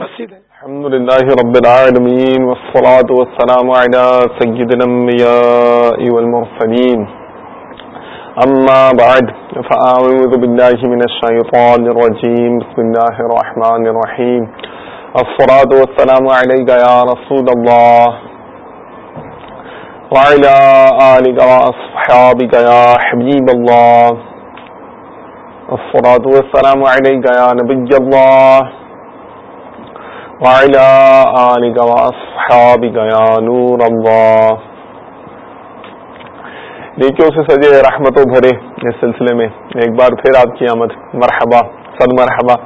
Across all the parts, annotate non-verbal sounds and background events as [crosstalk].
مسجد ہے۔ الحمد لله رب العالمين والصلاة والسلام على سيد الأنبياء والمرسلين أما بعد فأعوذ بالله من الشيطان الرجيم بسم الله الرحمن الرحيم الصلاة والسلام عليك يا رسول الله وعلى آلك وأصحابك يا حبيب الله الصلاة والسلام عليك يا نبي الله وعلى آلك وأصحابك يا نور الله. نیکیوں سے سجے رحمتوں بھرے اس سلسلے میں. ایک بار پھر آپ کی آمد. مرحبا. صد مرحبا.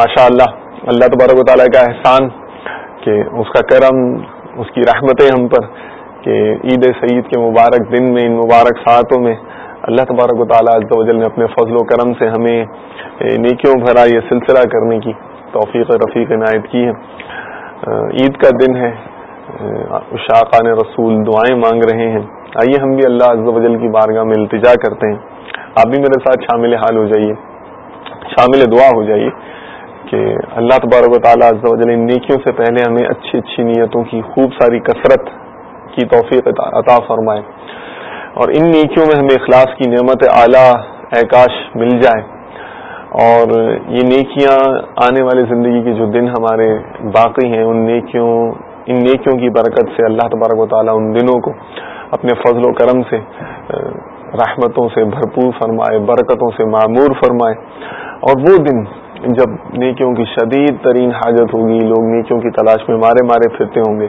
ماشاء اللہ اللہ تبارک و تعالیٰ کا احسان کہ اس کا کرم، اس کی رحمتیں ہم پر کہ عید سعید کے مبارک دن میں، ان مبارک ساعتوں میں اللہ تبارک و تعالیٰ عز و جل نے اپنے فضل و کرم سے ہمیں نیکیوں بھرا یہ سلسلہ کرنے کی توفیق رفیق عنایت کی ہے عید کا دن ہے۔ اشاقان رسول دعائیں مانگ رہے ہیں۔ آئیے ہم بھی اللہ عز و جل کی بارگاہ میں التجا کرتے ہیں۔ آپ بھی میرے ساتھ شامل حال ہو جائیے۔ شامل دعا ہو جائیے کہ اللہ تبارک و تعالیٰ عز و جل ان نیکیوں سے پہلے ہمیں اچھی اچھی نیتوں کی خوب ساری کثرت کی توفیق عطا فرمائے۔ اور ان نیکیوں میں ہمیں اخلاص کی نعمت اعلیٰ اعکاش مل جائے۔ اور یہ نیکیاں آنے والی زندگی کے جو دن ہمارے باقی ہیں، ان نیکیوں ان نیکیوں کی برکت سے اللہ تبارک و تعالیٰ ان دنوں کو اپنے فضل و کرم سے رحمتوں سے بھرپور فرمائے، برکتوں سے معمور فرمائے۔ اور وہ دن جب نیکیوں کی شدید ترین حاجت ہوگی، لوگ نیکیوں کی تلاش میں مارے مارے پھرتے ہوں گے،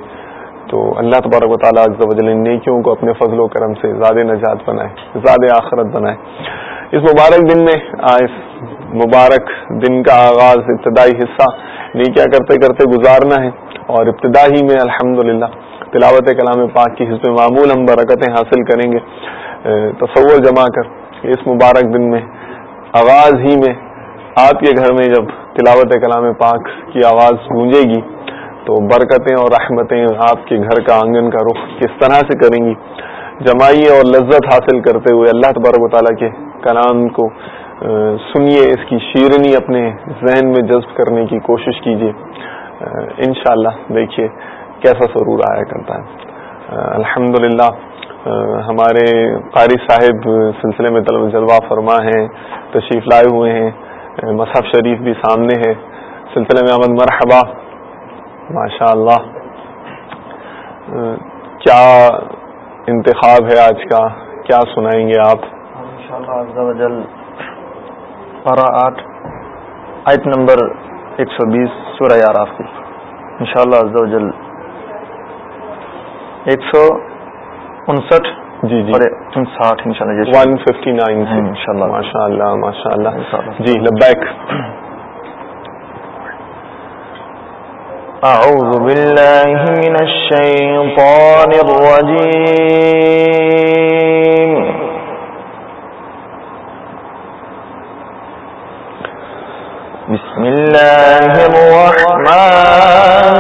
تو اللہ تبارک و تعالیٰ عز و نیکیوں کو اپنے فضل و کرم سے زیادہ نجات بنائے زیادہ آخرت بنائے۔ اس مبارک دن میں اس مبارک دن کا آغاز ابتدائی حصہ نیکیاں کرتے کرتے گزارنا ہے اور ابتدا ہی میں الحمد تلاوت کلام پاک کی حصے معمول ہم برکتیں حاصل کریں گے۔ تصور جما کر اس مبارک دن میں، آغاز ہی میں آپ کے گھر میں جب تلاوت کلام پاک کی آواز گونجے گی تو برکتیں اور رحمتیں آپ کے گھر کا آنگن کا رخ کس طرح سے کریں گی؟ جمائیے اور لذت حاصل کرتے ہوئے اللہ تبارک و تعالیٰ کے کلام کو سنیے اس کی شیرنی اپنے ذہن میں جذب کرنے کی کوشش کیجیے۔ انشاءاللہ، دیکھیے کیسا سرور آیا کرتا ہے۔ الحمد ہمارے قاری صاحب سلسلے میں طلب جلوہ فرما ہیں، تشریف لائے ہوئے ہیں مصحف شریف بھی سامنے ہے۔ سلسلے میں احمد مرحبا۔ ماشاء اللہ کیا انتخاب ہے آج کا؟ کیا سنائیں گے آپ؟ پارہ آٹھ آیت نمبر ایک سو بیس سورہ آراف کی۔ ان شاء اللہ ایک سو انسٹھ جی جی۔ انسٹھ ان شاء اللہ ون ففٹی نائن ان شاء اللہ ماشاء اللہ ماشاء اللہ جی لبیک۔ أعوذ بالله من الشيطان الرجيم بسم الله الرحمن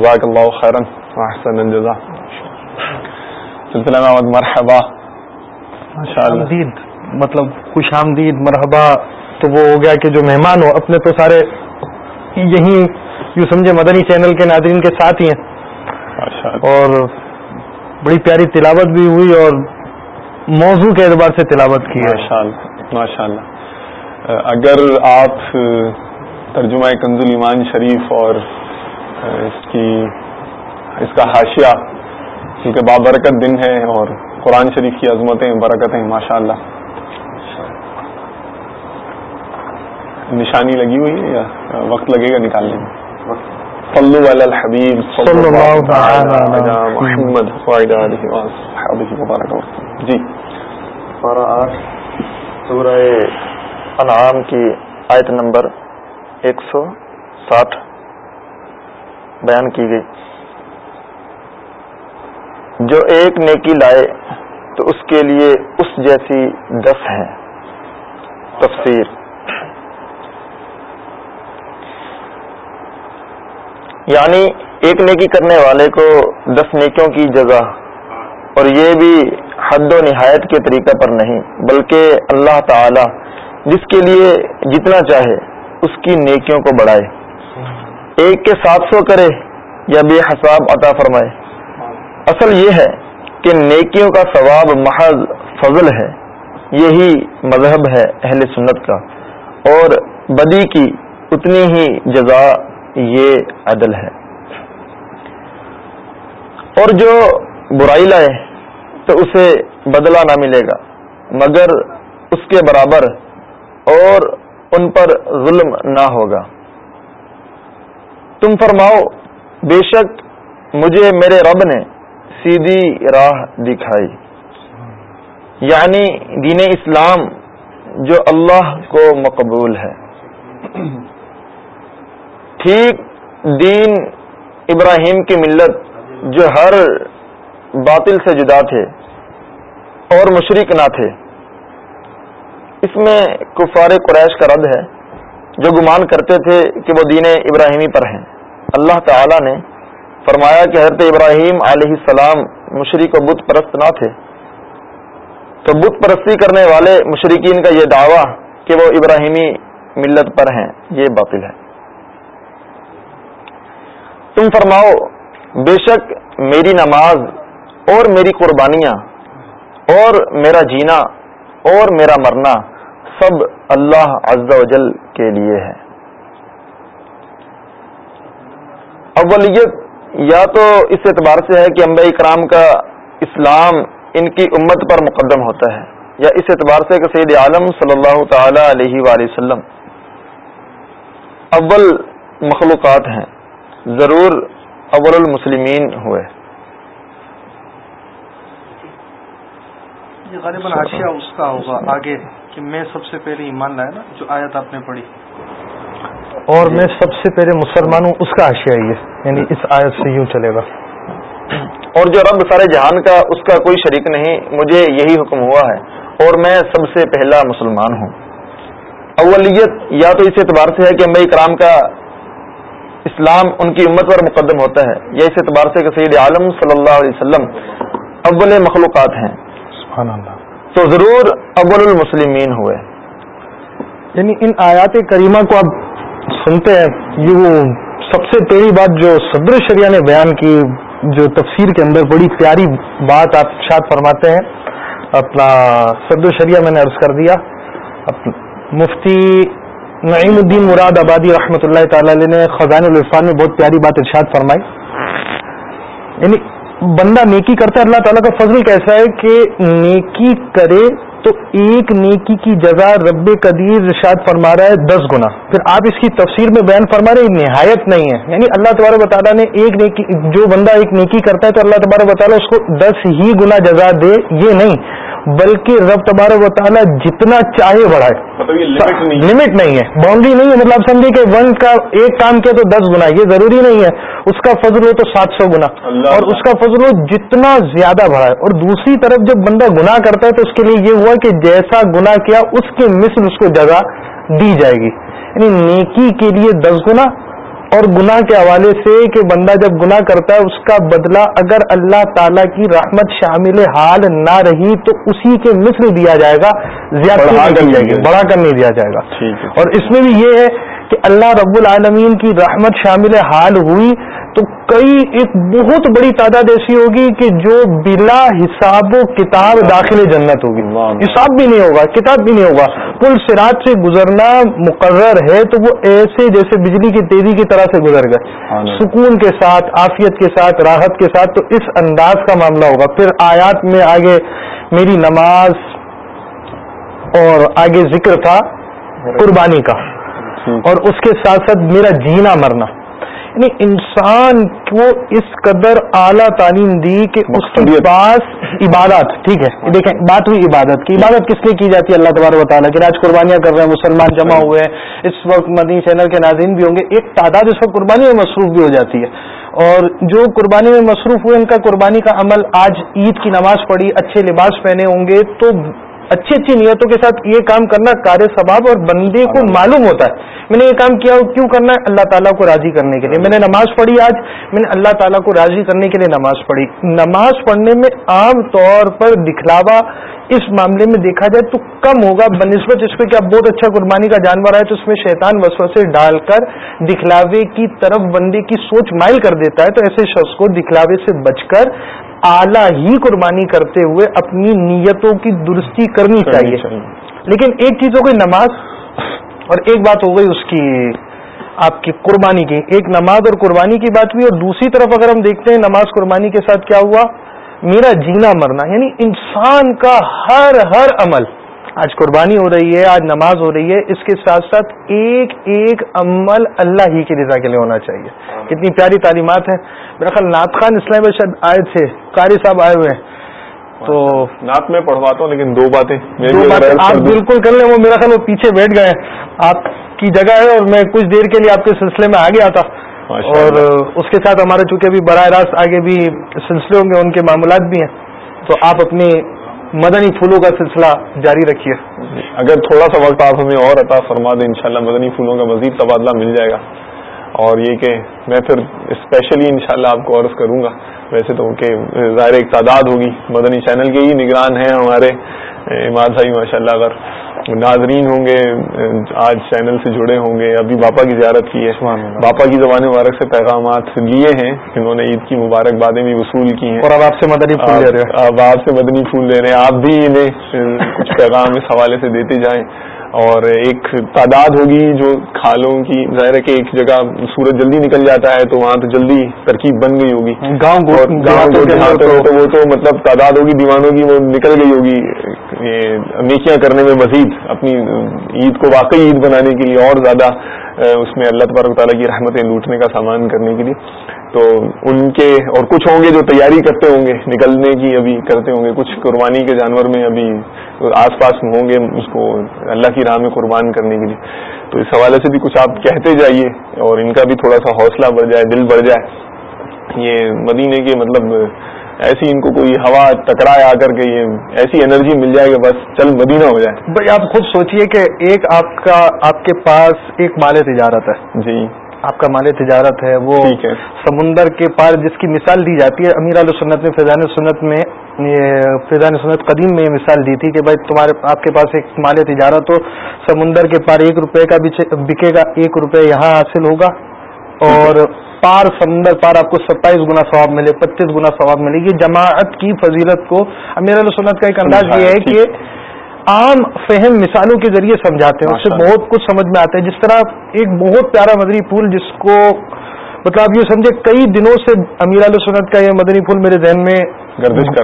جزاک اللہ خیرن احسن الجزا سلسلہ میں مرحبا. آمدید مطلب خوش آمدید مرحبا. تو وہ ہو گیا کہ جو مہمان ہو اپنے تو سارے یہی یوں سمجھے مدنی چینل کے ناظرین کے ساتھ ہی ہیں۔ اور بڑی پیاری تلاوت بھی ہوئی اور موضوع کے اعتبار سے تلاوت کی ہے۔ ماشاء اللہ اگر آپ ترجمہ کنزول ایمان شریف اور اس کی اس کا حاشیہ کیونکہ بابرکت دن ہے اور قرآن شریف کی عظمتیں برکتیں ماشاء اللہ نشانی لگی ہوئی ہے یا وقت لگے گا نکالنے میں؟ صلو علی الحبیب صلو محمد جی۔ پارہ آٹھ سورہ انعام کی آیت نمبر ایک سو ساٹھ۔ بیان کی گئی۔ جو ایک نیکی لائے تو اس کے لیے اس جیسی دس ہیں۔ تفسیر۔ یعنی ایک نیکی کرنے والے کو دس نیکیوں کی جگہ اور یہ بھی حد و نہایت کے طریقہ پر نہیں، بلکہ اللہ تعالی جس کے لیے جتنا چاہے اس کی نیکیوں کو بڑھائے۔ ایک کے سات سو کرے یا بے حساب عطا فرمائے۔ اصل یہ ہے کہ نیکیوں کا ثواب محض فضل ہے۔ یہی مذہب ہے اہل سنت کا۔ اور بدی کی اتنی ہی جزا یہ عدل ہے۔ اور جو برائی لائے تو اسے بدلہ نہ ملے گا، مگر اس کے برابر اور ان پر ظلم نہ ہوگا۔ تم فرماؤ، بے شک مجھے میرے رب نے سیدھی راہ دکھائی۔ یعنی دین اسلام جو اللہ کو مقبول ہے۔ ٹھیک دین ابراہیم کی ملت جو ہر باطل سے جدا تھے اور مشرق نہ تھے۔ اس میں کفار قریش کا رد ہے جو گمان کرتے تھے کہ وہ دین ابراہیمی پر ہیں۔ اللہ تعالی نے فرمایا کہ حضرت ابراہیم علیہ السلام مشرق و بت پرست نہ تھے۔ تو بت پرستی کرنے والے مشرقین کا یہ دعویٰ کہ وہ ابراہیمی ملت پر ہیں، یہ باطل ہے۔ تم فرماؤ، بے شک میری نماز اور میری قربانیاں اور میرا جینا اور میرا مرنا سب اللہ عز و جل کے لیے ہے۔ اولیت یا تو اس اعتبار سے ہے کہ امبا اکرام کا اسلام ان کی امت پر مقدم ہوتا ہے یا اس اعتبار سے کہ سید عالم صلی اللہ تعالی علیہ وآلہ وسلم۔ اول مخلوقات ہیں ضرور اول المسلمین ہوئے۔ یہ غالباً آشیا اس کا ہوگا آگے کہ میں سب سے پہلے ایمان لایا نا جو آیت آپ نے پڑھی۔ اور میں سب سے پہلے مسلمان ہوں اس کا آشیا یہ یعنی اس آیت سے یوں چلے گا۔ اور جو رب سارے جہان کا اس کا کوئی شریک نہیں مجھے یہی حکم ہوا ہے۔ اور میں سب سے پہلا مسلمان ہوں۔ اولیت یا تو اس اعتبار سے ہے کہ امبئی کرام کا اسلام ان کی امت پر مقدم ہوتا ہے یا اس اعتبار سے کہ سید عالم صلی اللہ علیہ وسلم اول مخلوقات ہیں۔ سبحان اللہ۔ تو ضرور اول المسلمین ہوئے۔ یعنی ان آیات کریمہ کو آپ سنتے ہیں یہ وہ سب سے پہلی بات جو صدر شریعہ نے بیان کی، جو تفسیر کے اندر بڑی پیاری بات آپ شاد فرماتے ہیں، اپنا صدر شریعہ میں نے عرض کر دیا۔ مفتی نعیم الدین مراد آبادی رحمۃ اللہ تعالی علیہ نے خزان الرفان میں بہت پیاری بات ارشاد فرمائی۔ یعنی بندہ نیکی کرتا ہے، اللہ تعالیٰ کا فضل کیسا ہے کہ نیکی کرے تو ایک نیکی کی جگہ رب قدیر رشاد فرما رہا ہے دس گنا۔ پھر آپ اس کی تفسیر میں بیان فرما رہے نہایت نہیں ہے۔ یعنی اللہ تبارک تعالیٰ نے ایک نیکی، جو بندہ ایک نیکی کرتا ہے تو اللہ تبارک تعالیٰ اس کو دس ہی گنا جزا دے، یہ نہیں۔ بلکہ رب تبارک و تعالیٰ جتنا چاہے بڑھائے۔ مطلب لمٹ نہیں ہے۔ باؤنڈری نہیں ہے۔ مطلب سمجھے کہ ون کا ایک کام کیا تو دس گنا یہ ضروری نہیں ہے۔ اس کا فضل ہو تو سات سو گنا۔ اور اس کا فضل ہو جتنا زیادہ بڑھائے۔ اور دوسری طرف جب بندہ گنا کرتا ہے تو اس کے لیے یہ ہوا کہ جیسا گنا کیا اس کے مثل اس کو جگہ دی جائے گی۔ یعنی نیکی کے لیے دس گنا اور گناہ کے حوالے سے کہ بندہ جب گناہ کرتا ہے اس کا بدلہ اگر اللہ تعالی کی رحمت شامل حال نہ رہی تو اسی کے مثل دیا جائے گا زیادہ بڑھا کر نہیں دیا جائے گا۔ اور اس میں بھی یہ ہے کہ اللہ رب العالمین کی رحمت شامل حال ہوئی تو کئی ایک بہت بڑی تعداد ایسی ہوگی کہ جو بلا حساب و کتاب داخل جنت ہوگی۔ حساب بھی نہیں ہوگا کتاب بھی نہیں ہوگا۔ پل سراج سے گزرنا مقرر ہے تو وہ ایسے جیسے بجلی کی تیزی کی طرح سے گزر گئے۔ سکون کے ساتھ عافیت کے ساتھ راحت کے ساتھ تو اس انداز کا معاملہ ہوگا۔ پھر آیات میں آگے میری نماز اور آگے ذکر تھا قربانی کا۔ اور اس کے ساتھ ساتھ میرا جینا مرنا۔ یعنی انسان کو اس قدر اعلیٰ تعلیم دی کہ اس کے پاس عبادت ٹھیک ہے؟ دیکھیں بات ہوئی عبادت کی۔ عبادت کس لیے کی جاتی ہے؟ اللہ تبار و تعالیٰ کی۔ آج قربانیاں کر رہے ہیں مسلمان جمع ہوئے ہیں۔ اس وقت مدنی چینل کے ناظرین بھی ہوں گے۔ ایک تعداد اس وقت قربانی میں مصروف بھی ہو جاتی ہے۔ اور جو قربانی میں مصروف ہوئے ان کا قربانی کا عمل آج عید کی نماز پڑھی اچھے لباس پہنے ہوں گے تو اچھی اچھی نیتوں کے ساتھ یہ کام کرنا کار ثباب اور بندے کو معلوم ہوتا ہے۔ میں نے یہ کام کیا کیوں کرنا ہے؟ اللہ تعالیٰ کو راضی کرنے کے لیے۔ میں نے نماز پڑھی آج۔ میں نے اللہ تعالیٰ کو راضی کرنے کے لیے نماز پڑھی۔ نماز پڑھنے میں عام طور پر دکھلاوا اس معاملے میں دیکھا جائے تو کم ہوگا۔ بنسبت اس پہ کہ اب بہت اچھا قربانی کا جانور آئے تو اس میں شیطان وسو سے ڈال کر دکھلاوے کی طرف بندے کی سوچ مائل کر دیتا ہے تو ایسے شخص کو دکھلاوے سے بچ کر اعلیٰ ہی قربانی کرتے ہوئے اپنی نیتوں کی درستی کرنی چاہیے۔ لیکن ایک چیز ہو گئی نماز اور ایک بات ہو گئی اس کی آپ کی قربانی کی۔ ایک نماز اور قربانی کی بات ہوئی اور دوسری طرف اگر ہم دیکھتے ہیں نماز قربانی کے ساتھ کیا ہوا؟ میرا جینا مرنا یعنی انسان کا ہر ہر عمل۔ آج قربانی ہو رہی ہے آج نماز ہو رہی ہے اس کے ساتھ ساتھ ایک ایک عمل اللہ ہی کی رضا کے لیے ہونا چاہیے۔ کتنی پیاری تعلیمات ہیں۔ میرا خیال نعت خان اسلام شاید آئے تھے قاری صاحب آئے ہوئے ہیں۔ تو نعت میں پڑھواتا ہوں لیکن دو باتیں۔ آپ بالکل کر لیں وہ میرا خیال وہ پیچھے بیٹھ گئے آپ کی جگہ ہے اور میں کچھ دیر کے لیے آپ کے سلسلے میں آ گیا تھا اور اس کے ساتھ ہمارے چونکہ ابھی براہ راست آگے بھی سلسلے ہوں گے ان کے معاملات بھی ہیں تو آپ اپنی مدنی پھولوں کا سلسلہ جاری رکھیے۔ اگر تھوڑا سا وقت آپ ہمیں اور عطا فرما دیں انشاءاللہ مدنی پھولوں کا مزید تبادلہ مل جائے گا۔ اور یہ کہ میں پھر اسپیشلی انشاءاللہ آپ کو عرض کروں گا ویسے تو کہ ظاہر ایک تعداد ہوگی۔ مدنی چینل کے ہی نگران ہیں ہمارے اماد بھائی ماشاء اللہ اگر ناظرین ہوں گے آج چینل سے جڑے ہوں گے ابھی باپا کی زیارت کی ہے۔ باپا کی زبان مبارک سے پیغامات لیے ہیں انہوں نے عید کی مبارک بادیں بھی وصول کی ہیں۔ اور اب آپ سے مدنی پھول لے رہے ہیں۔ اب آپ سے مدنی پھول لے رہے ہیں۔ آپ بھی انہیں کچھ پیغام اس حوالے سے دیتے جائیں۔ اور ایک تعداد ہوگی جو کھالوں کی ظاہر ہے کہ ایک جگہ سورج جلدی نکل جاتا ہے تو وہاں تو جلدی ترکیب بن گئی ہوگی۔ گاؤں گاؤں تو وہ تو مطلب تعداد ہوگی دیوانوں کی وہ نکل گئی ہوگی۔ نیکیاں کرنے میں مزید اپنی عید کو واقعی عید بنانے کے لیے اور زیادہ اس میں اللہ تبارک تعالیٰ کی رحمتیں لوٹنے کا سامان کرنے کے لیے۔ تو ان کے اور کچھ ہوں گے جو تیاری کرتے ہوں گے نکلنے کی ابھی کرتے ہوں گے کچھ قربانی کے جانور میں ابھی آس پاس میں ہوں گے اس کو اللہ کی راہ میں قربان کرنے کے لیے۔ تو اس حوالے سے بھی کچھ آپ کہتے جائیے اور ان کا بھی تھوڑا سا حوصلہ بڑھ جائے دل بڑھ جائے۔ یہ مدینے کے مطلب ایسی ان کو کوئی ہوا ٹکرائے آ کر کے یہ ایسی انرجی مل جائے کہ بس چل مدینہ ہو جائے۔ بھائی آپ خود سوچئے کہ ایک آپ کا آپ کے پاس ایک مال تجارت ہے۔ جی۔ آپ کا مال تجارت ہے وہ سمندر کے پار جس کی مثال دی جاتی ہے امیر سنت نے فیضان سنت میں فیضان سنت قدیم میں یہ مثال دی تھی کہ بھائی تمہارے آپ کے پاس ایک مال تجارت ہو سمندر کے پار ایک روپے کا بکے گا ایک روپے یہاں حاصل ہوگا۔ اور پار سمندر پار آپ کو ستائیس گنا ثواب ملے پچیس گنا ثواب ملے۔ یہ جماعت کی فضیلت کو امیر علیہ سنت کا ایک انداز یہ ہے کہ عام فہم مثالوں کے ذریعے سمجھاتے ہیں اس سے بہت کچھ سمجھ میں آتا ہے جس طرح ایک بہت پیارا مدنی پھول جس کو مطلب آپ یہ سمجھے کئی دنوں سے امیر علیہ سنت کا یہ مدنی پھول میرے ذہن میں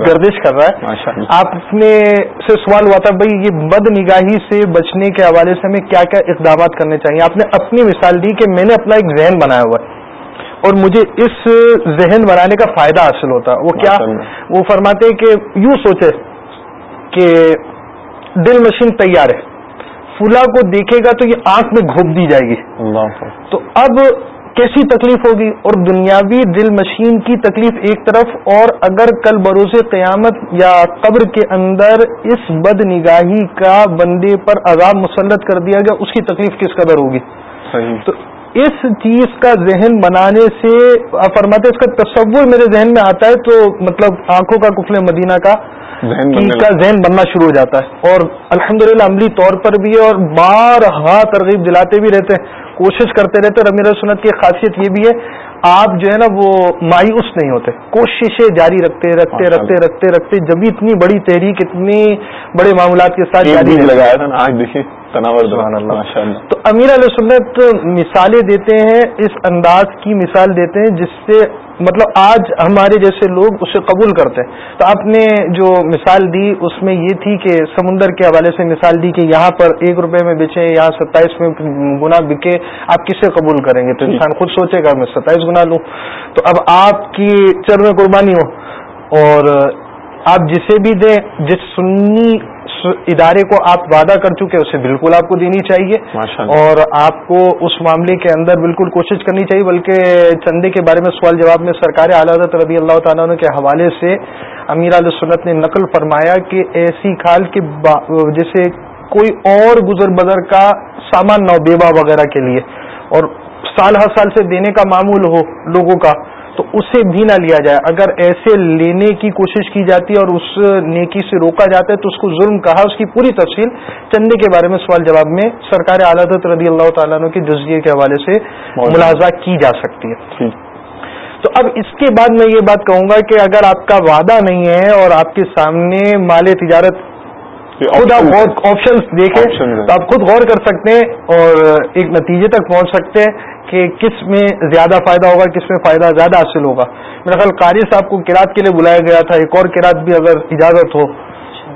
گردش کر رہا ہے۔ آپ نے سے سوال ہوا تھا بھائی یہ بد نگاہی سے بچنے کے حوالے سے ہمیں کیا کیا اقدامات کرنے چاہیے؟ آپ نے اپنی مثال دی کہ میں نے اپنا ایک ذہن بنایا ہوا ہے اور مجھے اس ذہن بنانے کا فائدہ حاصل ہوتا۔ وہ کیا؟ وہ فرماتے کہ یوں سوچے کہ ڈل مشین تیار ہے۔ فلا کو دیکھے گا تو یہ آنکھ میں گھوپ دی جائے گی۔ تو اب کیسی تکلیف ہوگی؟ اور دنیاوی دل مشین کی تکلیف ایک طرف اور اگر کل بروز قیامت یا قبر کے اندر اس بد نگاہی کا بندے پر عذاب مسلط کر دیا گیا اس کی تکلیف کس قدر ہوگی؟ صحیح۔ تو اس چیز کا ذہن بنانے سے فرماتے اس کا تصور میرے ذہن میں آتا ہے تو مطلب آنکھوں کا کفل مدینہ کا۔ کا ذہن بننا شروع ہو جاتا ہے۔ اور الحمدللہ عملی طور پر بھی اور بار ہاں ترغیب دلاتے بھی رہتے ہیں۔ کوشش کرتے رہتے رمیر سنت کی خاصیت یہ بھی ہے آپ جو ہے نا وہ مایوس نہیں ہوتے۔ کوششیں جاری رکھتے رکھتے رکھتے رکھتے رکھتے جب بھی اتنی بڑی تحریک اتنی بڑے معاملات کے ساتھ جاری لگایا تھا آج دیکھیے تو امیر علیہ سنت مثالیں دیتے ہیں اس انداز کی مثال دیتے ہیں جس سے مطلب آج ہمارے جیسے لوگ اسے قبول کرتے ہیں۔ تو آپ نے جو مثال دی اس میں یہ تھی کہ سمندر کے حوالے سے مثال دی کہ یہاں پر ایک روپے میں بیچے یہاں ستائیس میں گنا بکے آپ کسے قبول کریں گے؟ تو انسان خود سوچے گا میں ستائیس گنا لوں۔ تو اب آپ کی چر میں قربانی ہو اور آپ جسے بھی دیں جس سنی ادارے کو آپ وعدہ کر چکے اسے بالکل آپ کو دینی چاہیے۔ اور آپ کو اس معاملے کے اندر بالکل کوشش کرنی چاہیے بلکہ چندے کے بارے میں سوال جواب میں سرکار اعلیٰ ربی اللہ تعالیٰ کے حوالے سے امیر علیہ سنت نے نقل فرمایا کہ ایسی کھال کے جیسے کوئی اور گزر بدر کا سامان نہ بیوہ وغیرہ کے لیے اور سال ہر سال سے دینے کا معمول ہو لوگوں کا تو اسے بھی نہ لیا جائے۔ اگر ایسے لینے کی کوشش کی جاتی ہے اور اس نیکی سے روکا جاتا ہے تو اس کو ظلم کہا۔ اس کی پوری تفصیل چندے کے بارے میں سوال جواب میں سرکار عالت رضی اللہ تعالیٰ کے جزیے کے حوالے سے ملازہ کی جا سکتی ہے۔ تو اب اس کے بعد میں یہ بات کہوں گا کہ اگر آپ کا وعدہ نہیں ہے اور آپ کے سامنے مال تجارت خود آپ آپشن دیکھیں تو آپ خود غور کر سکتے ہیں اور ایک نتیجے تک پہنچ سکتے ہیں۔ کہ کس میں زیادہ فائدہ ہوگا کس میں فائدہ زیادہ حاصل ہوگا۔ میرا خیال قاری صاحب کو کراط کے لیے بلایا گیا تھا ایک اور کراط بھی اگر اجازت ہو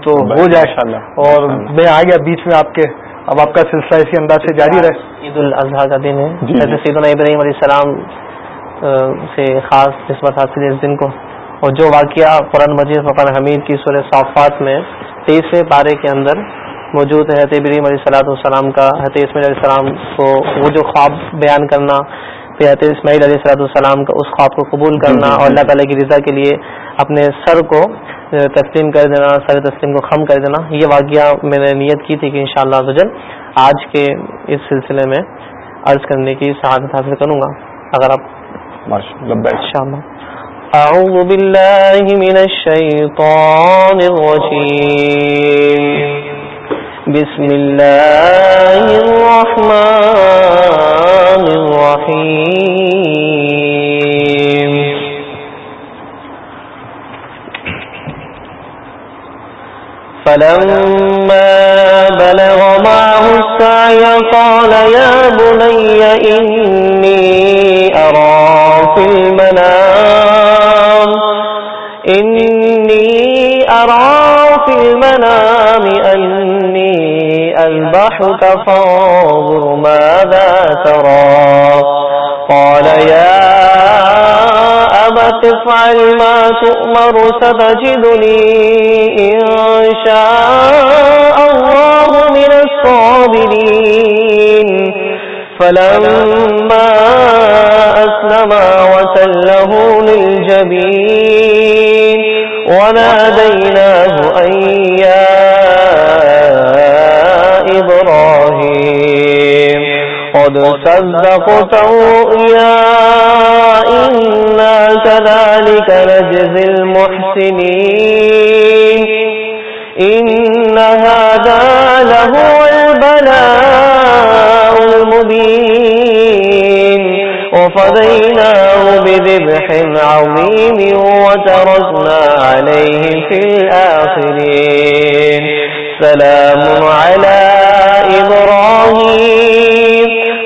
تو ہو جائے۔ اور میں آ گیا بیچ میں آپ کے اب آپ کا سلسلہ اسی انداز سے جاری رہے۔ عید الاضحیٰ کا دن ہے۔ جی، جی۔ سید ابراہیم علیہ السلام سے خاص نسبت حاصل ہے اس دن کو۔ اور جو واقعہ قرآن مجید فقر حمید کی سورہ صافات میں تیسرے پارے کے اندر موجود ہے۔ ابریم علیہ صلاحت والسلام کا حت اسماعیل علیہ السلام کو وہ جو خواب بیان کرنا پھر حت اسماعیل علیہ صلاحت والسلام کا اس خواب کو قبول کرنا اور اللہ تعالیٰ کی رضا کے لیے اپنے سر کو تسلیم کر دینا سر تسلیم کو خم کر دینا۔ یہ واقعہ میں نے نیت کی تھی کہ ان شاء اللہ آج کے اس سلسلے میں عرض کرنے کی شہادت حاصل کروں گا۔ اگر آپ أعوذ بالله من الشيطان الرجيم بسم الله الرحمن الرحيم. فلما بلغ معه السعي قال يا بني إني أذبحك فانظر ماذا ترى؟ قال يا أبت افعل ما تؤمر ستجدني إن شاء الله من الصابرين. فلما أسلما وسله للجبين. وناديناه أن قد صدقت رؤيا إنا كذلك نجزي المحسنين إن هذا لهو البلاء المبين وفديناه بذبح عظيم وتركنا عليه في الآخرين سلام على إبراهيم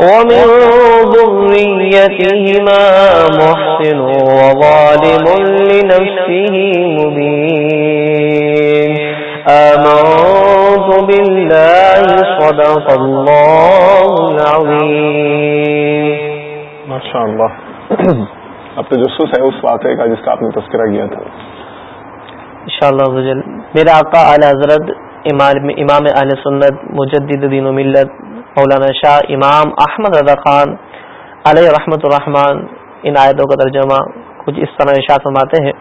ومن ذريتهما محسن وظالم لنفسه مبين. آمنت بالله صدق الله العظيم. ماشاء اللہ اب تجسس ہے اس واقعے کا جس کا آپ نے تذکرہ کیا تھا۔ انشاءاللہ عزوجل میرے آقا اعلی حضرت امام امام اہل سنت مجدد دین و ملت مولانا شاہ امام احمد رضا خان علیہ رحمت الرحمان ان آیتوں کا ترجمہ کچھ اس طرح ارشاد فرماتے ہیں۔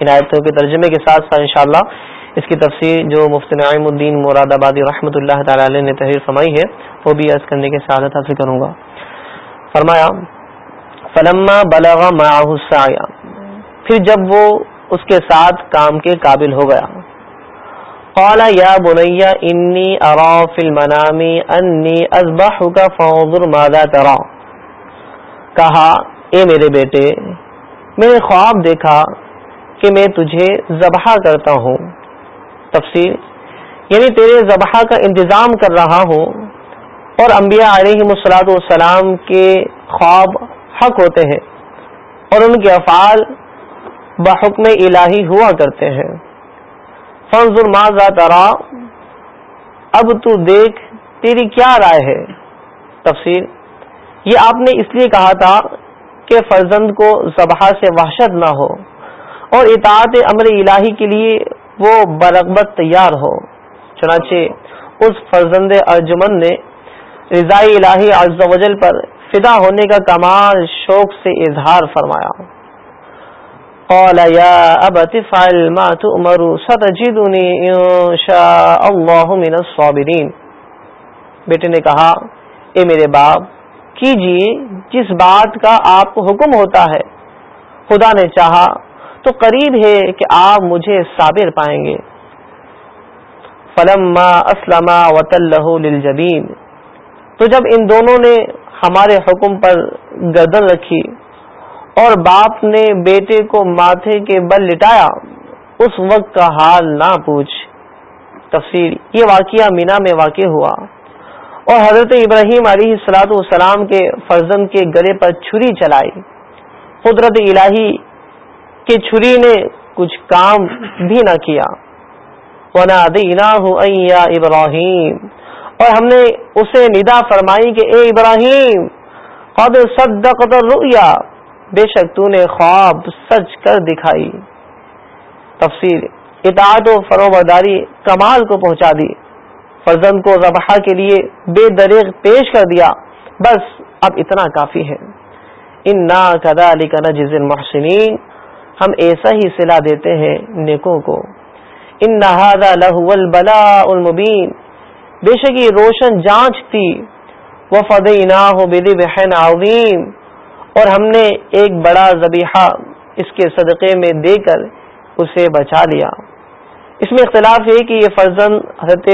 ان آیتوں کے ترجمے کے ساتھ ساتھ انشاءاللہ اس کی تفسیر جو مفتی نعیم الدین مراد آبادی رحمۃ اللہ تعالی علیہ نے تحریر فرمائی ہے، وہ بھی عرض کرنے کی سعادت حاصل کروں گا۔ فرمایا، فلما بلغ معه السعی، پھر جب وہ اس کے ساتھ کام کے قابل ہو گیا۔ قال یا بنیا انی ارا فی المنام انی اذبحک فانظر ماذا ترى. کہا، اے میرے بیٹے، میں نے خواب دیکھا کہ میں تجھے ذبح کرتا ہوں۔ تفسیر یعنی تیرے ذبح کا انتظام کر رہا ہوں۔ اور انبیاء علیہ مسلاط والسلام کے خواب حق ہوتے ہیں اور ان کے افعال بحکم الہی ہوا کرتے ہیں۔ فنظر ماذا ترا، اب تو دیکھ تیری کیا رائے ہے؟ تفسیر، یہ آپ نے اس لیے کہا تھا کہ فرزند کو ذبح سے وحشت نہ ہو اور اطاعت امر الہی کے لیے وہ برغبت تیار ہو۔ چنانچہ اس فرزند ارجمن نے رضائی الہی عز و جل پر فدا ہونے کا کمال شوق سے اظہار فرمایا۔ قال يا أبت افعل ما تؤمر، ستجدني إن شاء الله من الصابرين. بیٹے نے کہا، اے میرے باپ کیجیے جس بات کا آپ کو حکم ہوتا ہے۔ خدا نے چاہا، تو قریب ہے کہ آپ مجھے صابر پائیں گے۔ فلما اسلم وطلہ للجبین۔ تو جب ان دونوں نے ہمارے حکم پر گردن رکھی اور باپ نے بیٹے کو ماتھے کے بل لٹایا، اس وقت کا حال نہ پوچھ۔ تفسیر یہ واقعہ مینا میں واقع ہوا۔ اور حضرت ابراہیم علیہ السلاۃ والسلام کے فرزند کے گلے پر چھری چلائی۔ قدرت الہی کی چھری نے کچھ کام بھی نہ کیا۔ ونا دینا ابراہیم اور ہم نے اسے ندا فرمائی کہ، اے ابراہیم، قد صدقت الرؤیا بے شک تو نے خواب سچ کر دکھائی۔ تفسیر اطاعت و فروبرداری کمال کو پہنچا دی۔ فرزند کو ذبح کے لیے بے دریغ پیش کر دیا۔ بس اب اتنا کافی ہے۔ ان نا کدا علی کا نجز المحسنین۔ ہم ایسا ہی صلاح دیتے ہیں نیکوں کو۔ ان نہادا لہ البلا المبین بے شک یہ روشن جانچ تھی۔ وہ فدی نہ ہو بدی بہن عظیم اور ہم نے ایک بڑا ذبیحہ اس کے صدقے میں دے کر اسے بچا لیا۔ اس میں اختلاف ہے کہ یہ فرزند حضرت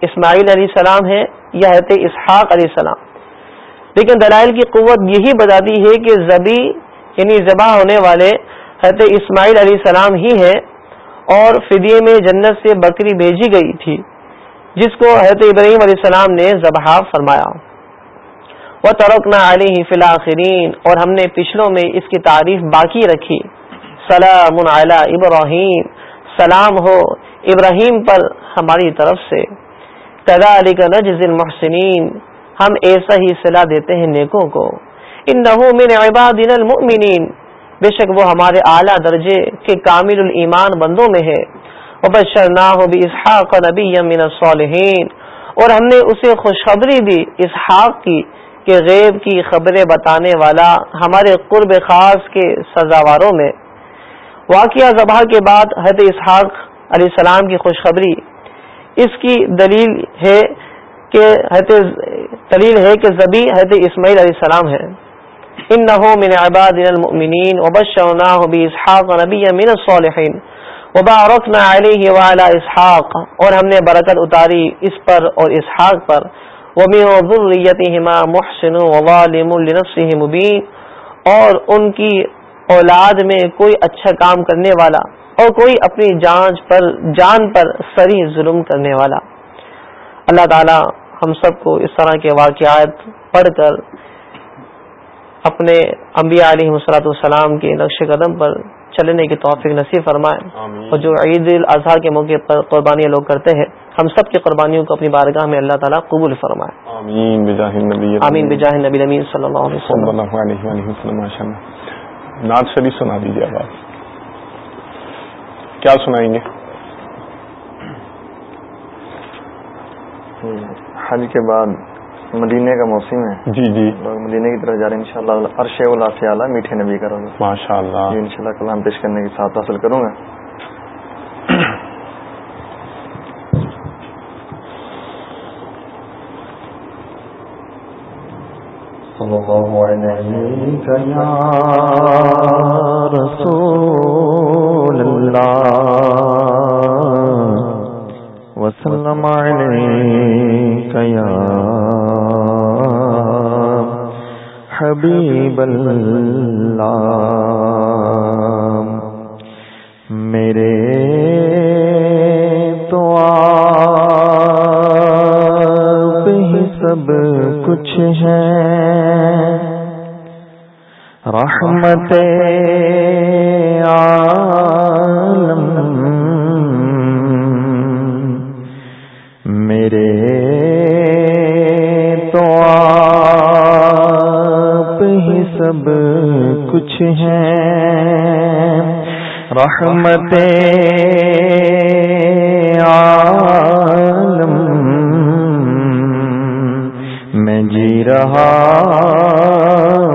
اسماعیل علیہ السلام ہے یا حضرت اسحاق علیہ السلام۔ لیکن دلائل کی قوت یہی بتاتی ہے کہ زبی یعنی ذبح ہونے والے حضرت اسماعیل علیہ السلام ہی ہیں اور فدیے میں جنت سے بکری بھیجی گئی تھی، جس کو حضرت ابراہیم علیہ السلام نے ذبح فرمایا۔ وہ ترکنا علیہ فلاخرین اور ہم نے پچھلوں میں اس کی تعریف باقی رکھی۔ سلام علی ابراہیم سلام ہو ابراہیم پر ہماری طرف سے۔ کدا علی کا نجز المحسنین ہم ایسا ہی صلاح دیتے ہیں نیکوں کو۔ ان من عبادنا المؤمنین بے شک وہ ہمارے اعلیٰ درجے کے کامل الایمان بندوں میں ہے۔ وبشرناہ باسحاق نبی من الصالحین اور ہم نے اسے خوشخبری دی اسحاق کی۔ کہ غیب کی خبریں بتانے والا ہمارے قرب خاص کے سزاواروں میں۔ واقعہ ذبح کے بعد حضرت اسحاق علیہ السلام کی خوشخبری۔ اس کی دلیل ہے کہ حضرت دلیل ہے کہ زبی حضرت اسماعیل علیہ السلام ہے ان نہ من عباد المؤمنین وبشرنا وبشرناہ باسحاق نبی من الصالحین۔ وبارکنا علیہ وعلی اسحاق۔ اور ہم نے برکت اتاری اس پر اور اسحاق پر۔ ومن ذریتہما محسن وظالم لنفسه مبین، اور ان کی اولاد میں کوئی اچھا کام کرنے والا اور کوئی اپنی جانچ پر، جان پر سری ظلم کرنے والا۔ اللہ تعالی ہم سب کو اس طرح کے واقعات پڑھ کر اپنے انبیاء علیہ مسلاۃ والسلام کے نقش قدم پر چلنے کی توفیق نصیب فرمائے۔ اور جو عید الاضحیٰ کے موقع پر قربانیاں لوگ کرتے ہیں ہم سب کی قربانیوں کو اپنی بارگاہ میں اللہ تعالیٰ قبول فرمائے۔ آمین۔ بجاہ نبی امین صلی اللہ علیہ وسلم۔ نعت شریف سنا دیجیے اب آپ۔ کیا سنائیں گے؟ حج کے بعد مدینے کا موسم ہے۔ جی جی۔ لوگ مدینے کی طرف جا رہے ہیں ان شاء اللہ عرش اللہ سے اعلیٰ میٹھے نبی کرو گے ماشاء اللہ جی ان شاء اللہ کلام پیش کرنے کی ساتھ حاصل کروں گا۔ رسول اللہ وسلم عليك يا حبيب الله میرے تو آپ ہی سب کچھ ہے رحمت عالم سب کچھ ہیں رحمت عالم۔ میں جی رہا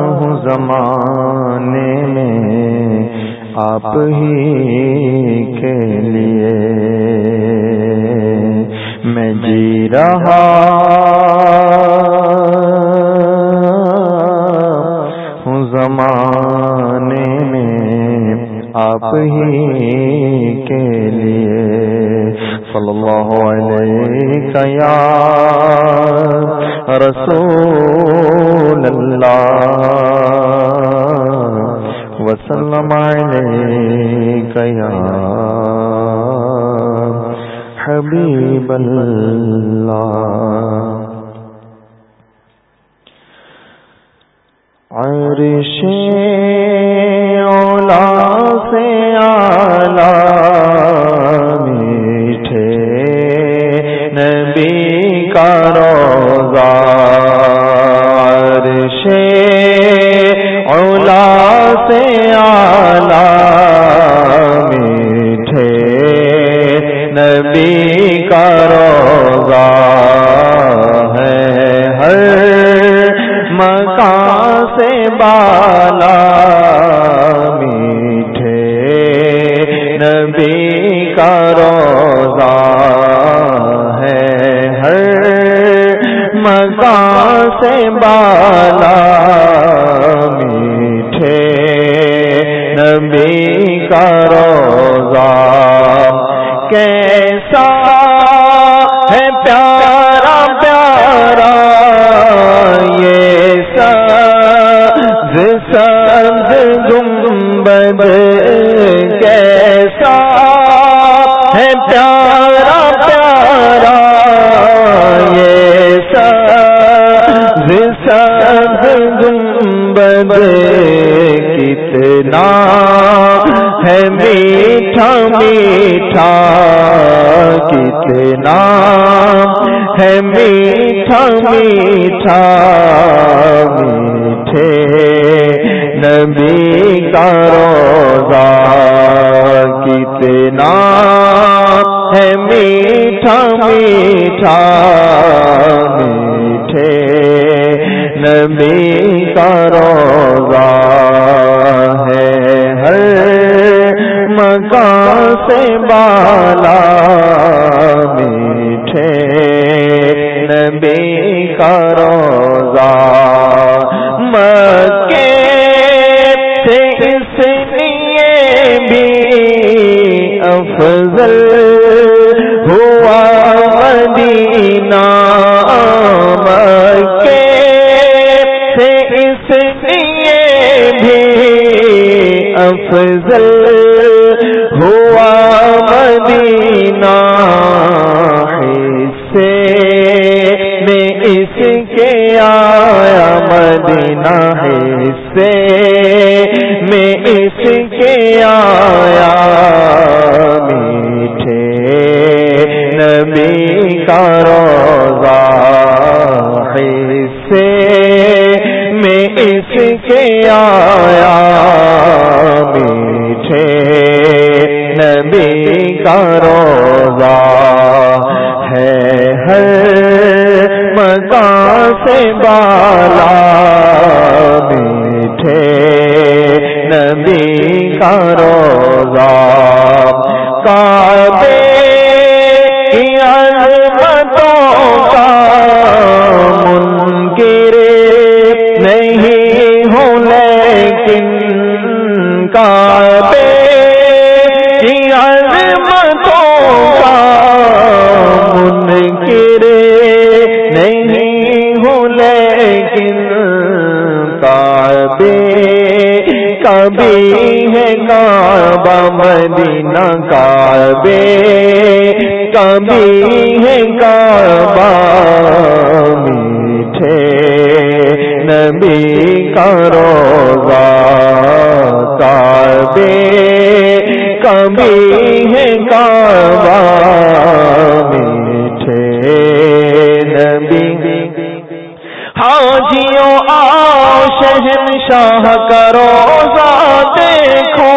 ہوں زمانے میں آپ ہی کے لیے۔ میں جی رہا آپ ہی کے لیے صلی اللہ علیہ یا رسول اللہ وسلم یا حبیب اللہ عرش سے بالا میٹھے نبی کا روزہ کیسا ہے پیارا پیارا یہ سب سب گنبد کیسا گنبد کتنا ہے میٹھا میٹھا کتنا ہے میٹھا میٹھا میٹھے نبی کا روزہ کتنا ہے میٹھا میٹھا میٹھے نبی کا روزہ ہے، ہر مکان سے بالا میٹھے نبی کا روزہ۔ مکے سے اس لیے بھی افضل افضل ہوا مدینہ حصے میں اس کے آیا مدینہ حصے میں اس کے آیا میٹھے نبی کا کبھی ہے کعبہ مدینہ کعبے، کبھی ہے کعبہ میٹھے۔ نبی کا روزہ کعبے، کبھی ہے کعبہ آؤ شہنشاہ کا روزہ دیکھو۔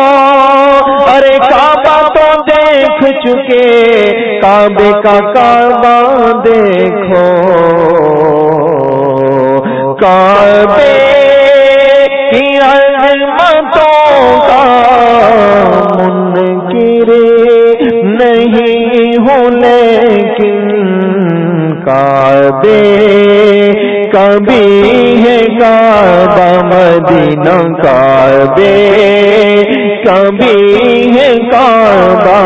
ارے کعبہ تو دیکھ چکے، کعبے کا کعبہ دیکھو۔ کعبے کعبے کبھی ہے کعبہ مدینہ کعبے؟ کبھی ہے کعبہ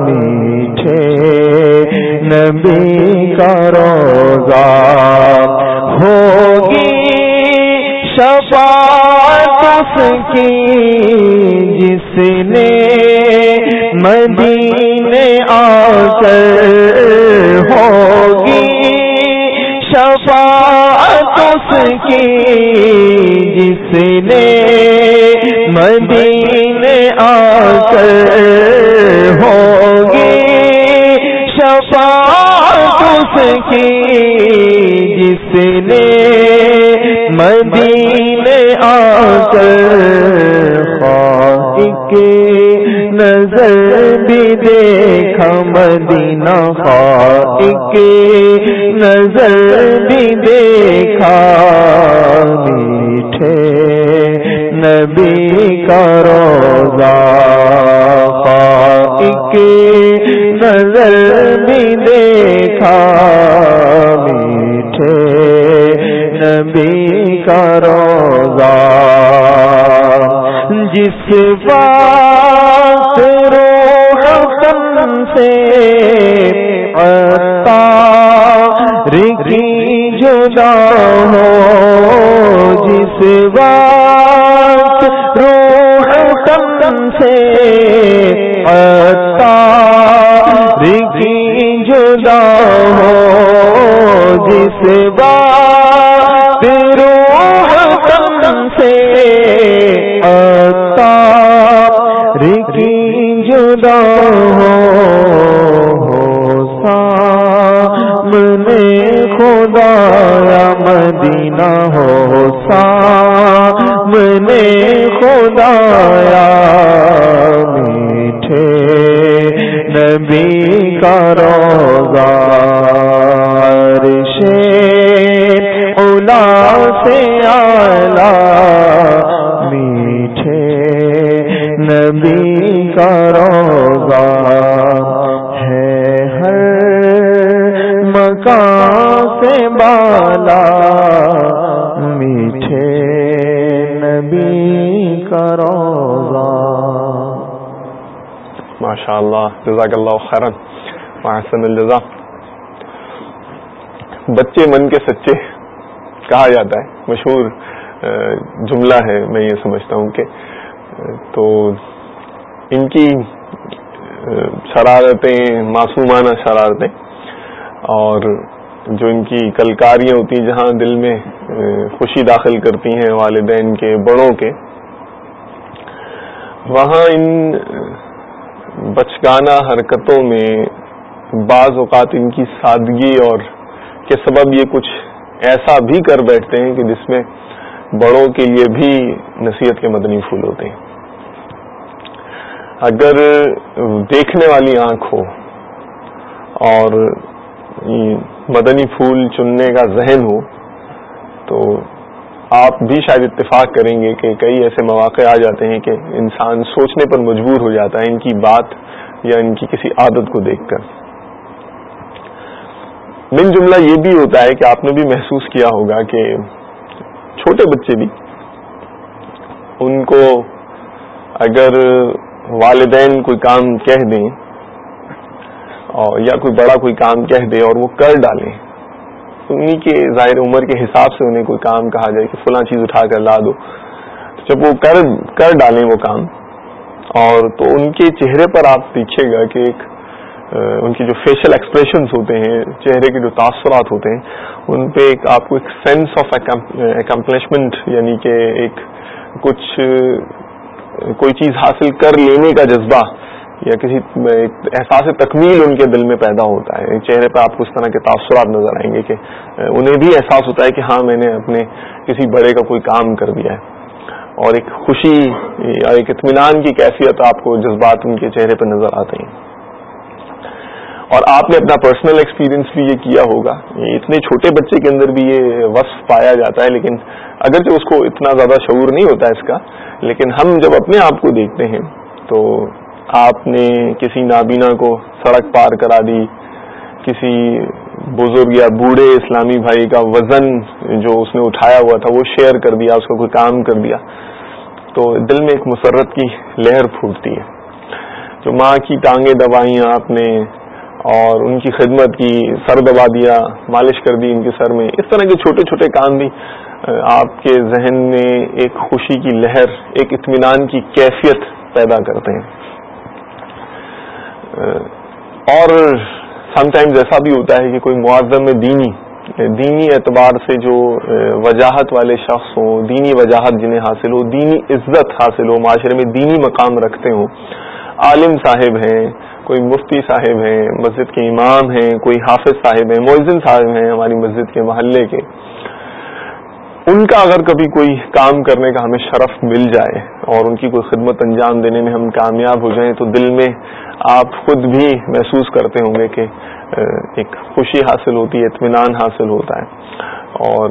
میٹھے نبی کا روزہ؟ ہوگی شفاعت اس کی جس نے مدینے آ کر ہوگی، شفاعت اس کی جس نے مدینے آ کر ہوگی، شفاعت اس کی جس نے مدینے آ کر خواہ کے نظر بھی دیکھا مدینہ خواہ نظر بھی دیکھا میٹھے نبی کا روزہ خواہ نظر بھی دیکھا میٹھے نبی کا روزہ۔ جس بات سے رکی جدا ہو جس بات روح تن سے رکی جدا ہو جس بات نبی کا روزہ عرش اولا سے آلہ میٹھے نبی کا روزہ ہے ہر مکان سے بالا ماشاء اللہ جزاک اللہ خیرن محسن الجزا بچے من کے سچے، کہا جاتا ہے، مشہور جملہ ہے، میں یہ سمجھتا ہوں کہ تو ان کی شرارتیں، معصومانہ شرارتیں، اور جو ان کی کلکاریاں ہوتی ہیں، جہاں دل میں خوشی داخل کرتی ہیں، والدین کے، بڑوں کے، وہاں ان بچگانہ حرکتوں میں بعض اوقات ان کی سادگی اور کے سبب یہ کچھ ایسا بھی کر بیٹھتے ہیں کہ جس میں بڑوں کے لیے بھی نصیحت کے مدنی پھول ہوتے ہیں۔ اگر دیکھنے والی آنکھ ہو اور مدنی پھول چننے کا ذہن ہو تو آپ بھی شاید اتفاق کریں گے کہ کئی ایسے مواقع آ جاتے ہیں کہ انسان سوچنے پر مجبور ہو جاتا ہے ان کی بات یا ان کی کسی عادت کو دیکھ کر۔ من جملہ یہ بھی ہوتا ہے کہ آپ نے بھی محسوس کیا ہوگا کہ چھوٹے بچے بھی ان کو اگر والدین کوئی کام کہہ دیں اور یا کوئی بڑا کوئی کام کہہ دے اور وہ کر ڈالیں۔ انہیں کے ظاہر عمر کے حساب سے انہیں کوئی کام کہا جائے کہ فلاں چیز اٹھا کر لا دو۔ جب وہ کر کر ڈالیں وہ کام، اور تو ان کے چہرے پر آپ دیکھیے گا کہ ایک ان کی جو فیشل ایکسپریشنز ہوتے ہیں، چہرے کے جو تاثرات ہوتے ہیں، ان پہ ایک آپ کو ایک سینس آف اکمپلشمنٹ یعنی کہ ایک کچھ کوئی چیز حاصل کر لینے کا جذبہ یا کسی احساس تکمیل ان کے دل میں پیدا ہوتا ہے چہرے پہ آپ کو اس طرح کے تاثرات نظر آئیں گے کہ انہیں بھی احساس ہوتا ہے کہ ہاں میں نے اپنے کسی بڑے کا کوئی کام کر دیا ہے۔ اور ایک خوشی یا ایک اطمینان کی کیفیت آپ کو جذبات ان کے چہرے پہ نظر آتے ہیں۔ اور آپ نے اپنا پرسنل ایکسپیرینس بھی یہ کیا ہوگا۔ اتنے چھوٹے بچے کے اندر بھی یہ وصف پایا جاتا ہے، لیکن اگرچہ اس کو اتنا زیادہ شعور نہیں ہوتا اس کا، لیکن ہم جب اپنے آپ کو دیکھتے ہیں تو آپ نے کسی نابینا کو سڑک پار کرا دی، کسی بزرگ یا بوڑھے اسلامی بھائی کا وزن جو اس نے اٹھایا ہوا تھا وہ شیئر کر دیا، اس کو کوئی کام کر دیا۔ تو دل میں ایک مسرت کی لہر پھوٹتی ہے۔ جو ماں کی ٹانگیں دوائیاں آپ نے اور ان کی خدمت کی سر دبا دیا، مالش کر دی ان کے سر میں۔ اس طرح کے چھوٹے چھوٹے کام بھی آپ کے ذہن میں ایک خوشی کی لہر، ایک اطمینان کی کیفیت پیدا کرتے ہیں۔ اور سم ٹائمز ایسا بھی ہوتا ہے کہ کوئی معذم دینی دینی اعتبار سے جو وجاہت والے شخص ہوں، دینی وجاہت جنہیں حاصل ہو، دینی عزت حاصل ہو، معاشرے میں دینی مقام رکھتے ہوں۔ عالم صاحب ہیں، کوئی مفتی صاحب ہیں، مسجد کے امام ہیں، کوئی حافظ صاحب ہیں معزن صاحب ہیں ہماری مسجد کے محلے کے۔ ان کا اگر کبھی کوئی کام کرنے کا ہمیں شرف مل جائے اور ان کی کوئی خدمت انجام دینے میں ہم کامیاب ہو جائیں تو دل میں آپ خود بھی محسوس کرتے ہوں گے کہ ایک خوشی حاصل ہوتی ہے، اطمینان حاصل ہوتا ہے۔ اور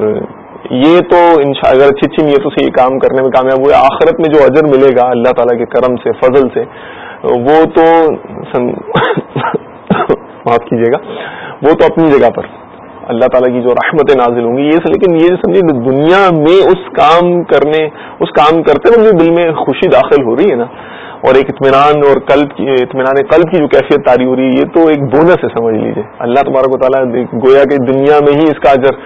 یہ تو ان شاء اگر اچھی اچھی نیتوں سے یہ کام کرنے میں کامیاب ہوئے، آخرت میں جو اجر ملے گا اللہ تعالیٰ کے کرم سے، فضل سے، وہ تو [coughs] معاف کیجیے گا، وہ تو اپنی جگہ پر۔ اللہ تعالیٰ کی جو رحمت نازل ہوں گی، یہ لیکن یہ سمجھے دنیا میں اس کام کرنے، اس کام کرتے وقت جو دل میں خوشی داخل ہو رہی ہے نا۔ اور ایک اطمینان اور قلب کی، اطمینان قلب کی جو کیفیت تاری ہو رہی ہے، یہ تو ایک بونس ہے، سمجھ لیجیے اللہ تبارک و تعالیٰ گویا کہ دنیا میں ہی اس کا اجر،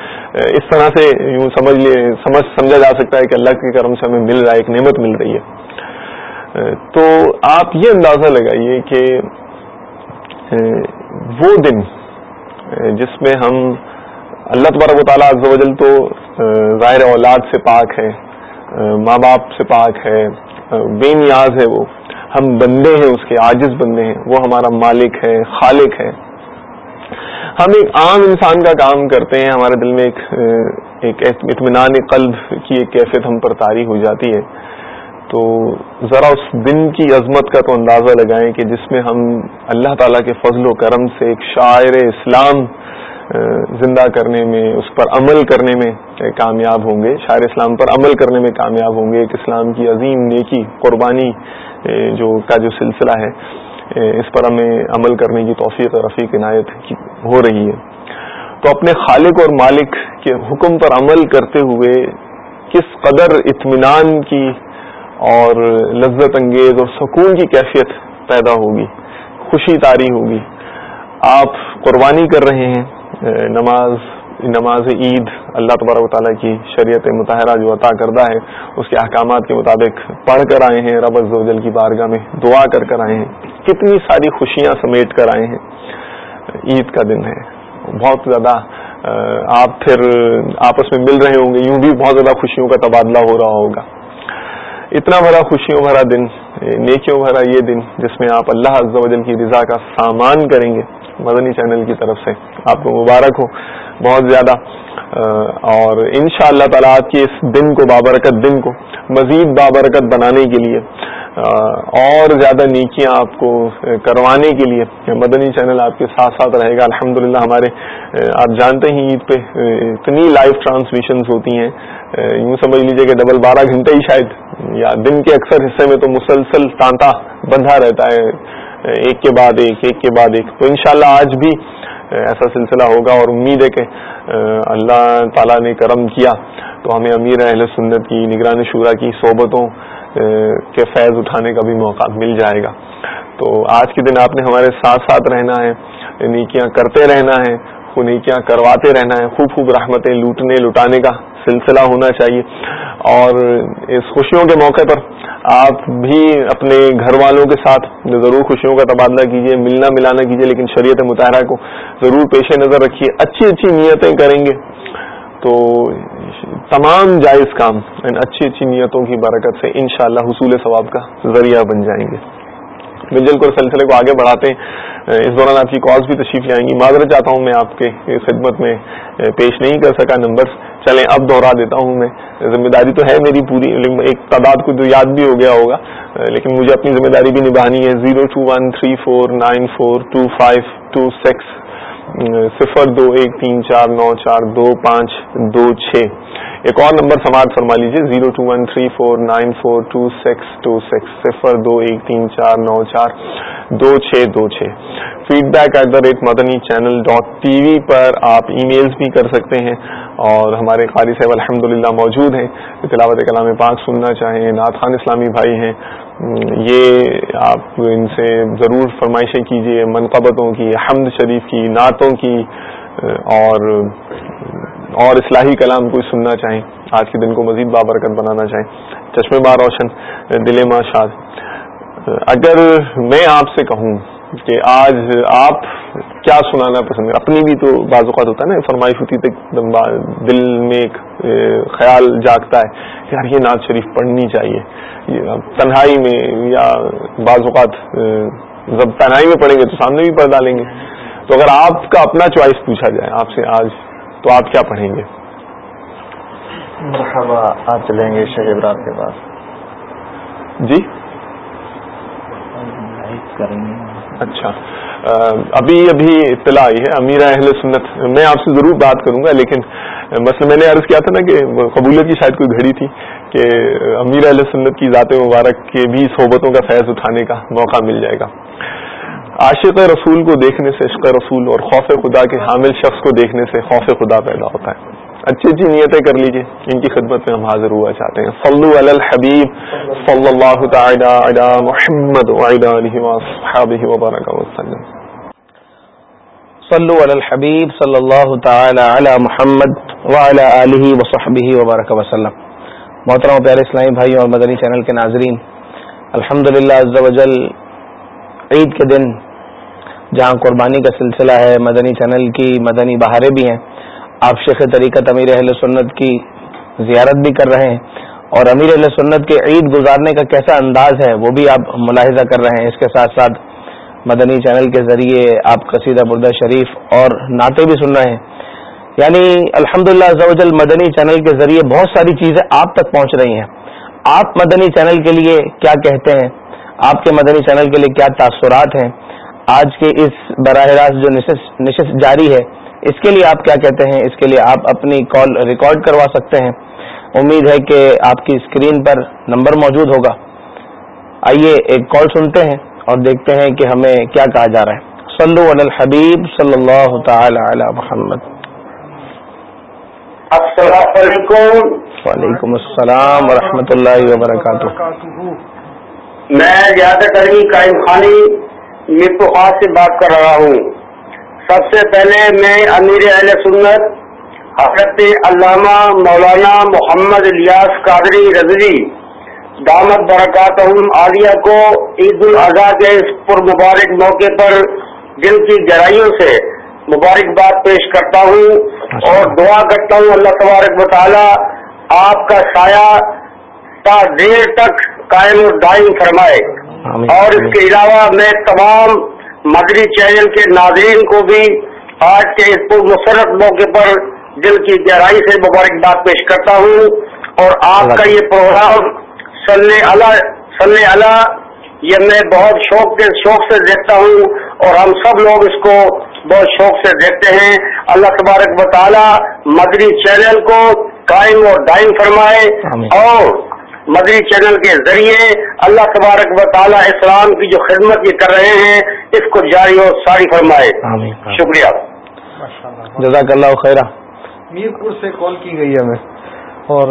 اس طرح سے یوں سمجھ لیے، سمجھ، سمجھا جا سکتا ہے کہ اللہ کے کرم سے ہمیں مل رہا ہے، ایک نعمت مل رہی ہے۔ تو آپ یہ اندازہ لگائیے کہ وہ دن جس میں ہم اللہ تبارک و تعالیٰ عز و جل تو ظاہر اولاد سے پاک ہے ماں باپ سے پاک ہے بے نیاز ہے وہ۔ ہم بندے ہیں، اس کے عاجز بندے ہیں، وہ ہمارا مالک ہے، خالق ہے۔ ہم ایک عام انسان کا کام کرتے ہیں، ہمارے دل میں ایک ایک اطمینان قلب کی ایک کیفیت ہم پر طاری ہو جاتی ہے۔ تو ذرا اس دن کی عظمت کا تو اندازہ لگائیں کہ جس میں ہم اللہ تعالیٰ کے فضل و کرم سے ایک شاعر اسلام زندہ کرنے میں، اس پر عمل کرنے میں کامیاب ہوں گے۔ شاعر اسلام پر عمل کرنے میں کامیاب ہوں گے۔ ایک اسلام کی عظیم نیکی، قربانی جو کا جو سلسلہ ہے اس پر ہمیں عمل کرنے کی توفیق اور رفیق عنایت ہو رہی ہے۔ تو اپنے خالق اور مالک کے حکم پر عمل کرتے ہوئے کس قدر اطمینان کی اور لذت انگیز اور سکون کی کیفیت پیدا ہوگی، خوشی تاری ہوگی۔ آپ قربانی کر رہے ہیں نماز نماز عید اللہ تبارک و تعالیٰ کی شریعت متحرہ جو عطا کردہ ہے، اس کے احکامات کے مطابق پڑھ کر آئے ہیں، رب الزوجل کی بارگاہ میں دعا کر کر آئے ہیں۔ کتنی ساری خوشیاں سمیٹ کر آئے ہیں۔ عید کا دن ہے۔ بہت زیادہ آپ پھر آپس میں مل رہے ہوں گے، یوں بھی بہت زیادہ خوشیوں کا تبادلہ ہو رہا ہوگا۔ اتنا بھرا خوشیوں بھرا دن، نیکیوں بھرا یہ دن جس میں آپ اللہ عز و جل کی رضا کا سامان کریں گے۔ مدنی چینل کی طرف سے آپ کو مبارک ہو، بہت زیادہ۔ اور ان شاء اللہ تعالیٰ آپ کے اس دن کو، بابرکت دن کو مزید بابرکت بنانے کے لیے اور زیادہ نیکیاں آپ کو کروانے کے لیے مدنی چینل آپ کے ساتھ ساتھ رہے گا۔ الحمد ہمارے آپ جانتے ہی عید پہ اتنی لائیو ٹرانسمیشنز ہوتی ہیں۔ یوں سمجھ لیجیے کہ ڈبل بارہ گھنٹے ہی شاید، یا دن کے اکثر حصے میں تو مسلسل تانتا بندھا رہتا ہے۔ ایک کے بعد ایک ایک کے بعد ایک۔ تو انشاءاللہ آج بھی ایسا سلسلہ ہوگا اور امید ہے کہ اللہ تعالیٰ نے کرم کیا۔ تو ہمیں امیر اہل سنت کی، نگران شورا کی صحبتوں کے فیض اٹھانے کا بھی موقع مل جائے گا۔ تو آج کے دن آپ نے ہمارے ساتھ ساتھ رہنا ہے، نیکیاں کرتے رہنا ہے نیکیاں کرواتے رہنا ہے، خوب خوب رحمتیں لوٹنے لٹانے کا سلسلہ ہونا چاہیے۔ اور اس خوشیوں کے موقع پر آپ بھی اپنے گھر والوں کے ساتھ ضرور خوشیوں کا تبادلہ کیجیے ملنا ملانا کیجیے لیکن شریعت مطالعہ کو ضرور پیش نظر رکھیے، اچھی اچھی نیتیں کریں گے۔ تو تمام جائز کام اچھی اچھی نیتوں کی برکت سے انشاءاللہ حصول ثواب کا ذریعہ بن جائیں گے۔ مل کر سلسلے کو آگے بڑھاتے ہیں اس دوران آپ کی کالز بھی تشریف لائیں گی۔ معذرت چاہتا ہوں میں آپ کے خدمت میں پیش نہیں کر سکا نمبرز۔ چلیں، اب دوہرا دیتا ہوں میں۔ ذمہ داری تو ہے میری پوری ایک تعداد کو تو یاد بھی ہو گیا ہوگا۔ لیکن مجھے اپنی ذمہ داری بھی نبھانی ہے۔ Zero two one three four nine four two five two six. صفر دو ایک تین چار نو چار دو پانچ دو چھ۔ ایک اور نمبر سماعت فرما لیجیے zero two one three four nine four two six two six. صفر دو ایک تین چار نو چار دو چھ دو چھ۔ Feedback at the rate Madani channel dot T V پر آپ ای میلز بھی کر سکتے ہیں۔ اور ہمارے قاری صاحب الحمد موجود ہیں۔ تلاوت کلام پاک سننا چاہیں، نعت خان اسلامی بھائی ہیں۔ یہ آپ ان سے ضرور فرمائشیں کیجیے منقبتوں کی، حمد شریف کی، نعتوں کی اور اور اصلاحی کلام کوئی سننا چاہیں، آج کے دن کو مزید بابرکت بنانا چاہیں۔ چشمے بار روشن، دل ماشاد اگر میں آپ سے کہوں کہ آج آپ کیا سنانا پسند اپنی بھی تو بعض اوقات ہوتا ہے نا فرمائش ہوتی تک دل میں ایک خیال جاگتا ہے کہ یار یہ ناز شریف پڑھنی چاہیے۔ تنہائی میں یا بعض اوقات جب تنہائی میں پڑھیں گے تو سامنے بھی پڑھ ڈالیں گے۔ تو اگر آپ کا اپنا چوائس پوچھا جائے آپ سے آج تو آپ کیا پڑھیں گے؟ آج چلیں گے ابرار کے پاس۔ جی؟ کریں گے۔ اچھا۔ ابھی ابھی اطلاع آئی ہے، امیر اہل سنت۔ میں آپ سے ضرور بات کروں گا، لیکن مثلا میں نے عرض کیا تھا نا کہ قبولیت کی شاید کوئی گھڑی تھی کہ امیر اہل سنت کی ذات مبارک کے بھی صحبتوں کا فیض اٹھانے کا موقع مل جائے گا۔ عاشق رسول کو دیکھنے سے، عشق رسول اور خوف خدا کے حامل شخص کو دیکھنے سے خوف خدا پیدا ہوتا ہے۔ اچھی اچھی نیتیں کر لیجیے ان کی خدمت میں ہم حاضر ہوا چاہتے ہیں۔ صلو علی الحبیب صلی اللہ تعالی علی محمد وعلی علیہ وصحابہ وبارک وسلم صلو علی الحبیب صلی اللہ تعالی علی محمد وعلی آلہ وصحبہ وبارک وسلم محترم پیارے اسلامی بھائی اور مدنی چینل کے ناظرین، الحمدللہ عز و جل عید کے دن جہاں قربانی کا سلسلہ ہے، مدنی چینل کی مدنی بہاریں بھی ہیں۔ آپ شیخ طریقت امیر اہل سنت کی زیارت بھی کر رہے ہیں اور امیر اہل سنت کے عید گزارنے کا کیسا انداز ہے وہ بھی آپ ملاحظہ کر رہے ہیں۔ اس کے ساتھ ساتھ مدنی چینل کے ذریعے آپ قصیدہ بردہ شریف اور نعتیں بھی سن رہے ہیں۔ یعنی الحمد للہ مدنی چینل کے ذریعے بہت ساری چیزیں آپ تک پہنچ رہی ہیں۔ آپ مدنی چینل کے لیے کیا کہتے ہیں؟ آپ کے مدنی چینل کے لیے کیا تاثرات ہیں؟ آج کے اس براہ راست جو نشست جاری ہے اس کے لیے آپ کیا کہتے ہیں؟ اس کے لیے آپ اپنی کال ریکارڈ کروا سکتے ہیں۔ امید ہے کہ آپ کی اسکرین پر نمبر موجود ہوگا۔ آئیے ایک کال سنتے ہیں اور دیکھتے ہیں کہ ہمیں کیا کہا جا رہا ہے۔ صلو علی الحبیب صلی اللہ تعالی علی محمد۔ السلام علیکم۔ وعلیکم السلام ورحمۃ اللہ وبرکاتہ۔ میں زیادہ کرمی قائم خانی میرپو خاص سے بات کر رہا ہوں۔ سب سے پہلے میں امیر اہل سنت حضرت علامہ مولانا محمد الیاس قادری رضوی دامت برکات عالیہ کو عید الاضحیٰ کے اس پر مبارک موقع پر دل کی گہرائیوں سے مبارکباد پیش کرتا ہوں اور دعا کرتا ہوں اللہ تبارک مطالعہ آپ کا سایہ تا دیر تک قائم و دائم فرمائے۔ اور اس کے علاوہ میں تمام مدری چینل کے ناظرین کو بھی آج کے اس مسرت موقع پر دل کی گہرائی سے مبارکباد پیش کرتا ہوں اور آپ کا یہ پروگرام صلی اللہ یہ میں بہت شوق کے شوق سے دیکھتا ہوں اور ہم سب لوگ اس کو بہت شوق سے دیکھتے ہیں۔ اللہ تبارک مطالعہ مدری چینل کو قائم اور دائم فرمائے اور مدری چینل کے ذریعے اللہ تبارک مطالعہ اسلام کی جو خدمت یہ کر رہے ہیں اس کو جاری اور ساری فرمائے۔ شکریہ۔ جزاک اللہ خیرہ۔ میرپور سے کال کی گئی ہے ہمیں۔ اور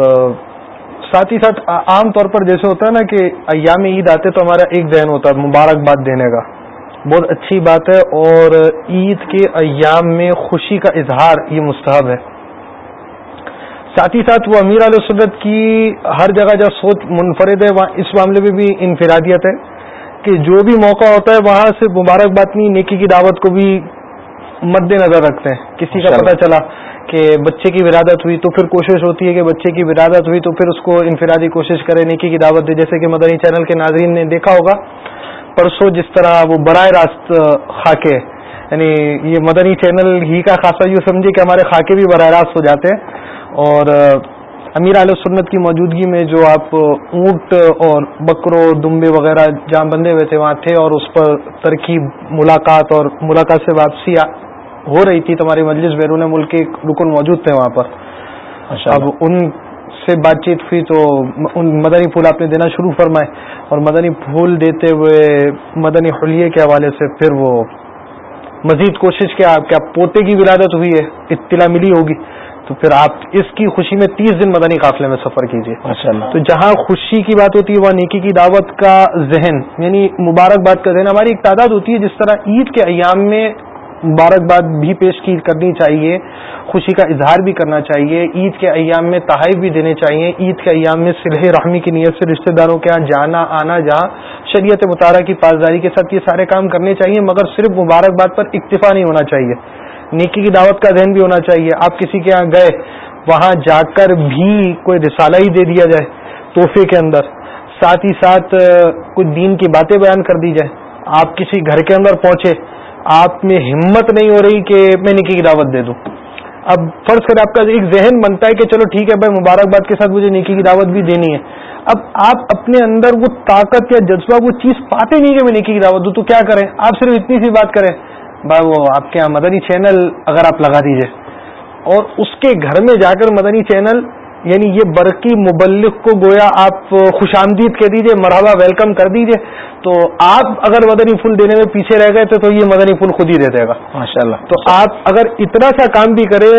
ساتھ ہی ساتھ عام طور پر جیسے ہوتا ہے نا کہ ایام عید آتے تو ہمارا ایک ذہن ہوتا ہے مبارکباد دینے کا۔ بہت اچھی بات ہے اور عید کے ایام میں خوشی کا اظہار یہ مستحب ہے۔ ساتھ ہی ساتھ وہ امیر علیہ سنت کی ہر جگہ جب سوچ منفرد ہے وہاں اس معاملے میں بھی انفرادیت ہے کہ جو بھی موقع ہوتا ہے وہاں سے مبارکباد نہیں نیکی کی دعوت کو بھی مد نظر رکھتے ہیں۔ کسی کا پتہ چلا کہ بچے کی ورادت ہوئی تو پھر کوشش ہوتی ہے کہ بچے کی ورادت ہوئی تو پھر اس کو انفرادی کوشش کرے نیکی کی دعوت دے۔ جیسے کہ مدنی چینل کے ناظرین نے دیکھا ہوگا پرسوں جس طرح وہ براہ راست خاکے یعنی یہ مدنی چینل ہی کا خاصا یوں سمجھے کہ ہمارے خاکے بھی براہ راست ہو جاتے ہیں۔ اور امیر علیہ سنت کی موجودگی میں جو آپ اونٹ اور بکرو دمبے وغیرہ جہاں بندے ہوئے تھے وہاں تھے اور اس پر ترکیب ملاقات اور ملاقات سے واپسی ہو رہی تھی تمہاری مجلس بیرون ملک کے رکن موجود تھے وہاں پر۔ اب ان سے بات چیت ہوئی تو ان مدنی پھول آپ نے دینا شروع فرمائے اور مدنی پھول دیتے ہوئے مدنی حلیے کے حوالے سے پھر وہ مزید کوشش کیا کیا پوتے کی ولادت ہوئی ہے اطلاع ملی ہوگی۔ تو پھر آپ اس کی خوشی میں تیس دن مدنی قافلے میں سفر کیجیے تو جہاں خوشی کی بات ہوتی ہے وہاں نیکی کی دعوت کا ذہن یعنی مبارکباد کا ذہن ہماری ایک تعداد ہوتی ہے جس طرح عید کے ایام میں مبارکباد بھی پیش کی کرنی چاہیے خوشی کا اظہار بھی کرنا چاہیے عید کے ایام میں تحائف بھی دینے چاہیے عید کے ایام میں صلح رحمی کی نیت سے رشتہ داروں کے یہاں جانا آنا جہاں شریعت مطالعہ کی پاسداری کے ساتھ یہ سارے کام کرنے چاہیے مگر صرف مبارکباد پر اکتفا نہیں ہونا چاہیے۔ نیکی کی دعوت کا ذہن بھی ہونا چاہیے۔ آپ کسی کے یہاں گئے، وہاں جا کر بھی کوئی رسالہ ہی دے دیا جائے تحفے کے اندر۔ ساتھ ہی ساتھ کچھ دین کی باتیں بیان کر دی جائے آپ کسی گھر کے اندر پہنچے، آپ میں ہمت نہیں ہو رہی کہ میں نکی کی دعوت دے دوں۔ اب فرض کریں، آپ کا ایک ذہن بنتا ہے کہ چلو ٹھیک ہے بھائی، مبارکباد کے ساتھ مجھے نیکی کی دعوت بھی دینی ہے۔ اب آپ اپنے اندر وہ طاقت یا جذبہ، وہ چیز پاتے نہیں کہ میں نیکی کی دعوت دوں، تو کیا کریں؟ آپ صرف اتنی سی بات کریں۔ بھائی وہ آپ کے یہاں مدنی چینل اگر آپ لگا دیجیے اور اس کے گھر میں جا کر مدنی چینل یعنی یہ برقی مبلک کو گویا آپ خوش آمدید کہہ دیجیے مرحبا ویلکم کر دیجیے تو آپ اگر مدنی پھول دینے میں پیچھے رہ گئے تھے تو یہ مدنی پھول خود ہی دے دے گا۔ ماشاء اللہ تو آپ اگر اتنا سا کام بھی کریں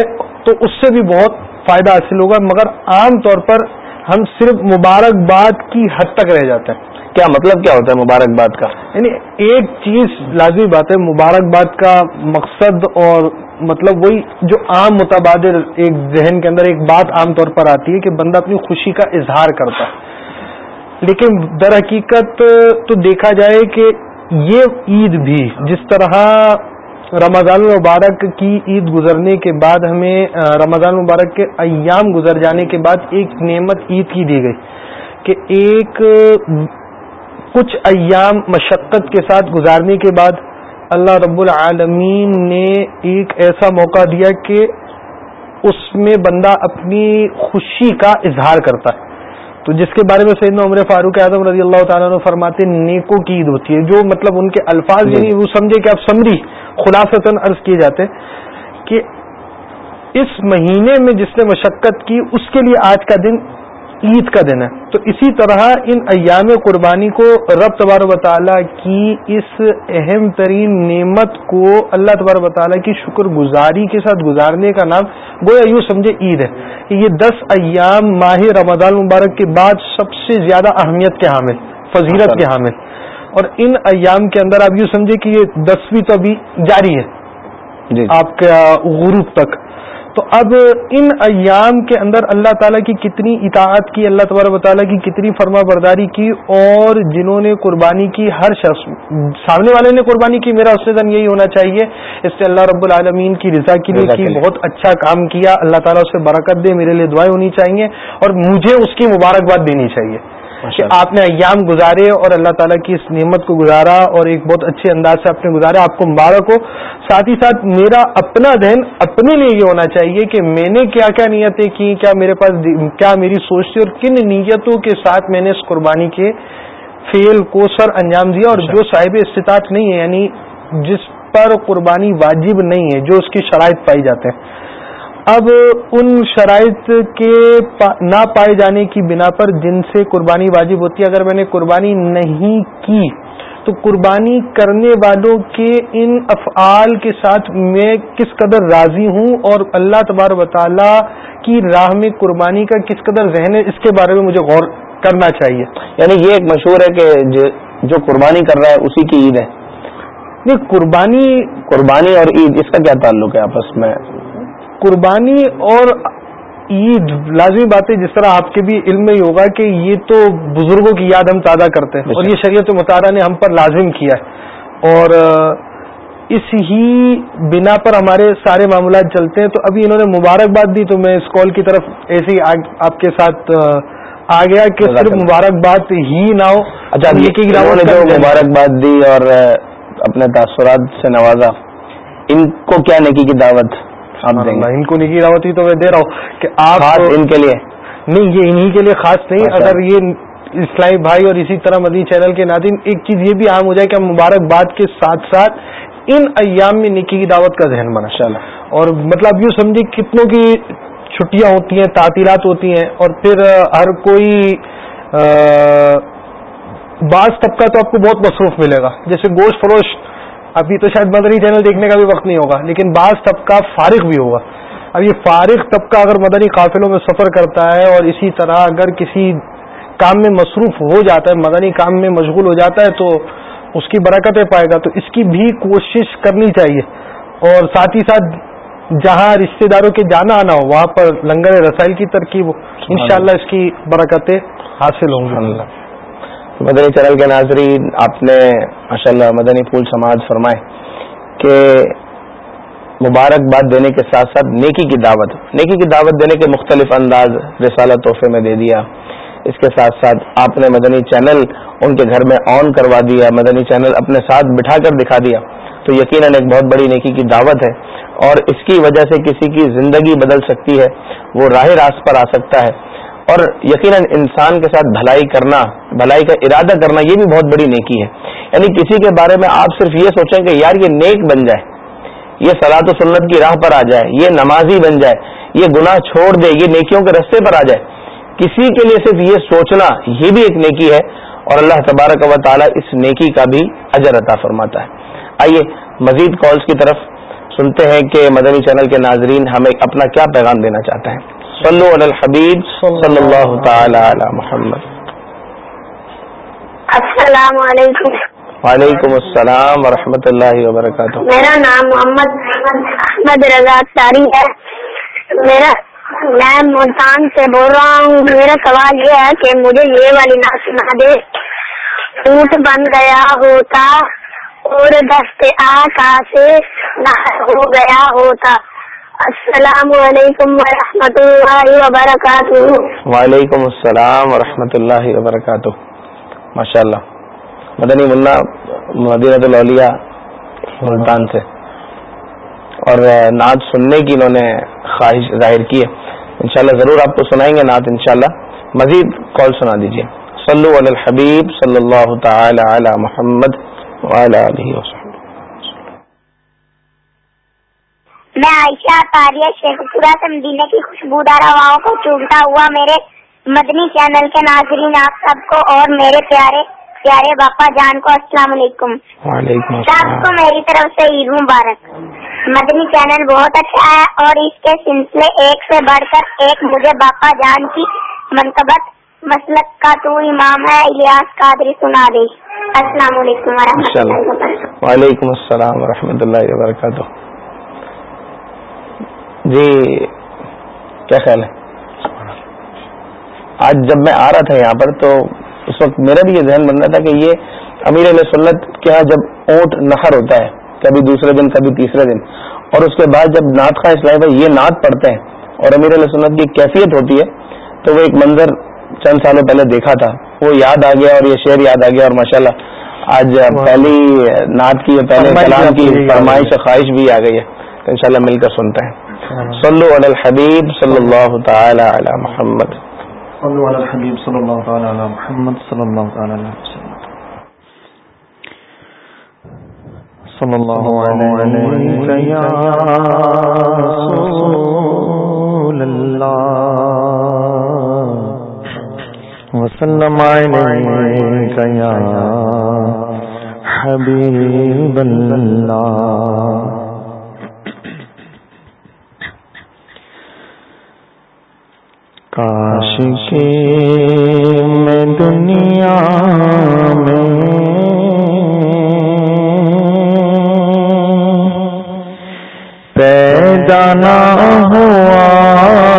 تو اس سے بھی بہت فائدہ حاصل ہوگا مگر عام طور پر ہم صرف مبارکباد کی حد تک رہ جاتے ہیں۔ کیا مطلب کیا ہوتا ہے مبارکباد کا؟ یعنی ایک چیز لازمی بات ہے، مبارکباد کا مقصد اور مطلب وہی جو عام متبادل ایک ذہن کے اندر ایک بات عام طور پر آتی ہے کہ بندہ اپنی خوشی کا اظہار کرتا ہے۔ لیکن در حقیقت تو دیکھا جائے کہ یہ عید بھی جس طرح رمضان المبارک کی عید گزرنے کے بعد ہمیں رمضان المبارک کے ایام گزر جانے کے بعد ایک نعمت عید کی دی گئی کہ ایک کچھ ایام مشقت کے ساتھ گزارنے کے بعد اللہ رب العالمین نے ایک ایسا موقع دیا کہ اس میں بندہ اپنی خوشی کا اظہار کرتا ہے۔ تو جس کے بارے میں سیدنا عمر فاروق اعظم رضی اللہ تعالیٰ عنہ فرماتے ہیں نیکوں کی عید ہوتی ہے۔ جو مطلب ان کے الفاظ یعنی وہ سمجھے کہ آپ سمری خلاصتاً عرض کیے جاتے ہیں کہ اس مہینے میں جس نے مشقت کی اس کے لیے آج کا دن عید کا دن ہے۔ تو اسی طرح ان ایام قربانی کو رب تبار و تعالیٰ کی اس اہم ترین نعمت کو اللہ تبار و تعالیٰ کی شکر گزاری کے ساتھ گزارنے کا نام گویا یوں سمجھے عید ہے کہ یہ دس ایام ماہ رمضان مبارک کے بعد سب سے زیادہ اہمیت کے حامل فضیلت کے حامل۔ اور ان ایام کے اندر آپ یوں سمجھے کہ یہ دسویں تو ابھی جاری ہے۔ جی۔ آپ کا غروب تک۔ تو اب ان ایام کے اندر اللہ تعالیٰ کی کتنی اطاعت کی اللہ تبارک و تعالیٰ کی کتنی فرما برداری کی اور جنہوں نے قربانی کی ہر شخص سامنے والے نے قربانی کی میرا اس سے دن یہی ہونا چاہیے۔ اس سے اللہ رب العالمین کی رضا کے لیے کی۔ بہت اچھا کام کیا۔ اللہ تعالیٰ اسے برکت دے میرے لیے دعائیں ہونی چاہیے اور مجھے اس کی مبارکباد دینی چاہیے۔ کہ آپ نے ایام گزارے اور اللہ تعالیٰ کی اس نعمت کو گزارا اور ایک بہت اچھے انداز سے آپ نے گزارا. آپ کو مبارک ہو. ساتھ ہی ساتھ میرا اپنا ذہن اپنے لیے یہ ہونا چاہیے کہ میں نے کیا کیا نیتیں کی کیا میرے پاس کیا میری سوچ تھی اور کن نیتوں کے ساتھ میں نے اس قربانی کے فیل کو سر انجام دیا اور جو صاحب استطاعت نہیں ہے یعنی جس پر قربانی واجب نہیں ہے جو اس کی شرائط پائی جاتے ہیں. اب ان شرائط کے پا- نہ پائے جانے کی بنا پر جن سے قربانی واجب ہوتی ہے اگر میں نے قربانی نہیں کی تو قربانی کرنے والوں کے ان افعال کے ساتھ میں کس قدر راضی ہوں اور اللہ تبار و تعالیٰ کی راہ میں قربانی کا کس قدر ذہن ہے اس کے بارے میں مجھے غور کرنا چاہیے۔ یعنی یہ ایک مشہور ہے کہ جو- جو قربانی کر رہا ہے اسی کی عید ہے۔ نہیں قربانی قربانی اور عید اس کا کیا تعلق ہے آپس میں؟ قربانی اور عید لازمی بات ہے جس طرح آپ کے بھی علم میں ہی ہوگا کہ یہ تو بزرگوں کی یاد ہم تازہ کرتے ہیں۔ اور یہ شریعت مطالعہ نے ہم پر لازم کیا ہے۔ اور اس ہی بنا پر ہمارے سارے معاملات چلتے ہیں۔ تو ابھی انہوں نے مبارکباد دی تو میں اس کال کی طرف ایسے ہی آپ کے ساتھ آ، گیا کہ صرف۔ مبارکباد ہی نہ ہو۔ اچھا جو مبارکباد دی اور اپنے تاثرات سے نوازا ان کو کیا نیکی کی دعوت؟ ان کو نکی دعوت ہی تو میں دے رہا ہوں کہ آپ خاص ان کے لیے۔ نہیں یہ انہی کے لیے خاص نہیں اچھا۔ اگر یہ اسلامی بھائی اور اسی طرح مدنی چینل کے ناظرین ایک چیز یہ بھی عام ہو جائے کہ مبارکباد کے ساتھ ساتھ ان ایام میں نکی کی دعوت کا ذہن بنا اور مطلب یوں سمجھے کتنوں کی چھٹیاں ہوتی ہیں تعطیلات ہوتی ہیں اور پھر ہر کوئی بعض طبقہ تو آپ کو بہت مصروف ملے گا۔ جیسے گوشت فروش ابھی تو شاید مدنی چینل دیکھنے کا بھی وقت نہیں ہوگا لیکن بعض طبقہ فارغ بھی ہوگا۔ اب یہ فارغ طبقہ اگر مدنی قافلوں میں سفر کرتا ہے اور اسی طرح اگر کسی کام میں مصروف ہو جاتا ہے مدنی کام میں مشغول ہو جاتا ہے تو اس کی برکتیں پائے گا۔ تو اس کی بھی کوشش کرنی چاہیے۔ اور ساتھ ہی ساتھ جہاں رشتہ داروں کے جانا آنا ہو وہاں پر لنگر رسائل کی ترکیب انشاءاللہ اس کی برکتیں حاصل ہوں گی۔ مدنی چینل کے ناظرین، آپ نے ماشاءاللہ مدنی پھول سماج فرمائے کہ مبارکباد دینے کے ساتھ ساتھ نیکی کی دعوت، نیکی کی دعوت دینے کے مختلف انداز رسالہ تحفے میں دے دیا۔ اس کے ساتھ ساتھ آپ نے مدنی چینل ان کے گھر میں آن کروا دیا، مدنی چینل اپنے ساتھ بٹھا کر دکھا دیا۔ تو یقیناً ایک بہت بڑی نیکی کی دعوت ہے۔ اور اس کی وجہ سے کسی کی زندگی بدل سکتی ہے، وہ راہ راست پر آ سکتا ہے۔ اور یقیناً انسان کے ساتھ بھلائی کرنا، بھلائی کا ارادہ کرنا یہ بھی بہت بڑی نیکی ہے۔ یعنی کسی کے بارے میں آپ صرف یہ سوچیں کہ یار یہ نیک بن جائے، یہ سلاد و سنت کی راہ پر آ جائے، یہ نمازی بن جائے، یہ گناہ چھوڑ دے، یہ نیکیوں کے رستے پر آ جائے۔ کسی کے لیے صرف یہ سوچنا یہ بھی ایک نیکی ہے۔ اور اللہ تبارک و تعالی اس نیکی کا بھی اجر عطا فرماتا ہے۔ آئیے مزید کالز کی طرف سنتے ہیں کہ مدنی چینل کے ناظرین ہمیں اپنا کیا پیغام دینا چاہتے ہیں۔ صلو علی الحبیب صلی اللہ تعالی علی محمد. السلام علیکم. وعلیکم السلام ورحمۃ اللہ وبرکاتہ. میرا نام محمد احمد رضا تاری ہے. میرا میں ملتان سے بول رہا ہوں. میرا سوال یہ ہے کہ مجھے یہ والی نہ سنا دے. اونٹ بن گیا ہوتا اور دستے آقا سے نہ ہو گیا ہوتا. السلام علیکم ورحمۃ اللہ وبرکاتہ. وعلیکم السلام ورحمۃ اللہ وبرکاتہ. ماشاء اللہ مدنی منا مدینۃ الاولیاء ملتان سے. اور نعت سننے کی انہوں نے خواہش ظاہر کی ہے. انشاءاللہ ضرور آپ کو سنائیں گے نعت انشاءاللہ. مزید کال سنا دیجیے صلو علی الحبیب صلی اللہ تعالی علی محمد میں عائشہ تاریہ شیخ پورا سے کی خوشبودار ہواؤں کو چومتا ہوا میرے مدنی چینل کے ناظرین آپ سب کو اور میرے پیارے پیارے باپا جان کو السلام علیکم۔ سب کو میری طرف سے عید مبارک۔ مدنی چینل بہت اچھا ہے اور اس کے سلسلے ایک سے بڑھ کر ایک مجھے باپا جان کی منقبت مسلک کا تو امام ہے الیاس قادری سنا دے۔ السلام علیکم ورحمۃ اللہ وبرکاتہ۔ وعلیکم السلام ورحمۃ اللہ وبرکاتہ۔ جی کیا خیال ہے؟ آج جب میں آ رہا تھا یہاں پر تو اس وقت میرا بھی یہ ذہن بن رہا تھا کہ یہ امیر علیہ سنت کے یہاں جب اونٹ نہر ہوتا ہے کبھی دوسرے دن کبھی تیسرے دن اور اس کے بعد جب نعت خواہ اسلائی بھائی یہ نعت پڑھتے ہیں اور امیر علیہ سنت کی کیفیت ہوتی ہے تو وہ ایک منظر چند سالوں پہلے دیکھا تھا۔ وہ یاد آ گیا اور یہ شعر یاد آ گیا اور ماشاءاللہ آج پہلی نعت کی پہلے کلام کی فرمائش خواہش بھی آ گئی ہے۔ تو انشاءاللہ مل کر سنتے ہیں۔ صلو علی الحبیب صلی اللہ تعالی علی محمد. صلو علی الحبیب صلی اللہ تعالی علی محمد صلی اللہ تعالی علی وسلم. صلی اللہ علیہ یا رسول اللہ. وسلم یا حبیب اللہ. کاش کے میں دنیا میں پیدا نہ ہوا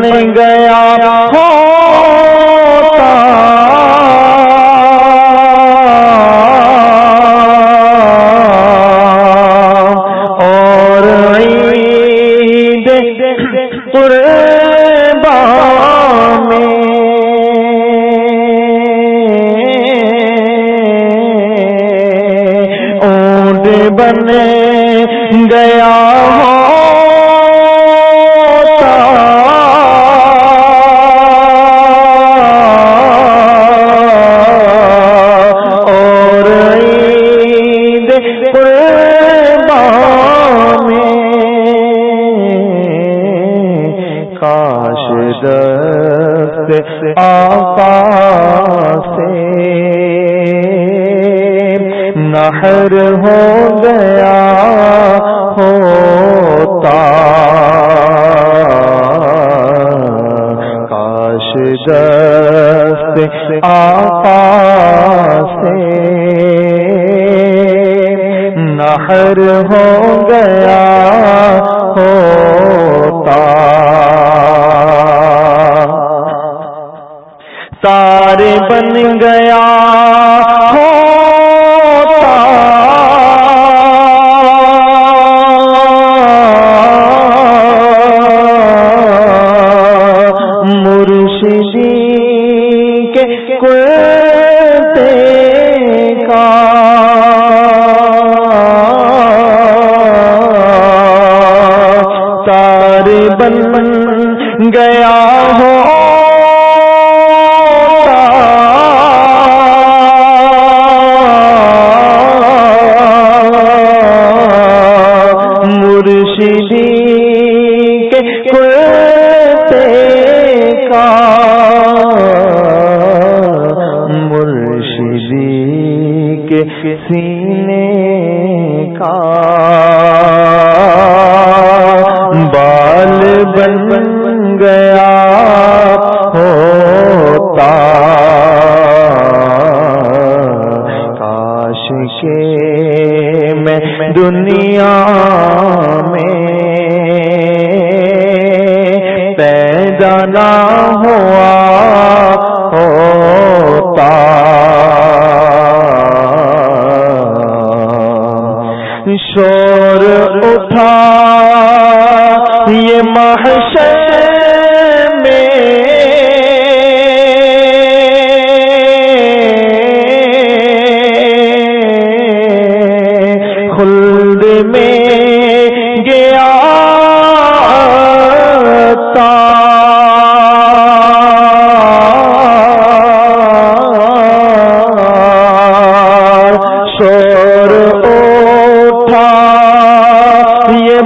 نہیں گئے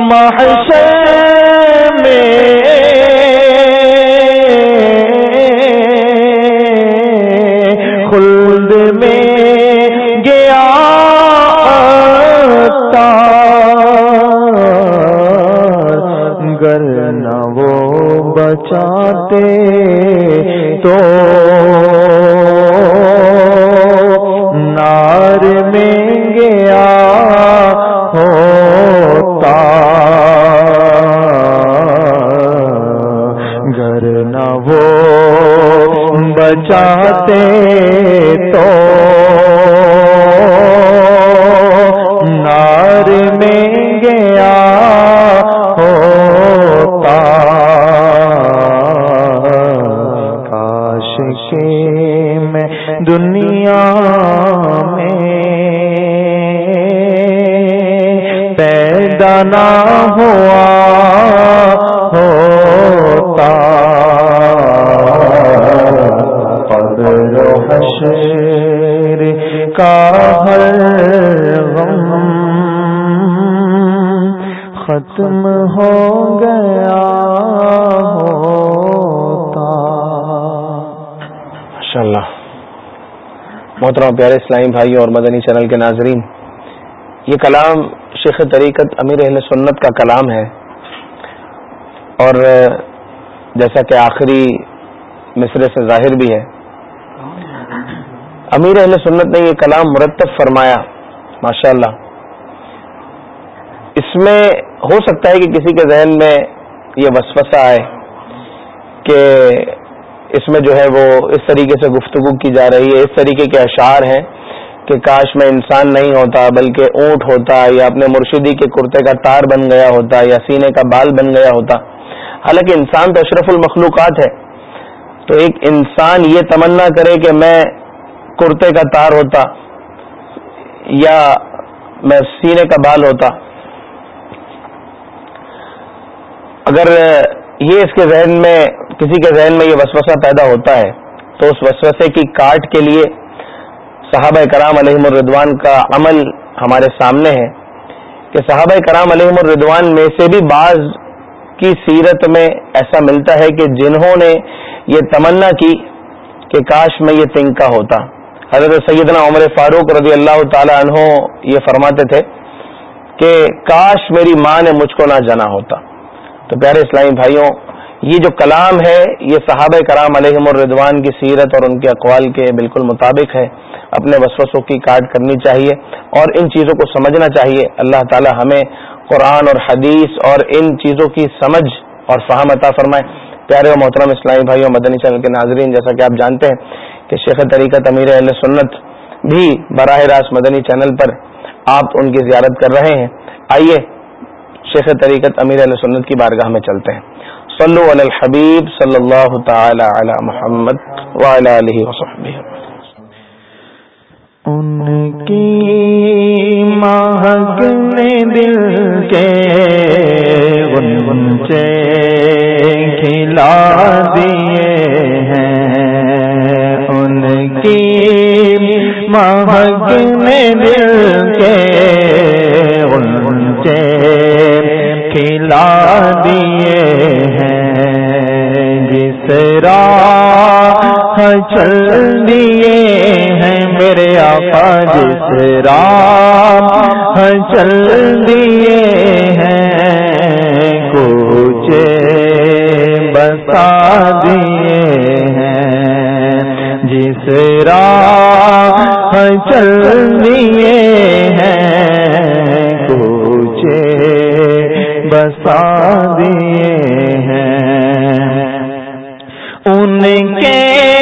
محشر میں خلد میں گیا گر نہ وہ بچاتے تو فنا ہوا ہوتا۔ قدر حشر کا غم ختم ہو گیا ہوتا۔ ماشاء اللہ محترم، پیارے اسلامی بھائی اور مدنی چینل کے ناظرین، یہ کلام شیخ طریقت امیر اہل سنت کا کلام ہے اور جیسا کہ آخری مصرے سے ظاہر بھی ہے۔ امیر اہل سنت نے یہ کلام مرتب فرمایا ماشاء اللہ اس میں ہو سکتا ہے کہ کسی کے ذہن میں یہ وسوسہ آئے کہ اس میں جو ہے وہ اس طریقے سے گفتگو کی جا رہی ہے، اس طریقے کے اشعار ہیں۔ کہ کاش میں انسان نہیں ہوتا، بلکہ اونٹ ہوتا یا اپنے مرشدی کے کرتے کا تار بن گیا ہوتا یا سینے کا بال بن گیا ہوتا۔ حالانکہ انسان تو اشرف المخلوقات ہے۔ تو ایک انسان یہ تمنا کرے کہ میں کرتے کا تار ہوتا یا میں سینے کا بال ہوتا۔ اگر یہ اس کے ذہن میں، کسی کے ذہن میں یہ وسوسہ پیدا ہوتا ہے، تو اس وسوسے کی کاٹ کے لیے صحابہ کرام علیہم الردوان کا عمل ہمارے سامنے ہے کہ صحابہ کرام علیہم الردوان میں سے بھی بعض کی سیرت میں ایسا ملتا ہے کہ جنہوں نے یہ تمنا کی کہ کاش میں یہ تنکا ہوتا۔ حضرت سیدنا عمر فاروق رضی اللہ تعالی عنہ یہ فرماتے تھے کہ کاش میری ماں نے مجھ کو نہ جانا ہوتا۔ تو پیارے اسلامی بھائیوں، یہ جو کلام ہے، یہ صحابہ کرام علیہم الردوان کی سیرت اور ان کے اقوال کے بالکل مطابق ہے۔ اپنے وسوسوں کی کاٹ کرنی چاہیے اور ان چیزوں کو سمجھنا چاہیے۔ اللہ تعالی ہمیں قرآن اور حدیث اور ان چیزوں کی سمجھ اور فہم عطا فرمائے۔ پیارے و محترم اسلامی بھائی اور مدنی چینل کے ناظرین، جیسا کہ آپ جانتے ہیں کہ شیخ طریقت امیر اہل سنت بھی براہ راست مدنی چینل پر آپ ان کی زیارت کر رہے ہیں۔ آئیے شیخ طریقت امیر علیہ سنت کی بارگاہ میں چلتے ہیں۔ صلو علی الحبیب صلی اللہ تعالی علی محمد علیہ وصحبہ ان کی مہک نے دل کے غنچے کھلا دیے ہیں۔ ان کی مہک نے دل کے کھلا دیے ہیں۔ جس راہ چل دیے میرے آقا جس رام ہاں چل دیے ہیں، کوچے بتا دیے ہیں۔ جس رام ہاں چل دیے ہیں، کوچے بسا دیے ہیں۔ ان کے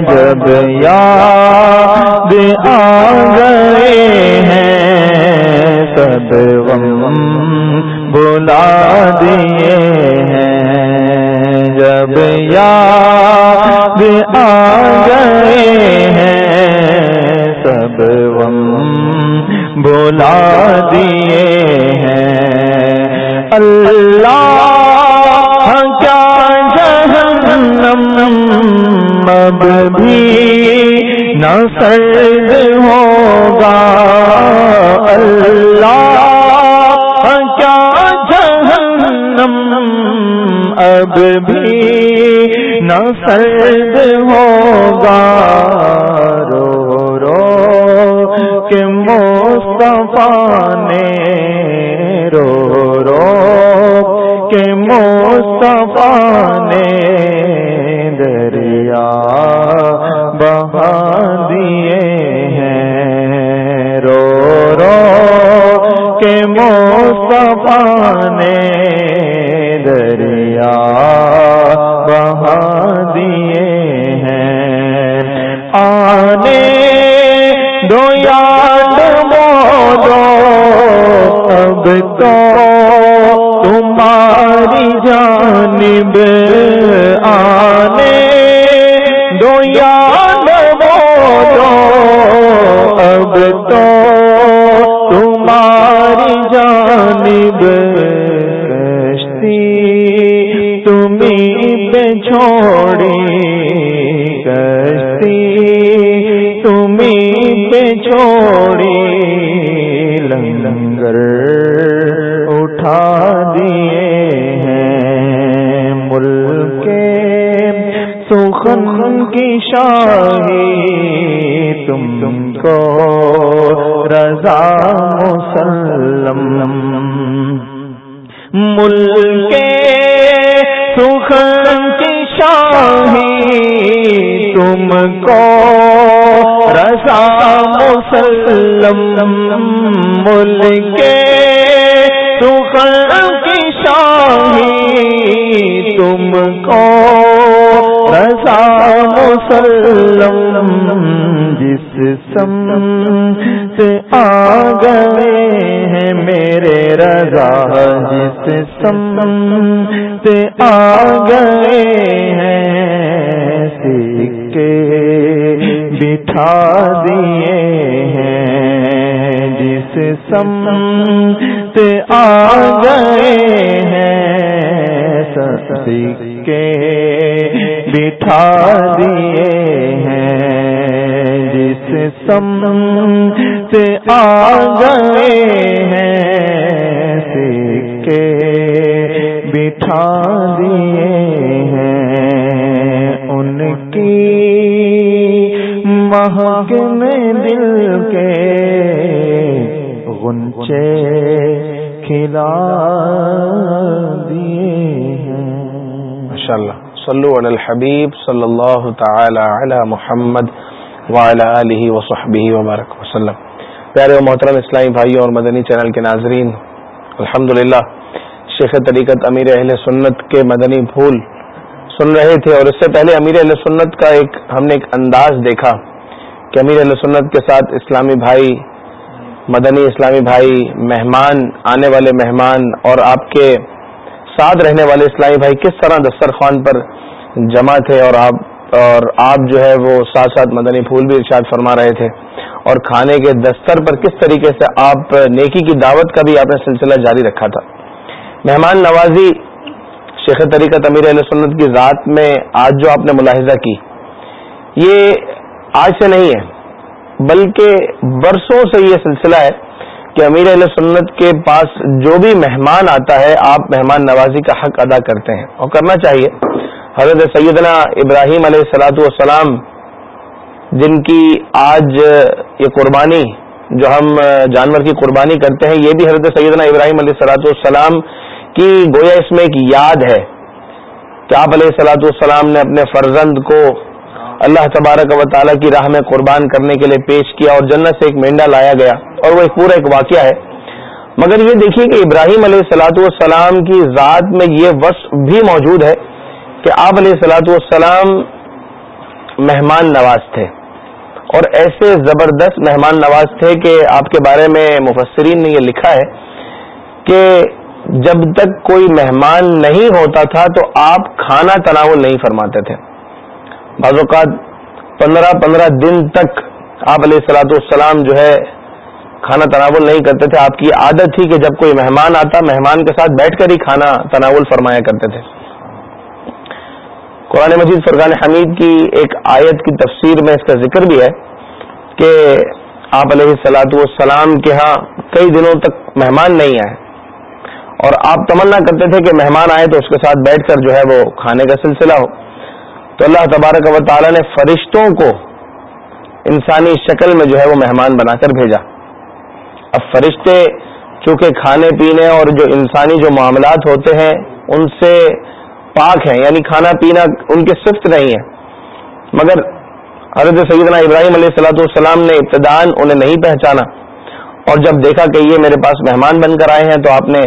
جب یاد آ گئے ہیں، سب غم بلا دیے ہیں۔ جب یاد آ گئے ہیں، سب غم بلا دیے ہیں۔ اللہ اب بھی نسل ہوگا۔ اللہ کیا جہنم اب بھی نسل ہوگا۔ رو رو کے مصطفیٰ نے، رو رو کے مصطفیٰ نے دریا بہا دیے ہیں۔ رو رو کے مو نے دریا بہا دیے ہیں۔ آنے دو یا بولو، اب تو تمہاری جانب آنے اب تو تمہاری جانب کشتی تمہیں پہ چھوڑی کشتی تمہیں پہ چھوڑی لنگ لنگر اٹھا دیے ہیں ملک سخن کی شاہی تم تم کو رضا مسلم ملک سخن کی شاہی تم کو رضا مسلم ملک سخن کی شاہی تم کو رضا مسلم جس سم سے آ گئے ہیں میرے رضا، جس سم سے آ گئے ہیں، سکے بٹھا دیے ہیں۔ جس سم سے آ گئے ہیں سس کے بٹھا دیے سے سم پہ آ گئے ہیں، سکے بٹھا دیے ہیں۔ ان کی محکم دل کے غنچے کھلا دیے ہیں۔ ماشاء اللہ صلو علی الحبیب صلی اللہ تعالی علی محمد وعلی آلہ وصحبہ وبارک وسلم۔ پیارے و محترم اسلامی بھائیوں اور مدنی چینل کے ناظرین، الحمدللہ، شیخ طریقت امیر اہل سنت کے مدنی پھول سن رہے تھے اور اس سے پہلے امیر اہل سنت کا ایک، ہم نے ایک انداز دیکھا کہ امیر علیہ سنت کے ساتھ اسلامی بھائی، مدنی اسلامی بھائی، مہمان، آنے والے مہمان اور آپ کے ساتھ رہنے والے اسلامی بھائی کس طرح دسترخوان پر جمع تھے اور آپ اور آپ جو ہے وہ ساتھ ساتھ مدنی پھول بھی ارشاد فرما رہے تھے۔ اور کھانے کے دستر پر کس طریقے سے آپ نیکی کی دعوت کا بھی آپ نے سلسلہ جاری رکھا تھا۔ مہمان نوازی شیخ طریقت امیر علیہ سنت کی ذات میں آج جو آپ نے ملاحظہ کی، یہ آج سے نہیں ہے، بلکہ برسوں سے یہ سلسلہ ہے کہ امیر علیہ سنت کے پاس جو بھی مہمان آتا ہے، آپ مہمان نوازی کا حق ادا کرتے ہیں۔ اور کرنا چاہیے حضرت سیدنا ابراہیم علیہ السلاۃ والسلام، جن کی آج یہ قربانی، جو ہم جانور کی قربانی کرتے ہیں، یہ بھی حضرت سیدنا ابراہیم علیہ السلاۃ والسلام کی گویا اس میں ایک یاد ہے۔ کہ آپ علیہ السلاۃ والسلام نے اپنے فرزند کو اللہ تبارک و تعالیٰ کی راہ میں قربان کرنے کے لیے پیش کیا اور جنت سے ایک مینڈا لایا گیا اور وہ ایک پورا ایک واقعہ ہے۔ مگر یہ دیکھیے کہ ابراہیم علیہ السلاۃ والسلام کی ذات میں یہ وصف بھی موجود ہے۔ کہ آپ علیہ السلاۃ والسلام مہمان نواز تھے اور ایسے زبردست مہمان نواز تھے کہ آپ کے بارے میں مفسرین نے یہ لکھا ہے کہ جب تک کوئی مہمان نہیں ہوتا تھا تو آپ کھانا تناول نہیں فرماتے تھے۔ بعض اوقات پندرہ پندرہ دن تک آپ علیہ السلاۃ والسلام جو ہے کھانا تناول نہیں کرتے تھے۔ آپ کی عادت تھی کہ جب کوئی مہمان آتا، مہمان کے ساتھ بیٹھ کر ہی کھانا تناول فرمایا کرتے تھے۔ قرآن مجید فرقان حمید کی ایک آیت کی تفسیر میں اس کا ذکر بھی ہے کہ آپ علیہ السلاۃ والسلام کے ہاں کئی دنوں تک مہمان نہیں آئے اور آپ تمنا کرتے تھے کہ مہمان آئے تو اس کے ساتھ بیٹھ کر جو ہے وہ کھانے کا سلسلہ ہو۔ تو اللہ تبارک و تعالی نے فرشتوں کو انسانی شکل میں جو ہے وہ مہمان بنا کر بھیجا۔ اب فرشتے چونکہ کھانے پینے اور جو انسانی جو معاملات ہوتے ہیں ان سے پاک ہیں یعنی کھانا پینا ان کی صفت نہیں ہے مگر حضرت سیدنا ابراہیم علیہ السلاۃ والسلام نے ابتدان انہیں نہیں پہچانا۔ اور جب دیکھا کہ یہ میرے پاس مہمان بن کر آئے ہیں، تو آپ نے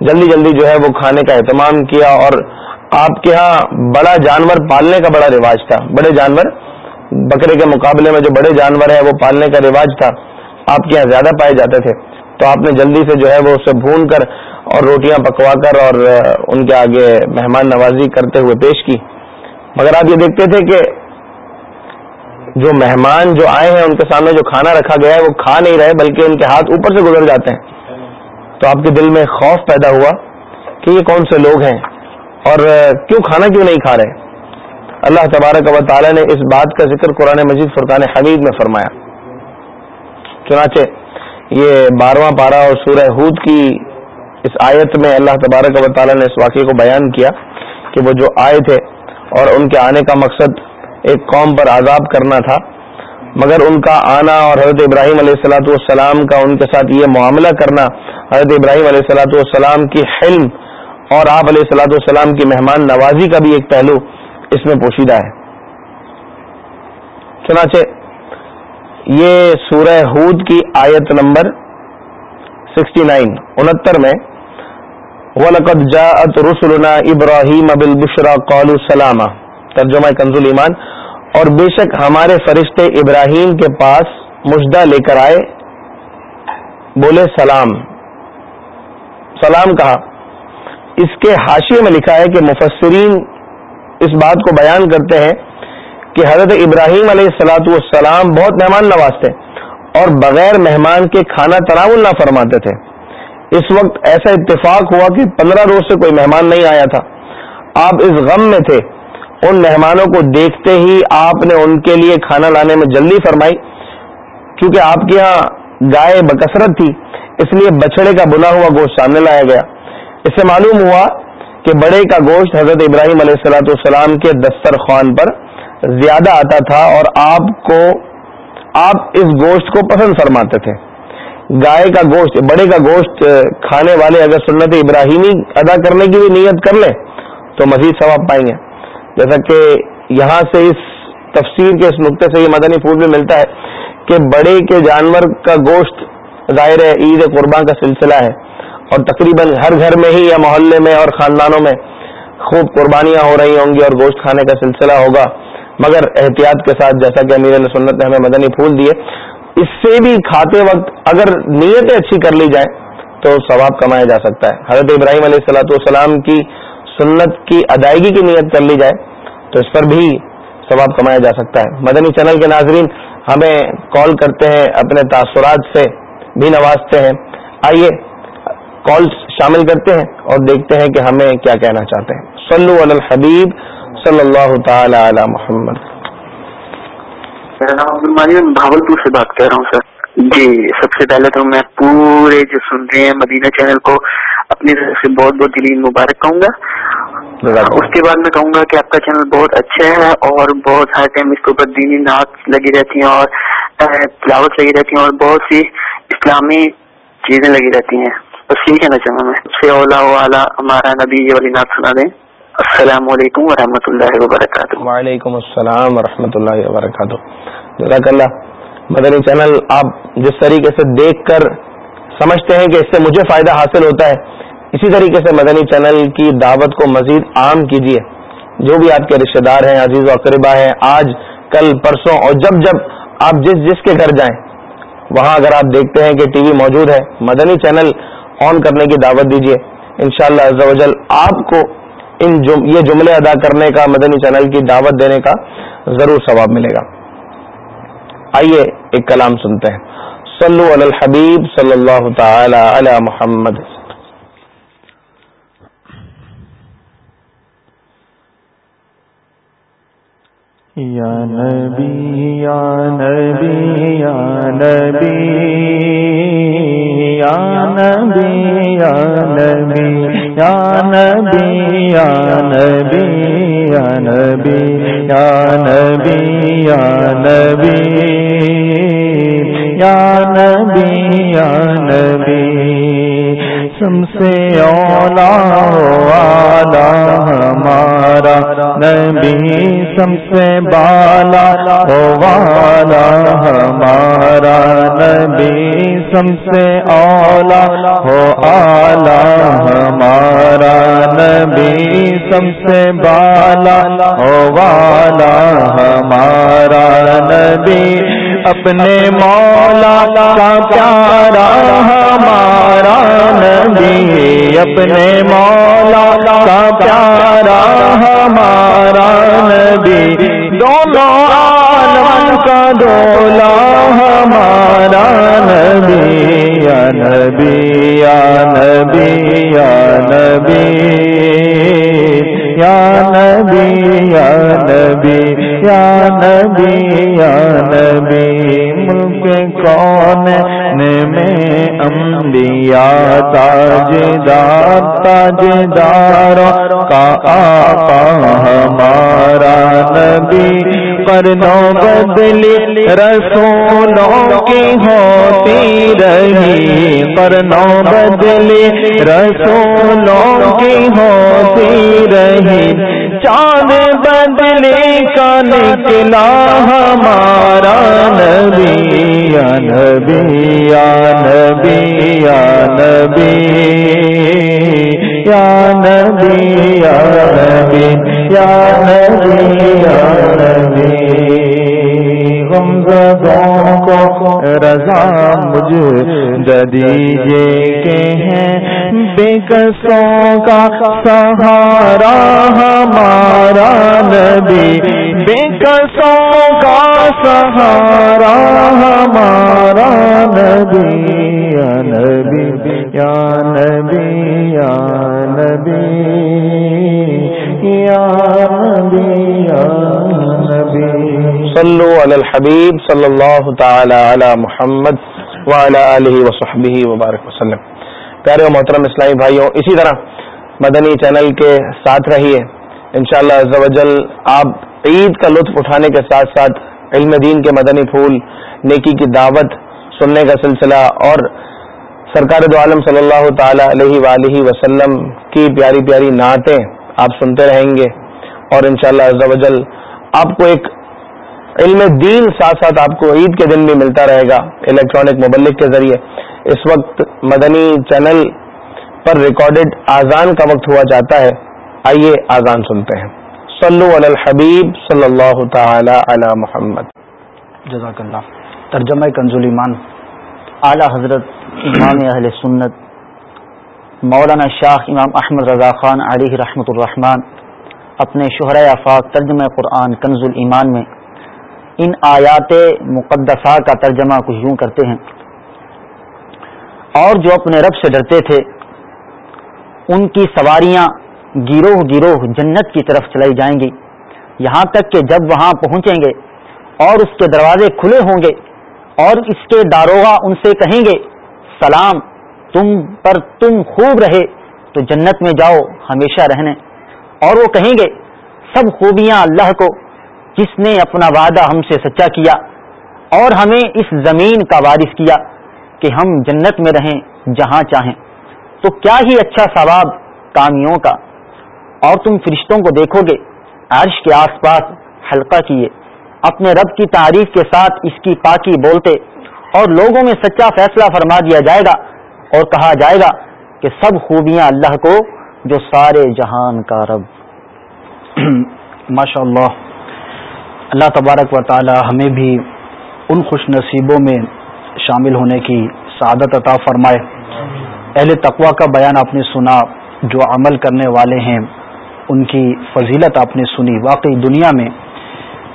جلدی جلدی جو ہے وہ کھانے کا اہتمام کیا۔ اور آپ کے ہاں بڑا جانور پالنے کا بڑا رواج تھا۔ بڑے جانور، بکرے کے مقابلے میں جو بڑے جانور ہیں، وہ پالنے کا رواج تھا۔ آپ کے یہاں زیادہ پائے جاتے تھے۔ تو آپ نے جلدی سے جو ہے وہ اسے بھون کر اور روٹیاں پکوا کر اور ان کے آگے مہمان نوازی کرتے ہوئے پیش کی۔ مگر آپ یہ دیکھتے تھے کہ جو مہمان جو آئے ہیں، ان کے سامنے جو کھانا رکھا گیا ہے، وہ کھا نہیں رہے، بلکہ ان کے ہاتھ اوپر سے گزر جاتے ہیں۔ تو آپ کے دل میں خوف پیدا ہوا کہ یہ کون سے لوگ ہیں اور کیوں کھانا کیوں نہیں کھا رہے؟ اللہ تبارک و تعالی نے اس بات کا ذکر قرآن مجید فرقان حمید میں فرمایا۔ چنانچہ یہ بارواں پارا اور سورہ ہود کی اس آیت میں اللہ تبارک و تعالی نے اس واقعے کو بیان کیا کہ وہ جو آئے تھے اور ان کے آنے کا مقصد ایک قوم پر عذاب کرنا تھا، مگر ان کا آنا اور حضرت ابراہیم علیہ السلاۃ والسلام کا ان کے ساتھ یہ معاملہ کرنا، حضرت ابراہیم علیہ السلاۃ والسلام کی حلم اور آپ علیہ السلاۃ والسلام کی مہمان نوازی کا بھی ایک پہلو اس میں پوشیدہ ہے۔ چنانچہ یہ سورہ ہود کی آیت نمبر سکسٹی نائن، انہتر میں وَلَقَدْ جَاءَتْ رُسُلُنَا إِبْرَاهِيمَ بِالْبُشْرَى قَالُوا سَلَامًا۔ ترجمہ کنز ایمان۔ اور بے شک ہمارے فرشتے ابراہیم کے پاس مجدہ لے کر آئے۔ بولے، سلام۔ سلام کہا۔ اس کے حاشیے میں لکھا ہے کہ مفسرین اس بات کو بیان کرتے ہیں کہ حضرت ابراہیم علیہ السلاۃ والسلام بہت مہمان نواز تھے اور بغیر مہمان کے کھانا تناول نہ فرماتے تھے۔ اس وقت ایسا اتفاق ہوا کہ پندرہ روز سے کوئی مہمان نہیں آیا تھا۔ آپ اس غم میں تھے۔ ان مہمانوں کو دیکھتے ہی آپ نے ان کے لیے کھانا لانے میں جلدی فرمائی۔ کیونکہ آپ کے یہاں گائے بکثرت تھی، اس لیے بچڑے کا بنا ہوا گوشت سامنے لایا گیا۔ اس سے معلوم ہوا کہ بڑے کا گوشت حضرت ابراہیم علیہ السلاۃ والسلام کے دسترخوان پر زیادہ آتا تھا اور آپ کو، آپ اس گوشت کو پسند فرماتے تھے۔ گائے کا گوشت، بڑے کا گوشت کھانے والے اگر سنت ابراہیمی ادا کرنے کی بھی نیت کر لیں، تو مزید ثواب پائیں گے۔ جیسا کہ یہاں سے اس تفسیر کے اس نقطے سے یہ مدنی پھول بھی ملتا ہے کہ بڑے کے جانور کا گوشت ظاہر ہے عید قربان کا سلسلہ ہے اور تقریباً ہر گھر میں ہی یا محلے میں اور خاندانوں میں خوب قربانیاں ہو رہی ہوں گی اور گوشت کھانے کا سلسلہ ہوگا۔ مگر احتیاط کے ساتھ، جیسا کہ امیر سنت نے ہمیں مدنی پھول دیے اس سے بھی کھاتے وقت اگر نیتیں اچھی کر لی جائیں تو ثواب کمایا جا سکتا ہے۔ حضرت ابراہیم علیہ السلاۃ والسلام کی سنت کی ادائیگی کی نیت کر لی جائے تو اس پر بھی ثواب کمایا جا سکتا ہے۔ مدنی چینل کے ناظرین، ہمیں کال کرتے ہیں، اپنے تاثرات سے بھی نوازتے ہیں۔ آئیے کال شامل کرتے ہیں اور دیکھتے ہیں کہ ہمیں کیا کہنا چاہتے ہیں۔ صلو علی الحبیب صلی اللہ تعالی علی محمد۔ میرا نام عبد المانی بھاول پور سے بات کر رہا ہوں سر۔ جی سب سے پہلے تو میں پورے جو سن رہے ہیں مدینہ چینل کو اپنی طرف سے بہت بہت دلیل مبارک کہوں گا۔ اس کے بعد میں کہوں گا کہ آپ کا چینل بہت اچھا ہے اور بہت ہر ٹائم اس کے اوپر دینی نعت لگی رہتی ہیں اور تلاوت لگی رہتی ہیں اور بہت سی اسلامی چیزیں لگی رہتی ہیں۔ بس یہی کہنا چاہوں گا میں۔ سے اولا والا ہمارا نبی یہ والی نعت سنا دیں۔ السلام علیکم ورحمۃ اللہ وبرکاتہ۔ وعلیکم السلام ورحمۃ اللہ وبرکاتہ۔ جزاک اللہ مدنی چینل، آپ جس طریقے سے دیکھ کر سمجھتے ہیں کہ اس سے مجھے فائدہ حاصل ہوتا ہے، اسی طریقے سے مدنی چینل کی دعوت کو مزید عام کیجیے جو بھی آپ کے رشتے دار ہیں، عزیز و اقربا ہیں، آج، کل، پرسوں اور جب جب آپ جس جس کے گھر جائیں، وہاں اگر آپ دیکھتے ہیں کہ ٹی وی موجود ہے، مدنی چینل آن کرنے کی دعوت دیجیے انشاءاللہ شاء اللہ آپ کو ان جم، یہ جملے ادا کرنے کا، مدنی چینل کی دعوت دینے کا ضرور ثواب ملے گا۔ آئیے ایک کلام سنتے ہیں۔ صلو علی الحبیب صلی اللہ تعالی علی محمد۔ یا نبی یا نبی یا نبی۔ یا نبی یا نبی یا نبی یا نبی یا نبی یا نبی یا نبی یا نبی یا نبی سم سے اولا والا ہمارا نبی سم سے بالا ہو والا ہمارا نبی سم سے اولا ہو آلہ ہمارا نبی سم سے بالا ہو والا ہمارا نبی اپنے مولا کا پیارا ہمارا نبی اپنے مولا کا پیارا ہمارا نبی۔ دونوں عالم کا دولا ہمارا نبی۔ یا نبی یا نبی یا نبی۔ یا نبی یا نبی۔ یا نبی یا نبی، ملک کون؟ میں انبیاء، تاجدار تاجدار کا آقا ہمارا نبی. کرنوں بدلی، رسولوں کی ہوتی رہی. کرنوں بدلی، رسولوں کی ہوتی رہی. چاند بدلی کا نکلا ہمارا نبی، یا نبی یا نبی یا نبی یا نبی یا نبی یا نبی یا نبی۔ غمزدوں کو رضا مجھ ددیجے کے ہیں۔ بے کسوں کا سہارا ہمارا نبی۔ بے کسوں کا سہارا ہمارا نبی۔ یا نبی یا نبی یا نبی۔ یا نبی یا نبی۔ صلو علی الحبیب صلی اللہ تعالی علی محمد وعلی آلہ وصحبہ وبارک وسلم۔ پیارے و محترم اسلامی بھائیوں، اسی طرح مدنی چینل کے ساتھ رہیے۔ انشاءاللہ شاء اللہ آپ عید کا لطف اٹھانے کے ساتھ ساتھ علم دین کے مدنی پھول، نیکی کی دعوت، سننے کا سلسلہ اور سرکار دو عالم صلی اللہ تعالی علیہ وآلہ وسلم کی پیاری پیاری نعتیں آپ سنتے رہیں گے۔ اور انشاءاللہ شاء اللہ آپ کو ایک علم دین ساتھ ساتھ آپ کو عید کے دن بھی ملتا رہے گا الیکٹرانک مبلک کے ذریعے۔ اس وقت مدنی چینل پر ریکارڈڈ آزان کا وقت ہوا جاتا ہے۔ آئیے آزان سنتے ہیں۔ صلو علی الحبیب صلی اللہ تعالی علی محمد۔ جزاک اللہ ترجمہ کنزول ایمان۔ اعلی حضرت امام اہل سنت، مولانا شاہ امام احمد رضا خان علیہ رحمۃ الرحمان اپنے شہرۂ آفاق ترجمہ قرآن کنز ایمان میں ان آیات مقدسہ کا ترجمہ کچھ یوں کرتے ہیں۔ اور جو اپنے رب سے ڈرتے تھے، ان کی سواریاں گروہ گروہ جنت کی طرف چلائی جائیں گی۔ یہاں تک کہ جب وہاں پہنچیں گے اور اس کے دروازے کھلے ہوں گے اور اس کے داروغہ ان سے کہیں گے، سلام، تم پر تم خوب رہے، تو جنت میں جاؤ، ہمیشہ رہنے۔ اور وہ کہیں گے، سب خوبیاں اللہ کو جس نے اپنا وعدہ ہم سے سچا کیا اور ہمیں اس زمین کا وارث کیا کہ ہم جنت میں رہیں جہاں چاہیں۔ تو کیا ہی اچھا ثواب کامیوں کا۔ اور تم فرشتوں کو دیکھو گے، عرش کے آس پاس حلقہ کیے۔ اپنے رب کی تعریف کے ساتھ اس کی پاکی بولتے اور لوگوں میں سچا فیصلہ فرما دیا جائے گا اور کہا جائے گا کہ سب خوبیاں اللہ کو، جو سارے جہان کا رب۔ [clears throat] ماشاء اللہ اللہ تبارک و تعالی ہمیں بھی ان خوش نصیبوں میں شامل ہونے کی سعادت عطا فرمائے۔ اہل تقوا کا بیان آپ نے سنا، جو عمل کرنے والے ہیں، ان کی فضیلت آپ نے سنی۔ واقعی دنیا میں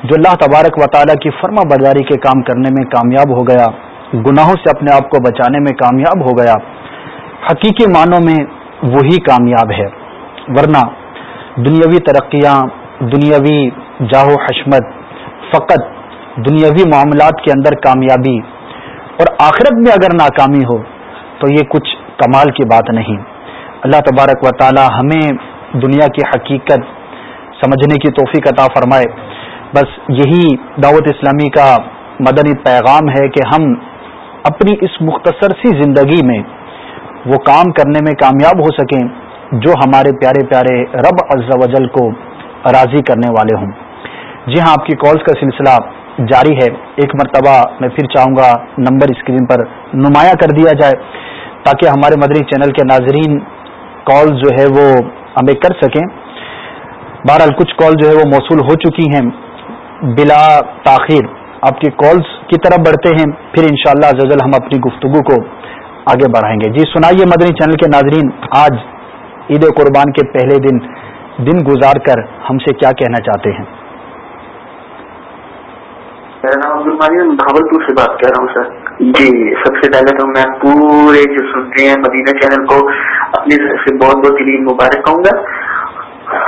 جو اللہ تبارک و تعالیٰ کی فرما برداری کے کام کرنے میں کامیاب ہو گیا، گناہوں سے اپنے آپ کو بچانے میں کامیاب ہو گیا، حقیقی معنوں میں وہی کامیاب ہے۔ ورنہ دنیاوی ترقیاں، دنیاوی جاہو حشمت فقط دنیاوی معاملات کے اندر کامیابی اور آخرت میں اگر ناکامی ہو، تو یہ کچھ کمال کی بات نہیں۔ اللہ تبارک و تعالی ہمیں دنیا کی حقیقت سمجھنے کی توفیق عطا فرمائے۔ بس یہی دعوت اسلامی کا مدنی پیغام ہے کہ ہم اپنی اس مختصر سی زندگی میں وہ کام کرنے میں کامیاب ہو سکیں جو ہمارے پیارے پیارے رب عز و جل کو راضی کرنے والے ہوں۔ جی ہاں آپ کی کالز کا سلسلہ جاری ہے۔ ایک مرتبہ میں پھر چاہوں گا نمبر اسکرین پر نمایاں کر دیا جائے تاکہ ہمارے مدنی چینل کے ناظرین کال جو ہے وہ ہمیں کر سکیں۔ بہرحال، کچھ کال جو ہے وہ موصول ہو چکی ہیں۔ بلا تاخیر، آپ کی کالز کی طرف بڑھتے ہیں۔ پھر انشاءاللہ شاء اللہ ہم اپنی گفتگو کو آگے بڑھائیں گے۔ جی سنائیے مدنی چینل کے ناظرین، آج عید قربان کے پہلے دن دن گزار کر ہم سے کیا کہنا چاہتے ہیں؟ میرا نام عبد المانی بھاول پور سے بات کر رہا ہوں، سر۔ جی سب سے پہلے تو میں پورے جو سن رہے ہیں مدینہ چینل کو اپنی طرف سے بہت بہت دلی مبارک کہوں گا۔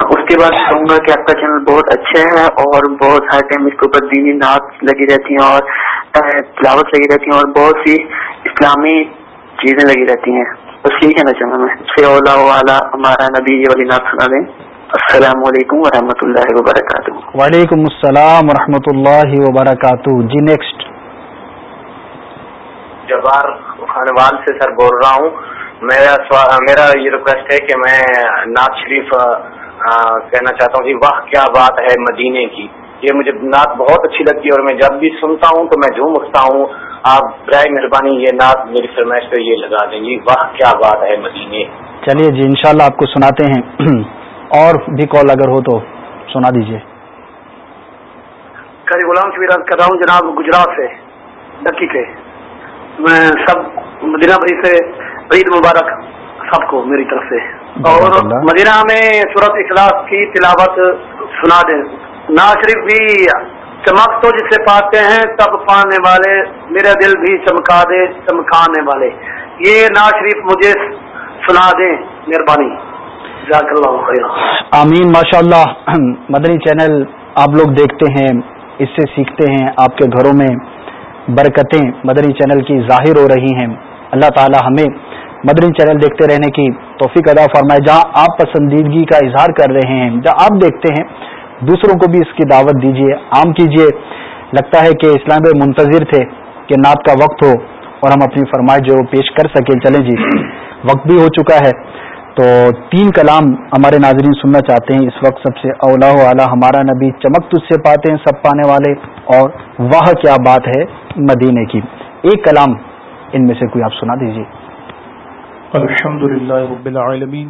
اس کے بعد کہوں گا کہ آپ کا چینل بہت اچھا ہے اور بہت ہر ٹائم اس کے اوپر دینی نعت لگی رہتی ہیں اور تلاوت لگی رہتی ہیں اور بہت سی اسلامی چیزیں لگی رہتی ہیں۔ بس یہی کہنا چاہوں گا میں۔ سے اولا والا ہمارا نبی یہ والی نعت سنا دیں السلام علیکم ورحمۃ اللہ وبرکاتہ۔ وعلیکم السلام ورحمۃ اللہ وبرکاتہ۔ جی نیکسٹ جبار خانوال سے سر بول رہا ہوں۔ میرا میرا یہ ریکویسٹ ہے کہ میں نعت شریف کہنا چاہتا ہوں واہ کیا بات ہے مدینے کی۔ یہ مجھے نعت بہت اچھی لگتی ہے اور میں جب بھی سنتا ہوں تو میں جھوم اٹھتا ہوں۔ آپ برائے مہربانی یہ نعت میری فرمائش پہ یہ لگا دیں گے واہ کیا بات ہے مدینے۔ چلیے جی انشاءاللہ آپ کو سناتے ہیں۔ [clears throat] اور بھی کال اگر ہو تو سنا دیجیے کری غلام کی کر رہا ہوں جناب گجرات سے ڈکی کے۔ میں سب مدینہ بھائی سے عید مبارک سب کو میری طرف سے۔ اور مدینہ میں صورت اخلاق کی تلاوت سنا دیں۔ نا شریف بھی چمک تو جسے پاتے ہیں تب پانے والے میرا دل بھی چمکا دے چمکانے والے۔ یہ ناز شریف مجھے سنا دیں مہربانی۔ جزاک اللہ خیر آمین ماشاء اللہ [clears throat] مدنی چینل آپ لوگ دیکھتے ہیں، اس سے سیکھتے ہیں آپ کے گھروں میں برکتیں۔ مدنی چینل کی ظاہر ہو رہی ہیں۔ اللہ تعالی ہمیں مدنی چینل دیکھتے رہنے کی توفیق ادا فرمائے۔ جہاں آپ پسندیدگی کا اظہار کر رہے ہیں، جہاں آپ دیکھتے ہیں، دوسروں کو بھی اس کی دعوت دیجیے عام کیجیے لگتا ہے کہ اسلام بھائی منتظر تھے کہ نعت کا وقت ہو اور ہم اپنی فرمائش جو پیش کر سکیں۔ چلیں جی وقت بھی ہو چکا ہے۔ تو تین کلام ہمارے ناظرین سننا چاہتے ہیں۔ اس وقت سب سے اولا اعلیٰ ہمارا نبی چمک تج سے پاتے ہیں، سب پانے والے۔ اور وہ کیا بات ہے مدینے کی۔ ایک کلام ان میں سے کوئی آپ سنا دیجیے الحمد للہ رب العالمین،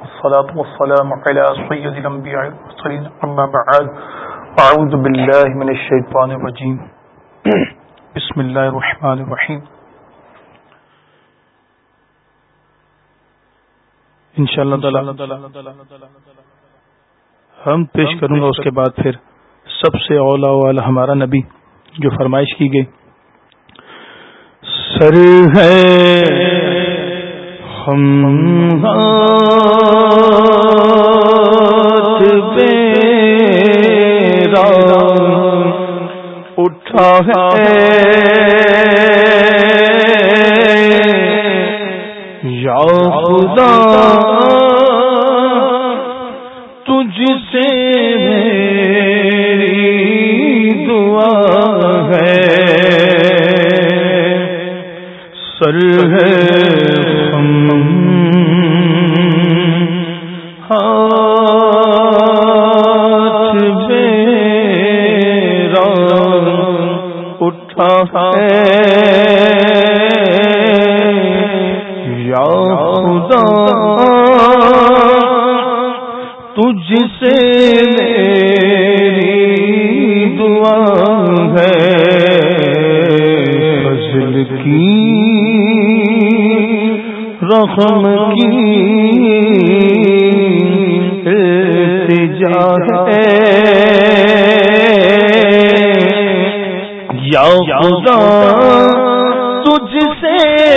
والصلاة والسلام على سید الانبیاء والمرسلین۔ اما بعد، اعوذ باللہ من الشیطان الرجیم۔ بسم اللہ الرحمن الرحیم۔ ان شاء اللہ ہم پیش کروں گا اس کے بعد پھر سب سے اولا والا ہمارا نبی جو فرمائش کی گئی۔ سر ہے ہم اٹھا ہے۔ خدا تجھ سے میری دعا ہے۔ سر ہے تجھ سے میری دعا ہے۔ فضل کی، رحم کی ہے۔ یا خدا، تجھ سے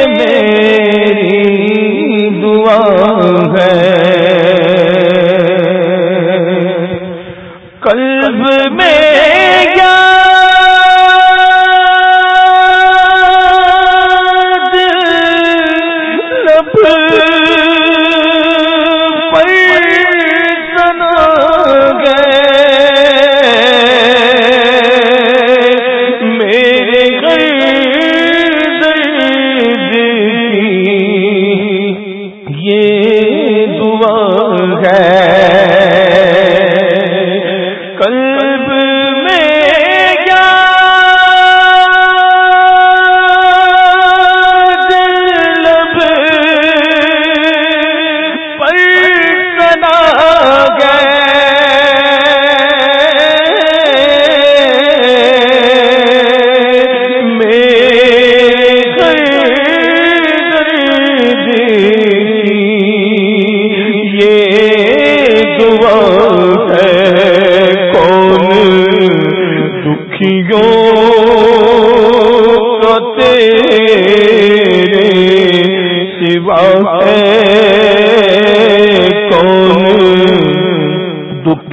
میری دعا ہے۔ میں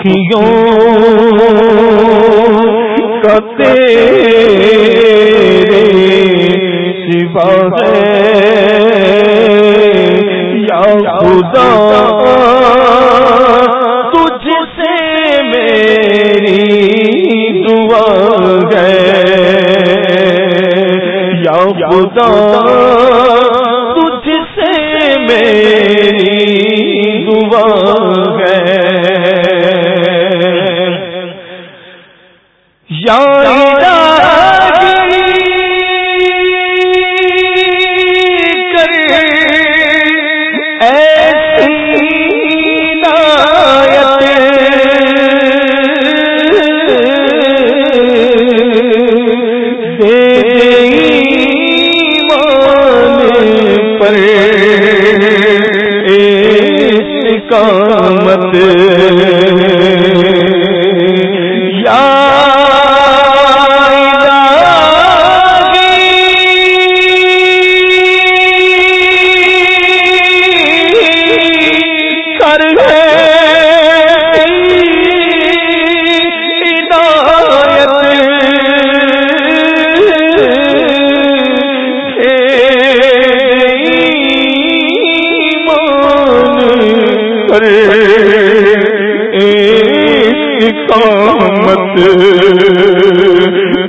سخیوں کا تیرے ہے۔ یا خدا، تجھ سے میری دعا گئے یا خدا، تجھ سے میری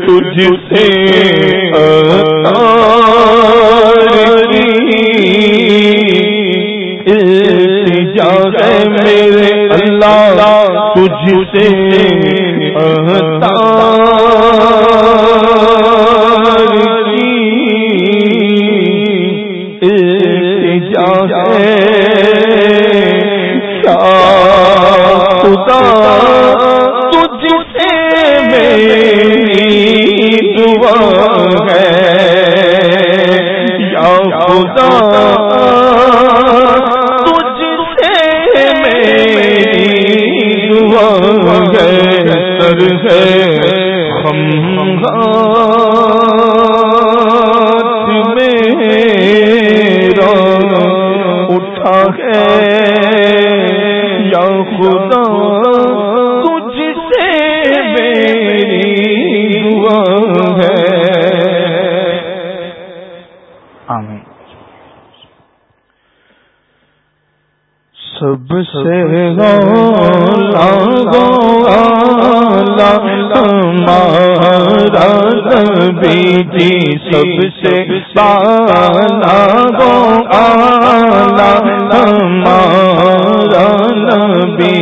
تجھ سے میرے اللہ تجھ سے سے گولا گولا ہمارا نبی جی سب سے بالا گو آلہ ہمارا نبی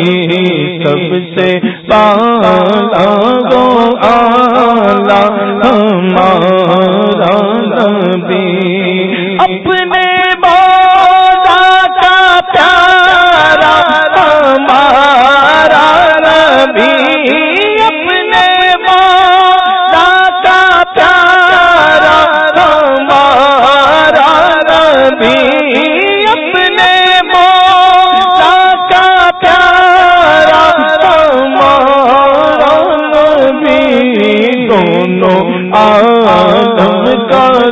سب سے بالا گو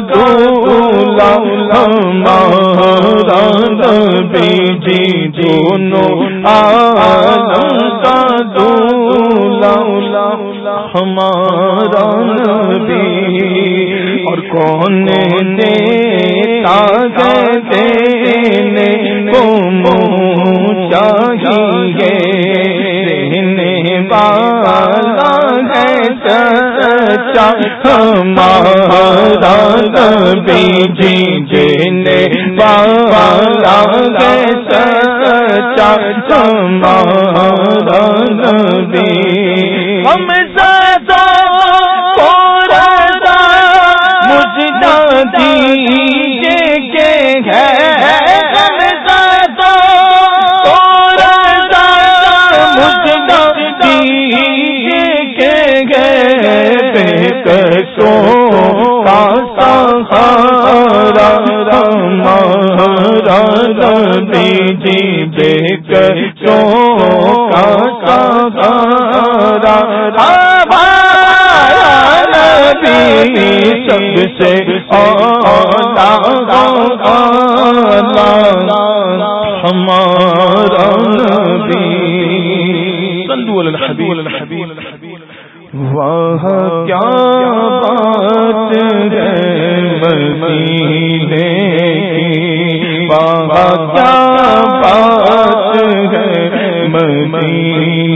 دولا ہمارا نبی جی دونوں عالم کا دولا ہمارا نبی اور کون دیتا دینے کو منہ چاہیے دینے والا ہے سچا ہمارا جی دینے والا ہے سچا ہمارا بے کا سہارا ہمارا جی بے کسوں کا سہارا سب سے ہمارا نبی صلو علی الحبیب واہ کیا بات ہے مدینے کی؟ واہ کیا بات ہے مدینے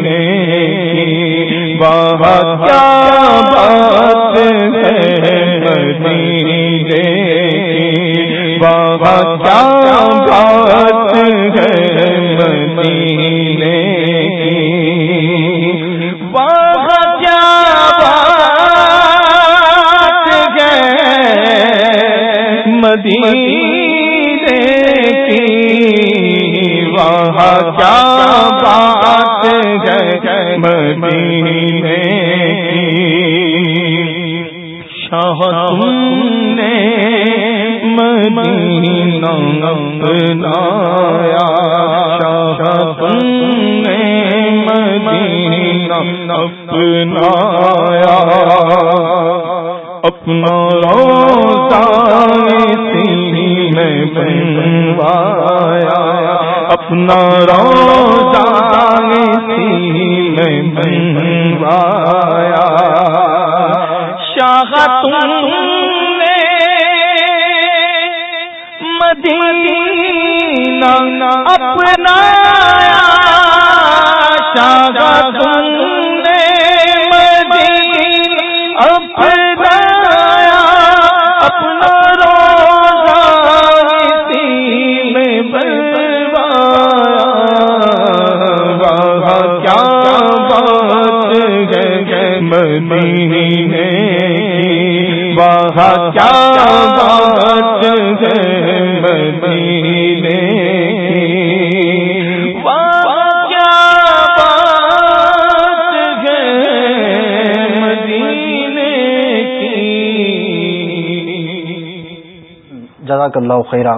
اللہ خیرہ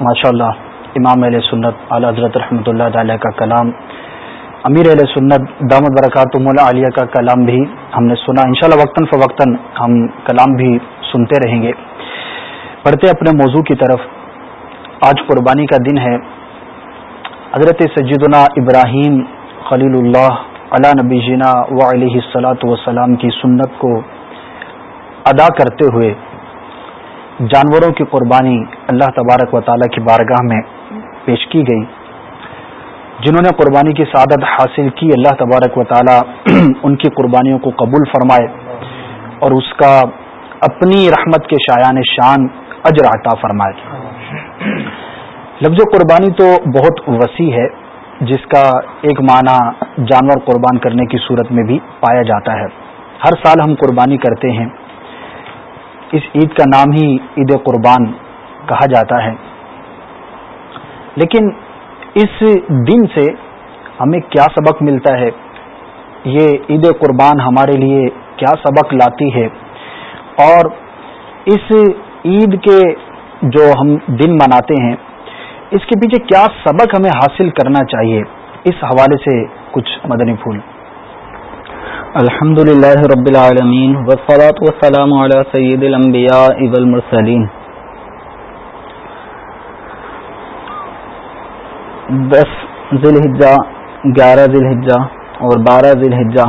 ماشاء اللہ امام علیہ سنت اعلی حضرت رحمۃ اللہ علیہ کا کلام امیر علیہ سنت دامد برکات مولا عالیہ کا کلام بھی ہم نے سنا انشاءاللہ وقتاً فوقتاً ہم کلام بھی سنتے رہیں گے پڑھتے اپنے موضوع کی طرف آج قربانی کا دن ہے حضرت سجدنا ابراہیم خلیل اللہ علا نبی جینا و علیہ السلاۃ وسلام کی سنت کو ادا کرتے ہوئے جانوروں کی قربانی اللہ تبارک و تعالیٰ کی بارگاہ میں پیش کی گئی۔ جنہوں نے قربانی کی سعادت حاصل کی، اللہ تبارک و تعالیٰ [clears throat] ان کی قربانیوں کو قبول فرمائے اور اس کا اپنی رحمت کے شایان شان اجر عطا فرمائے۔ لفظ قربانی تو بہت وسیع ہے، جس کا ایک معنی جانور قربان کرنے کی صورت میں بھی پایا جاتا ہے۔ ہر سال ہم قربانی کرتے ہیں۔ اس عید کا نام ہی عید قربان کہا جاتا ہے۔ لیکن اس دن سے ہمیں کیا سبق ملتا ہے؟ یہ عید قربان ہمارے لیے کیا سبق لاتی ہے؟ اور اس عید کے جو ہم دن مناتے ہیں، اس کے پیچھے کیا سبق ہمیں حاصل کرنا چاہیے؟ اس حوالے سے کچھ مدنی پھول۔ الحمد للہ رب العالمین وسلاۃ وسلام علی سید الانبیاء والمرسلین دس ذی الحجہ گیارہ ذی الحجہ اور بارہ ذی الحجہ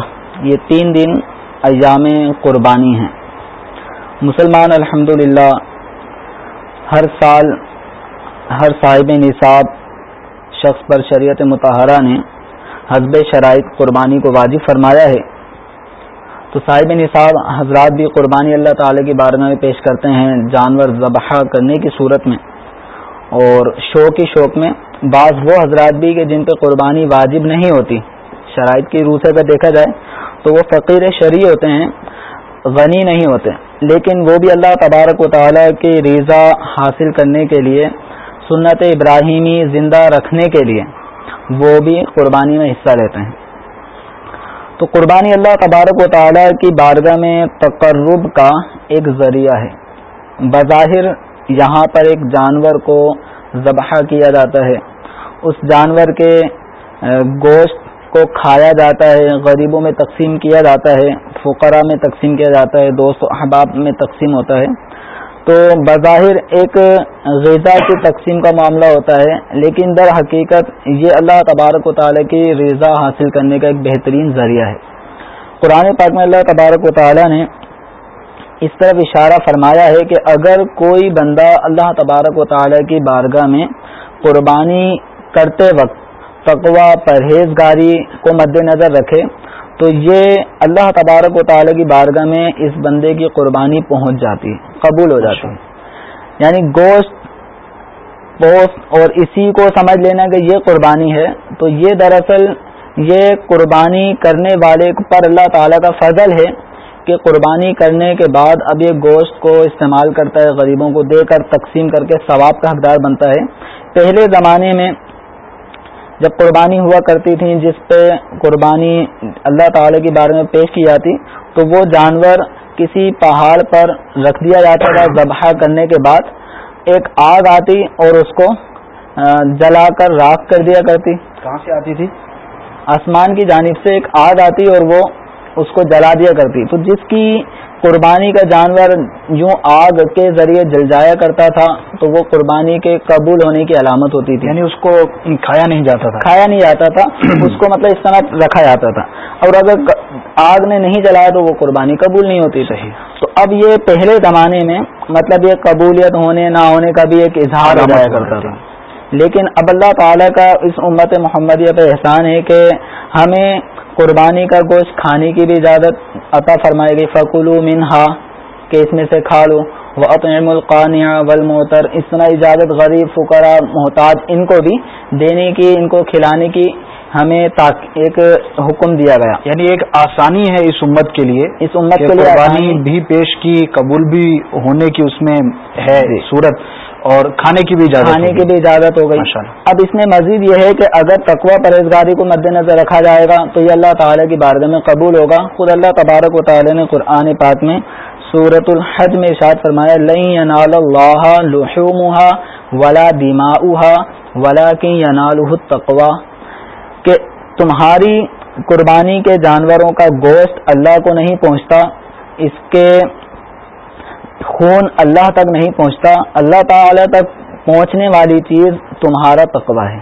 یہ تین دن ایام قربانی ہیں۔ مسلمان الحمد ہر سال ہر صاحب نصاب شخص پر شریعت متحرہ نے حزب شرائط قربانی کو واجب فرمایا ہے۔ تو صاحب نصاب حضرات بھی قربانی اللہ تعالی کی بارگاہ میں پیش کرتے ہیں جانور ذبح کرنے کی صورت میں۔ اور شوق ہی شوق میں بعض وہ حضرات بھی کہ جن پہ قربانی واجب نہیں ہوتی، شرائط کی روح سے اگر دیکھا جائے تو وہ فقیر شرعی ہوتے ہیں، غنی نہیں ہوتے۔ لیکن وہ بھی اللہ تبارک و تعالیٰ کی ریزا حاصل کرنے کے لیے، سنت ابراہیمی زندہ رکھنے کے لیے وہ بھی قربانی میں حصہ لیتے ہیں۔ تو قربانی اللہ تبارک و تعالیٰ کی بارگاہ میں تقرب کا ایک ذریعہ ہے۔ بظاہر یہاں پر ایک جانور کو ذبح کیا جاتا ہے۔ اس جانور کے گوشت کو کھایا جاتا ہے، غریبوں میں تقسیم کیا جاتا ہے فقرا میں تقسیم کیا جاتا ہے، دوست احباب میں تقسیم ہوتا ہے۔ تو بظاہر ایک غذا کی تقسیم کا معاملہ ہوتا ہے، لیکن در حقیقت یہ اللہ تبارک و تعالیٰ کی رضا حاصل کرنے کا ایک بہترین ذریعہ ہے۔ قرآن پاک میں اللہ تبارک و تعالیٰ نے اس طرف اشارہ فرمایا ہے کہ اگر کوئی بندہ اللہ تبارک و تعالیٰ کی بارگاہ میں قربانی کرتے وقت تقوا پرہیزگاری کو مد نظر رکھے، تو یہ اللہ تبارک و تعالی کی بارگاہ میں اس بندے کی قربانی پہنچ جاتی۔ ہے قبول ہو جاتی ہے۔ یعنی گوشت، پوست اور اسی کو سمجھ لینا کہ یہ قربانی ہے۔ تو یہ دراصل یہ قربانی کرنے والے پر اللہ تعالیٰ کا فضل ہے کہ قربانی کرنے کے بعد اب یہ گوشت کو استعمال کرتا ہے، غریبوں کو دے کر تقسیم کر کے ثواب کا حقدار بنتا ہے۔ پہلے زمانے میں جب قربانی ہوا کرتی تھی، جس پہ قربانی اللہ تعالی کے بارے میں پیش کی جاتی، تو وہ جانور کسی پہاڑ پر رکھ دیا جاتا تھا ذبح کرنے کے بعد ایک آگ آتی اور اس کو جلا کر راکھ کر دیا کرتی۔ کہاں سے آتی تھی؟ آسمان کی جانب سے ایک آگ آتی اور وہ اس کو جلا دیا کرتی۔ تو جس کی قربانی کا جانور یوں آگ کے ذریعے جل جایا کرتا تھا تو وہ قربانی کے قبول ہونے کی علامت ہوتی تھی۔ یعنی اس کو کھایا نہیں جاتا تھا۔ کھایا نہیں جاتا تھا اس کو مطلب اس طرح رکھا جاتا تھا۔ اور اگر آگ نے نہیں جلایا تو وہ قربانی قبول نہیں ہوتی صحیح تو اب یہ پہلے زمانے میں مطلب یہ قبولیت ہونے نہ ہونے کا بھی ایک اظہار ہو جایا کرتا تھا لیکن اب اللہ تعالیٰ کا اس امت محمدیہ پہ احسان ہے کہ ہمیں قربانی کا گوشت کھانے کی بھی اجازت عطا فرمائے گی۔ فکلو منہا کہ اس میں سے کھا لو۔ وہ اطعم القانیہ ولموتر اس طرح اجازت غریب فقرا محتاج ان کو بھی دینے کی ان کو کھلانے کی ہمیں ایک حکم دیا گیا۔ یعنی ایک آسانی ہے اس امت کے لیے اس امت کے لیے قربانی بھی پیش کی قبول بھی ہونے کی اس میں ہے جی۔ صورت اور کھانے کی بھی اجازت کھانے کی بھی اجازت ہو گئی۔ اب اس میں مزید یہ ہے کہ اگر تقوا پرہیزگاری کو مد نظر رکھا جائے گا تو یہ اللہ تعالیٰ کی بارگاہ میں قبول ہوگا۔ خود اللہ تبارک و تعالیٰ نے قرآن پاک میں سورت الحج میں ارشاد فرمایا لئی لحومها ولا دماؤها ولكن يناله التقوى کہ تمہاری قربانی کے جانوروں کا گوشت اللہ کو نہیں پہنچتا اس کے خون اللہ تک نہیں پہنچتا اللہ تعالی تک پہنچنے والی چیز تمہارا تقوی ہے۔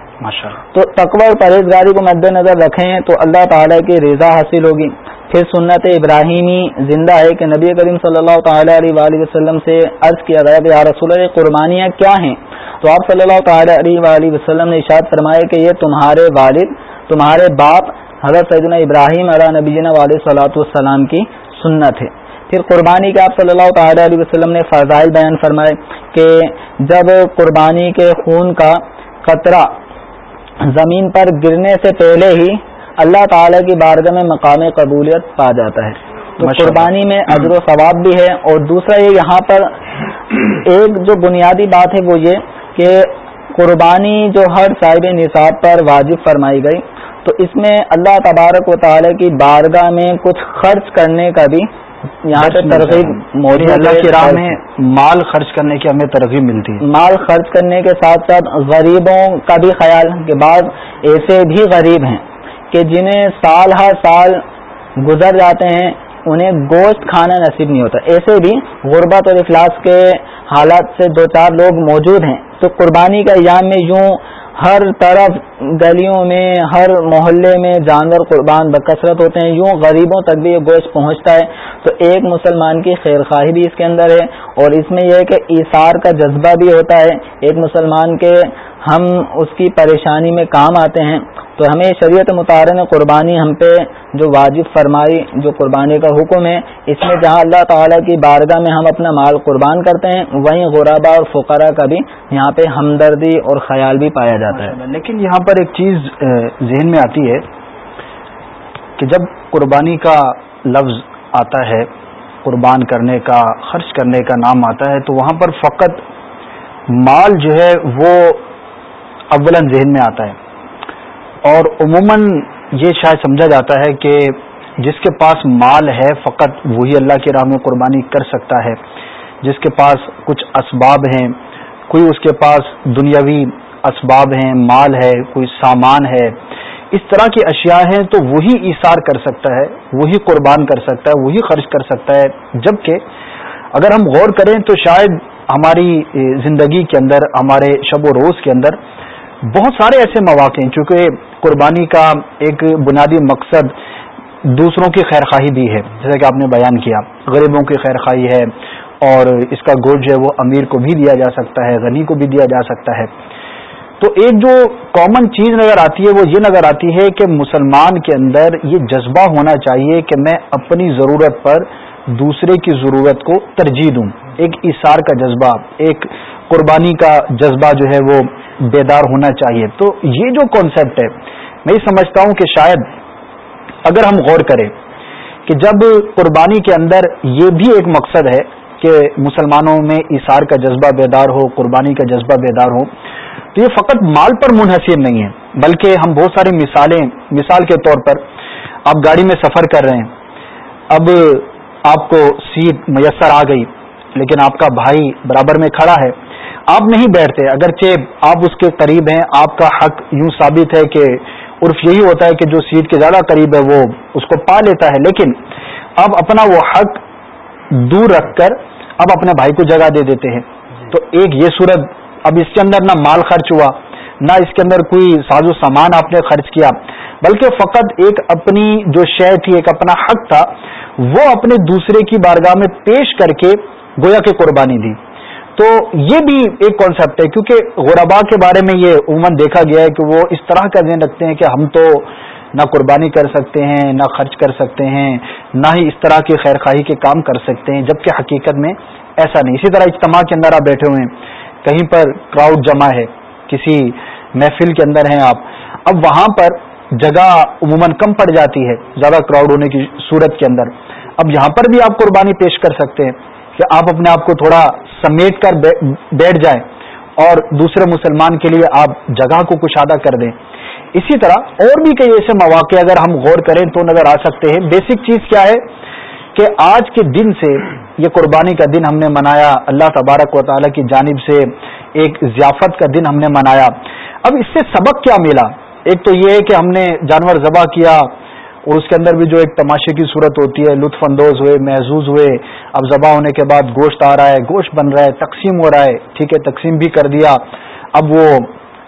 تو تقوی اور پرہیزگاری کو مد نظر رکھیں تو اللہ تعالیٰ کی رضا حاصل ہوگی۔ پھر سنت ابراہیمی زندہ ہے کہ نبی کریم صلی اللہ تعالیٰ علیہ وآلہ وسلم سے عرض کیا گیا کہ رسول قربانیاں کیا ہیں؟ تو آپ صلی اللہ تعالیٰ علیہ وآلہ وسلم نے اشاد فرمایا کہ یہ تمہارے والد تمہارے باپ حضرت سیدنا ابراہیم علیہ نبینا علیہ صلاۃ والسلام کی سنت ہے۔ پھر قربانی کے آپ صلی اللہ تعالی علیہ وسلم نے فضائل بیان فرمائے کہ جب قربانی کے خون کا قطرہ زمین پر گرنے سے پہلے ہی اللہ تعالی کی بارگاہ میں مقام قبولیت پا جاتا ہے۔ تو قربانی میں اجر و ثواب بھی ہے اور دوسرا یہ یہاں پر ایک جو بنیادی بات ہے وہ یہ کہ قربانی جو ہر صاحب نصاب پر واجب فرمائی گئی تو اس میں اللہ تبارک و تعالی کی بارگاہ میں کچھ خرچ کرنے کا بھی یہاں پہ ترغیب موجود اللہ کی راہ میں مال خرچ کرنے کی ہمیں ترغیب ملتی ہے۔ مال خرچ کرنے کے ساتھ ساتھ غریبوں کا بھی خیال کہ بعض ایسے بھی غریب ہیں کہ جنہیں سال ہر سال گزر جاتے ہیں انہیں گوشت کھانا نصیب نہیں ہوتا۔ ایسے بھی غربت اور اخلاص کے حالات سے دو چار لوگ موجود ہیں۔ تو قربانی کا ایام میں یوں ہر طرف گلیوں میں، ہر محلے میں جانور قربان بکثرت ہوتے ہیں، یوں غریبوں تک بھی یہ گوشت پہنچتا ہے۔ تو ایک مسلمان کی خیر خواہی بھی اس کے اندر ہے۔ اور اس میں یہ ہے کہ ایثار کا جذبہ بھی ہوتا ہے۔ ایک مسلمان کے ہم اس کی پریشانی میں کام آتے ہیں، تو ہمیں شریعت مطالعہ نے قربانی ہم پہ جو واجب فرمائی، جو قربانی کا حکم ہے، اس میں جہاں اللہ تعالیٰ کی بارگاہ میں ہم اپنا مال قربان کرتے ہیں، وہیں غربا اور فقرا کا بھی یہاں پہ ہمدردی اور خیال بھی پایا جاتا ہے۔ لیکن یہاں پر ایک چیز ذہن میں آتی ہے کہ جب قربانی کا لفظ آتا ہے، قربان کرنے کا، خرچ کرنے کا نام آتا ہے، تو وہاں پر فقط مال جو ہے وہ اول ذہن میں آتا ہے۔ اور عموماً یہ شاید سمجھا جاتا ہے کہ جس کے پاس مال ہے، فقط وہی اللہ کی راہ میں قربانی کر سکتا ہے۔ جس کے پاس کچھ اسباب ہیں، کوئی اس کے پاس دنیاوی اسباب ہیں، مال ہے، کوئی سامان ہے۔ اس طرح کی اشیاء ہیں تو وہی اثار کر سکتا ہے، وہی قربان کر سکتا ہے، وہی خرچ کر سکتا ہے۔ جبکہ اگر ہم غور کریں تو شاید ہماری زندگی کے اندر، ہمارے شب و روز کے اندر بہت سارے ایسے مواقع ہیں، چونکہ قربانی کا ایک بنیادی مقصد دوسروں کی خیر خواہی بھی ہے، جیسا کہ آپ نے بیان کیا۔ غریبوں کی خیر خواہی ہے، اور اس کا گوشت جو ہے، وہ امیر کو بھی دیا جا سکتا ہے، غنی کو بھی دیا جا سکتا ہے۔ تو ایک جو کامن چیز نظر آتی ہے، وہ یہ نظر آتی ہے کہ مسلمان کے اندر یہ جذبہ ہونا چاہیے کہ میں اپنی ضرورت پر دوسرے کی ضرورت کو ترجیح دوں۔ ایک اشار کا جذبہ، ایک قربانی کا جذبہ جو ہے، وہ بیدار ہونا چاہیے۔ تو یہ جو کانسیپٹ ہے، میں یہ سمجھتا ہوں کہ شاید اگر ہم غور کریں کہ جب قربانی کے اندر یہ بھی ایک مقصد ہے کہ مسلمانوں میں اثار کا جذبہ بیدار ہو، قربانی کا جذبہ بیدار ہو، تو یہ فقط مال پر منحصر نہیں ہے، بلکہ ہم بہت ساری مثالیں، مثال کے طور پر آپ گاڑی میں سفر کر رہے ہیں، اب آپ کو سیٹ میسر آ گئی، لیکن آپ کا بھائی برابر میں کھڑا ہے آپ نہیں بیٹھتے، اگرچہ آپ اس کے قریب ہیں، آپ کا حق یوں ثابت ہے کہ عرف یہی ہوتا ہے کہ جو سیٹ کے زیادہ قریب ہے وہ اس کو پا لیتا ہے، لیکن اب اپنا وہ حق دور رکھ کر اب اپنے بھائی کو جگہ دے دیتے ہیں۔ تو ایک یہ صورت اب اس کے اندر نہ مال خرچ ہوا، نہ اس کے اندر کوئی ساز و سامان آپ نے خرچ کیا، بلکہ فقط ایک اپنی جو شے تھی، ایک اپنا حق تھا، وہ اپنے دوسرے کی بارگاہ میں پیش کر کے گویا کے قربانی دی۔ تو یہ بھی ایک کانسیپٹ ہے، کیونکہ غربا کے بارے میں یہ عموماً دیکھا گیا ہے کہ وہ اس طرح کا ذہن رکھتے ہیں کہ ہم تو نہ قربانی کر سکتے ہیں، نہ خرچ کر سکتے ہیں، نہ ہی اس طرح کی خیر خواہی کے کام کر سکتے ہیں، جبکہ حقیقت میں ایسا نہیں۔ اسی طرح اجتماع کے اندر آپ بیٹھے ہوئے ہیں، کہیں پر کراؤڈ جمع ہے، کسی محفل کے اندر ہیں آپ۔ اب وہاں پر جگہ عموماً کم پڑ جاتی ہے، زیادہ کراؤڈ ہونے کی صورت کے اندر۔ اب یہاں پر بھی آپ قربانی پیش کر سکتے ہیں کہ آپ اپنے آپ کو تھوڑا سمیٹ کر بیٹھ جائیں اور دوسرے مسلمان کے لیے آپ جگہ کو کشادہ کر دیں۔ اسی طرح اور بھی کئی ایسے مواقع اگر ہم غور کریں تو نظر آ سکتے ہیں۔ بیسک چیز کیا ہے کہ آج کے دن سے یہ قربانی کا دن ہم نے منایا۔ اللہ تبارک و تعالیٰ کی جانب سے ایک ضیافت کا دن ہم نے منایا۔ اب اس سے سبق کیا ملا؟ ایک تو یہ ہے کہ ہم نے جانور ذبح کیا۔ اور اس کے اندر بھی جو ایک تماشے کی صورت ہوتی ہے لطف اندوز ہوئے محظوظ ہوئے اب ذبح ہونے کے بعد گوشت آ رہا ہے گوشت بن رہا ہے تقسیم ہو رہا ہے ٹھیک ہے تقسیم بھی کر دیا۔ اب وہ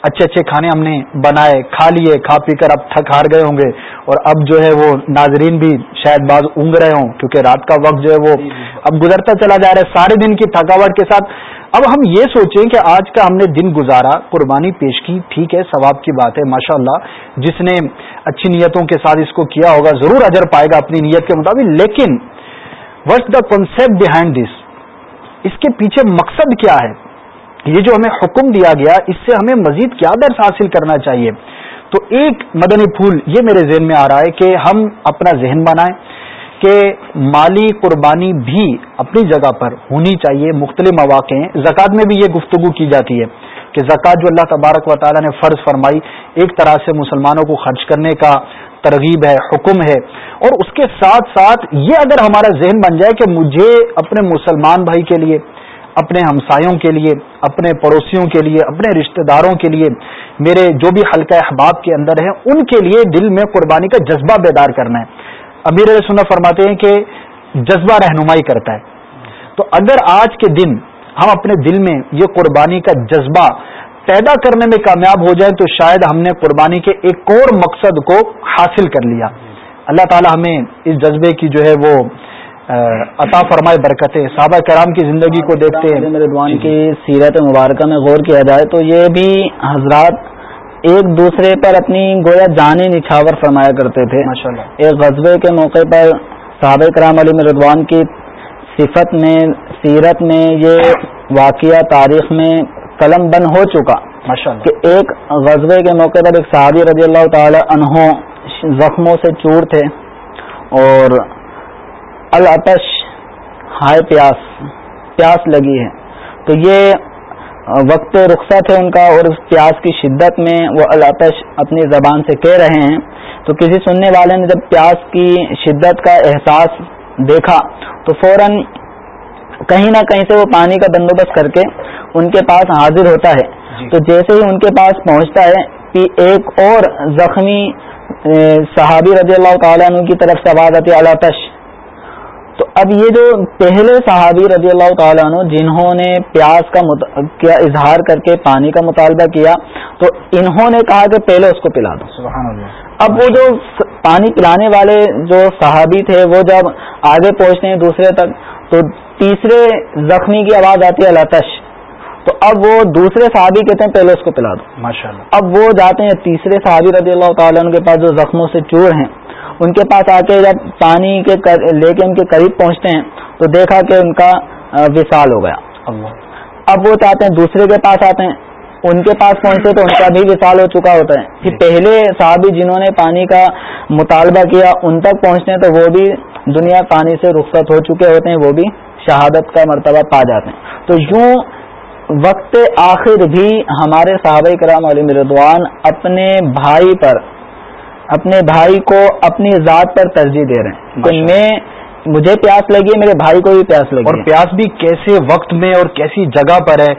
اچھے اچھے کھانے ہم نے بنائے کھا لیے کھا پی کر اب تھک ہار گئے ہوں گے۔ اور اب جو ہے وہ ناظرین بھی شاید بعض اونگ رہے ہوں کیونکہ رات کا وقت جو ہے وہ اب گزرتا چلا جا رہا ہے۔ سارے دن کی تھکاوٹ کے ساتھ اب ہم یہ سوچیں کہ آج کا ہم نے دن گزارا، قربانی پیش کی، ٹھیک ہے، ثواب کی بات ہے ماشاء اللہ جس نے اچھی نیتوں کے ساتھ اس کو کیا ہوگا، ضرور اجر پائے گا اپنی نیت کے مطابق، لیکن what's the concept behind this اس کے پیچھے مقصد کیا ہے؟ یہ جو ہمیں حکم دیا گیا، اس سے ہمیں مزید کیا درس حاصل کرنا چاہیے؟ تو ایک مدنی پھول یہ میرے ذہن میں آ رہا ہے کہ ہم اپنا ذہن بنائیں کہ مالی قربانی بھی اپنی جگہ پر ہونی چاہیے، مختلف مواقع ہیں۔ زکوٰۃ میں بھی یہ گفتگو کی جاتی ہے کہ زکوٰۃ جو اللہ تبارک و تعالیٰ نے فرض فرمائی، ایک طرح سے مسلمانوں کو خرچ کرنے کا ترغیب ہے، حکم ہے۔ اور اس کے ساتھ ساتھ یہ اگر ہمارا ذہن بن جائے کہ مجھے اپنے مسلمان بھائی کے لیے، اپنے ہمسایوں کے لیے، اپنے پڑوسیوں کے لیے، اپنے رشتہ داروں کے لیے میرے جو بھی حلقہ احباب کے اندر ہیں، ان کے لیے دل میں قربانی کا جذبہ بیدار کرنا ہے۔ امیر سنا فرماتے ہیں کہ جذبہ رہنمائی کرتا ہے۔ تو اگر آج کے دن ہم اپنے دل میں یہ قربانی کا جذبہ پیدا کرنے میں کامیاب ہو جائے تو شاید ہم نے قربانی کے ایک اور مقصد کو حاصل کر لیا۔ اللہ تعالی ہمیں اس جذبے کی جو ہے وہ عطا فرمائے برکتیں۔ صحابہ کرام کی زندگی کو دیکھتے ہیں۔ کی سیرت مبارکہ میں غور کیا جائے تو یہ بھی حضرات ایک دوسرے پر اپنی گویا جانے نچھاور فرمایا کرتے تھے۔ ایک غزبے کے موقع پر صحابہ کرام علی رضوان کی صفت میں سیرت میں یہ واقعہ تاریخ میں قلم بند ہو چکا کہ ایک غزبے کے موقع پر ایک صحابی رضی اللہ تعالی عنہ زخموں سے چور تھے اور العطش ہائے پیاس پیاس لگی ہے۔ تو یہ وقت رخصت ہے ان کا اور اس پیاس کی شدت میں وہ العطش اپنی زبان سے کہہ رہے ہیں۔ تو کسی سننے والے نے جب پیاس کی شدت کا احساس دیکھا تو فوراً کہیں نہ کہیں سے وہ پانی کا بندوبست کر کے ان کے پاس حاضر ہوتا ہے۔ جی۔ تو جیسے ہی ان کے پاس پہنچتا ہے کہ ایک اور زخمی صحابی رضی اللہ تعالیٰ عنہ کی طرف سے آواز آتی العطش تو اب یہ جو پہلے صحابی رضی اللہ تعالیٰ عنہ جنہوں نے پیاس کا مت... کیا اظہار کر کے پانی کا مطالبہ کیا تو انہوں نے کہا کہ پہلے اس کو پلا دو۔ سبحان اللہ۔ اب وہ جو پانی پلانے والے جو صحابی تھے وہ جب آگے پہنچتے ہیں دوسرے تک تو تیسرے زخمی کی آواز آتی ہے لتش۔ تو اب وہ دوسرے صحابی کہتے ہیں پہلے اس کو پلا دو۔ ماشاء اللہ اب وہ جاتے ہیں تیسرے صحابی رضی اللہ تعالیٰ عنہ کے پاس جو زخموں سے چور ہیں۔ ان کے پاس آ کے جب پانی کے لے کے ان کے قریب پہنچتے ہیں تو دیکھا کہ ان کا وصال ہو گیا۔ اب وہ چاہتے ہیں دوسرے کے پاس آتے ہیں۔ ان کے پاس پہنچتے تو ان کا بھی وصال ہو چکا ہوتا ہے۔ پھر پہلے صحابی جنہوں نے پانی کا مطالبہ کیا ان تک پہنچتے ہیں تو وہ بھی دنیا پانی سے رخصت ہو چکے ہوتے ہیں وہ بھی شہادت کا مرتبہ پا جاتے ہیں۔ تو یوں وقت آخر بھی ہمارے صحابہ کرام علی مردوان اپنے بھائی پر اپنے بھائی کو اپنی ذات پر ترجیح دے رہے ہیں۔ کہ میں مجھے پیاس لگی ہے میرے بھائی کو بھی پیاس لگی اور پیاس بھی کیسے وقت میں اور کیسی جگہ پر ہے۔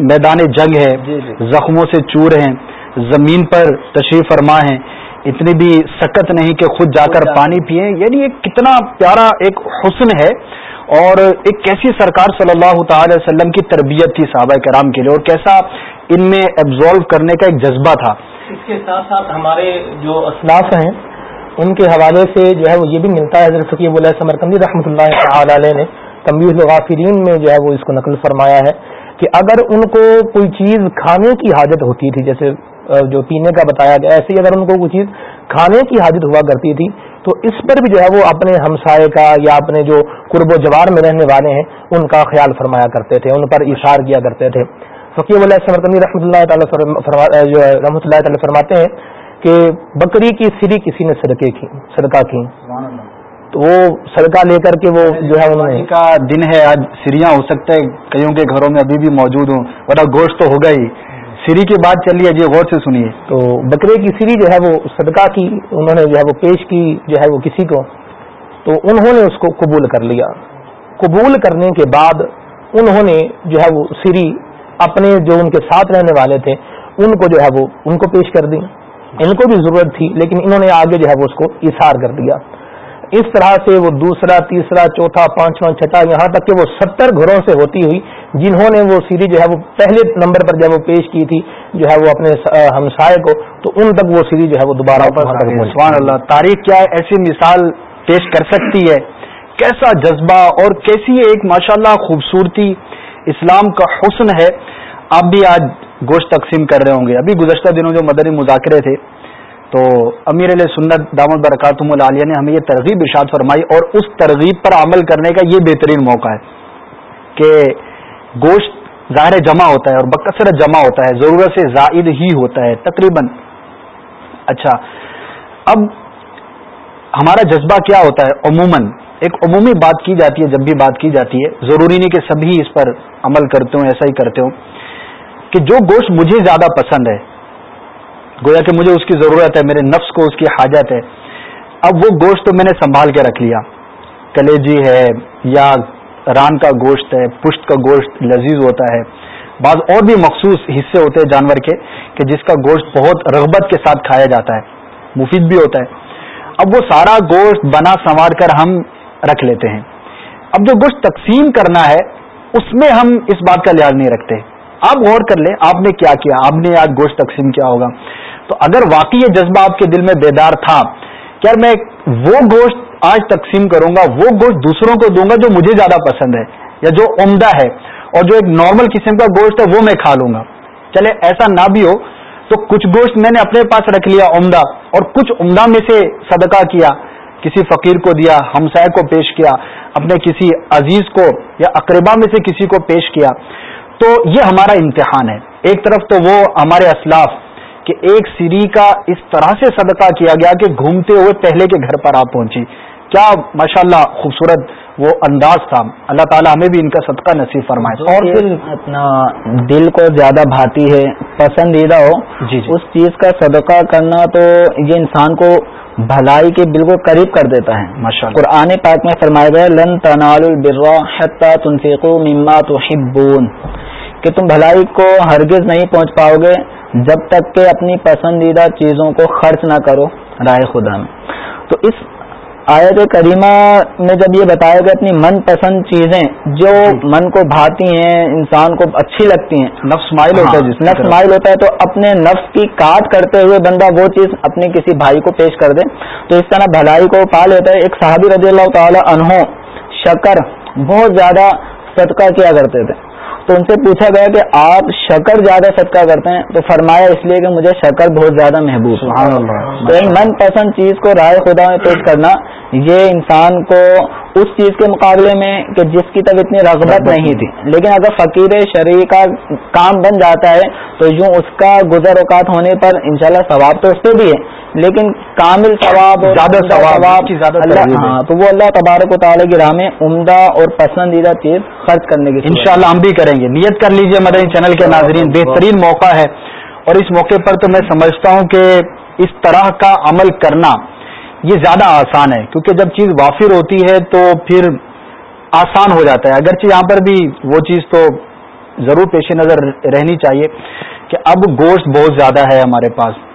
میدان جنگ ہے جی، جی۔ زخموں سے چور ہیں زمین پر تشریف فرما ہیں۔ اتنی بھی سکت نہیں کہ خود جا کر پانی پیئے یعنی ایک کتنا پیارا ایک حسن ہے۔ اور ایک کیسی سرکار صلی اللہ تعالی وسلم کی تربیت تھی صحابہ کرام کے لیے اور کیسا ان میں ایبزالو کرنے کا ایک جذبہ تھا؟ اس کے ساتھ ساتھ ہمارے جو اسلاف ہیں، ان کے حوالے سے جو ہے وہ یہ بھی ملتا ہے، حضرت فقیب اللہ سمرکندی رحمۃ اللہ تعالی علیہ نے تمبی الغافرین میں جو ہے وہ اس کو نقل فرمایا ہے کہ اگر ان کو کوئی چیز کھانے کی حاجت ہوتی تھی، جیسے جو پینے کا بتایا گیا، ایسے ہی اگر ان کو کوئی چیز کھانے کی حاجت ہوا کرتی تھی تو اس پر بھی جو ہے وہ اپنے ہمسائے کا یا اپنے جو قرب و جوار میں رہنے والے ہیں، ان کا خیال فرمایا کرتے تھے، ان پر اشار کیا کرتے تھے۔ فقی اللہ سمرکندی رحمۃ اللہ تعالیٰ جو رحمۃ اللہ تعالیٰ فرماتے ہیں کہ بکری کی سری کسی نے صدقے کی، صدقہ کی۔ تو وہ صدقہ لے کر کے وہ جو ہے انہوں نے کا دن ہے، آج سیریاں ہو سکتا ہے، کئیوں کے گھروں میں ابھی بھی موجود ہوں۔ ورنہ گوشت تو ہوگا ہی۔ سری کی بات چل رہی ہے جی غور سے سنیے۔ تو بکرے کی سری جو ہے وہ صدقہ کی انہوں نے جو ہے وہ پیش کی، جو ہے وہ کسی کو، تو انہوں نے اس کو قبول کر لیا۔ قبول کرنے کے بعد انہوں نے جو ہے وہ سری اپنے جو ان کے ساتھ رہنے والے تھے، ان کو جو ہے وہ، ان کو پیش کر دی۔ ان کو بھی ضرورت تھی، لیکن انہوں نے آگے جو ہے وہ اس کو اثار کر دیا۔ اس طرح سے وہ دوسرا تیسرا چوتھا پانچواں چھٹا یہاں تک کہ وہ ستر گھروں سے ہوتی ہوئی جنہوں نے وہ سیری جو ہے وہ پہلے نمبر پر جب وہ پیش کی تھی جو ہے وہ اپنے ہمسائے کو تو ان تک وہ سیری جو ہے وہ دوبارہ سبحان اللہ۔ تاریخ کیا ہے ایسی مثال پیش کر سکتی ہے؟ کیسا جذبہ اور کیسی ایک ماشاءاللہ خوبصورتی اسلام کا حسن ہے آپ بھی آج گوشت تقسیم کر رہے ہوں گے۔ ابھی گزشتہ دنوں جو مدنی مذاکرے تھے تو امیر علیہ سنت دامت برکاتم العالیہ نے ہمیں یہ ترغیب ارشاد فرمائی اور اس ترغیب پر عمل کرنے کا یہ بہترین موقع ہے کہ گوشت ظاہر جمع ہوتا ہے اور بکثرت جمع ہوتا ہے، ضرورت سے زائد ہی ہوتا ہے، تقریباً۔ اچھا اب ہمارا جذبہ کیا ہوتا ہے؟ عموماً، ایک عمومی بات کی جاتی ہے، جب بھی بات کی جاتی ہے، ضروری نہیں کہ سبھی اس پر عمل کرتے ہوں، ایسا ہی کرتے ہوں کہ جو گوشت مجھے زیادہ پسند ہے گویا کہ مجھے اس کی ضرورت ہے، میرے نفس کو اس کی حاجت ہے۔ اب وہ گوشت تو میں نے سنبھال کے رکھ لیا۔ کلیجی ہے یا ران کا گوشت ہے، پشت کا گوشت لذیذ ہوتا ہے۔ بعض اور بھی مخصوص حصے ہوتے ہیں جانور کے، کہ جس کا گوشت بہت رغبت کے ساتھ کھایا جاتا ہے، مفید بھی ہوتا ہے۔ اب وہ سارا گوشت بنا سنوار کر ہم رکھ لیتے ہیں۔ اب جو گوشت تقسیم کرنا ہے، اس میں ہم اس بات کا لحاظ نہیں رکھتے۔ آپ غور کر لیں آپ نے کیا کیا؟ آپ نے آج گوشت تقسیم کیا ہوگا۔ تو اگر واقعی یہ جذبہ آپ کے دل میں بیدار تھا کیا میں وہ گوشت آج تقسیم کروں گا، وہ گوشت دوسروں کو دوں گا جو مجھے زیادہ پسند ہے یا جو عمدہ ہے اور جو ایک نارمل قسم کا گوشت ہے وہ میں کھا لوں گا۔ چلے، ایسا نہ بھی ہو۔ تو کچھ گوشت میں نے اپنے پاس رکھ لیا عمدہ اور کچھ عمدہ میں سے صدقہ کیا۔ کسی فقیر کو دیا، ہمسائے کو پیش کیا، اپنے کسی عزیز کو یا اقربا میں سے کسی کو پیش کیا۔ تو یہ ہمارا امتحان ہے۔ ایک طرف تو وہ ہمارے اسلاف کہ ایک سری کا اس طرح سے صدقہ کیا گیا کہ گھومتے ہوئے پہلے کے گھر پر آپ پہنچی۔ کیا ماشاء اللہ خوبصورت وہ انداز تھا۔ اللہ تعالیٰ ہمیں بھی ان کا صدقہ نصیب فرمائے۔ اور پھر اپنا دل کو زیادہ بھاتی ہے پسندیدہ ہو جی جی۔ اس چیز کا صدقہ کرنا تو یہ انسان کو بھلائی کے بالکل قریب کر دیتا ہے۔ ماشاء قرآن پاک میں فرمایا گیا لن تنال البرا حتى تنفقوا مما تحبون کہ تم بھلائی کو ہرگز نہیں پہنچ پاؤ گے جب تک کہ اپنی پسندیدہ چیزوں کو خرچ نہ کرو رائے خدا میں۔ تو اس آیت کریمہ میں جب یہ بتایا گیا اپنی من پسند چیزیں جو من کو بھاتی ہیں انسان کو اچھی لگتی ہیں نفس مائل ہوتا ہے ہاں، نفس مائل ہوتا ہے تو اپنے نفس کی کاٹ کرتے ہوئے بندہ وہ چیز اپنے کسی بھائی کو پیش کر دے۔ تو اس طرح بھلائی کو پا لیتا ہے۔ ایک صحابی رضی اللہ تعالی عنہ شکر بہت زیادہ صدقہ کیا کرتے تھے۔ تو ان سے پوچھا گیا کہ آپ شکر زیادہ صدقہ کرتے ہیں تو فرمایا اس لیے کہ مجھے شکر بہت زیادہ محبوب تو ایک من پسند چیز کو رائے خدا میں پیش کرنا یہ انسان کو اس چیز کے مقابلے میں کہ جس کی طرف اتنی رغبت نہیں تھی۔ لیکن اگر فقیر شرعی کا کام بن جاتا ہے تو یوں اس کا گزر اوقات ہونے پر انشاءاللہ ثواب تو اس پہ بھی ہے۔ لیکن کامل ثواب زیادہ ثواب ہاں تو وہ اللہ تبارک و تعالیٰ کی راہ میں عمدہ اور پسندیدہ چیز خرچ کرنے کی انشاءاللہ ہم بھی کریں گے۔ نیت کر لیجیے مدنی چینل کے ناظرین بہترین موقع ہے۔ اور اس موقع پر تو میں سمجھتا ہوں کہ اس طرح کا عمل کرنا یہ زیادہ آسان ہے کیونکہ جب چیز وافر ہوتی ہے تو پھر آسان ہو جاتا ہے۔ اگرچہ یہاں پر بھی وہ چیز تو ضرور پیش نظر رہنی چاہیے کہ اب گوشت بہت زیادہ ہے ہمارے پاس۔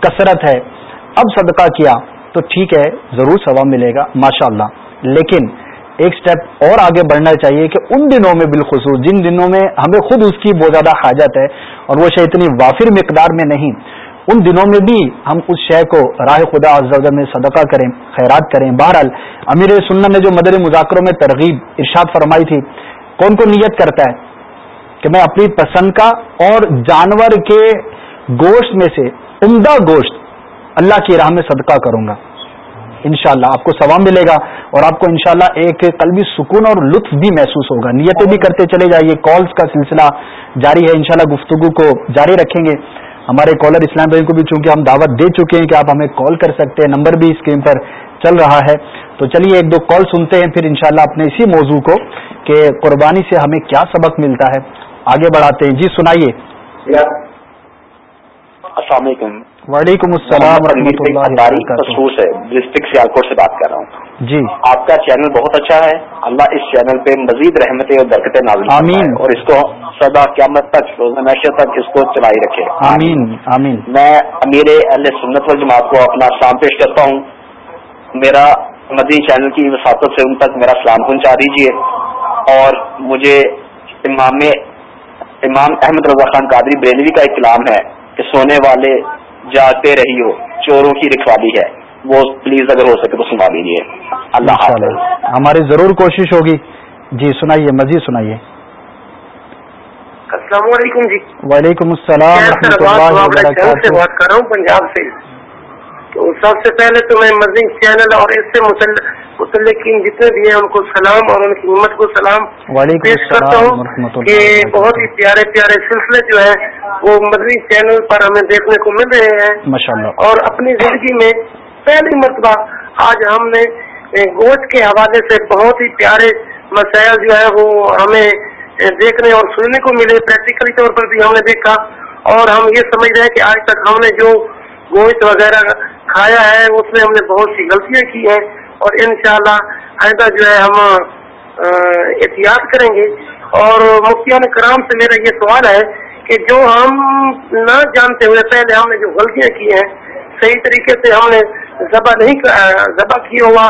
کثرت ہے۔ اب صدقہ کیا تو ٹھیک ہے، ضرور ثواب ملے گا ماشاء اللہ لیکن ایک سٹیپ اور آگے بڑھنا چاہیے کہ ان دنوں میں بالخصوص، جن دنوں میں ہمیں خود اس کی بہت زیادہ حاجت ہے اور وہ شے اتنی وافر مقدار میں نہیں، ان دنوں میں بھی ہم اس شے کو راہ خدا میں صدقہ کریں، خیرات کریں۔ بہرحال، امیر سنت نے جو مدر مذاکروں میں ترغیب، ارشاد فرمائی تھی، کون کو نیت کرتا ہے؟ کہ میں اپنی پسند کا اور جانور کے گوشت میں سے عمدہ گوشت اللہ کی راہ میں صدقہ کروں گا۔ انشاءاللہ آپ کو ثواب ملے گا اور آپ کو انشاءاللہ ایک قلبی سکون اور لطف بھی محسوس ہوگا۔ نیتیں بھی کرتے چلے جائیے۔ کالز کا سلسلہ جاری ہے۔ انشاءاللہ گفتگو کو جاری رکھیں گے۔ ہمارے کالر اسلام بھائی کو بھی چونکہ ہم دعوت دے چکے ہیں کہ آپ ہمیں کال کر سکتے ہیں۔ نمبر بھی اسکرین پر چل رہا ہے۔ تو چلیے ایک دو کال سنتے ہیں۔ پھر انشاءاللہ اپنے اسی موضوع کو کہ قربانی سے ہمیں کیا سبق ملتا ہے۔ آگے بڑھاتے ہیں۔ جی سنائیے۔ جی السلام علیکم۔ وعلیکم السلام اللہ مخصوص ہے ڈسٹرکٹ سیالکوٹ سے بات کر رہا ہوں۔ جی۔ آپ کا چینل بہت اچھا ہے۔ اللہ اس چینل پہ مزید رحمتیں اور برکتیں نازل آمین۔ اور اس کو سدا قیامت تک روز نشے تک اس کو چلائی رکھے۔ آمین۔ آمین۔ میں امیر اہل سنت وال جماعت کو اپنا سلام پیش کرتا ہوں۔ میرا مدنی چینل کی وساطت سے ان تک میرا سلام پہنچا دیجیے اور مجھے امام امام احمد رضا خان قادری بریلوی کا ایک کلام ہے۔ کہ سونے والے جاگتے رہی ہو چوروں کی رکھوالی ہے۔ وہ پلیز اگر ہو سکے تو سنا لیجیے اللہ حافظ۔ ہماری ضرور کوشش ہوگی۔ جی سنائیے مزید سنائیے۔ السلام علیکم جی۔ وعلیکم السلام ورحمۃ اللہ سے وبرکاتہ۔ بات کر رہا ہوں پنجاب سے۔ تو سب سے پہلے تو میں مزید چینل اور اس سے متعلقین جتنے بھی ہیں ان کو سلام اور ان کی امت کو سلام پیش کرتا ہوں کہ بہت ہی پیارے پیارے سلسلے جو ہیں وہ مدنی چینل پر ہمیں دیکھنے کو مل رہے ہیں۔ اور اپنی زندگی میں پہلی مرتبہ آج ہم نے گوشت کے حوالے سے بہت ہی پیارے مسائل جو ہے وہ ہمیں دیکھنے اور سننے کو ملے۔ پریکٹیکلی طور پر بھی ہم نے دیکھا۔ اور ہم یہ سمجھ رہے ہیں کہ آج تک ہم نے جو گوشت وغیرہ کھایا ہے، اس میں ہم نے بہت سی غلطیاں کی ہیں اور انشاءاللہ آئندہ جو ہے ہم احتیاط کریں گے۔ اور مفتیان کرام سے میرا یہ سوال ہے کہ جو ہم نہ جانتے ہوئے، پہلے ہم نے جو غلطیاں کی ہیں، صحیح طریقے سے ہم نے ذبح نہیں ذبح کیا ہوا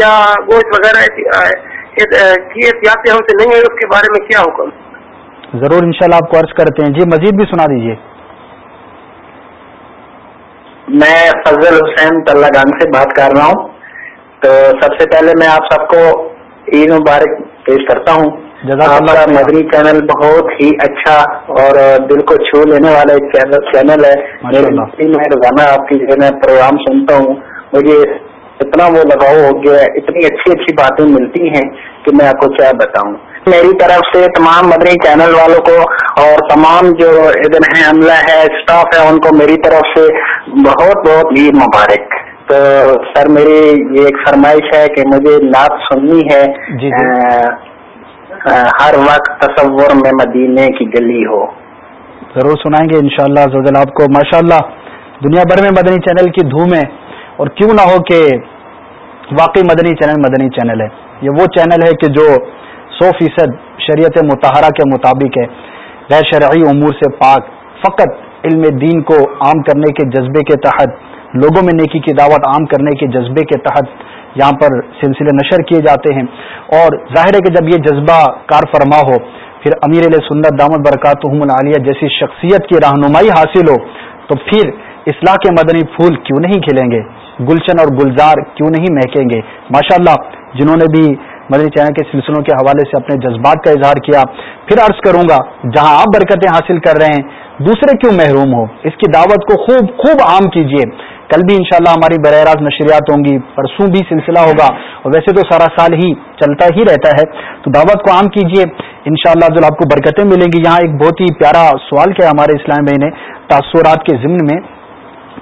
یا گوشت وغیرہ کی احتیاطیں ہم سے نہیں ہوئی اس کے بارے میں کیا حکم؟ ضرور انشاءاللہ آپ کو عرض کرتے ہیں۔ جی مزید بھی سنا دیجیے میں فضل حسین طلّہ گان سے بات کر رہا ہوں۔ تو سب سے پہلے میں آپ سب کو عید مبارک پیش کرتا ہوں۔ کا مدنی چینل بہت ہی اچھا اور دل کو چھو لینے والا ایک چینل ہے۔ میں روزانہ آپ کی جو ہے پروگرام سنتا ہوں۔ مجھے اتنا وہ لگاؤ ہو گیا ہے اتنی اچھی اچھی باتیں ملتی ہیں کہ میں آپ کو کیا بتاؤں۔ میری طرف سے تمام مدنی چینل والوں کو اور تمام جو ادھر ہیں عملہ ہے اسٹاف ہے ان کو میری طرف سے بہت بہت عید مبارک۔ تو سر میری یہ ایک فرمائش ہے کہ مجھے نعت سننی ہے۔ ہر وقت تصور میں مدینے کی گلی ہو۔ ضرور سنائیں گے انشاءاللہ شاء اللہ آپ کو۔ ماشاءاللہ دنیا بھر میں مدنی چینل کی دھوم ہے۔ اور کیوں نہ ہو کہ واقعی مدنی چینل مدنی چینل ہے۔ یہ وہ چینل ہے کہ جو سو فیصد شریعت متحرہ کے مطابق ہے۔ غیر شرعی امور سے پاک، فقط علم دین کو عام کرنے کے جذبے کے تحت، لوگوں میں نیکی کی دعوت عام کرنے کے جذبے کے تحت یہاں پر سلسلے نشر کیے جاتے ہیں۔ اور ظاہر ہے کہ جب یہ جذبہ کار فرما ہو، پھر امیر علیہ سنت دامت برکات العالیہ جیسی شخصیت کی رہنمائی حاصل ہو، تو پھر اصلاح کے مدنی پھول کیوں نہیں کھلیں گے؟ گلشن اور گلزار کیوں نہیں مہکیں گے؟ ماشاءاللہ، جنہوں نے بھی مدنی چینل کے سلسلوں کے حوالے سے اپنے جذبات کا اظہار کیا، پھر عرض کروں گا، جہاں آپ برکتیں حاصل کر رہے ہیں، دوسرے کیوں محروم ہو؟ اس کی دعوت کو خوب خوب عام کیجیے کل بھی انشاءاللہ ہماری براہ راست نشریات ہوں گی، پرسوں بھی سلسلہ ہوگا۔ اور ویسے تو سارا سال ہی چلتا ہی رہتا ہے۔ تو دعوت کو عام کیجیے انشاءاللہ جو آپ کو برکتیں ملیں گی۔ یہاں ایک بہت ہی پیارا سوال کیا ہمارے اسلام بھائی نے، تاثرات کے ضمن میں،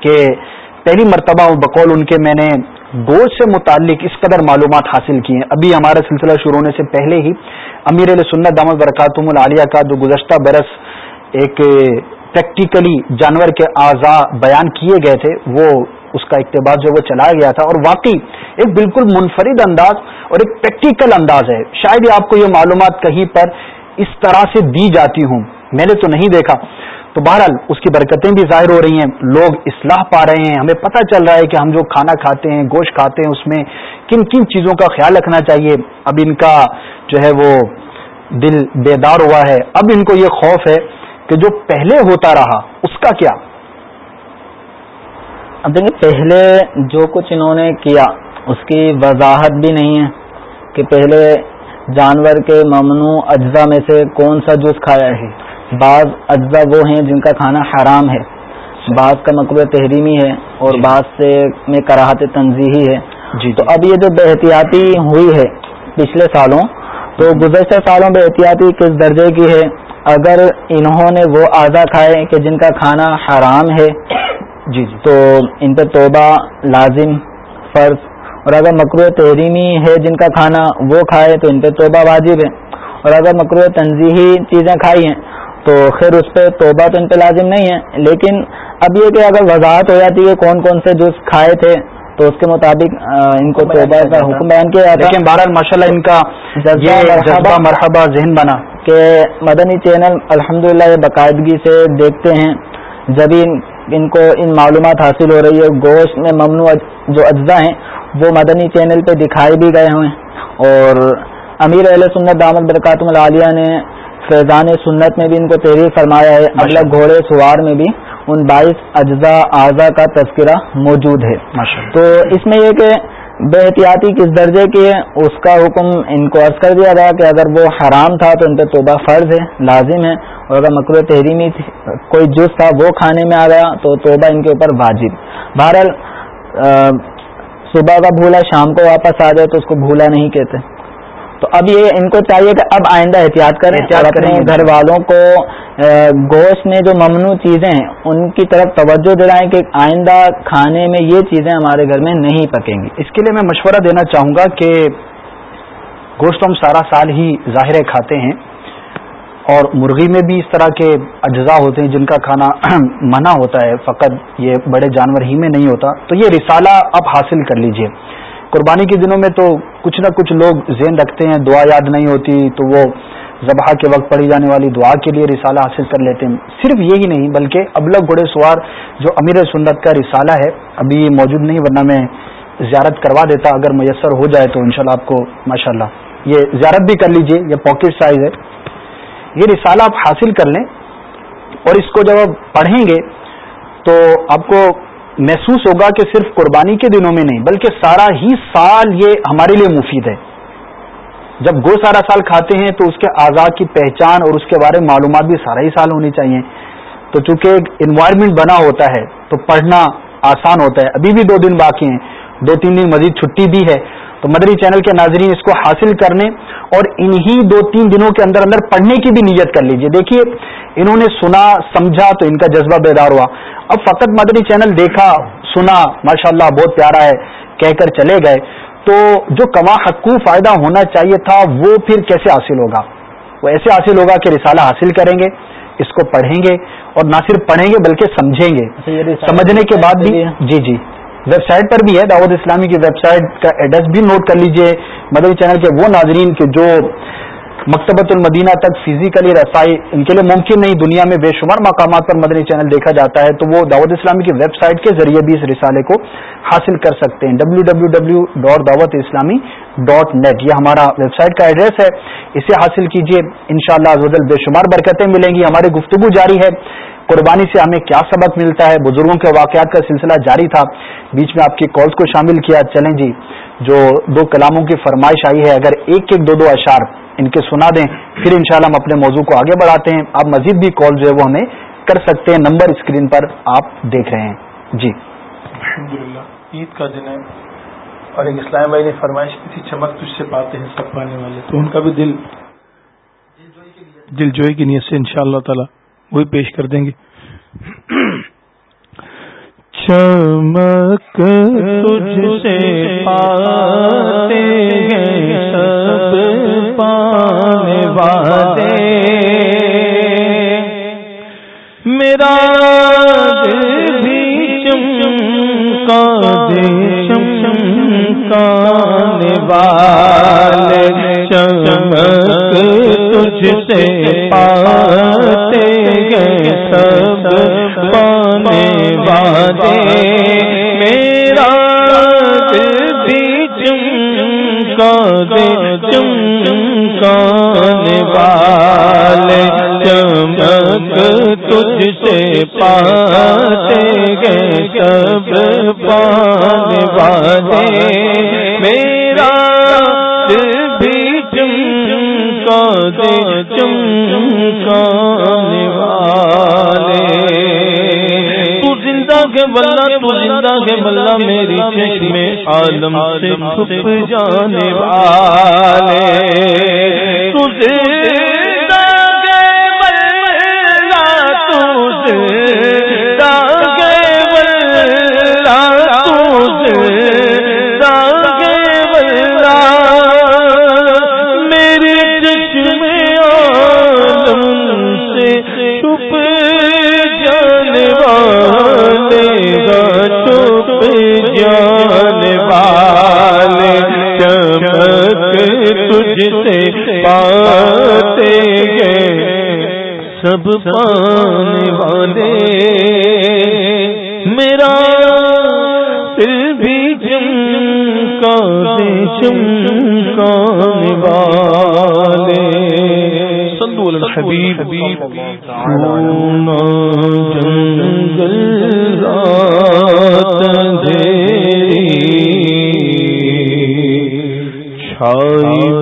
کہ پہلی مرتبہ بقول ان کے میں نے گوشت سے متعلق اس قدر معلومات حاصل کی ہیں۔ ابھی ہمارا سلسلہ شروع ہونے سے پہلے ہی امیر علیہ سنت دامت برکاتم العالیہ کا جو گزشتہ برس ایک پریکٹیکلی جانور کے اعضاء بیان کیے گئے تھے۔ وہ اس کا اقتباس جو وہ چلایا گیا تھا اور واقعی ایک بالکل منفرد انداز اور ایک پریکٹیکل انداز ہے۔ شاید آپ کو یہ معلومات کہیں پر اس طرح سے دی جاتی ہوں۔ میں نے تو نہیں دیکھا۔ تو بہرحال اس کی برکتیں بھی ظاہر ہو رہی ہیں۔ لوگ اصلاح پا رہے ہیں۔ ہمیں پتہ چل رہا ہے کہ ہم جو کھانا کھاتے ہیں، گوشت کھاتے ہیں، اس میں کن کن چیزوں کا خیال رکھنا چاہیے؟ اب ان کا جو ہے وہ دل بیدار ہوا ہے۔ اب ان کو یہ خوف ہے کہ جو پہلے ہوتا رہا، اس کا کیا؟ اب دیکھیں پہلے جو کچھ انہوں نے کیا، اس کی وضاحت بھی نہیں ہے کہ پہلے جانور کے ممنوع اجزاء میں سے کون سا جز کھایا ہے۔ بعض اجزاء وہ ہیں جن کا کھانا حرام ہے۔ بعض کا مقبول تحریمی ہے اور بعض سے میں کراہت تنظیحی ہے۔ جی تو اب یہ جو بے احتیاطی ہوئی ہے پچھلے سالوں تو گزشتہ سالوں بے احتیاطی کس درجے کی ہے؟ اگر انہوں نے وہ اعضا کھائے کہ جن کا کھانا حرام ہے جی جی۔ تو ان پہ توبہ لازم فرض۔ اور اگر مکرو تحریمی ہے جن کا کھانا وہ کھائے تو ان پہ توبہ واجب ہے۔ اور اگر مکرو تنظیحی چیزیں کھائی ہیں تو خیر اس پہ توبہ تو ان پہ لازم نہیں ہے لیکن اب یہ کہ اگر وضاحت ہو جاتی ہے کون کون سے جز کھائے تھے تو اس کے مطابق ان کو توبہ کا حکم بیان کیا جاتا۔ لیکن بہرحال ماشاء اللہ ان کا جذبہ مرحبا ذہن بنا۔ کہ مدنی چینل الحمدللہ یہ باقاعدگی سے دیکھتے ہیں جب ان کو ان معلومات حاصل ہو رہی ہے گوشت میں ممنوع جو اجزاء ہیں وہ مدنی چینل پہ دکھائی بھی گئے ہوئے۔ اور امیر اہل سنت دامد برکاتم العالیہ نے فیضان سنت میں بھی ان کو تحریر فرمایا ہے اگلا گھوڑے سوار میں بھی ان بائیس اجزاء اعضا کا تذکرہ موجود ہے۔ تو اس میں یہ کہ بے احتیاطی کس درجے کی ہے اس کا حکم ان کو عرض کر دیا گیا کہ اگر وہ حرام تھا تو ان پہ توبہ فرض ہے لازم ہے۔ اور اگر مکرو تحریمی کوئی جز تھا وہ کھانے میں آ گیا تو توبہ ان کے اوپر واجب۔ بہرحال صبح کا بھولا شام کو واپس آ جائے تو اس کو بھولا نہیں کہتے۔ تو اب یہ ان کو چاہیے کہ اب آئندہ احتیاط کریں اور اپنے گھر والوں کو گوشت میں جو ممنوع چیزیں ہیں ان کی طرف توجہ دلائیں کہ آئندہ کھانے میں یہ چیزیں ہمارے گھر میں نہیں پکیں گی۔ اس کے لیے میں مشورہ دینا چاہوں گا کہ گوشت ہم سارا سال ہی ظاہر کھاتے ہیں اور مرغی میں بھی اس طرح کے اجزاء ہوتے ہیں جن کا کھانا [clears throat] منع ہوتا ہے فقط یہ بڑے جانور ہی میں نہیں ہوتا۔ تو یہ رسالہ اب حاصل کر لیجیے۔ قربانی کے دنوں میں تو کچھ نہ کچھ لوگ ذہن رکھتے ہیں، دعا یاد نہیں ہوتی، تو وہ ذبح کے وقت پڑھی جانے والی دعا کے لیے رسالہ حاصل کر لیتے ہیں۔ صرف یہی نہیں، بلکہ ابلغ گھوڑے سوار جو امیر سنت کا رسالہ ہے، ابھی موجود نہیں، ورنہ میں زیارت کروا دیتا اگر میسر ہو جائے تو انشاءاللہ آپ کو، ماشاءاللہ۔ یہ زیارت بھی کر لیجیے، یہ پاکٹ سائز ہے۔ یہ رسالہ آپ حاصل کر لیں اور اس کو جب آپ پڑھیں گے تو آپ کو محسوس ہوگا کہ صرف قربانی کے دنوں میں نہیں، بلکہ سارا ہی سال یہ ہمارے لیے مفید ہے۔ جب گو سارا سال کھاتے ہیں تو اس کے آزاد کی پہچان اور اس کے بارے میں معلومات بھی سارا ہی سال ہونی چاہیے۔ تو چونکہ ایک انوائرمنٹ بنا ہوتا ہے، تو پڑھنا آسان ہوتا ہے۔ ابھی بھی دو دن باقی ہیں، دو تین دن مزید چھٹی بھی ہے۔ تو مدری چینل کے ناظرین، اس کو حاصل کرنے اور انہی دو تین دنوں کے اندر اندر پڑھنے کی بھی نیت کر لیجیے۔ دیکھیے، انہوں نے سنا، سمجھا تو ان کا جذبہ بیدار ہوا۔ اب فقط مدری چینل دیکھا سنا ماشاءاللہ بہت پیارا ہے کہہ کر چلے گئے۔ تو جو کما حقوق فائدہ ہونا چاہیے تھا وہ پھر کیسے حاصل ہوگا؟ وہ ایسے حاصل ہوگا کہ رسالہ حاصل کریں گے اس کو پڑھیں گے اور نہ صرف پڑھیں گے بلکہ سمجھیں گے۔ اچھا، سمجھنے کے بعد بھی جی جی۔ ویب سائٹ پر بھی ہے دعوت اسلامی کی ویب سائٹ کا ایڈریس بھی نوٹ کر لیجیے۔ مدری چینل کے وہ ناظرین کے جو مکتبۃ المدینہ تک فزیکلی رسائی ان کے لیے ممکن نہیں، دنیا میں بے شمار مقامات پر مدنی چینل دیکھا جاتا ہے، تو وہ دعوت اسلامی کی ویب سائٹ کے ذریعے بھی اس رسالے کو حاصل کر سکتے ہیں۔ ڈبلو ڈبلو ڈبلو ڈاٹ دعوت اسلامی ڈاٹ نیٹ یہ ہمارا ویب سائٹ کا ایڈریس ہے۔ اسے حاصل کیجیے ان شاء اللہ بے شمار برکتیں ملیں گی۔ ہماری گفتگو جاری ہے۔ قربانی سے ہمیں کیا سبق ملتا ہے؟ بزرگوں کے واقعات کا سلسلہ جاری تھا۔ بیچ میں آپ کی کالز کو شامل کیا۔ چلیں جی۔ جو دو کلاموں کی فرمائش آئی ہے، اگر ایک ایک دو دو اشار ان کے سنا دیں، پھر انشاءاللہ ہم اپنے موضوع کو آگے بڑھاتے ہیں۔ آپ مزید بھی کال جو ہے وہ ہمیں کر سکتے ہیں۔ نمبر اسکرین پر آپ دیکھ رہے ہیں۔ جی۔ الحمد عید کا دن ہے اور ایک اسلام بھائی نے فرمائش کی تھی، چمک تجھ سے پاتے ہیں، سب پانے والے۔ تو ان کا بھی دل دل جوئی کی نیت سے ان شاء اللہ تعالی وہی پیش کر دیں گے۔ چمک تجھ سے پاتے ہیں، سب پانے والے۔ میرا دل بھی چمکا دے چمکانے والے۔ چمک تجھ سے پاتے میرا دل بھی چمکا دے، چمکانے والے چمک تجھ سے پاتے گئے سب پانے والے۔ میرا دل بھی چمکا دے، چمکانے والے۔ کے بلہ تو زندہ کے بلہ میری چشم عالم سے چھپ جانے والے۔ تجھے سب پانے والے۔ میرا دل بھی چمکا دے چمکانے والے۔ صلو علی الحبیب۔ سونا جنگل رات اندھیری، چھائی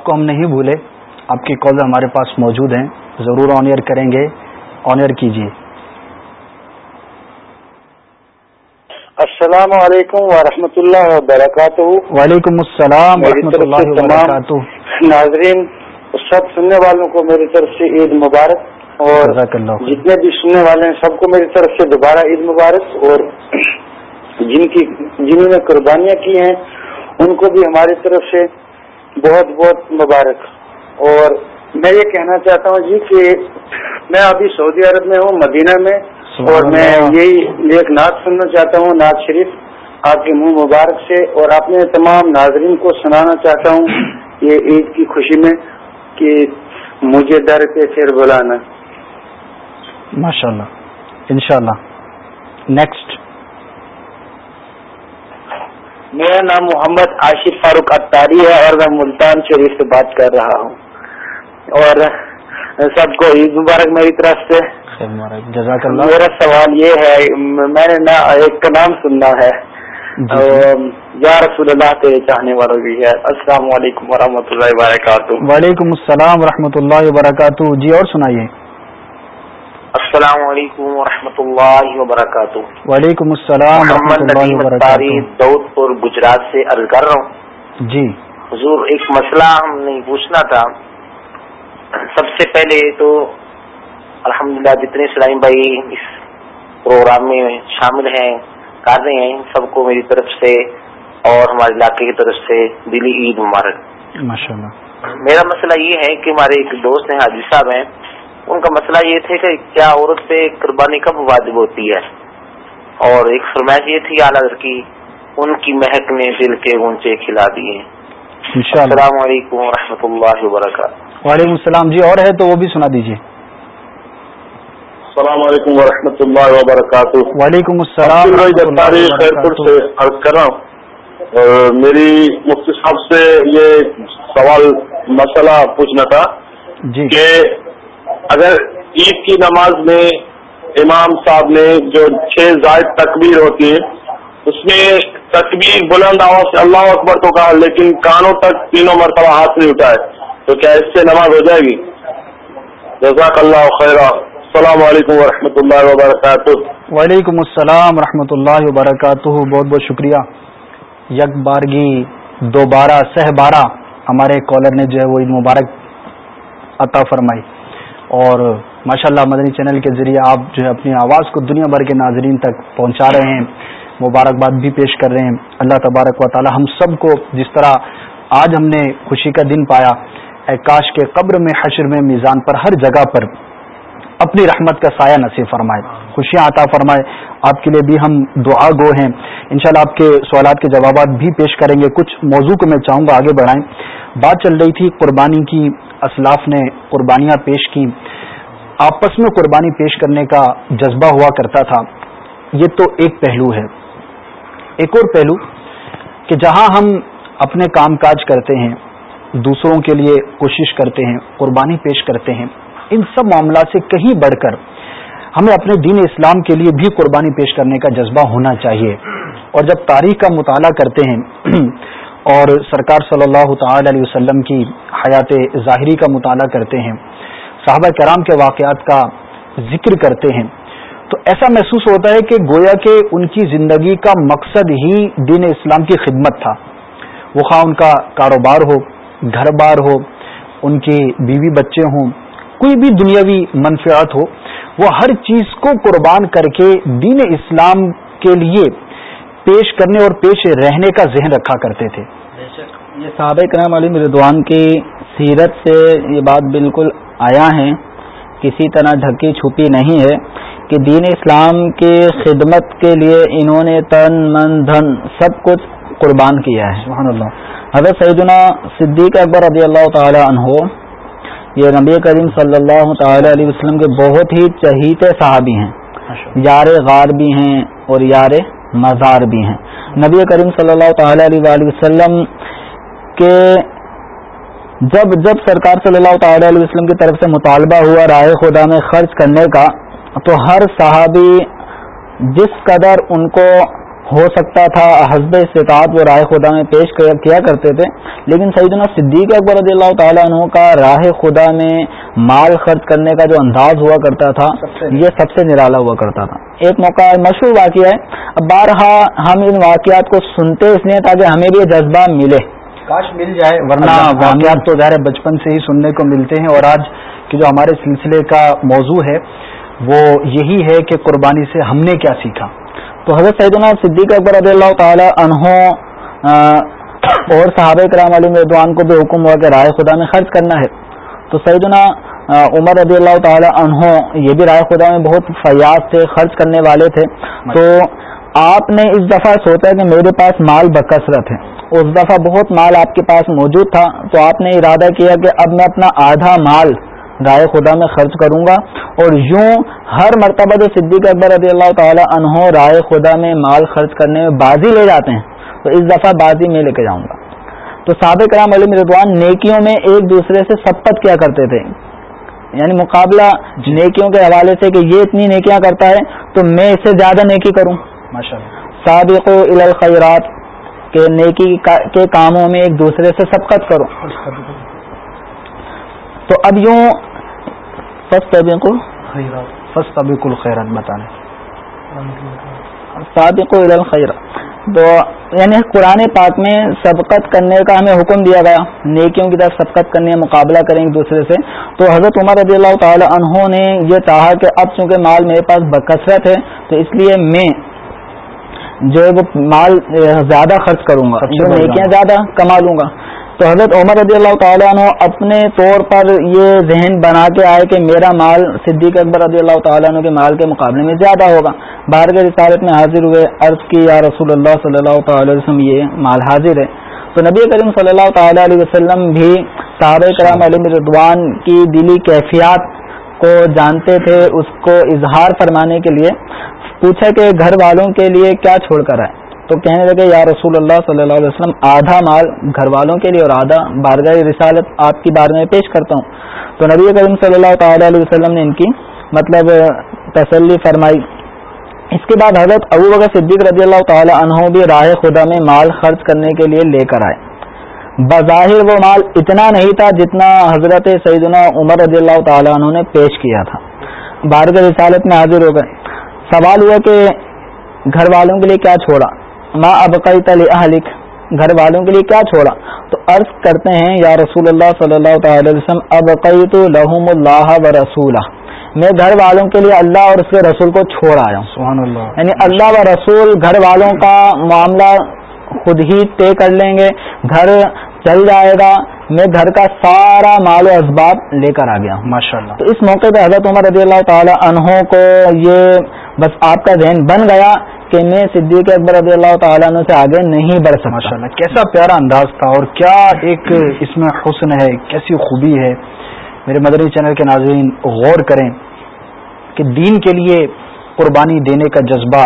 آپ کو ہم نہیں بھولے آپ کی کال ہمارے پاس موجود ہیں ضرور آن ایئر کریں گے۔ آن ایئر کیجیے السلام علیکم ورحمۃ اللہ وبرکاتہ۔ وعلیکم السلام ورحمۃ اللہ وبرکاتہ۔ ناظرین سب سننے والوں کو میری طرف سے عید مبارک۔ اور۔ جتنے بھی سننے والے ہیں سب کو میری طرف سے دوبارہ عید مبارک۔ اور جن کی جنہوں نے قربانیاں کی ہیں ان کو بھی ہماری طرف سے بہت بہت مبارک۔ اور میں یہ کہنا چاہتا ہوں جی کہ میں ابھی سعودی عرب میں ہوں مدینہ میں اور میں یہی ایک نعت سننا چاہتا ہوں نعت شریف۔ آپ کے منہ مبارک سے اور اپنے تمام ناظرین کو سنانا چاہتا ہوں یہ عید کی خوشی میں کہ مجھے در پہ پھر بلانا۔ ماشاء اللہ انشاء اللہ نیکسٹ میرا نام محمد عاشق فاروق اتاری ہے اور میں ملتان شریف سے بات کر رہا ہوں۔ اور سب کو عید مبارک میری طرف سے۔ جزاک اللہ۔ میرا سوال یہ ہے میں نے نا ایک کا نام سننا ہے۔ یا رسول اللہ کے چاہنے والوں بھی ہے۔ السلام علیکم ورحمۃ اللہ وبرکاتہ۔ وعلیکم السلام ورحمۃ اللہ وبرکاتہ۔ جی اور سنائیے۔ السلام علیکم ورحمۃ اللہ وبرکاتہ۔ وعلیکم السلام محمد پور گجرات سے عرض کر رہا ہوں۔ جی۔ حضور ایک مسئلہ ہم نے پوچھنا تھا۔ سب سے پہلے تو الحمدللہ جتنے اسلامی بھائی اس پروگرام میں شامل ہیں کر رہے ہیں سب کو میری طرف سے اور ہمارے علاقے کی طرف سے دلی عید مبارک۔ ماشاء اللہ میرا مسئلہ یہ ہے کہ ہمارے ایک دوست ہیں حاجی صاحب ہیں۔ ان کا مسئلہ یہ تھا کہ کیا عورت پہ قربانی کب واجب ہوتی ہے۔ اور ایک فرمائش یہ تھی اعلیٰ کی ان کی مہک نے دل کے اونچے کھلا دیے۔ السلام علیکم ورحمۃ اللہ وبرکاتہ۔ وعلیکم السلام۔ جی اور ہے تو وہ بھی سنا دیجیے السلام علیکم ورحمۃ اللہ وبرکاتہ۔ وعلیکم السلام سے عرض کر رہا ہوں۔ اور میری مفتی صاحب سے یہ سوال مسئلہ پوچھنا تھا جی۔ کہ اگر عید کی نماز میں امام صاحب نے جو چھ زائد تکبیر ہوتی ہے اس میں تکبیر بلند آواز سے اللہ اکبر تو کہا، لیکن کانوں تک تینوں مرتبہ ہاتھ نہیں اٹھائے تو کیا اس سے نماز ہو جائے گی؟ جزاک اللہ خیر السلام علیکم ورحمۃ اللہ وبرکاتہ۔ وعلیکم السلام ورحمۃ اللہ وبرکاتہ۔ بہت بہت شکریہ۔ یک بارگی دوبارہ، سہ بارہ ہمارے کالر نے جو ہے وہ عید مبارک عطا فرمائی۔ اور ماشاءاللہ مدنی چینل کے ذریعے آپ جو ہے اپنی آواز کو دنیا بھر کے ناظرین تک پہنچا رہے ہیں، مبارکباد بھی پیش کر رہے ہیں۔ اللہ تبارک و تعالی ہم سب کو جس طرح آج ہم نے خوشی کا دن پایا، اے کاش کے قبر میں، حشر میں، میزان پر، ہر جگہ پر اپنی رحمت کا سایہ نصیب فرمائے، خوشیاں عطا فرمائے۔ آپ کے لیے بھی ہم دعا گو ہیں۔ انشاءاللہ آپ کے سوالات کے جوابات بھی پیش کریں گے۔ کچھ موضوع کو میں چاہوں گا آگے بڑھائیں۔ بات چل رہی تھی قربانی کی۔ اسلاف نے قربانیاں پیش کی۔ آپس میں قربانی پیش کرنے کا جذبہ ہوا کرتا تھا۔ یہ تو ایک پہلو ہے۔ ایک اور پہلو کہ جہاں ہم اپنے کام کاج کرتے ہیں، دوسروں کے لیے کوشش کرتے ہیں، قربانی پیش کرتے ہیں۔ ان سب معاملات سے کہیں بڑھ کر ہمیں اپنے دین اسلام کے لیے بھی قربانی پیش کرنے کا جذبہ ہونا چاہیے۔ اور جب تاریخ کا مطالعہ کرتے ہیں [clears throat] اور سرکار صلی اللہ تعالی علیہ وسلم کی حیات ظاہری کا مطالعہ کرتے ہیں، صحابہ کرام کے واقعات کا ذکر کرتے ہیں، تو ایسا محسوس ہوتا ہے کہ گویا کہ ان کی زندگی کا مقصد ہی دین اسلام کی خدمت تھا۔ وہ خواہ ان کا کاروبار ہو، گھر بار ہو، ان کی بیوی بچے ہوں کوئی بھی دنیاوی منفیات ہو وہ ہر چیز کو قربان کر کے دین اسلام کے لیے پیش کرنے اور پیش رہنے کا ذہن رکھا کرتے تھے۔ یہ صحابہ کرام علی مردوان کی سیرت سے یہ بات بالکل آیا ہے۔ کسی طرح ڈھکی چھپی نہیں ہے کہ دین اسلام کی خدمت کے لیے انہوں نے تن من دھن سب کچھ قربان کیا ہے۔ سبحان اللہ۔ حضرت سیدنا صدیق اکبر رضی اللہ تعالی عنہ یہ نبی کریم صلی اللہ تعالی علیہ وسلم کے بہت ہی چہیتے صحابی ہیں۔ یار غار بھی ہیں اور یار مزار بھی ہیں۔ نبی کریم صلی اللہ تعالی علیہ وسلم کے جب جب سرکار صلی اللہ تعالی علیہ وسلم کی طرف سے مطالبہ ہوا رائے خدا میں خرچ کرنے کا تو ہر صحابی جس قدر ان کو ہو سکتا تھا حسب استطاعت وہ رائے خدا میں پیش کیا کرتے تھے۔ لیکن سیدنا صدیق اکبر رضی اللہ تعالیٰ عنہ کا راہ خدا میں مال خرچ کرنے کا جو انداز ہوا کرتا تھا یہ سب سے نرالا ہوا کرتا تھا۔ ایک موقع مشہور واقعہ ہے۔ اب بارہا ہم ان واقعات کو سنتے اس لیے تاکہ ہمیں بھی یہ جذبہ ملے۔ کاش مل جائے ورنہ واقعات تو ظاہر بچپن سے ہی سننے کو ملتے ہیں۔ اور آج کی جو ہمارے سلسلے کا موضوع ہے وہ یہی ہے کہ قربانی سے ہم نے کیا سیکھا۔ تو حضرت سیدنا صدیق اکبر رضی اللہ تعالی عنہ اور صحابہ کرام علی مردوان کو بھی حکم ہوا کہ رائے خدا میں خرچ کرنا ہے۔ تو سیدنا عمر رضی اللہ تعالی عنہ، یہ بھی رائے خدا میں بہت فیاض تھے، خرچ کرنے والے تھے۔ تو آپ نے اس دفعہ سوچا کہ میرے پاس مال بکثرت ہے۔ اس دفعہ بہت مال آپ کے پاس موجود تھا۔ تو آپ نے ارادہ کیا کہ اب میں اپنا آدھا مال رائے خدا میں خرچ کروں گا۔ اور یوں ہر مرتبہ جو صدیق اکبر رضی اللہ تعالی عنہ رائے خدا میں مال خرچ کرنے میں بازی لے جاتے ہیں تو اس دفعہ بازی میں لے کے جاؤں گا۔ تو سابق کرام علی مردوان نیکیوں میں ایک دوسرے سے سپت کیا کرتے تھے۔ یعنی مقابلہ نیکیوں کے حوالے سے کہ یہ اتنی نیکیاں کرتا ہے تو میں اس سے زیادہ نیکی کروں۔ سابق و الخیرات کے نیکی کے کاموں میں ایک دوسرے سے سبقت کرو تو اب یوں فسٹ کو فسٹ طبیق الخیرات سابق و الخیرات تو یعنی قرآن پاک میں سبقت کرنے کا ہمیں حکم دیا گیا. نیکیوں کی طرف سبقت کرنے مقابلہ کریں ایک دوسرے سے. تو حضرت عمر رضی اللہ تعالی عنہ نے یہ چاہا کہ اب چونکہ مال میرے پاس بکثرت ہے تو اس لیے میں جو ہے وہ مال زیادہ خرچ کروں گا۔ نیکیاں زیادہ کما لوں گا۔ تو حضرت عمر رضی اللہ تعالیٰ عنہ اپنے طور پر یہ ذہن بنا کے آئے کہ میرا مال صدیق اکبر رضی اللہ تعالیٰ عنہ کے مال کے مقابلے میں زیادہ ہوگا۔ باہر کے رسالت میں حاضر ہوئے عرض کی، یا رسول اللہ صلی اللہ تعالی وسلم، یہ مال حاضر ہے۔ تو نبی کریم صلی اللہ تعالی علیہ وسلم بھی صحابہ کرام علم ردوان کی دلی کیفیات کو جانتے تھے۔ اس کو اظہار فرمانے کے لیے پوچھا کہ گھر والوں کے لیے کیا چھوڑ کر آئے؟ تو کہنے لگے، یا رسول اللہ صلی اللہ علیہ وسلم، آدھا مال گھر والوں کے لیے اور آدھا بارگاہ رسالت آپ کی بار میں پیش کرتا ہوں. تو نبی کریم صلی اللہ تعالی علیہ وسلم نے ان کی مطلب تسلی فرمائی۔ اس کے بعد حضرت ابو بکر صدیق رضی اللہ تعالی عنہ بھی راہ خدا میں مال خرچ کرنے کے لیے لے کر آئے۔ بظاہر وہ مال اتنا نہیں تھا جتنا حضرت سیدنا عمر رضی اللہ تعالیٰ عنہ نے پیش کیا تھا۔ بارگاہ رسالت میں حاضر ہو گئے۔ سوال ہوا کہ گھر والوں کے لیے کیا چھوڑا؟ ماں ابقیت اہلک گھر والوں کے لیے کیا چھوڑا؟ تو عرض کرتے ہیں یا رسول اللہ صلی اللہ تعالی وسلم ابقیت لہم اللہ و رسول میں گھر والوں کے لیے اللہ اور اس کے رسول کو چھوڑ آیا ہوں۔ سبحان اللہ۔ یعنی اللہ و رسول گھر والوں کا معاملہ خود ہی طے کر لیں گے گھر چل جائے گا۔ میں گھر کا سارا مال و اسباب لے کر آ گیا ماشاء اللہ تو اس موقع پہ حضرت عمر رضی اللہ تعالی عنہوں کو یہ بس آپ کا ذہن بن گیا کہ میں صدیق اکبر رضی اللہ تعالیٰ عنہ سے آگے نہیں بڑھ سکتا۔ اللہ کیسا پیارا انداز تھا اور کیا ایک اس میں حسن ہے، کیسی خوبی ہے۔ میرے مدنی چینل کے ناظرین، غور کریں کہ دین کے لیے قربانی دینے کا جذبہ،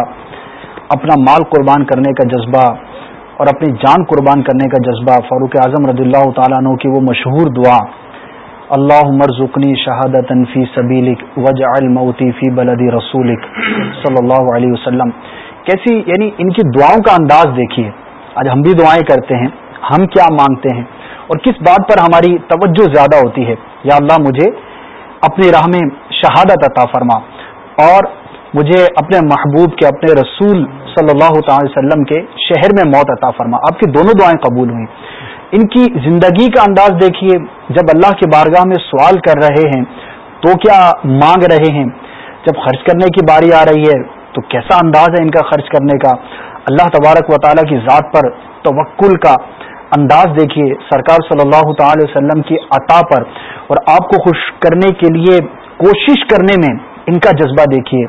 اپنا مال قربان کرنے کا جذبہ اور اپنی جان قربان کرنے کا جذبہ، فاروق اعظم رضی اللہ تعالیٰ عنہ کی وہ مشہور دعا اللہ مرزنی شہادت فی سبیلک وج الموتی فی بلدی رسولک، صلی اللہ علیہ وسلم۔ کیسی یعنی ان کی دعاؤں کا انداز دیکھیے۔ آج ہم بھی دعائیں کرتے ہیں، ہم کیا مانگتے ہیں اور کس بات پر ہماری توجہ زیادہ ہوتی ہے۔ یا اللہ مجھے اپنی راہ میں شہادت عطا فرما اور مجھے اپنے محبوب کے، اپنے رسول صلی اللہ تعالی وسلم کے شہر میں موت عطا فرما۔ آپ کی دونوں دعائیں قبول ہوئیں۔ ان کی زندگی کا انداز دیکھیے۔ جب اللہ کی بارگاہ میں سوال کر رہے ہیں تو کیا مانگ رہے ہیں؟ جب خرچ کرنے کی باری آ رہی ہے تو کیسا انداز ہے ان کا خرچ کرنے کا؟ اللہ تبارک و تعالیٰ کی ذات پر توکل کا انداز دیکھیے سرکار صلی اللہ تعالی وسلم کی عطا پر۔ اور آپ کو خوش کرنے کے لیے کوشش کرنے میں ان کا جذبہ دیکھیے۔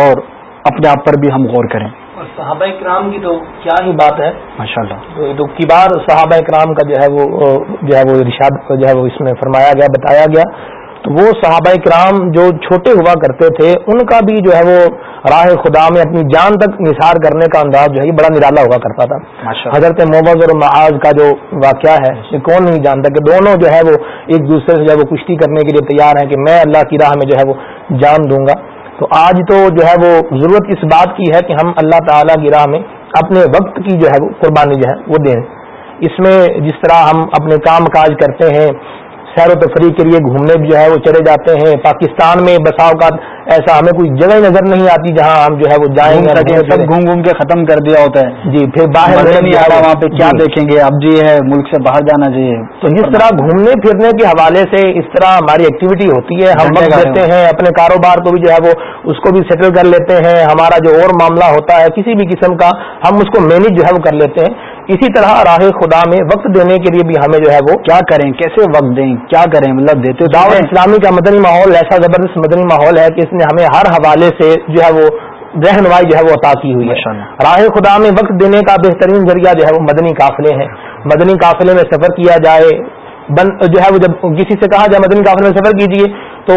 اور اپنے آپ پر بھی ہم غور کریں۔ صحابہ کرام کی تو کیا ہی بات ہے۔ ماشاء اللہ تو کبار صحابہ کرام کا جو ہے وہ جو ہے وہ ارشاد جو ہے وہ اس میں فرمایا گیا بتایا گیا۔ تو وہ صحابہ کرام جو چھوٹے ہوا کرتے تھے ان کا بھی جو ہے وہ راہ خدا میں اپنی جان تک نثار کرنے کا انداز جو ہے یہ بڑا نرالا ہوا کرتا تھا۔ حضرت محمد اور معاذ کا جو واقعہ ہے یہ کون نہیں جانتا کہ دونوں جو ہے وہ ایک دوسرے سے جو ہے وہ کشتی کرنے کے لیے تیار ہیں کہ میں اللہ کی راہ میں جو ہے وہ جان دوں گا۔ تو آج تو جو ہے وہ ضرورت اس بات کی ہے کہ ہم اللہ تعالیٰ کی راہ میں اپنے وقت کی جو ہے وہ قربانی جو ہے وہ دیں۔ اس میں جس طرح ہم اپنے کام کاج کرتے ہیں سیر و تفریح کے لیے گھومنے بھی جو ہے وہ چلے جاتے ہیں۔ پاکستان میں بساؤ کا ایسا ہمیں کوئی جگہ نظر نہیں آتی جہاں ہم جو ہے وہ جائیں گے سب گھوم گھوم کے ختم کر دیا ہوتا ہے۔ جی پھر باہر نہیں آ رہا وہاں پہ کیا جی۔ دیکھیں گے؟ اب جی ہے ملک سے باہر جانا چاہیے۔ تو جس طرح گھومنے پھرنے کے حوالے سے اس طرح ہماری ایکٹیویٹی ہوتی ہے۔ ہم وقت دیتے ہیں اپنے کاروبار کو بھی جو ہے وہ اس کو بھی سیٹل کر لیتے ہیں۔ ہمارا جو اور معاملہ ہوتا ہے کسی بھی قسم کا ہم اس کو مینج جو ہے وہ کر لیتے ہیں۔ اسی طرح راہ خدا میں وقت دینے کے لیے بھی ہمیں جو ہے وہ کیا کریں؟ کیسے وقت دیں؟ کیا کریں؟ مطلب دیتے دعوت اسلامی کا مدنی ماحول ایسا زبردست مدنی ماحول ہے کہ اس نے ہمیں ہر حوالے سے جو ہے وہ رہنمائی جو ہے وہ عطا کی ہوئی ہے۔ راہ خدا میں وقت دینے کا بہترین ذریعہ جو ہے وہ مدنی قافلے ہیں۔ مدنی قافلے میں سفر کیا جائے۔ جو ہے وہ جب کسی سے کہا جائے مدنی قافلے میں سفر کیجیے تو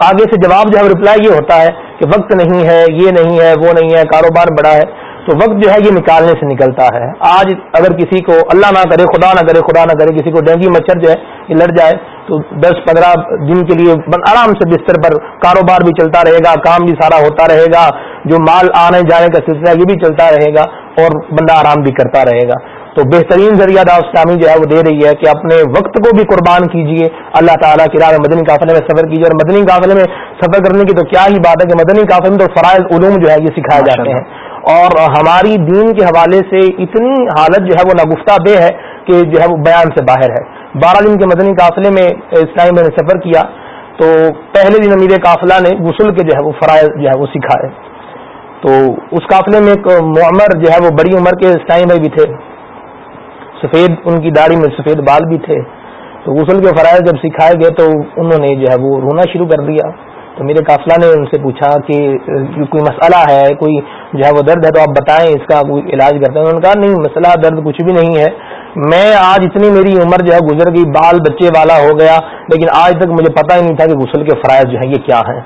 آگے سے جواب جو ہے رپلائی یہ ہوتا ہے کہ وقت نہیں ہے یہ نہیں ہے وہ نہیں ہے کاروبار بڑا ہے۔ تو وقت جو ہے یہ نکالنے سے نکلتا ہے۔ آج اگر کسی کو اللہ نہ کرے خدا نہ کرے خدا نہ کرے کسی کو ڈینگی مچھر جو ہے یہ لڑ جائے تو دس پندرہ دن کے لیے آرام سے بستر پر کاروبار بھی چلتا رہے گا کام بھی سارا ہوتا رہے گا جو مال آنے جانے کا سلسلہ یہ بھی چلتا رہے گا اور بندہ آرام بھی کرتا رہے گا۔ تو بہترین ذریعہ دا اسلامی جو ہے وہ دے رہی ہے کہ اپنے وقت کو بھی قربان کیجیے اللہ تعالیٰ کی راہ مدنی قافلے میں سفر کیجیے اور مدنی قافلے میں سفر کرنے کی تو کیا ہی بات ہے کہ مدنی قافلے میں تو فرائض علوم جو ہے یہ سکھائے جاتے ہیں۔ اور ہماری دین کے حوالے سے اتنی حالت جو ہے وہ ناگفتہ بے ہے کہ جو ہے وہ بیان سے باہر ہے۔ بارہ دن کے مدنی قافلے میں اس ٹائم میں نے سفر کیا تو پہلے دن امیر قافلہ نے غسل کے جو ہے وہ فرائض جو ہے وہ سکھائے۔ تو اس قافلے میں ایک معمر جو ہے وہ بڑی عمر کے اس ٹائم میں بھی تھے۔ سفید، ان کی داڑھی میں سفید بال بھی تھے۔ تو غسل کے فرائض جب سکھائے گئے تو انہوں نے جو ہے وہ رونا شروع کر دیا۔ تو میرے قافلہ نے ان سے پوچھا کہ کوئی مسئلہ ہے؟ کوئی جو ہے وہ درد ہے تو آپ بتائیں، اس کا کوئی علاج کرتے ہیں؟ انہوں نے کہا، نہیں، مسئلہ درد کچھ بھی نہیں ہے۔ میں آج اتنی میری عمر جو ہے گزر گئی، بال بچے والا ہو گیا، لیکن آج تک مجھے پتہ ہی نہیں تھا کہ غسل کے فرائض جو ہیں، یہ کیا ہیں۔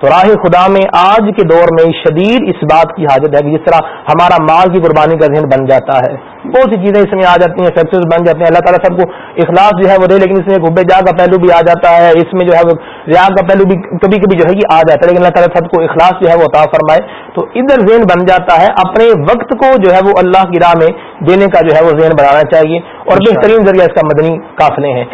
تو راہ خدا میں آج کے دور میں شدید اس بات کی حاجت ہے کہ جس طرح ہمارا مال کی قربانی کا ذہن بن جاتا ہے۔ بہت سی چیزیں اس میں آ جاتی ہیں فیکٹریز بن جاتے ہیں۔ اللہ تعالیٰ سب کو اخلاص جو ہے وہ دے لیکن اس میں گبے جا کا پہلو بھی آ جاتا ہے۔ اس میں جو ہے ریا کا پہلو بھی کبھی کبھی جو ہے یہ آ جاتا ہے لیکن اللہ تعالیٰ سب کو اخلاص جو ہے وہ عطا فرمائے۔ تو ادھر ذہن بن جاتا ہے اپنے وقت کو جو ہے وہ اللہ کی راہ میں دینے کا جو ہے وہ ذہن بنانا چاہیے۔ اور بہترین ذریعہ اس کا مدنی قافلے ہیں۔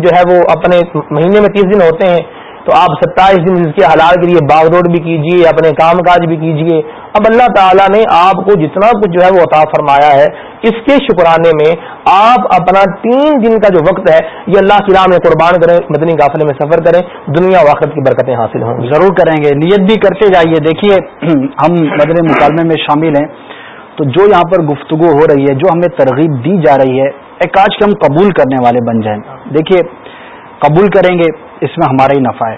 جو ہے وہ اپنے مہینے میں تیس دن ہوتے ہیں۔ تو آپ ستائیس دن اس کے حلال کے لیے باغ روڈ بھی کیجیے اپنے کام کاج بھی کیجیے اب اللہ تعالیٰ نے آپ کو جتنا کچھ جو ہے وہ عطا فرمایا ہے، اس کے شکرانے میں آپ اپنا تین دن کا جو وقت ہے، یہ اللہ کی راہ میں قربان کریں، مدنی قافلے میں سفر کریں، دنیا واقع کی برکتیں حاصل ہوں ضرور کریں گے۔ نیت بھی کرتے جائیے۔ دیکھیے، ہم مدنی مکالمے میں شامل ہیں۔ تو جو یہاں پر گفتگو ہو رہی ہے، جو ہمیں ترغیب دی جا رہی ہے، ایک آج کے ہم قبول کرنے والے بن جائیں۔ دیکھیے، قبول کریں گے۔ اس میں ہمارا ہی نفع ہے۔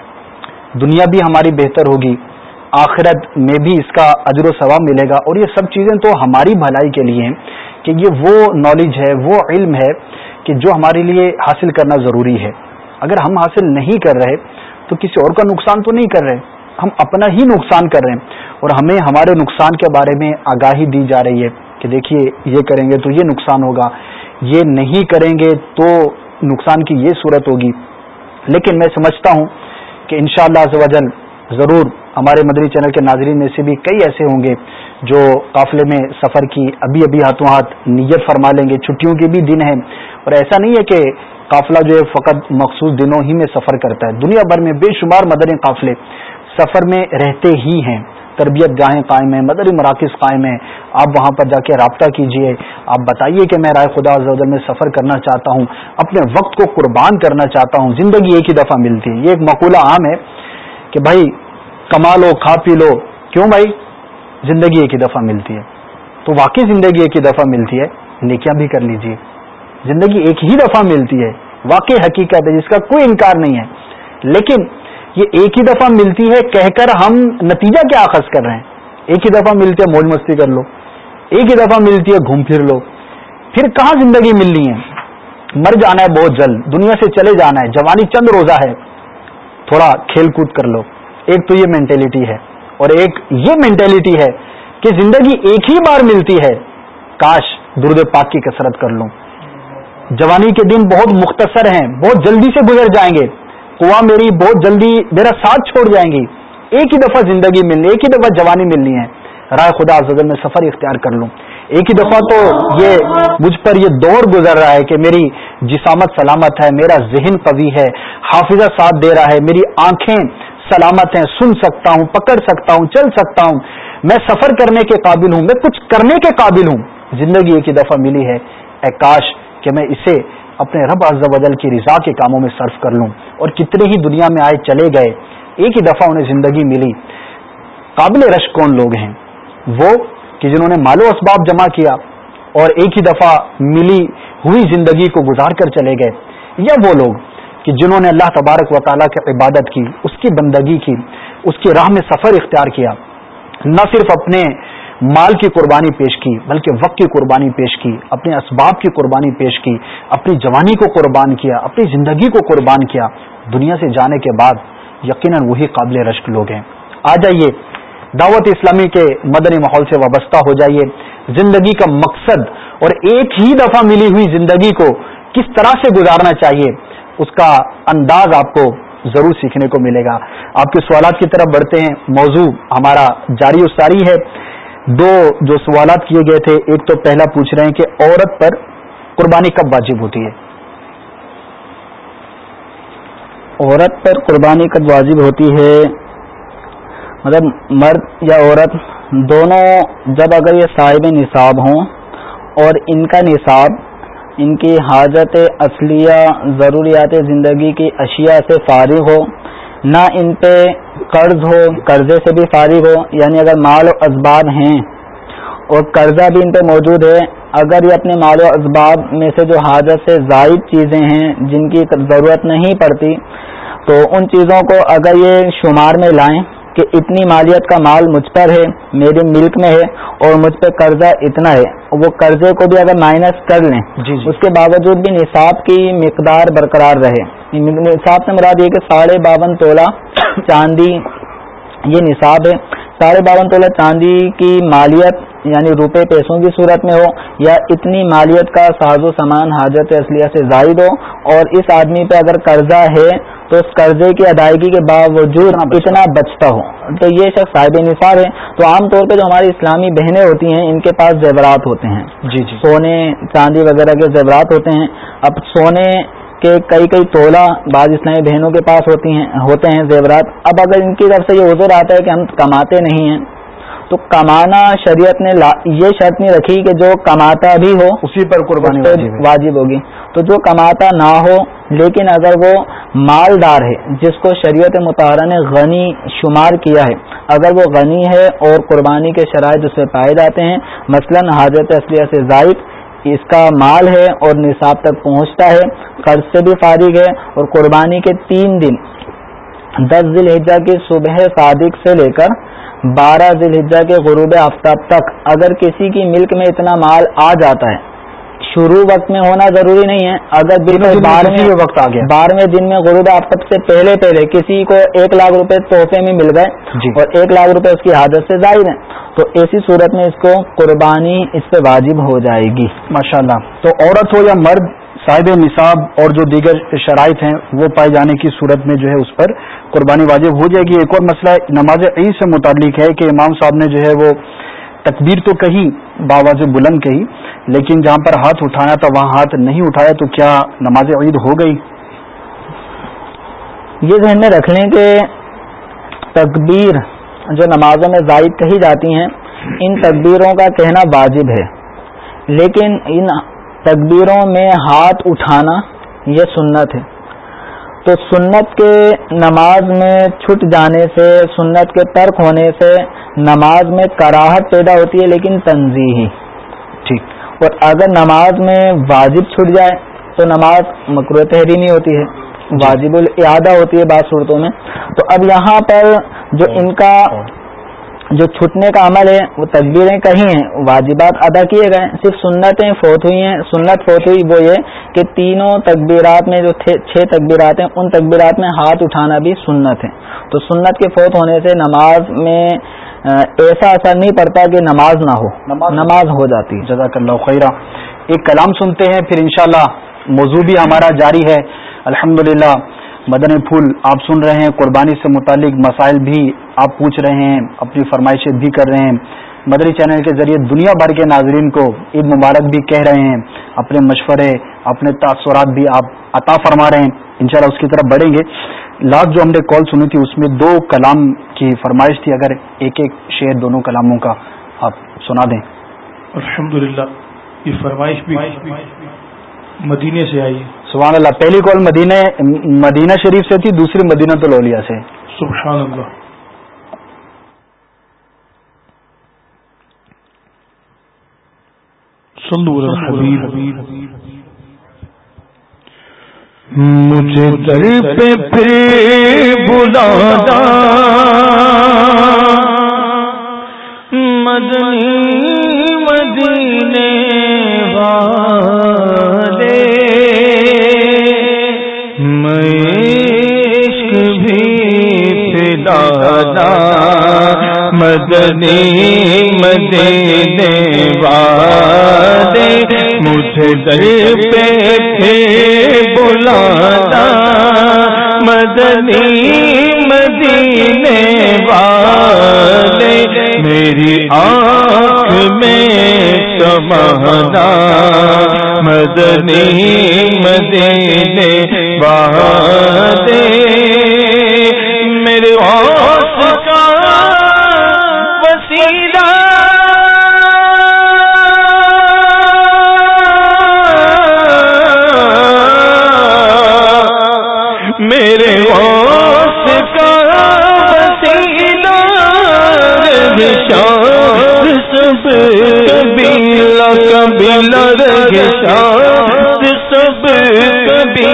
دنیا بھی ہماری بہتر ہوگی، آخرت میں بھی اس کا اجر و ثواب ملے گا۔ اور یہ سب چیزیں تو ہماری بھلائی کے لیے ہیں کہ یہ وہ نالج ہے، وہ علم ہے کہ جو ہمارے لیے حاصل کرنا ضروری ہے۔ اگر ہم حاصل نہیں کر رہے تو کسی اور کا نقصان تو نہیں کر رہے۔ ہم اپنا ہی نقصان کر رہے ہیں۔ اور ہمیں ہمارے نقصان کے بارے میں آگاہی دی جا رہی ہے کہ دیکھیے، یہ کریں گے تو یہ نقصان ہوگا، یہ نہیں کریں گے تو نقصان کی یہ صورت ہوگی۔ لیکن میں سمجھتا ہوں کہ انشاءاللہ شاء اللہ ضرور ہمارے مدری چینل کے ناظرین میں سے بھی کئی ایسے ہوں گے جو قافلے میں سفر کی ابھی ابھی ہاتھوں ہاتھ نیت فرما لیں گے۔ چھٹیوں کے بھی دن ہیں اور ایسا نہیں ہے کہ قافلہ جو ہے فقط مخصوص دنوں ہی میں سفر کرتا ہے۔ دنیا بھر میں بے شمار مدنی قافلے سفر میں رہتے ہی ہیں۔ تربیت گاہیں قائم ہیں، مدری مراکز قائم ہیں۔ آپ وہاں پر جا کے رابطہ کیجیے۔ آپ بتائیے کہ میں رائے خدا میں سفر کرنا چاہتا ہوں، اپنے وقت کو قربان کرنا چاہتا ہوں، زندگی ایک ہی دفعہ ملتی ہے۔ یہ ایک مقولہ عام ہے کہ بھائی، کما لو، کھا پی لو، کیوں بھائی؟ زندگی ایک ہی دفعہ ملتی ہے۔ تو واقعی زندگی ایک ہی دفعہ ملتی ہے، نیکیاں بھی کر لیجیے۔ زندگی ایک ہی دفعہ ملتی ہے، واقعی حقیقت ہے، جس کا کوئی انکار نہیں ہے۔ لیکن یہ ایک ہی دفعہ ملتی ہے کہہ کر ہم نتیجہ کیا اخذ کر رہے ہیں؟ ایک ہی دفعہ ملتی ہے موج مستی کر لو، ایک ہی دفعہ ملتی ہے گھوم پھر لو۔ پھر کہاں زندگی ملنی ہے؟ مر جانا ہے بہت جلد، دنیا سے چلے جانا ہے۔ جوانی چند روزہ ہے، تھوڑا کھیل کود کر لو۔ ایک تو یہ مینٹلٹی ہے اور ایک یہ مینٹلٹی ہے کہ زندگی ایک ہی بار ملتی ہے، کاش درد پاک کی کثرت کر لوں۔ جوانی کے دن بہت مختصر ہیں، بہت جلدی سے گزر جائیں گے۔ کنواں میری، بہت جلدی میرا ساتھ چھوڑ جائیں گی۔ ایک ہی دفعہ زندگی ملنی، ایک ہی دفعہ جوانی ملنی ہے۔ رائے خدا افضل میں سفر اختیار کر لوں۔ ایک ہی دفعہ تو یہ مجھ پر یہ دور گزر رہا ہے کہ میری جسامت سلامت ہے، میرا ذہن قوی ہے، حافظہ ساتھ دے رہا ہے، میری آنکھیں سلامت ہیں، سن سکتا ہوں، پکڑ سکتا ہوں، چل سکتا ہوں۔ میں سفر کرنے کے قابل ہوں، میں کچھ کرنے کے قابل ہوں۔ زندگی ایک ہی دفعہ ملی ہے۔ اے کاش کہ میں اسے اپنے رب عز و جل کی رضا کے کاموں میں صرف کر لوں اور کتنے ہی دنیا میں آئے چلے گئے، ایک ہی دفعہ انہیں زندگی ملی۔ قابل رش کون لوگ ہیں؟ وہ کہ جنہوں نے مال و اسباب جمع کیا اور ایک ہی دفعہ ملی ہوئی زندگی کو گزار کر چلے گئے۔ یا وہ لوگ کہ جنہوں نے اللہ تبارک و تعالیٰ کی عبادت کی، اس کی بندگی کی، اس کی راہ میں سفر اختیار کیا۔ نہ صرف اپنے مال کی قربانی پیش کی، بلکہ وقت کی قربانی پیش کی، اپنے اسباب کی قربانی پیش کی، اپنی جوانی کو قربان کیا، اپنی زندگی کو قربان کیا۔ دنیا سے جانے کے بعد یقیناً وہی قابل رشک لوگ ہیں۔ آ جائیے، دعوت اسلامی کے مدنی ماحول سے وابستہ ہو جائیے۔ زندگی کا مقصد اور ایک ہی دفعہ ملی ہوئی زندگی کو کس طرح سے گزارنا چاہیے، اس کا انداز آپ کو ضرور سیکھنے کو ملے گا۔ آپ کے سوالات کی طرف بڑھتے ہیں۔ موضوع ہمارا جاری و ساری ہے۔ دو جو سوالات کیے گئے تھے، ایک تو پہلا پوچھ رہے ہیں کہ عورت پر قربانی کب واجب ہوتی ہے؟ عورت پر قربانی کب واجب ہوتی ہے؟ مطلب مرد یا عورت، دونوں جب اگر یہ صاحب نصاب ہوں اور ان کا نصاب ان کی حاجت اصلیہ ضروریات زندگی کی اشیاء سے فارغ ہو نہ ان پہ قرض ہو قرضے سے بھی فارغ ہو یعنی اگر مال و اسباب ہیں اور قرضہ بھی ان پہ موجود ہے اگر یہ اپنے مال و اسباب میں سے جو حاجت سے زائد چیزیں ہیں جن کی ضرورت نہیں پڑتی تو ان چیزوں کو اگر یہ شمار میں لائیں کہ اتنی مالیت کا مال مجھ پر ہے میرے ملک میں ہے اور مجھ پہ قرضہ اتنا ہے وہ قرضے کو بھی اگر مائنس کر لیں جی جی۔ اس کے باوجود بھی نصاب کی مقدار برقرار رہے۔ نصاب سے مراد یہ کہ ساڑھے باون تولہ چاندی یہ نصاب ہے۔ ساڑھے باون تولہ چاندی کی مالیت یعنی روپے پیسوں کی صورت میں ہو یا اتنی مالیت کا ساز و سامان حاجت اصلیہ سے زائد ہو اور اس آدمی پہ اگر قرضہ ہے تو اس قرضے کی ادائیگی کے باوجود اتنا بچتا ہو۔ تو یہ شخص صاحب نثار ہے۔ تو عام طور پہ جو ہماری اسلامی بہنیں ہوتی ہیں ان کے پاس زیورات ہوتے ہیں۔ جی جی۔ سونے چاندی وغیرہ کے زیورات ہوتے ہیں۔ اب سونے کے کئی کئی تولہ بعض اسلامی بہنوں کے پاس ہوتی ہیں ہوتے ہیں زیورات۔ اب اگر ان کی طرف سے یہ عذر آتا ہے کہ ہم کماتے نہیں ہیں تو کمانا شریعت نے یہ شرط نہیں رکھی کہ جو کماتا بھی ہو اسی پر قربانی واجب ہوگی۔ تو جو کماتا نہ ہو لیکن اگر وہ مالدار ہے جس کو شریعت مطالعہ نے غنی شمار کیا ہے اگر وہ غنی ہے اور قربانی کے شرائط اس سے پائے جاتے ہیں مثلا حاضرت اصلیہ سے زائد اس کا مال ہے اور نصاب تک پہنچتا ہے، قرض سے بھی فارغ ہے اور قربانی کے تین دن، دس ذیل کی صبح صادق سے لے کر بارہ ذی الحجہ کے غروب آفتاب تک، اگر کسی کی ملک میں اتنا مال آ جاتا ہے۔ شروع وقت میں ہونا ضروری نہیں ہے۔ اگر بارہویں وقت آ گیا بارہویں دن میں غروب آفتاب سے پہلے پہلے کسی کو ایک لاکھ روپے تحفے میں مل گئے جی۔ اور ایک لاکھ روپے اس کی حادث سے ظاہر ہیں۔ تو ایسی صورت میں اس کو قربانی اس پہ واجب ہو جائے گی۔ ماشاء اللہ تو عورت ہو یا مرد صاحب نصاب اور جو دیگر شرائط ہیں وہ پائے جانے کی صورت میں جو ہے اس پر قربانی واجب ہو جائے گی۔ ایک اور مسئلہ نماز عید سے متعلق ہے کہ امام صاحب نے جو ہے وہ تکبیر تو کہی باواز بلند کہی، لیکن جہاں پر ہاتھ اٹھانا تھا، وہاں ہاتھ نہیں اٹھایا تو کیا نماز عید ہو گئی؟ یہ ذہن میں رکھ لیں کہ تکبیر جو نمازوں میں زائد کہی جاتی ہیں، ان تکبیروں کا کہنا واجب ہے۔ لیکن ان تکبیروں میں ہاتھ اٹھانا یہ سنت ہے۔ تو سنت کے نماز میں چھٹ جانے سے، سنت کے ترک ہونے سے نماز میں کراہٹ پیدا ہوتی ہے، لیکن تنظیحی ٹھیک۔ اور اگر نماز میں واجب چھٹ جائے تو نماز مکرو تحریمی ہوتی ہے، واجب الادا ہوتی ہے بعض صورتوں میں۔ تو اب یہاں پر جو ان کا جو چھٹنے کا عمل ہے وہ تقبیریں کہیں ہیں واجبات ادا کیے گئے صرف سنتیں فوت ہوئی ہیں سنت فوت ہوئی وہ یہ کہ تینوں تقبیرات میں جو چھ تقبیرات ہیں ان تقبیرات میں ہاتھ اٹھانا بھی سنت ہے۔ تو سنت کے فوت ہونے سے نماز میں ایسا اثر نہیں پڑتا کہ نماز نہ ہو۔ نماز ہو۔ جاتی۔ جزاک اللہ خیرہ ایک کلام سنتے ہیں پھر انشاءاللہ موضوع بھی ہمارا جاری ہے۔ الحمدللہ مدن پھول آپ سن رہے ہیں قربانی سے متعلق مسائل بھی آپ پوچھ رہے ہیں اپنی فرمائشیں بھی کر رہے ہیں۔ مدری چینل کے ذریعے دنیا بھر کے ناظرین کو عید مبارک بھی کہہ رہے ہیں۔ اپنے مشورے اپنے تاثرات بھی آپ عطا فرما رہے ہیں۔ انشاءاللہ اس کی طرف بڑھیں گے۔ لاسٹ جو ہم نے کال سنی تھی اس میں دو کلام کی فرمائش تھی۔ اگر ایک ایک شعر دونوں کلاموں کا آپ سنا دیں۔ الحمد یہ فرمائش بھی مدینے سے آئی۔ سبحان اللہ پہلی کال مدینہ مدینہ شریف سے تھی دوسری مدینہ تو لولیا سے۔ سبحان اللہ۔ مجھے در پہ پھر بلانا مدنی مدنی مدینے والے مجھے در پہ بلانا۔ مدنی مدینے والے، میری آنکھ میں سمانا مدنی مدینے والے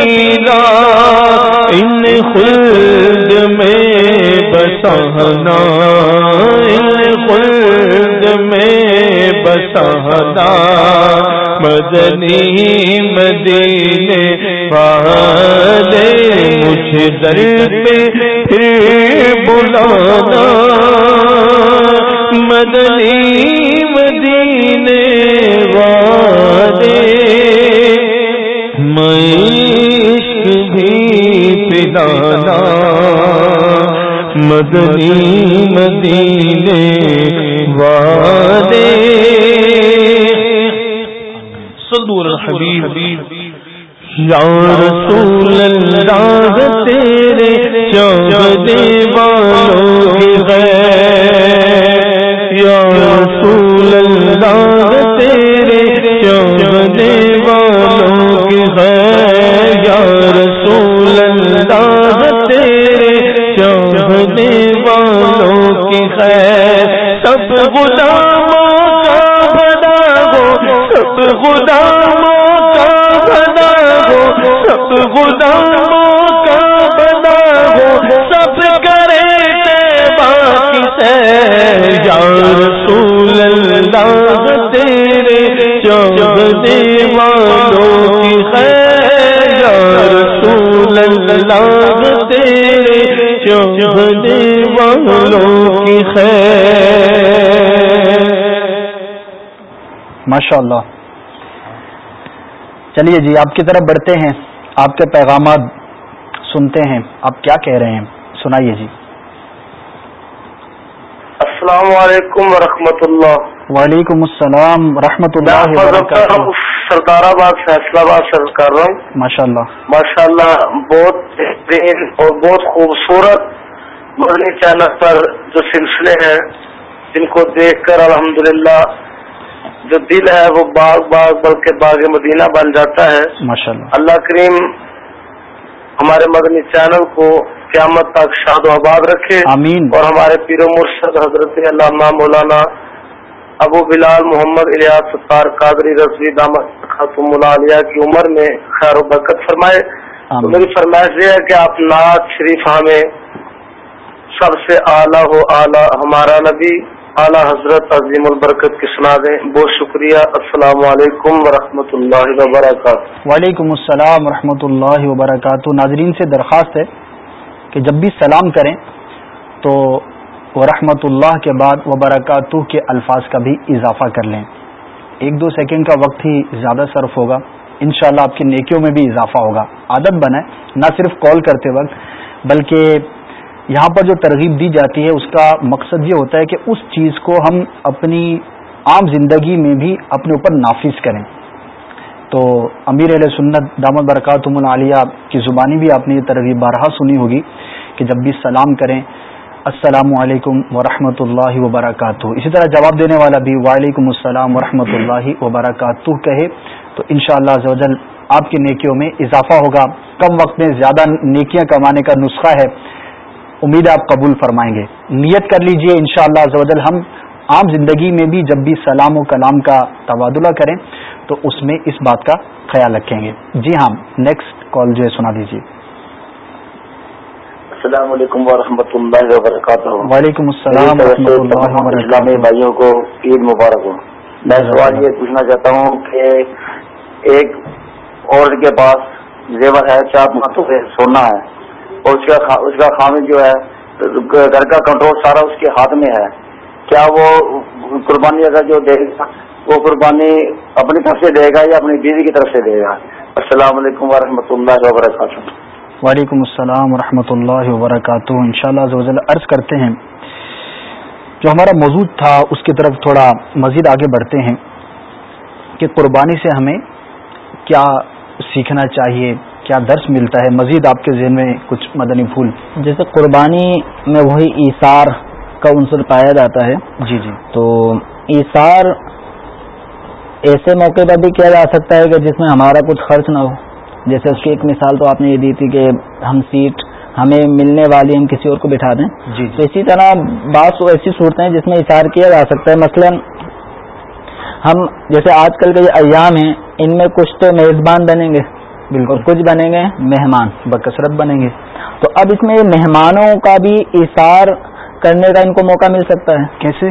کبیلا ان خلد میں بسانا، ان خلد میں بسانا، مدنی مدینے والے مجھے در پہ پھر بلانا، مدنی مدنی مدینے والے۔ صلو الحبیب یا رسول اللہ تیرے چاہنے والوں کی غیر یا رسول اللہ تیرے سب غلاموں کا بنا ہو، سب غلاموں کا بنا ہو، سب غلاموں کا بنا ہو سب کرے باقی سے یا رسول اللہ تیرے چاہنے والوں کی خیر، یا رسول اللہ تیرے چاہنے کی ماشاء اللہ چلیے جی آپ کی طرف بڑھتے ہیں آپ کے پیغامات سنتے ہیں آپ کیا کہہ رہے ہیں؟ سنائیے جی۔ السلام علیکم ورحمۃ اللہ۔ وعلیکم السلام ورحمۃ اللہ وبرکاتہ۔ سردار آباد فیصلہ آباد سے کر رہا ہوں۔ ماشاء اللہ ماشاء اللہ بہت بہترین اور بہت خوبصورت مدنی چینل پر جو سلسلے ہیں جن کو دیکھ کر الحمدللہ جو دل ہے وہ باغ باغ بلکہ باغ مدینہ بن جاتا ہے۔ ماشاء اللہ کریم ہمارے مدنی چینل کو قیامت تک شاد و آباد رکھے۔ آمین۔ اور ہمارے پیر و مرشد حضرت علامہ مولانا ابو بلال محمد الیاس ستار قادری رضوی دامت خاتم العالیہ کی عمر میں خیر و برکت فرمائے۔ تو میری فرمائش یہ ہے کہ آپ نعت شریف ہمیں سب سے اعلیٰ ہو اعلیٰ ہمارا نبی، اعلیٰ حضرت عظیم البرکت کی سنا دیں بہت شکریہ۔ السلام علیکم ورحمۃ اللہ وبرکاتہ۔ وعلیکم السلام ورحمۃ اللہ وبرکاتہ۔ ناظرین سے درخواست ہے کہ جب بھی سلام کریں تو ورحمۃ اللہ کے بعد وبرکاتہ کے الفاظ کا بھی اضافہ کر لیں۔ ایک دو سیکنڈ کا وقت ہی زیادہ صرف ہوگا۔ انشاءاللہ آپ کی نیکیوں میں بھی اضافہ ہوگا۔ عادت بنائے نہ صرف کال کرتے وقت، بلکہ یہاں پر جو ترغیب دی جاتی ہے، اس کا مقصد یہ ہوتا ہے کہ اس چیز کو ہم اپنی عام زندگی میں بھی اپنے اوپر نافذ کریں۔ تو امیر علیہ سنت دامت برکات العالیہ کی زبانی بھی آپ نے یہ ترغیب بارہا سنی ہوگی کہ جب بھی سلام کریں، السلام علیکم ورحمۃ اللہ وبرکاتہ۔ اسی طرح جواب دینے والا بھی وعلیکم السلام ورحمۃ اللہ وبرکاتہ کہے، تو ان شاء اللہ آپ کی نیکیوں میں اضافہ ہوگا۔ کم وقت میں زیادہ نیکیاں کمانے کا نسخہ ہے۔ امید آپ قبول فرمائیں گے۔ نیت کر لیجیے ان شاء اللہ ہم عام زندگی میں بھی جب بھی سلام و کلام کا تبادلہ کریں تو اس میں اس بات کا خیال رکھیں گے۔ جی ہاں نیکسٹ کال جو ہے سنا دیجیے السلام علیکم ورحمۃ اللہ وبرکاتہ۔ وعلیکم السلام ورحمۃ اللہ وبرکاتہ۔ اسلامی بھائیوں کو عید مبارک ہو۔ میں سوال یہ پوچھنا چاہتا ہوں کہ ایک عورت کے پاس زیور ہے چار ماتوں سے سونا ہے۔ اور اس کا اس کا خامی جو ہے، گھر کا کنٹرول سارا اس کے ہاتھ میں ہے۔ کیا وہ قربانی اگر جو دے گا، وہ قربانی اپنی طرف سے دے گا یا اپنی بیوی کی طرف سے دے گا؟ السلام علیکم ورحمۃ اللہ وبرکاتہ۔ وعلیکم السلام ورحمۃ اللہ وبرکاتہ۔ ان شاء اللہ عرض کرتے ہیں۔ جو ہمارا موجود تھا، اس کی طرف تھوڑا مزید آگے بڑھتے ہیں کہ قربانی سے ہمیں کیا سیکھنا چاہیے۔ کیا درس ملتا ہے؟ مزید آپ کے ذہن میں کچھ مدنی پھول۔ جیسے قربانی میں وہی ایسار کا عنصر پایا جاتا ہے۔ جی جی۔ تو ایسار ایسے موقع پر بھی کیا جا سکتا ہے کہ جس میں ہمارا کچھ خرچ نہ ہو۔ جیسے اس کی ایک مثال تو آپ نے یہ دی تھی کہ ہم سیٹ ہمیں ملنے والی ہم کسی اور کو بٹھا دیں۔ جی تو اسی طرح بعض ایسی صورتیں جس میں اشار کیا جا سکتا ہے۔ مثلا ہم جیسے آج کل کے یہ ایام ہیں ان میں کچھ تو میزبان بنیں گے۔ بالکل. کچھ بنیں گے مہمان بکثرت بنیں گے۔ تو اب اس میں مہمانوں کا بھی اشار کرنے کا ان کو موقع مل سکتا ہے۔ کیسے؟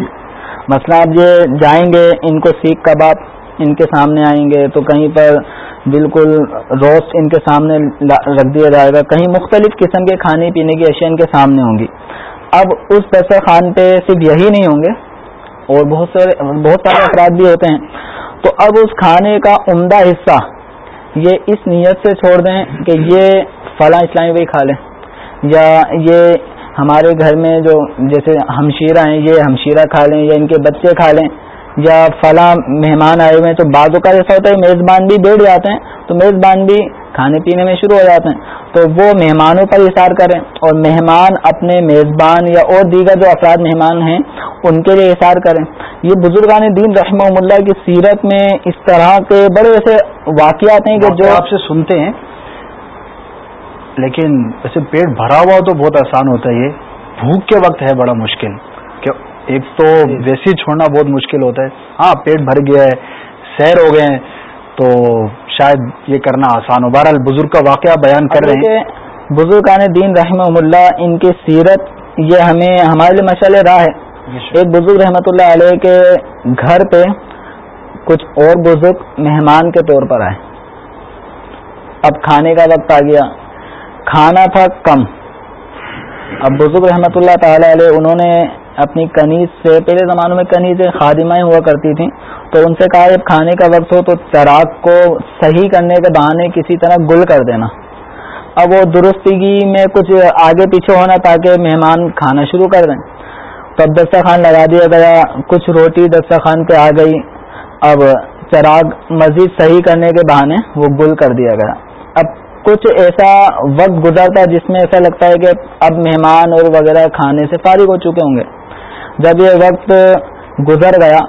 مثلا اب یہ جائیں گے ان کو سیخ کباب ان کے سامنے آئیں گے تو کہیں پر بالکل روسٹ ان کے سامنے رکھ دیا جائے گا۔ کہیں مختلف قسم کے کھانے پینے کی اشیاء ان کے سامنے ہوں گی۔ اب اس پیسے خان پہ صرف یہی نہیں ہوں گے اور بہت سارے بہت سارے افراد بھی ہوتے ہیں۔ تو اب اس کھانے کا عمدہ حصہ یہ اس نیت سے چھوڑ دیں کہ یہ فلاں اسلامی بھائی کھا لیں۔ یا یہ ہمارے گھر میں جو جیسے ہمشیرہ ہیں، یہ ہمشیرہ کھا لیں یا ان کے بچے کھا لیں۔ یا فلاں مہمان آئے ہوئے ہیں تو بعضوں کا ایسا ہوتا ہے میزبان بھی بیٹھ جاتے ہیں تو میزبان بھی کھانے پینے میں شروع ہو جاتے ہیں۔ تو وہ مہمانوں پر اشار کریں اور مہمان اپنے میزبان یا اور دیگر جو افراد مہمان ہیں ان کے لیے اشار کریں۔ یہ بزرگان دین رحمہ اللہ کی سیرت میں اس طرح کے بڑے ایسے واقعات ہیں کہ جو آپ سے سنتے ہیں لیکن ایسے پیٹ بھرا ہوا تو بہت آسان ہوتا ہے۔ یہ بھوک کے وقت ہے بڑا مشکل کہ ایک تو ویسی چھوڑنا بہت مشکل ہوتا ہے۔ ہاں پیٹ بھر گیا ہے سیر ہو گئے ہیں۔ تو شاید یہ کرنا آسان ہو۔ بہرحال بزرگ کا واقعہ بیان کر رہے ہیں۔ بزرگ دین رحمہ اللہ ان کی سیرت یہ ہمیں ہمارے لیے مشعل راہ ہے۔ ایک بزرگ رحمۃ اللہ علیہ کے گھر پہ کچھ اور بزرگ مہمان کے طور پر آئے۔ اب کھانے کا وقت آ گیا۔ کھانا تھا کم۔ اب بزرگ رحمۃ اللہ تعالی علیہ انہوں نے اپنی کنیز سے، پہلے زمانوں میں کنیزیں خادمائیں ہوا کرتی تھیں، تو ان سے کہا جب کھانے کا وقت ہو تو چراغ کو صحیح کرنے کے بہانے کسی طرح گل کر دینا۔ اب وہ درستگی میں کچھ آگے پیچھے ہونا تاکہ مہمان کھانا شروع کر دیں۔ تو اب دسترخوان لگا دیا گیا، کچھ روٹی دسترخوان پہ آ گئی۔ اب چراغ مزید صحیح کرنے کے بہانے وہ گل کر دیا گیا۔ اب کچھ ایسا وقت گزرتا ہے جس میں ایسا لگتا ہے کہ اب مہمان اور وغیرہ کھانے سے فارغ ہو چکے ہوں گے۔ جب یہ وقت گزر گیا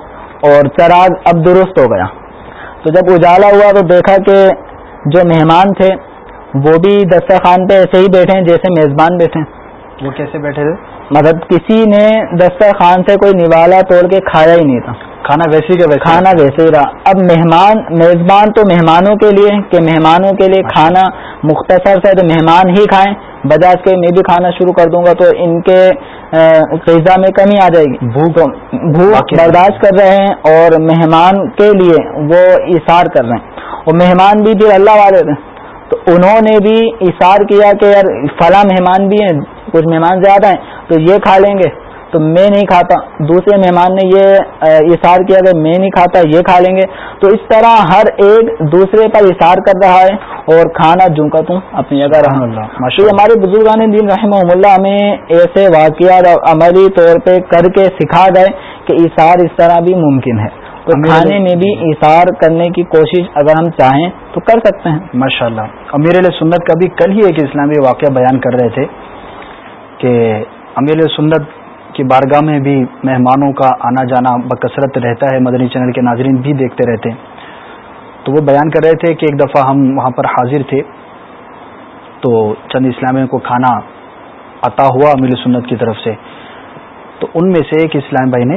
اور چراغ اب درست ہو گیا تو جب اجالا ہوا تو دیکھا کہ جو مہمان تھے وہ بھی دسترخوان پہ ایسے ہی بیٹھے ہیں جیسے میزبان بیٹھے وہ کیسے بیٹھے تھے؟ مطلب کسی نے دسترخوان سے کوئی نوالا توڑ کے کھایا ہی نہیں تھا۔ کھانا ویسے ہی کھانا ویسے ہی رہا۔ اب مہمان میزبان تو مہمانوں کے لیے کہ مہمانوں کے لیے کھانا مختصر سے تو مہمان ہی کھائیں۔ بجاج کے میں بھی کھانا شروع کر دوں گا تو ان کے غذا میں کمی آ جائے گی۔ بھوک بھوک برداشت کر رہے ہیں اور مہمان کے لیے وہ اشار کر رہے ہیں۔ اور مہمان بھی پھر اللہ والے تو انہوں نے بھی اشار کیا کہ یار فلاں مہمان بھی ہیں کچھ مہمان زیادہ ہیں تو یہ کھا لیں گے۔ تو میں نہیں کھاتا۔ دوسرے مہمان نے یہ اشار کیا کہ میں نہیں کھاتا یہ کھا لیں گے۔ تو اس طرح ہر ایک دوسرے پر اشار کر رہا ہے اور کھانا جھونکا توں اپنی جگہ رہا۔ ہمارے بزرگان دین رحمہ اللہ ہمیں ایسے واقعات اور عملی طور پہ کر کے سکھا گئے کہ اشار اس طرح بھی ممکن ہے۔ تو کھانے میں بھی اشار کرنے کی کوشش اگر ہم چاہیں تو کر سکتے ہیں۔ ماشاء اللہ امیر علیہ سنت کا بھی کل ہی ایک اسلامی واقعہ بیان کر رہے تھے کہ امیر سنت کی بارگاہ میں بھی مہمانوں کا آنا جانا بکثرت رہتا ہے، مدنی چینل کے ناظرین بھی دیکھتے رہتے ہیں۔ تو وہ بیان کر رہے تھے کہ ایک دفعہ ہم وہاں پر حاضر تھے۔ تو چند اسلامیہ کو کھانا عطا ہوا امیر سنت کی طرف سے۔ تو ان میں سے ایک اسلام بھائی نے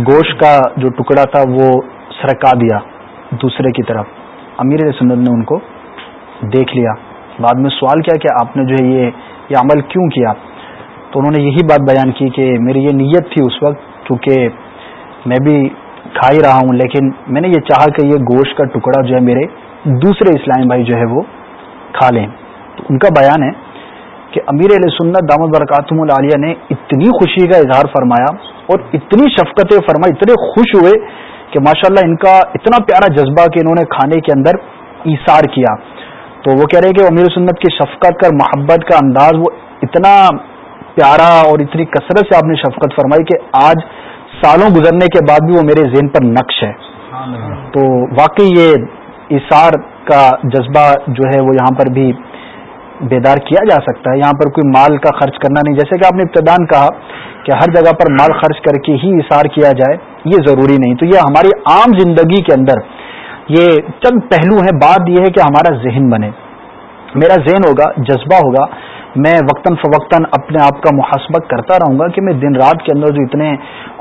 گوشت کا جو ٹکڑا تھا وہ سرکا دیا دوسرے کی طرف۔ امیر سنت نے ان کو دیکھ لیا۔ بعد میں سوال کیا کہ آپ نے جو ہے یہ یہ عمل کیوں کیا؟ تو انہوں نے یہی بات بیان کی کہ میری یہ نیت تھی اس وقت، کیونکہ میں بھی کھا ہی رہا ہوں، لیکن میں نے یہ چاہا کہ یہ گوشت کا ٹکڑا جو ہے میرے دوسرے اسلامی بھائی جو ہے وہ کھا لیں۔ تو ان کا بیان ہے کہ امیر علیہ سنت دامد برکاتم العالیہ نے اتنی خوشی کا اظہار فرمایا اور اتنی شفقتیں فرمائی، اتنے خوش ہوئے کہ ماشاءاللہ ان کا اتنا پیارا جذبہ کہ انہوں نے کھانے کے اندر ایسار کیا۔ تو وہ کہہ رہے کہ امیر سنت کی شفقت کا محبت کا انداز وہ اتنا پیارا اور اتنی کثرت سے آپ نے شفقت فرمائی کہ آج سالوں گزرنے کے بعد بھی وہ میرے ذہن پر نقش ہے۔ تو واقعی یہ اثار کا جذبہ جو ہے وہ یہاں پر بھی بیدار کیا جا سکتا ہے۔ یہاں پر کوئی مال کا خرچ کرنا نہیں۔ جیسے کہ آپ نے ابتدان کہا کہ ہر جگہ پر مال خرچ کر کے ہی اثار کیا جائے، یہ ضروری نہیں۔ تو یہ ہماری عام زندگی کے اندر یہ چند پہلو ہیں۔ بات یہ ہے کہ ہمارا ذہن بنے۔ میرا ذہن ہوگا، جذبہ ہوگا۔ میں وقتاً فوقتاً اپنے آپ کا محاسبہ کرتا رہوں گا کہ میں دن رات کے اندر جو اتنے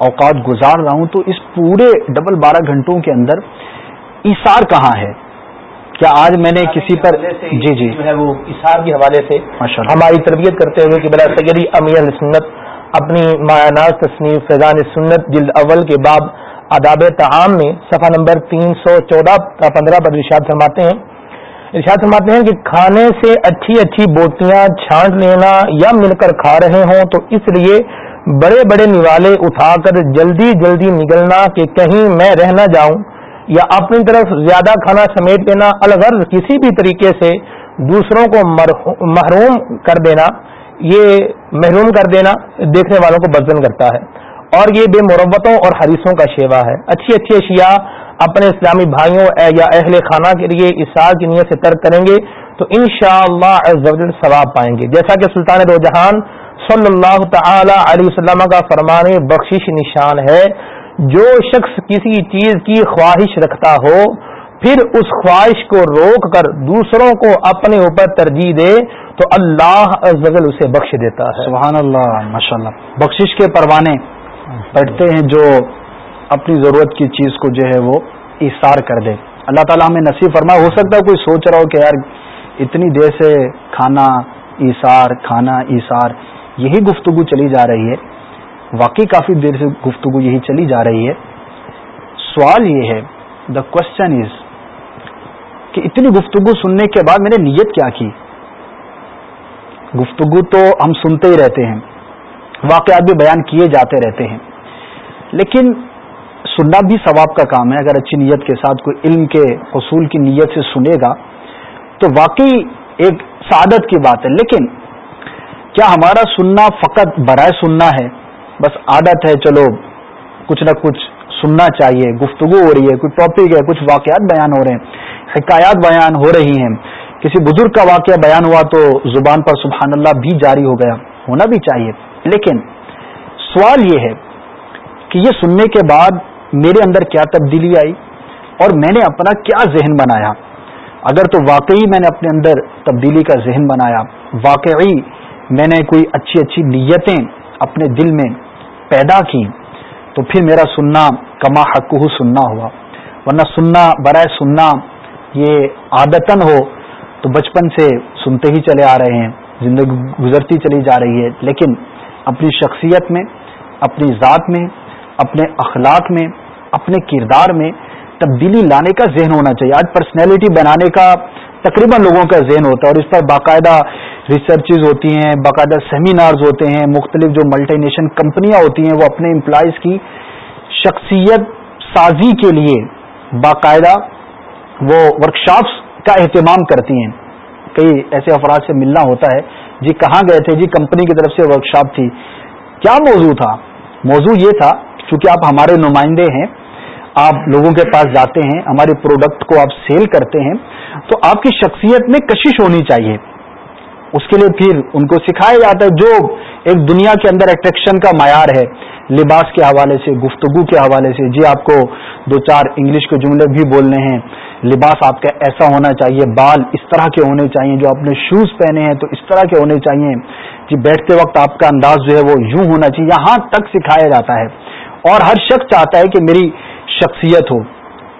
اوقات گزار رہا ہوں تو اس پورے ڈبل بارہ گھنٹوں کے اندر ایسار کہاں ہے؟ کیا آج میں نے کسی پر جی جی۔ جو ہے وہ اشار کے حوالے سے ہماری تربیت کرتے ہوئے کہ بلا سیدی امیر سنت اپنی مایاناز تصنیف فیضان سنت جلد اول کے باب آداب تعام میں صفحہ نمبر تین سو چودہ پندرہ پر ارشاد فرماتے ہیں۔ ارشاد فرماتے ہیں کہ کھانے سے اچھی اچھی بوٹیاں چھانٹ لینا یا مل کر کھا رہے ہوں تو اس لیے بڑے بڑے نوالے اٹھا کر جلدی جلدی نکلنا کہ کہیں میں رہ نہ جاؤں یا اپنی طرف زیادہ کھانا سمیٹ دینا الغرض کسی بھی طریقے سے دوسروں کو محروم کر دینا، یہ محروم کر دینا دیکھنے والوں کو بدزن کرتا ہے اور یہ بے مربتوں اور حریثوں کا شیوا ہے۔ اچھی اچھی اشیاء اپنے اسلامی بھائیوں یا اہل خانہ کے لیے سال کی نیت سے ترک کریں گے تو ان شاء اللہ ثواب پائیں گے۔ جیسا کہ سلطان روجہان صلی اللہ تعالی علیہ وسلم کا فرمان بخشش نشان ہے جو شخص کسی چیز کی خواہش رکھتا ہو پھر اس خواہش کو روک کر دوسروں کو اپنے اوپر ترجیح دے تو اللہ ازل اسے بخش دیتا ہے۔ سبحان اللہ ماشاء اللہ بخشش کے پروانے بیٹھتے ہیں جو اپنی ضرورت کی چیز کو جو ہے وہ اثار کر دے۔ اللہ تعالیٰ ہمیں نصیب فرما، ہو سکتا ہے کوئی سوچ رہا ہو کہ یار اتنی دیر سے کھانا ایسار کھانا ایسار یہی گفتگو چلی جا رہی ہے۔ واقعی کافی دیر سے گفتگو یہی چلی جا رہی ہے۔ سوال یہ ہے دا کوشچن از کہ اتنی گفتگو سننے کے بعد میں نے نیت کیا کی؟ گفتگو تو ہم سنتے ہی رہتے ہیں، واقعات بھی بیان کیے جاتے رہتے ہیں۔ لیکن سننا بھی ثواب کا کام ہے، اگر اچھی نیت کے ساتھ کوئی علم کے حصول کی نیت سے سنے گا، تو واقعی ایک سعادت کی بات ہے۔ لیکن کیا ہمارا سننا فقط برائے سننا ہے؟ بس عادت ہے، چلو کچھ نہ کچھ سننا چاہیے، گفتگو ہو رہی ہے، کوئی ٹاپک ہے، کچھ واقعات بیان ہو رہے ہیں، حکایات بیان ہو رہی ہیں۔ کسی بزرگ کا واقعہ بیان ہوا تو زبان پر سبحان اللہ بھی جاری ہو گیا، ہونا بھی چاہیے۔ لیکن سوال یہ ہے کہ یہ سننے کے بعد میرے اندر کیا تبدیلی آئی اور میں نے اپنا کیا ذہن بنایا؟ اگر تو واقعی میں نے اپنے اندر تبدیلی کا ذہن بنایا، واقعی میں نے کوئی اچھی اچھی نیتیں اپنے دل میں پیدا کی تو پھر میرا سننا کما حق سننا ہوا۔ ورنہ سننا برائے سننا یہ عادتن ہو تو بچپن سے سنتے ہی چلے آ رہے ہیں، زندگی گزرتی چلی جا رہی ہے، لیکن اپنی شخصیت میں، اپنی ذات میں، اپنے اخلاق میں اپنے کردار میں تبدیلی لانے کا ذہن ہونا چاہیے۔ آج پرسنالٹی بنانے کا تقریباً لوگوں کا ذہن ہوتا ہے اور اس پر باقاعدہ ریسرچز ہوتی ہیں، باقاعدہ سیمینارز ہوتے ہیں، مختلف جو ملٹی نیشن کمپنیاں ہوتی ہیں، وہ اپنے امپلائیز کی شخصیت سازی کے لیے باقاعدہ وہ ورکشاپس کا اہتمام کرتی ہیں۔ کئی ایسے افراد سے ملنا ہوتا ہے۔ جی کہاں گئے تھے؟ جی کمپنی کی طرف سے ورکشاپ تھی۔ کیا موضوع تھا؟ موضوع یہ تھا، چونکہ آپ ہمارے نمائندے ہیں آپ لوگوں کے پاس جاتے ہیں ہمارے پروڈکٹ کو آپ سیل کرتے ہیں، تو آپ کی شخصیت میں کشش ہونی چاہیے۔ اس کے لیے پھر ان کو سکھایا جاتا ہے جو ایک دنیا کے اندر اٹریکشن کا معیار ہے۔ لباس کے حوالے سے، گفتگو کے حوالے سے۔ جی آپ کو دو چار انگلش کے جملے بھی بولنے ہیں۔ لباس آپ کا ایسا ہونا چاہیے، بال اس طرح کے ہونے چاہیے جو آپ نے شوز پہنے ہیں تو اس طرح کے ہونے چاہیے۔ جی بیٹھتے وقت آپ کا انداز جو ہے وہ یوں ہونا چاہیے، یہاں تک سکھایا جاتا ہے۔ اور ہر شخص چاہتا ہے کہ میری شخصیت ہو،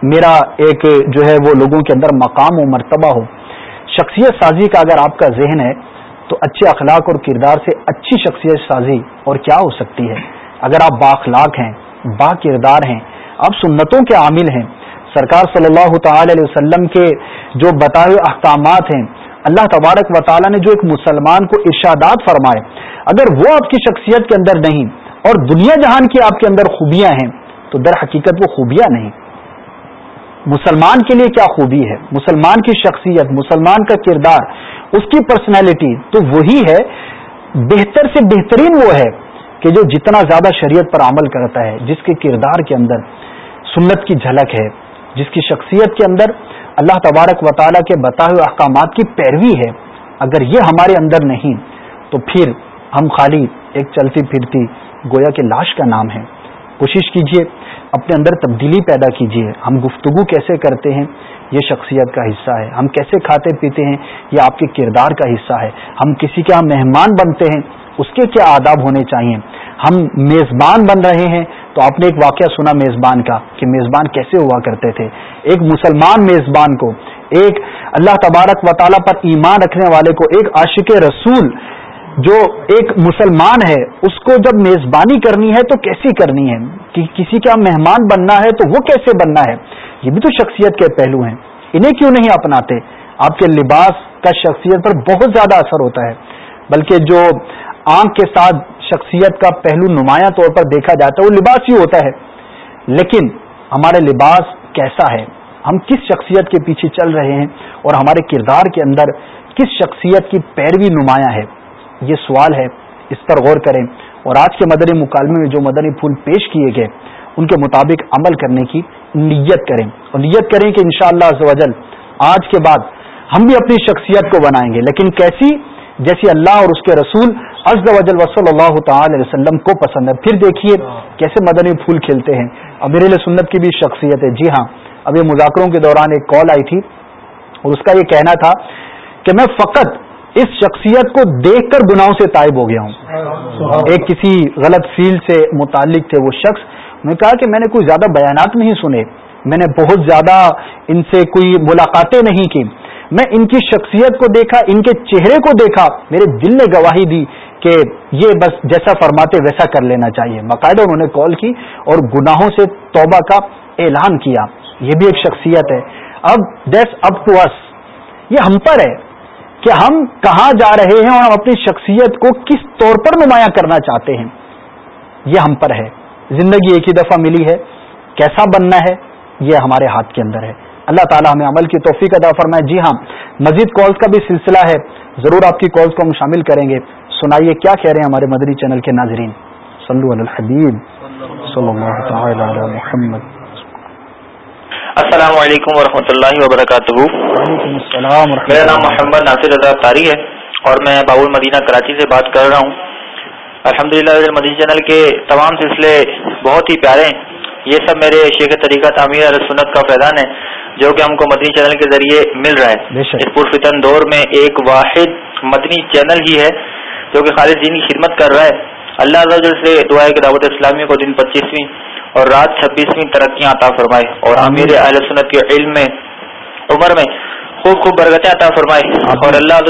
میرا ایک جو ہے وہ لوگوں کے اندر مقام ہو مرتبہ ہو۔ شخصیت سازی کا اگر آپ کا ذہن ہے، تو اچھے اخلاق اور کردار سے اچھی شخصیت سازی اور کیا ہو سکتی ہے؟ اگر آپ باخلاق ہیں، با کردار ہیں، آپ سنتوں کے عامل ہیں۔ سرکار صلی اللہ تعالی علیہ وسلم کے جو بتائے احکامات ہیں، اللہ تبارک و تعالیٰ نے جو ایک مسلمان کو ارشادات فرمائے۔ اگر وہ آپ کی شخصیت کے اندر نہیں، اور دنیا جہان کی آپ کے اندر خوبیاں ہیں تو در حقیقت وہ خوبیاں نہیں۔ مسلمان کے لیے کیا خوبی ہے؟ مسلمان کی شخصیت، مسلمان کا کردار، اس کی پرسنالٹی تو وہی ہے۔ بہتر سے بہترین وہ ہے کہ جو جتنا زیادہ شریعت پر عمل کرتا ہے، جس کے کردار کے اندر سنت کی جھلک ہے، جس کی شخصیت کے اندر اللہ تبارک و تعالیٰ کے بتائے ہوئے احکامات کی پیروی ہے۔ اگر یہ ہمارے اندر نہیں، تو پھر ہم خالی ایک چلتی پھرتی گویا کے لاش کا نام ہے۔ کوشش کیجیے اپنے اندر تبدیلی پیدا کیجیے ہم گفتگو کیسے کرتے ہیں؟ یہ شخصیت کا حصہ ہے۔ ہم کیسے کھاتے پیتے ہیں؟ یہ آپ کے کردار کا حصہ ہے۔ ہم کسی کے ہاں مہمان بنتے ہیں، اس کے کیا آداب ہونے چاہیے؟ ہم میزبان بن رہے ہیں، تو آپ نے ایک واقعہ سنا میزبان کا کہ میزبان کیسے ہوا کرتے تھے۔ ایک مسلمان میزبان کو، ایک اللہ تبارک و تعالیٰ پر ایمان رکھنے والے کو، ایک عاشق رسول جو ایک مسلمان ہے، اس کو جب میزبانی کرنی ہے تو کیسی کرنی ہے؟ کہ کسی کا مہمان بننا ہے تو وہ کیسے بننا ہے؟ یہ بھی تو شخصیت کے پہلو ہیں۔ انہیں کیوں نہیں اپناتے؟ آپ کے لباس کا شخصیت پر بہت زیادہ اثر ہوتا ہے۔ بلکہ جو آنکھ کے ساتھ شخصیت کا پہلو نمایاں طور پر دیکھا جاتا ہے، وہ لباس ہی ہوتا ہے۔ لیکن ہمارے لباس کیسا ہے؟ ہم کس شخصیت کے پیچھے چل رہے ہیں؟ اور ہمارے کردار کے اندر کس شخصیت کی پیروی نمایاں ہے؟ یہ سوال ہے۔ اس پر غور کریں۔ اور آج کے مدنی مکالمے میں جو مدنی پھول پیش کیے گئے، ان کے مطابق عمل کرنے کی نیت کریں۔ اور نیت کریں کہ انشاءاللہ شاء اللہ آج کے بعد ہم بھی اپنی شخصیت کو بنائیں گے۔ لیکن کیسی؟ جیسی اللہ اور اس کے رسول عز و جل وصل اللہ تعالی علیہ وسلم کو پسند ہے۔ پھر دیکھیے کیسے مدنی پھول کھلتے ہیں۔ امیر سنت کی بھی شخصیت ہے۔ جی ہاں اب یہ مذاکروں کے دوران ایک کال آئی تھی اور اس کا یہ کہنا تھا کہ میں فقط اس شخصیت کو دیکھ کر گناہوں سے طائب ہو گیا ہوں۔ ایک کسی غلط فیلڈ سے متعلق تھے وہ شخص۔ میں کہا کہ میں نے کوئی زیادہ بیانات نہیں سنے۔ میں نے بہت زیادہ ان سے کوئی ملاقاتیں نہیں کی۔ میں ان کی شخصیت کو دیکھا، ان کے چہرے کو دیکھا۔ میرے دل نے گواہی دی کہ یہ بس جیسا فرماتے ویسا کر لینا چاہیے۔ باقاعدہ انہوں نے کال کی اور گناہوں سے توبہ کا اعلان کیا۔ یہ بھی ایک شخصیت ہے۔ اب دیٹس اپ ٹو اس۔ یہ ہم پر ہے۔ کہ ہم کہاں جا رہے ہیں اور ہم اپنی شخصیت کو کس طور پر نمایاں کرنا چاہتے ہیں۔ یہ ہم پر ہے۔ زندگی ایک ہی دفعہ ملی ہے۔ کیسا بننا ہے؟ یہ ہمارے ہاتھ کے اندر ہے۔ اللہ تعالیٰ ہمیں عمل کی توفیق ادا فرمائے۔ جی ہاں مزید کالز کا بھی سلسلہ ہے۔ ضرور آپ کی کالز کو ہم شامل کریں گے۔ سنائیے کیا کہہ رہے ہیں ہمارے مدری چینل کے ناظرین۔ صلو علی الحبیب۔ صلی اللہ تعالی علی محمد۔ السلام علیکم ورحمۃ اللہ وبرکاتہ۔ وعلیکم السلام میرا نام محمد ناصر رضا تاری ہے اور میں بابول مدینہ کراچی سے بات کر رہا ہوں۔ الحمد للہ مدینہ چینل کے تمام سلسلے بہت ہی پیارے ہیں۔ یہ سب میرے شیخ طریقہ تعمیر سنت کا فیضان ہے جو کہ ہم کو مدنی چینل کے ذریعے مل رہا ہے۔ اس پرفتن دور میں ایک واحد مدنی چینل ہی ہے جو کہ خالد دین کی خدمت کر رہا ہے۔ اللہ سے دعا کہ دعوت اسلامی کو دن پچیسویں اور رات چھبیسویں ترقیاں عطا فرمائے اور امیر اہل سنت کے علم میں عمر میں خوب خوب برکتیں عطا فرمائے اور اللہ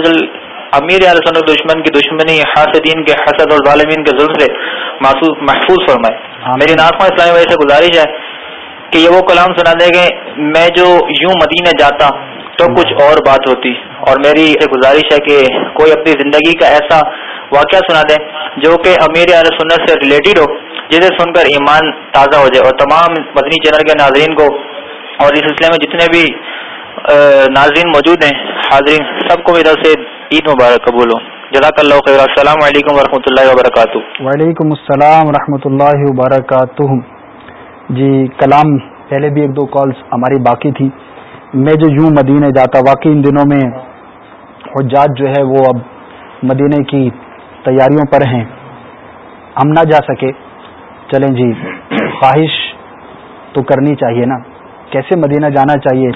امیر اہل سنت دشمن کی دشمنی حاسدین کے حسد اور ظالمین کے ظلم سے محفوظ فرمائے میری ناخواں اسلامی وجہ سے گزارش ہے کہ یہ وہ کلام سنا دے گے میں جو یوں مدینہ جاتا تو کچھ اور بات ہوتی۔ اور میری گزارش ہے کہ کوئی اپنی زندگی کا ایسا واقعہ سنا دے جو کہ امیر علیہ سنت سے ریلیٹڈ ہو۔ جسے سن کر ایمان تازہ ہو جائے اور تمام مدنی چینل کے ناظرین کو اور اس سلسلے میں جتنے بھی ناظرین موجود ہیں، حاضرین، سب کو ادھر سے عید مبارک قبول ہو۔ جزاک اللہ خیر۔ السلام علیکم و اللہ وبرکاتہ۔ وعلیکم السلام و اللہ وبرکاتہ۔ جی کلام، پہلے بھی ایک دو کالز ہماری باقی تھی۔ میں جو یوں مدینے جاتا، واقعی ان دنوں میں حجاج جو ہے وہ اب مدینے کی تیاریوں پر ہیں۔ ہم نہ جا سکے۔ چلیں جی خواہش تو کرنی چاہیے نا۔ کیسے مدینہ جانا چاہیے؟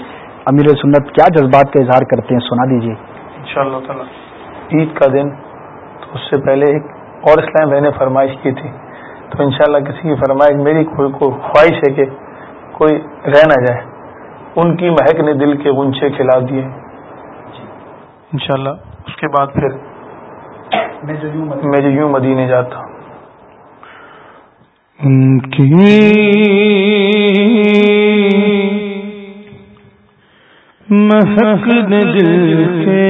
امیر سنت کیا جذبات کا اظہار کرتے ہیں؟ سنا دیجیے ان شاء اللہ تعالیٰ۔ عید کا دن تو اس سے پہلے ایک اور اسلام بہن نے فرمائش کی تھی۔ تو انشاءاللہ کسی کی فرمائش میری کوئی کو خواہش ہے کہ کوئی رہ نہ جائے۔ ان کی مہک نے دل کے گنچے کھلا دیے۔ انشاءاللہ اس کے بعد پھر میں جو یوں مدینے جاتا ان کی محق دل سے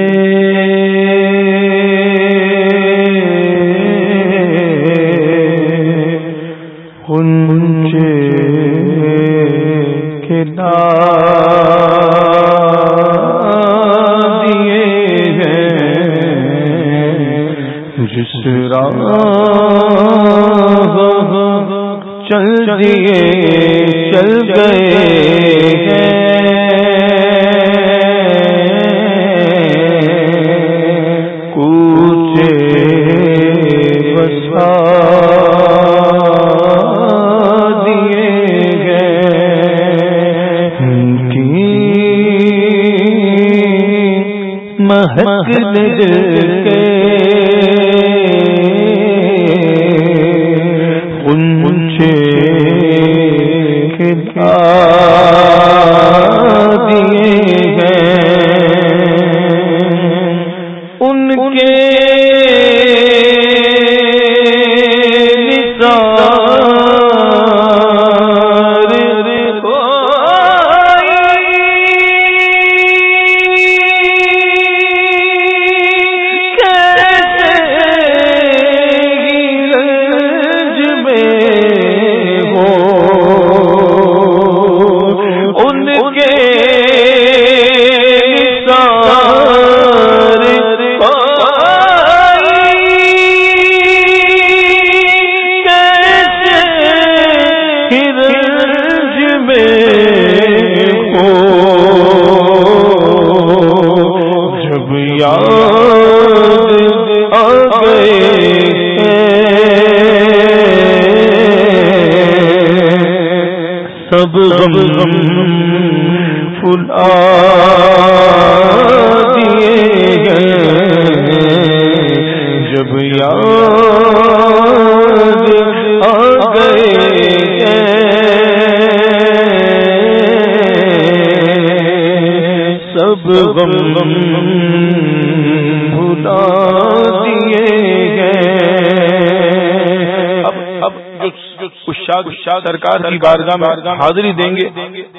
اللہ کی بارگاہ میں حاضری دیں گے،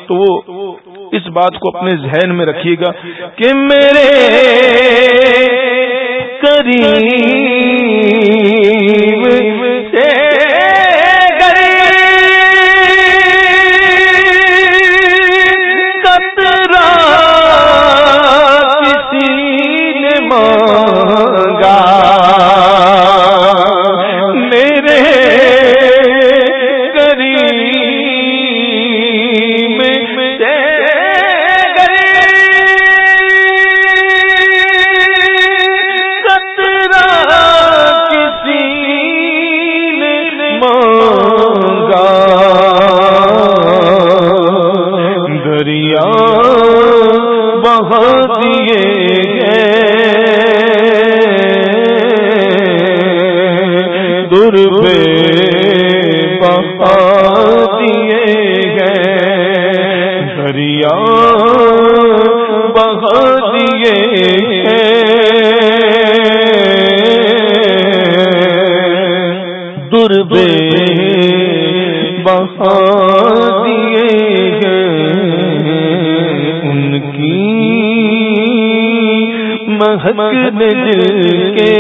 تو وہ اس بات کو اپنے ذہن میں رکھیے گا کہ میرے کریم مہک دل کے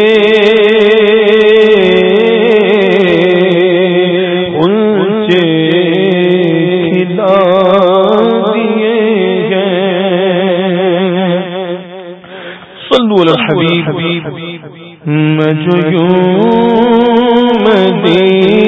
اونچے میں جو یوں مدینہ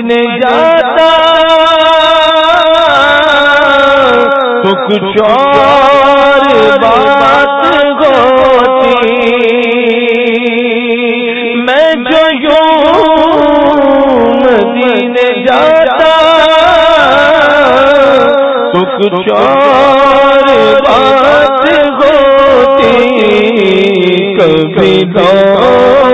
بن جاتا تو کچھ اور بات ہوتی۔ میں جو یوں مدینے جاتا تو کچھ اور بات ہوتی۔ کبھی کھیلا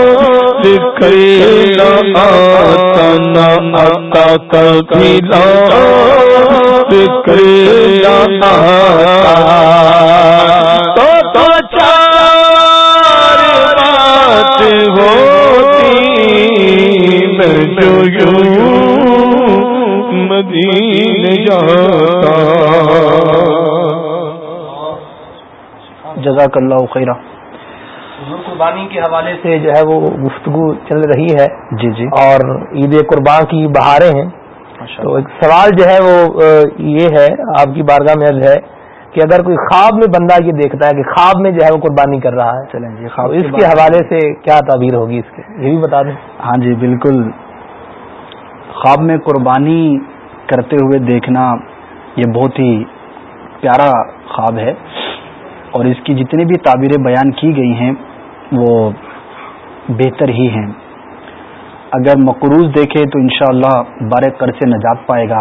آتا نہ آتا کبھی کھیلا تو تو چار بات ہوتی میں جو مدین جاتا جزاک اللہ خیرہ۔ قربانی کے حوالے سے جو ہے وہ گفتگو چل رہی ہے جی جی۔ اور عید قربان کی بہاریں ہیں۔ تو ایک سوال جو ہے وہ یہ ہے آپ کی بارگاہ میں عرض ہے کہ اگر کوئی خواب میں بندہ یہ دیکھتا ہے کہ خواب میں جو ہے وہ قربانی کر رہا ہے چلیں جی خواب اس کے حوالے سے کیا تعبیر ہوگی اس کے؟ یہ بھی بتا دیں۔ ہاں جی بالکل۔ خواب میں قربانی کرتے ہوئے دیکھنا یہ بہت ہی پیارا خواب ہے۔ اور اس کی جتنی بھی تعبیریں بیان کی گئی ہیں وہ بہتر ہی ہیں۔ اگر مقروض دیکھے تو انشاءاللہ اللہ بارے کر سے نجات پائے گا۔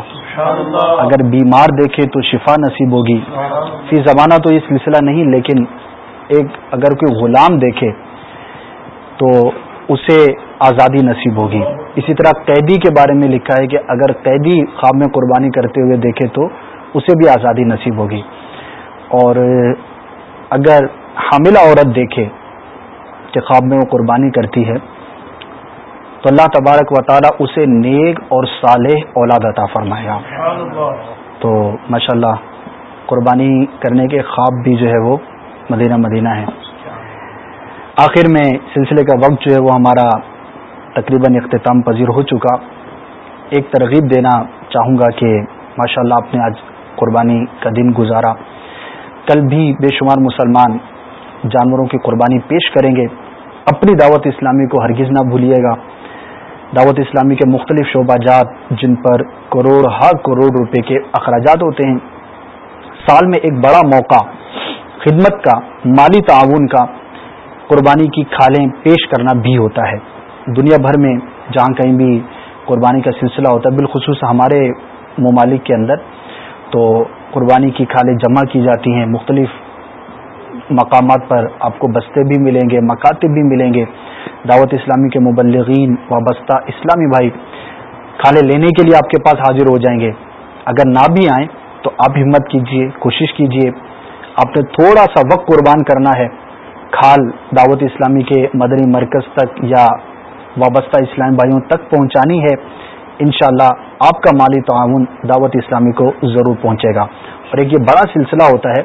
اگر بیمار دیکھے تو شفا نصیب ہوگی۔ فی زمانہ تو یہ سلسلہ نہیں لیکن ایک اگر کوئی غلام دیکھے تو اسے آزادی نصیب ہوگی۔ اسی طرح قیدی کے بارے میں لکھا ہے کہ اگر قیدی خواب میں قربانی کرتے ہوئے دیکھے تو اسے بھی آزادی نصیب ہوگی۔ اور اگر حاملہ عورت دیکھے کہ خواب میں وہ قربانی کرتی ہے۔ تو اللہ تبارک و تعالیٰ اسے نیک اور صالح اولاد عطا فرمائے۔ گا تو ماشاء اللہ قربانی کرنے کے خواب بھی جو ہے وہ مدینہ مدینہ ہے آخر میں سلسلے کا وقت جو ہے وہ ہمارا تقریباً اختتام پذیر ہو چکا۔ ایک ترغیب دینا چاہوں گا کہ ماشاء اللہ آپ نے آج قربانی کا دن گزارا۔ کل بھی بے شمار مسلمان جانوروں کی قربانی پیش کریں گے۔ اپنی دعوت اسلامی کو ہرگز نہ بھولیے گا۔ دعوت اسلامی کے مختلف شعبہ جات، جن پر کروڑ، ہر کروڑ روپے کے اخراجات ہوتے ہیں، سال میں ایک بڑا موقع، خدمت کا، مالی تعاون کا قربانی کی کھالیں پیش کرنا بھی ہوتا ہے۔ دنیا بھر میں جہاں کہیں بھی قربانی کا سلسلہ ہوتا ہے، بالخصوص ہمارے ممالک کے اندر، تو قربانی کی کھالیں جمع کی جاتی ہیں، مختلف مقامات پر آپ کو بستے بھی ملیں گے، مکاتب بھی ملیں گے۔ دعوت اسلامی کے مبلغین وابستہ اسلامی بھائی کھالے لینے کے لیے آپ کے پاس حاضر ہو جائیں گے۔ اگر نہ بھی آئیں تو آپ ہمت کیجیے، کوشش کیجیے۔ آپ نے تھوڑا سا وقت قربان کرنا ہے۔ کھال دعوت اسلامی کے مدنی مرکز تک یا وابستہ اسلامی بھائیوں تک پہنچانی ہے، انشاءاللہ اللہ آپ کا مالی تعاون دعوت اسلامی کو ضرور پہنچے گا۔ اور ایک یہ بڑا سلسلہ ہوتا ہے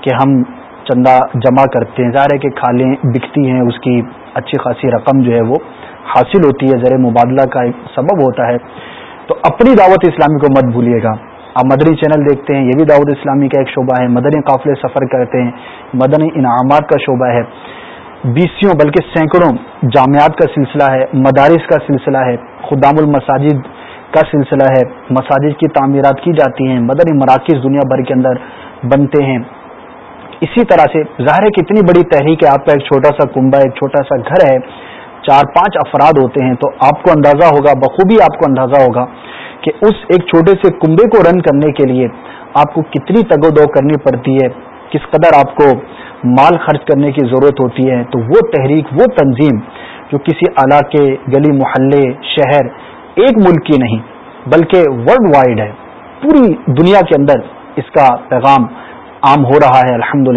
کہ ہم چندہ جمع کرتے ہیں۔ ظاہر ہے کہ کھالیں بکتی ہیں، اس کی اچھی خاصی رقم جو ہے وہ حاصل ہوتی ہے۔ زر مبادلہ کا ایک سبب ہوتا ہے۔ تو اپنی دعوت اسلامی کو مت بھولیے گا۔ آپ مدنی چینل دیکھتے ہیں، یہ بھی دعوت اسلامی کا ایک شعبہ ہے۔ مدنی قافلے سفر کرتے ہیں، مدنی انعامات کا شعبہ ہے۔ بیسوں بلکہ سینکڑوں جامعات کا سلسلہ ہے، مدارس کا سلسلہ ہے، خدام المساجد کا سلسلہ ہے۔ مساجد کی تعمیرات کی جاتی ہیں۔ مدنی مراکز دنیا بھر کے اندر بنتے ہیں۔ اسی طرح سے ظاہر ہے کہ اتنی بڑی تحریک ہے، آپ کا ایک چھوٹا سا کنبا ایک چھوٹا سا گھر ہے، چار پانچ افراد ہوتے ہیں تو آپ کو اندازہ ہوگا، بخوبی آپ کو اندازہ ہوگا کہ اس ایک چھوٹے سے کنبے کو رن کرنے کے لیے آپ کو کتنی تگ و دو کرنی پڑتی ہے، کس قدر آپ کو مال خرچ کرنے کی ضرورت ہوتی ہے۔ تو وہ تحریک، وہ تنظیم جو کسی علاقے گلی، محلے، شہر، ایک ملک کی نہیں، بلکہ ورلڈ وائڈ ہے۔ پوری دنیا کے اندر اس کا پیغام عام ہو رہا ہے الحمد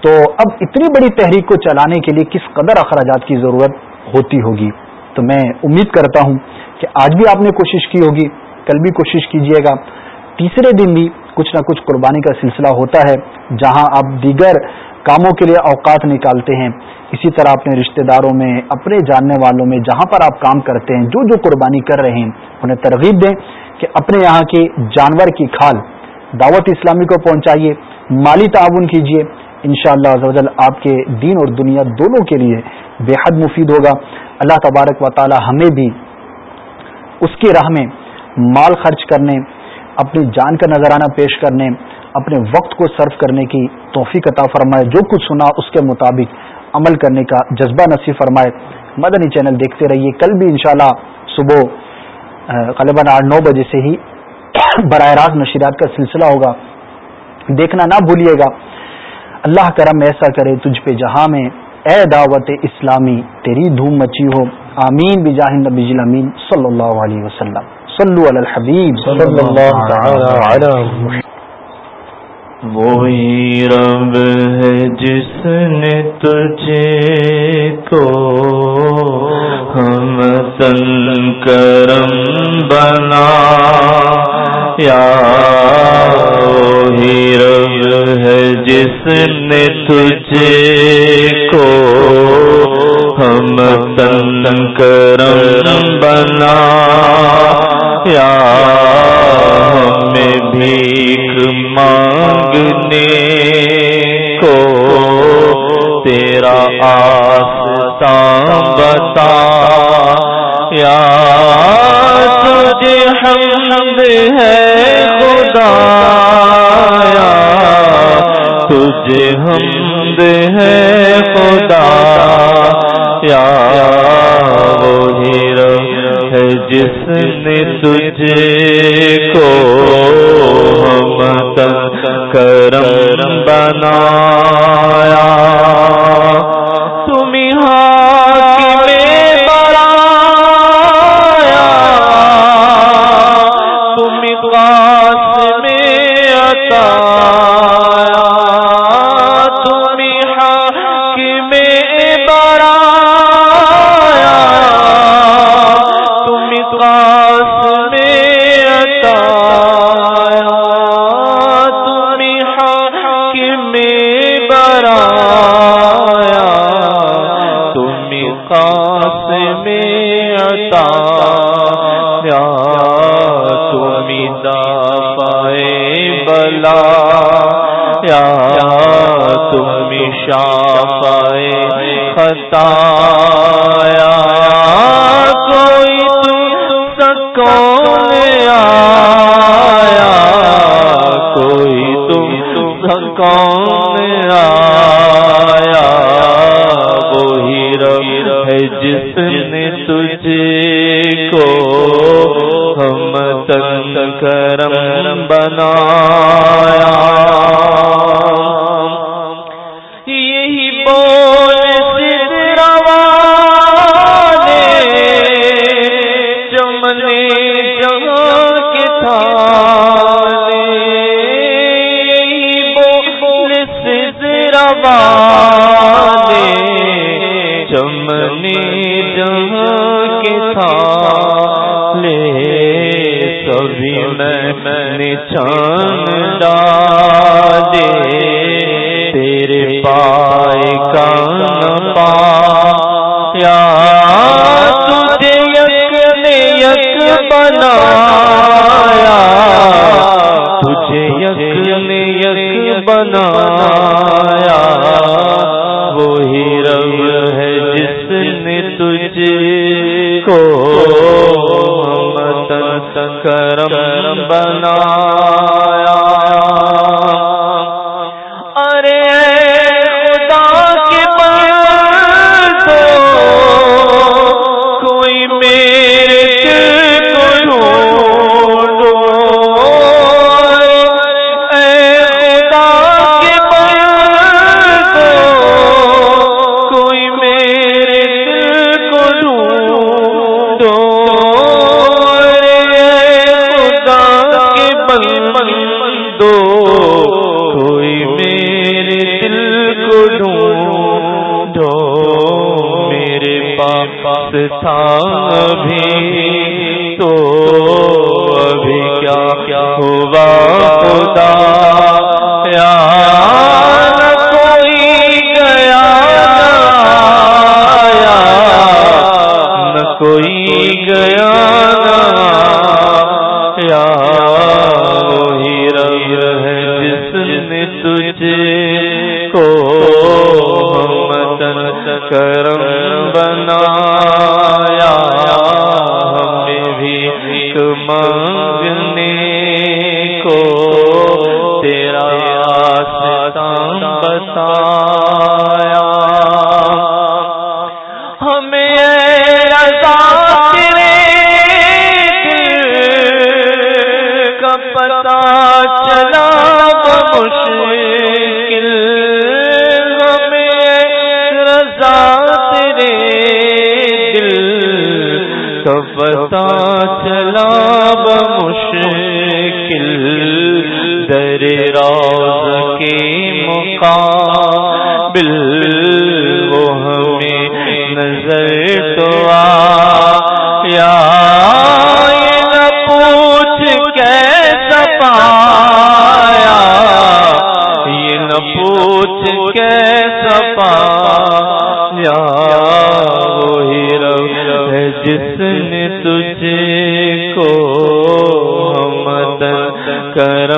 تو اب اتنی بڑی تحریک کو چلانے کے لیے کس قدر اخراجات کی ضرورت ہوتی ہوگی؟ تو میں امید کرتا ہوں کہ آج بھی آپ نے کوشش کی ہوگی، کل بھی کوشش کیجیے گا۔ تیسرے دن بھی کچھ نہ کچھ قربانی کا سلسلہ ہوتا ہے، جہاں آپ دیگر کاموں کے لیے اوقات نکالتے ہیں۔ اسی طرح اپنے رشتہ داروں میں، اپنے جاننے والوں میں، جہاں پر آپ کام کرتے ہیں، جو جو قربانی کر رہے ہیں، انہیں ترغیب دیں کہ اپنے یہاں کے جانور کی کھال دعوت اسلامی کو پہنچائیے۔ مالی تعاون کیجیے ان شاء اللہ آپ کے دین اور دنیا دونوں کے لیے بے حد مفید ہوگا۔ اللہ تبارک و تعالی ہمیں بھی اس کی راہ میں مال خرچ کرنے، اپنی جان کا نذرانہ پیش کرنے، اپنے وقت کو صرف کرنے کی توفیق عطا فرمائے۔ جو کچھ سنا اس کے مطابق عمل کرنے کا جذبہ نصیب فرمائے۔ مدنی چینل دیکھتے رہیے۔ کل بھی انشاءاللہ صبح غالباً آٹھ نو بجے سے ہی [coughs] براہ راست نشیرات کا سلسلہ ہوگا۔ دیکھنا نہ بھولیے گا۔ اللہ کرم ایسا کرے تجھ پہ جہاں میں۔ اے دعوت اسلامی، تیری دھوم مچی ہو۔ آمین۔ بجاہ نبی امین۔ صلی اللہ علیہ وسلم۔ صلو علی الحبیب۔ صلی اللہ علیہ وہی رب ہے جس نے تجھے کو ہم تن کرم بنا۔ یا وہی رب ہے جس نے تجھے کو ہم تن کرم بنا۔ یا ہمیں بھیک مانگنے کو تیرا آستان بتا۔ یا تجھے حمد ہے خدا۔ یا تجھے حمد ہے خدا۔ یا وہی ہے جس نے تجھے کو کرم بنایا۔ تم شافع خطا یا کوئی تم سکون آیا، کوئی تم سکون آیا، وہی رب ہے جس نے تجھے کو ہم تن کرم بنایا سدروانے چمنے جہاں کے تھانے سبھی میں ڈالے کرم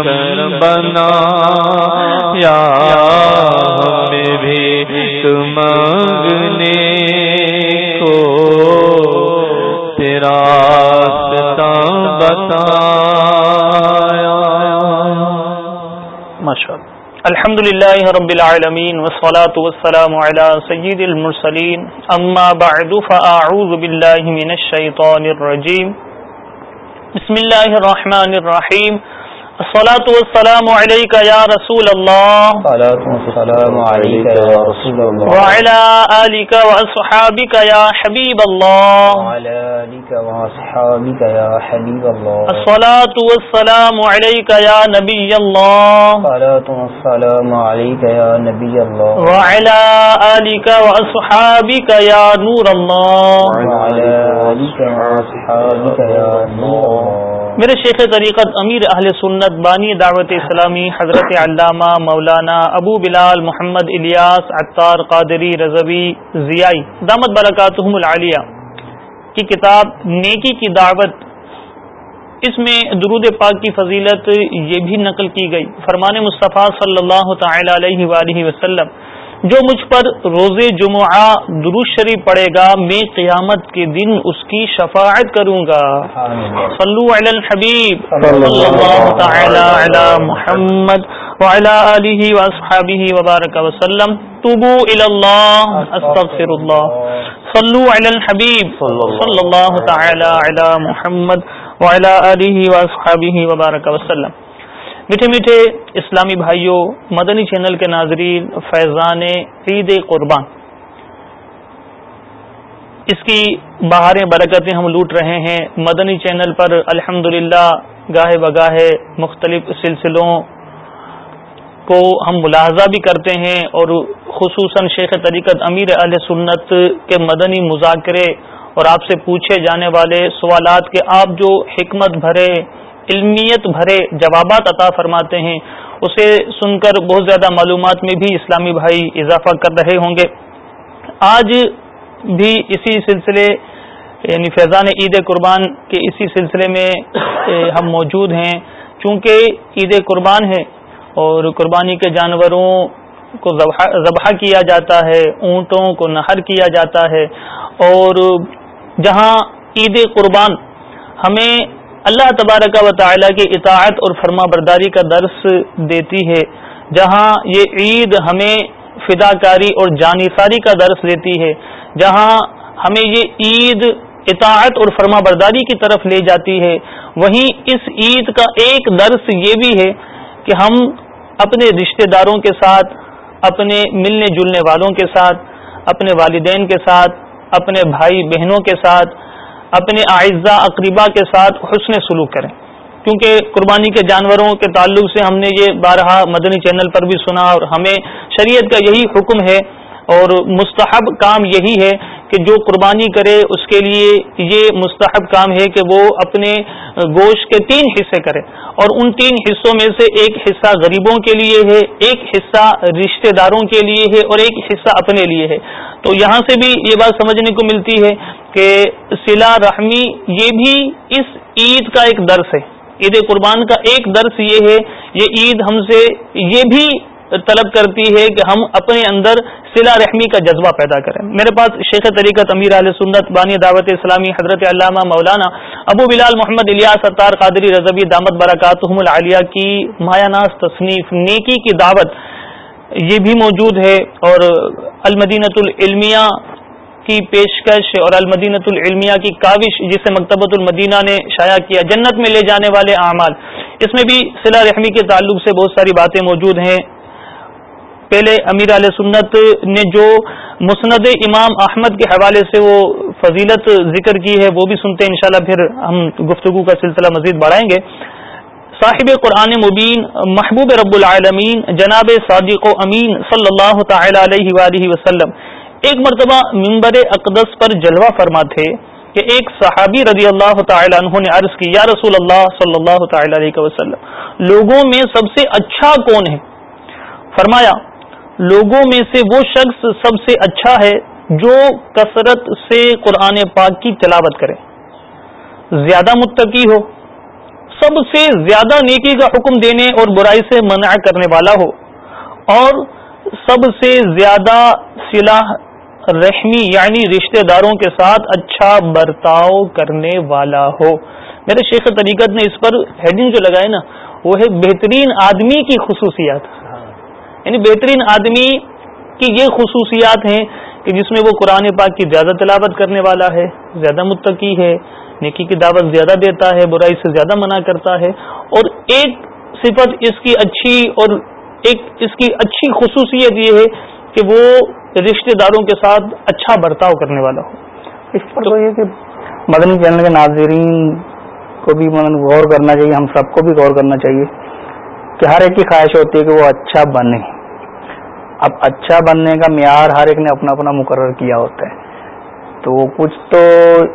بنا، یا ہمیں بھی تو مانگنے کو تیرا ستا ماشاء الحمد لله رب العالمين والصلاة والسلام على سيد المرسلين أما بعد فأعوذ بالله من الشيطان الرجيم بسم الله الرحمن الرحيم الصلاة والسلام عليك يا رسول الله. السلام عليك يا رسول الله. وعلى آلك وأصحابك يا حبيب الله. وعلى آلك وأصحابك يا حبيب الله الصلاة والسلام عليك يا نبي الله الصلاة والسلام عليك يا نبي الله وعلى آلك وأصحابك يا نور الله وعلى آلك وأصحابك يا نور الله میرے شیخ طریقت امیر اہل سنت بانی دعوت اسلامی حضرت علامہ مولانا ابو بلال محمد الیاس عطار قادری رضوی ضیائی. دامت برکاتہم العالیہ. کی کتاب، نیکی کی دعوت، اس میں درود پاک کی فضیلت یہ بھی نقل کی گئی۔ فرمان مصطفیٰ صلی اللہ تعالی علیہ وآلہ وسلم، جو مجھ پر روز جمعہ دروش شریف پڑے گا، میں قیامت کے دن اس کی شفاعت کروں گا۔ صلو علی الحبیب۔ صلی اللہ تعالی علی محمد وعلی آلہ واصحابہ وبارک وسلم۔ توبو اللہ استغفر اللہ. صلو علی الحبیب. صلی اللہ. تعالی علی محمد وعلی آلہ واصحابہ وبارک وسلم. میٹھے میٹھے اسلامی بھائیوں مدنی چینل کے ناظرین فیضان عید قربان. اس کی بہاریں برکتیں ہم لوٹ رہے ہیں۔ مدنی چینل پر الحمد للہ گاہے بگاہے مختلف سلسلوں کو ہم ملاحظہ بھی کرتے ہیں اور خصوصاً شیخ طریقت امیر علیہ سنت کے مدنی مذاکرے اور آپ سے پوچھے جانے والے سوالات کے آپ جو حکمت بھرے، علمیت بھرے جوابات عطا فرماتے ہیں، اسے سن کر بہت زیادہ معلومات میں بھی اسلامی بھائی اضافہ کر رہے ہوں گے۔ آج بھی اسی سلسلے یعنی فیضان عید قربان کے اسی سلسلے میں ہم موجود ہیں۔ چونکہ عید قربان ہے اور قربانی کے جانوروں کو ذبح کیا جاتا ہے، اونٹوں کو نہر کیا جاتا ہے اور جہاں عید قربان ہمیں اللہ تبارک و تعالیٰ کی اطاعت اور فرما برداری کا درس دیتی ہے، جہاں یہ عید ہمیں فدا کاری اور جانصاری کا درس دیتی ہے، جہاں ہمیں یہ عید اطاعت اور فرما برداری کی طرف لے جاتی ہے۔ وہیں اس عید کا ایک درس یہ بھی ہے کہ ہم اپنے رشتہ داروں کے ساتھ، اپنے ملنے جلنے والوں کے ساتھ، اپنے والدین کے ساتھ، اپنے بھائی بہنوں کے ساتھ، اپنے اعزا اقربا کے ساتھ حسن سلوک کریں۔ کیونکہ قربانی کے جانوروں کے تعلق سے ہم نے یہ بارہا مدنی چینل پر بھی سنا اور ہمیں شریعت کا یہی حکم ہے اور مستحب کام یہی ہے کہ جو قربانی کرے اس کے لیے یہ مستحب کام ہے کہ وہ اپنے گوشت کے تین حصے کرے اور ان تین حصوں میں سے ایک حصہ غریبوں کے لیے ہے، ایک حصہ رشتہ داروں کے لیے ہے اور ایک حصہ اپنے لیے ہے۔ تو یہاں سے بھی یہ بات سمجھنے کو ملتی ہے کہ سلا رحمی یہ بھی اس عید کا ایک درس ہے۔ عید قربان کا ایک درس یہ ہے، یہ عید ہم سے یہ بھی طلب کرتی ہے کہ ہم اپنے اندر سلا رحمی کا جذبہ پیدا کریں۔ میرے پاس شیخ طریقت امیر علیہ سنت بانی دعوت اسلامی حضرت علامہ مولانا ابو بلال محمد الیاس ستار قادری رضبی دامت برکات العالیہ کی مایا ناز تصنیف نیکی کی دعوت یہ بھی موجود ہے اور المدینت العلمیہ کی پیشکش اور المدینت العلمیہ کی کاوش جسے مکتبۃ المدینہ نے شائع کیا، جنت میں لے جانے والے اعمال۔ اس میں بھی صلہ رحمی کے تعلق سے بہت ساری باتیں موجود ہیں۔ پہلے امیر علیہ سنت نے جو مسند امام احمد کے حوالے سے وہ فضیلت ذکر کی ہے، وہ بھی سنتے ہیں، انشاءاللہ پھر ہم گفتگو کا سلسلہ مزید بڑھائیں گے۔ صاحب قرآن مبین، محبوب رب العالمین، جناب صادق و امین صلی اللہ تعالی علیہ وآلہ وسلم۔ ایک مرتبہ ممبر اقدس پر جلوہ فرما تھے کہ ایک صحابی رضی اللہ تعالی عنہ نے عرض کی، یا رسول اللہ صلی اللہ تعالی علیہ وسلم، لوگوں میں سب سے اچھا کون ہے؟ فرمایا لوگوں میں سے وہ شخص سب سے اچھا ہے جو کثرت سے قرآن پاک کی تلاوت کرے۔ زیادہ متقی ہو، سب سے زیادہ نیکی کا حکم دینے اور برائی سے منع کرنے والا ہو، اور سب سے زیادہ صلاح رحمی یعنی رشتہ داروں کے ساتھ اچھا برتاؤ کرنے والا ہو۔ میرے شیخ طریقت نے اس پر ہیڈنگ جو لگائے نا، وہ ہے بہترین آدمی کی خصوصیات۔ یعنی بہترین آدمی کی یہ خصوصیات ہیں کہ جس میں وہ قرآن پاک کی زیادہ تلاوت کرنے والا ہے، زیادہ متقی ہے، نیکی کی دعوت زیادہ دیتا ہے، برائی سے زیادہ منع کرتا ہے اور ایک صفت اس کی اچھی اور ایک اس کی اچھی خصوصیت یہ ہے کہ وہ رشتہ داروں کے ساتھ اچھا برتاؤ کرنے والا ہو۔ اس پر تو یہ کہ مدنی چینل کے ناظرین کو بھی غور کرنا چاہیے، ہم سب کو بھی غور کرنا چاہیے کہ ہر ایک کی خواہش ہوتی ہے کہ وہ اچھا بنے۔ اب اچھا بننے کا معیار ہر ایک نے اپنا اپنا مقرر کیا ہوتا ہے۔ تو کچھ تو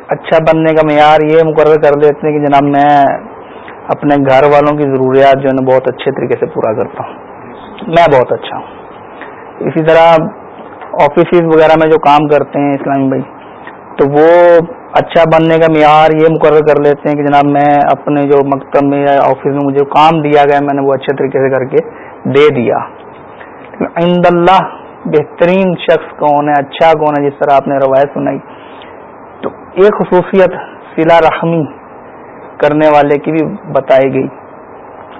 اچھا بننے کا معیار یہ مقرر کر دیتے ہیں کہ جناب میں اپنے گھر والوں کی ضروریات جو ہے نا بہت اچھے طریقے سے پورا کرتا ہوں۔ میں بہت اچھا ہوں۔ اسی طرح آفیسز وغیرہ میں جو کام کرتے ہیں اسلامی بھائی، تو وہ اچھا بننے کا معیار یہ مقرر کر لیتے ہیں کہ جناب میں اپنے جو مکتب میں یا آفس میں مجھے کام دیا گیا، میں نے وہ اچھے طریقے سے کر کے دے دیا۔ عند اللہ، بہترین شخص کون ہے اچھا کون ہے، جس طرح آپ نے روایت سنائی۔ تو ایک خصوصیت سلا رحمی کرنے والے کی بھی بتائی گئی۔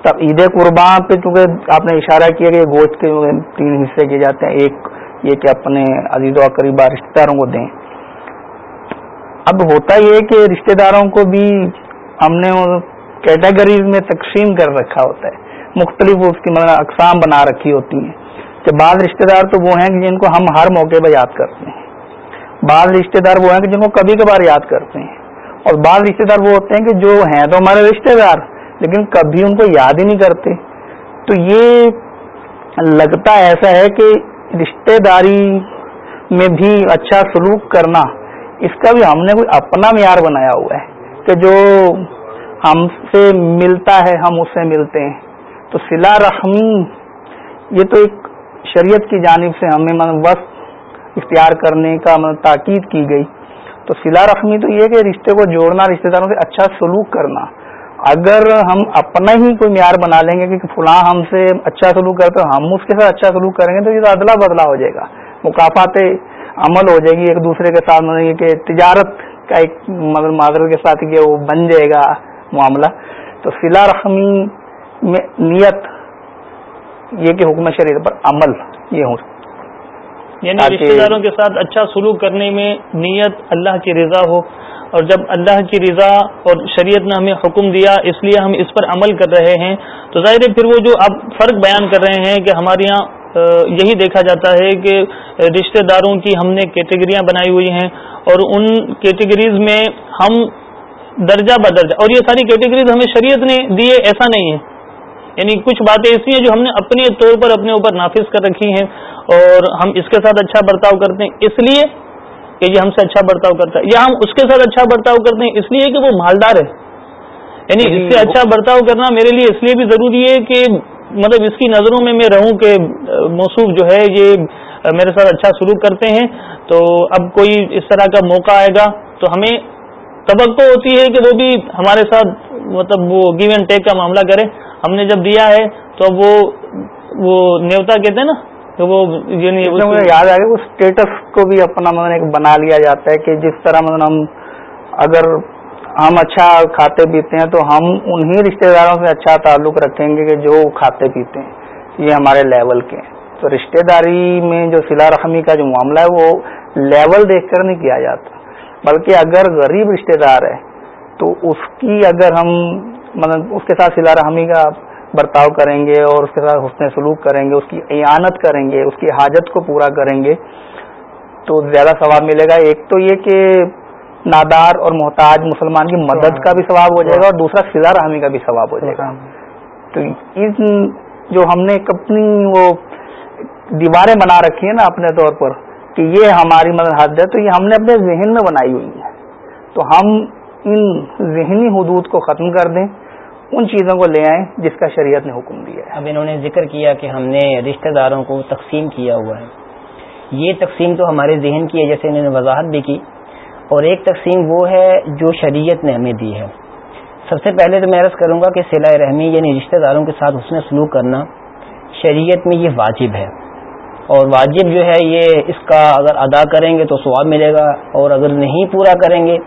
تب عید قربان پہ چونکہ آپ نے اشارہ کیا کہ گوشت کے تین حصے کیے جاتے ہیں۔ ایک یہ کہ اپنے عزیز و قریبا رشتے داروں کو دیں۔ اب ہوتا یہ کہ رشتے داروں کو بھی ہم نے کیٹیگریز میں تقسیم کر رکھا ہوتا ہے۔ مختلف اس کی مطلب اقسام بنا رکھی ہوتی ہیں۔ کہ بعض رشتے دار تو وہ ہیں جن کو ہم ہر موقع پہ یاد کرتے ہیں۔ بعض رشتے دار وہ ہیں کہ جن کو کبھی کبھار یاد کرتے ہیں۔ اور بعض رشتے دار وہ ہوتے ہیں کہ جو ہیں تو ہمارے رشتے دار لیکن کبھی ان کو یاد ہی نہیں کرتے۔ تو یہ لگتا ایسا ہے کہ رشتے داری میں بھی اچھا سلوک کرنا، اس کا بھی ہم نے کوئی اپنا معیار بنایا ہوا ہے کہ جو ہم سے ملتا ہے، ہم اس سے ملتے ہیں۔ تو سلا رحمی، یہ تو ایک شریعت کی جانب سے ہمیں مطلب وقت اختیار کرنے کا مطلب تاکید کی گئی۔ تو سلا رحمی تو یہ کہ رشتے کو جوڑنا، رشتے داروں سے اچھا سلوک کرنا۔ اگر ہم اپنا ہی کوئی معیار بنا لیں گے کہ فلاں ہم سے اچھا سلوک کرتے ہم اس کے ساتھ اچھا سلوک کریں گے تو یہ تو ادلا بدلا ہو جائے گا۔ مقافات عمل ہو جائے گی، ایک دوسرے کے ساتھ مطلب کہ تجارت کا ایک مطلب معذرت کے ساتھ کہ وہ بن جائے گا معاملہ۔ تو سلا رحمی میں نیت یہ کہ حکم شریعت پر عمل یہ ہوں یعنی رشتے داروں کے ساتھ اچھا سلوک کرنے میں نیت اللہ کی رضا ہو۔ اور جب اللہ کی رضا اور شریعت نے ہمیں حکم دیا اس لیے ہم اس پر عمل کر رہے ہیں تو ظاہر ہے پھر وہ جو آپ فرق بیان کر رہے ہیں کہ ہمارے یہاں یہی دیکھا جاتا ہے کہ رشتہ داروں کی ہم نے کیٹیگریاں بنائی ہوئی ہیں اور ان کیٹیگریز میں ہم درجہ بدرجہ اور یہ ساری کیٹیگریز ہمیں شریعت نے دیے ایسا نہیں ہے۔ یعنی کچھ باتیں ایسی ہیں جو ہم نے اپنے طور پر اپنے اوپر نافذ کر رکھی ہیں اور ہم اس کے ساتھ اچھا برتاؤ کرتے ہیں اس لیے کہ یہ ہم سے اچھا برتاؤ کرتا ہے، یا ہم اس کے ساتھ اچھا برتاؤ کرتے ہیں اس لیے کہ وہ مالدار ہے۔ یعنی اس سے اچھا برتاؤ کرنا میرے لیے اس لیے بھی ضروری ہے کہ مطلب اس کی نظروں میں میں رہوں کہ موصوف جو ہے یہ میرے ساتھ اچھا سلوک کرتے ہیں۔ تو اب کوئی اس طرح کا موقع آئے گا تو ہمیں توقع ہوتی ہے کہ وہ بھی ہمارے ساتھ مطلب وہ گیو اینڈ ٹیک کا معاملہ کرے۔ ہم نے جب دیا ہے تو اب وہ وہ نیوتا کہتے ہیں نا تو وہ یعنی مجھے یاد آ گیا وہ اسٹیٹس کو بھی اپنا مطلب ایک بنا لیا جاتا ہے کہ جس طرح مطلب ہم اگر ہم اچھا کھاتے پیتے ہیں تو ہم انہی رشتہ داروں سے اچھا تعلق رکھیں گے کہ جو کھاتے پیتے ہیں یہ ہمارے لیول کے ہیں۔ تو رشتہ داری میں جو سلا رحمی کا جو معاملہ ہے وہ لیول دیکھ کر نہیں کیا جاتا۔ بلکہ اگر غریب رشتہ دار ہے تو اس کی اگر ہم مطلب اس کے ساتھ سلا رحمی کا برتاؤ کریں گے اور اس کے ساتھ حسن سلوک کریں گے اس کی اعانت کریں گے اس کی حاجت کو پورا کریں گے تو زیادہ ثواب ملے گا۔ ایک تو یہ کہ نادار اور محتاج مسلمان کی مدد کا بھی ثواب ہو جائے گا اور دوسرا سلا رحمی کا بھی ثواب ہو جائے گا۔ تو ان جو ہم نے اپنی وہ دیواریں بنا رکھی ہیں نا اپنے طور پر کہ یہ ہماری مدد حد ہے تو یہ ہم نے اپنے ذہن میں بنائی ہوئی ہے تو ہم ان ذہنی حدود کو ختم کر دیں، ان چیزوں کو لے آئیں جس کا شریعت نے حکم دیا ہے۔ اب انہوں نے ذکر کیا کہ ہم نے رشتہ داروں کو تقسیم کیا ہوا ہے۔ یہ تقسیم تو ہمارے ذہن کی ہے، جیسے انہوں نے وضاحت بھی کی۔ اور ایک تقسیم وہ ہے جو شریعت نے ہمیں دی ہے۔ سب سے پہلے تو میں عرض کروں گا کہ سلا رحمی یعنی رشتہ داروں کے ساتھ حسن سلوک کرنا شریعت میں یہ واجب ہے۔ اور واجب جو ہے، یہ اس کا اگر ادا کریں گے تو ثواب ملے گا۔ اور اگر نہیں پورا کریں گے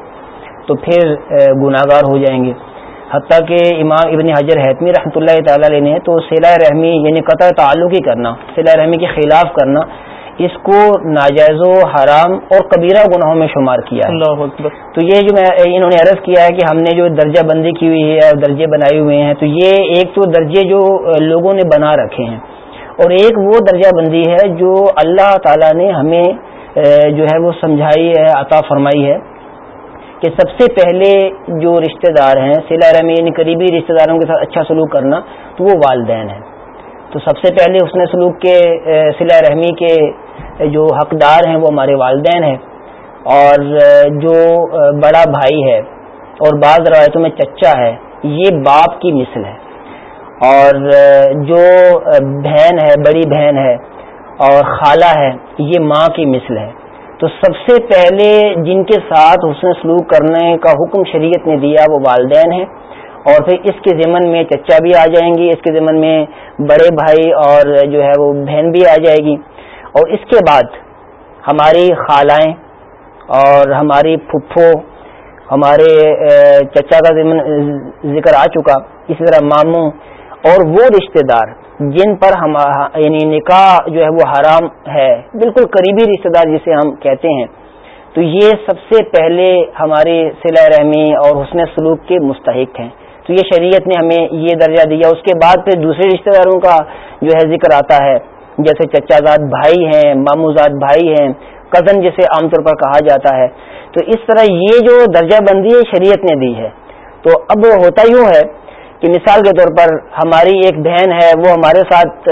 تو پھر گناہ گار ہو جائیں گے۔ حتیٰ کہ امام ابن حجر حتمی رحمۃ اللہ تعالی علیہ نے تو سلا رحمی یعنی قطع تعلق ہی کرنا سلا رحمی کے خلاف کرنا اس کو ناجائز و حرام اور کبیرہ گناہوں میں شمار کیا ہے۔ تو یہ جو میں انہوں نے عرض کیا ہے کہ ہم نے جو درجہ بندی کی ہوئی ہے درجے بنائے ہوئے ہیں تو یہ ایک تو درجے جو لوگوں نے بنا رکھے ہیں اور ایک وہ درجہ بندی ہے جو اللہ تعالی نے ہمیں جو ہے وہ سمجھائی ہے عطا فرمائی ہے۔ کہ سب سے پہلے جو رشتہ دار ہیں سلا رحمی یعنی قریبی رشتہ داروں کے ساتھ اچھا سلوک کرنا، تو وہ والدین ہیں۔ تو سب سے پہلے اس نے سلوک کے سلا رحمی کے جو حقدار ہیں، وہ ہمارے والدین ہیں۔ اور جو بڑا بھائی ہے اور بعض روایتوں میں چچا ہے، یہ باپ کی مثل ہے۔ اور جو بہن ہے، بڑی بہن ہے اور خالہ ہے، یہ ماں کی مثل ہے۔ تو سب سے پہلے جن کے ساتھ حسن سلوک کرنے کا حکم شریعت نے دیا وہ والدین ہیں۔ اور پھر اس کے ضمن میں چچا بھی آ جائیں گی، اس کے ضمن میں بڑے بھائی اور جو ہے وہ بہن بھی آ جائے گی۔ اور اس کے بعد ہماری خالائیں اور ہماری پھپھو، ہمارے چچا کا ذکر آ چکا۔ اسی طرح ماموں اور وہ رشتہ دار جن پر ہم یعنی نکاح جو ہے وہ حرام ہے، بالکل قریبی رشتہ دار جسے ہم کہتے ہیں۔ تو یہ سب سے پہلے ہماری سلا رحمی اور حسن سلوک کے مستحق ہیں۔ تو یہ شریعت نے ہمیں یہ درجہ دیا۔ اس کے بعد پھر دوسرے رشتہ داروں کا جو ہے ذکر آتا ہے، جیسے چچا زاد بھائی ہیں، مامو زاد بھائی ہیں، کزن جسے عام طور پر کہا جاتا ہے۔ تو اس طرح یہ جو درجہ بندی ہے شریعت نے دی ہے۔ تو اب ہوتا یوں ہے کہ مثال کے طور پر ہماری ایک بہن ہے، وہ ہمارے ساتھ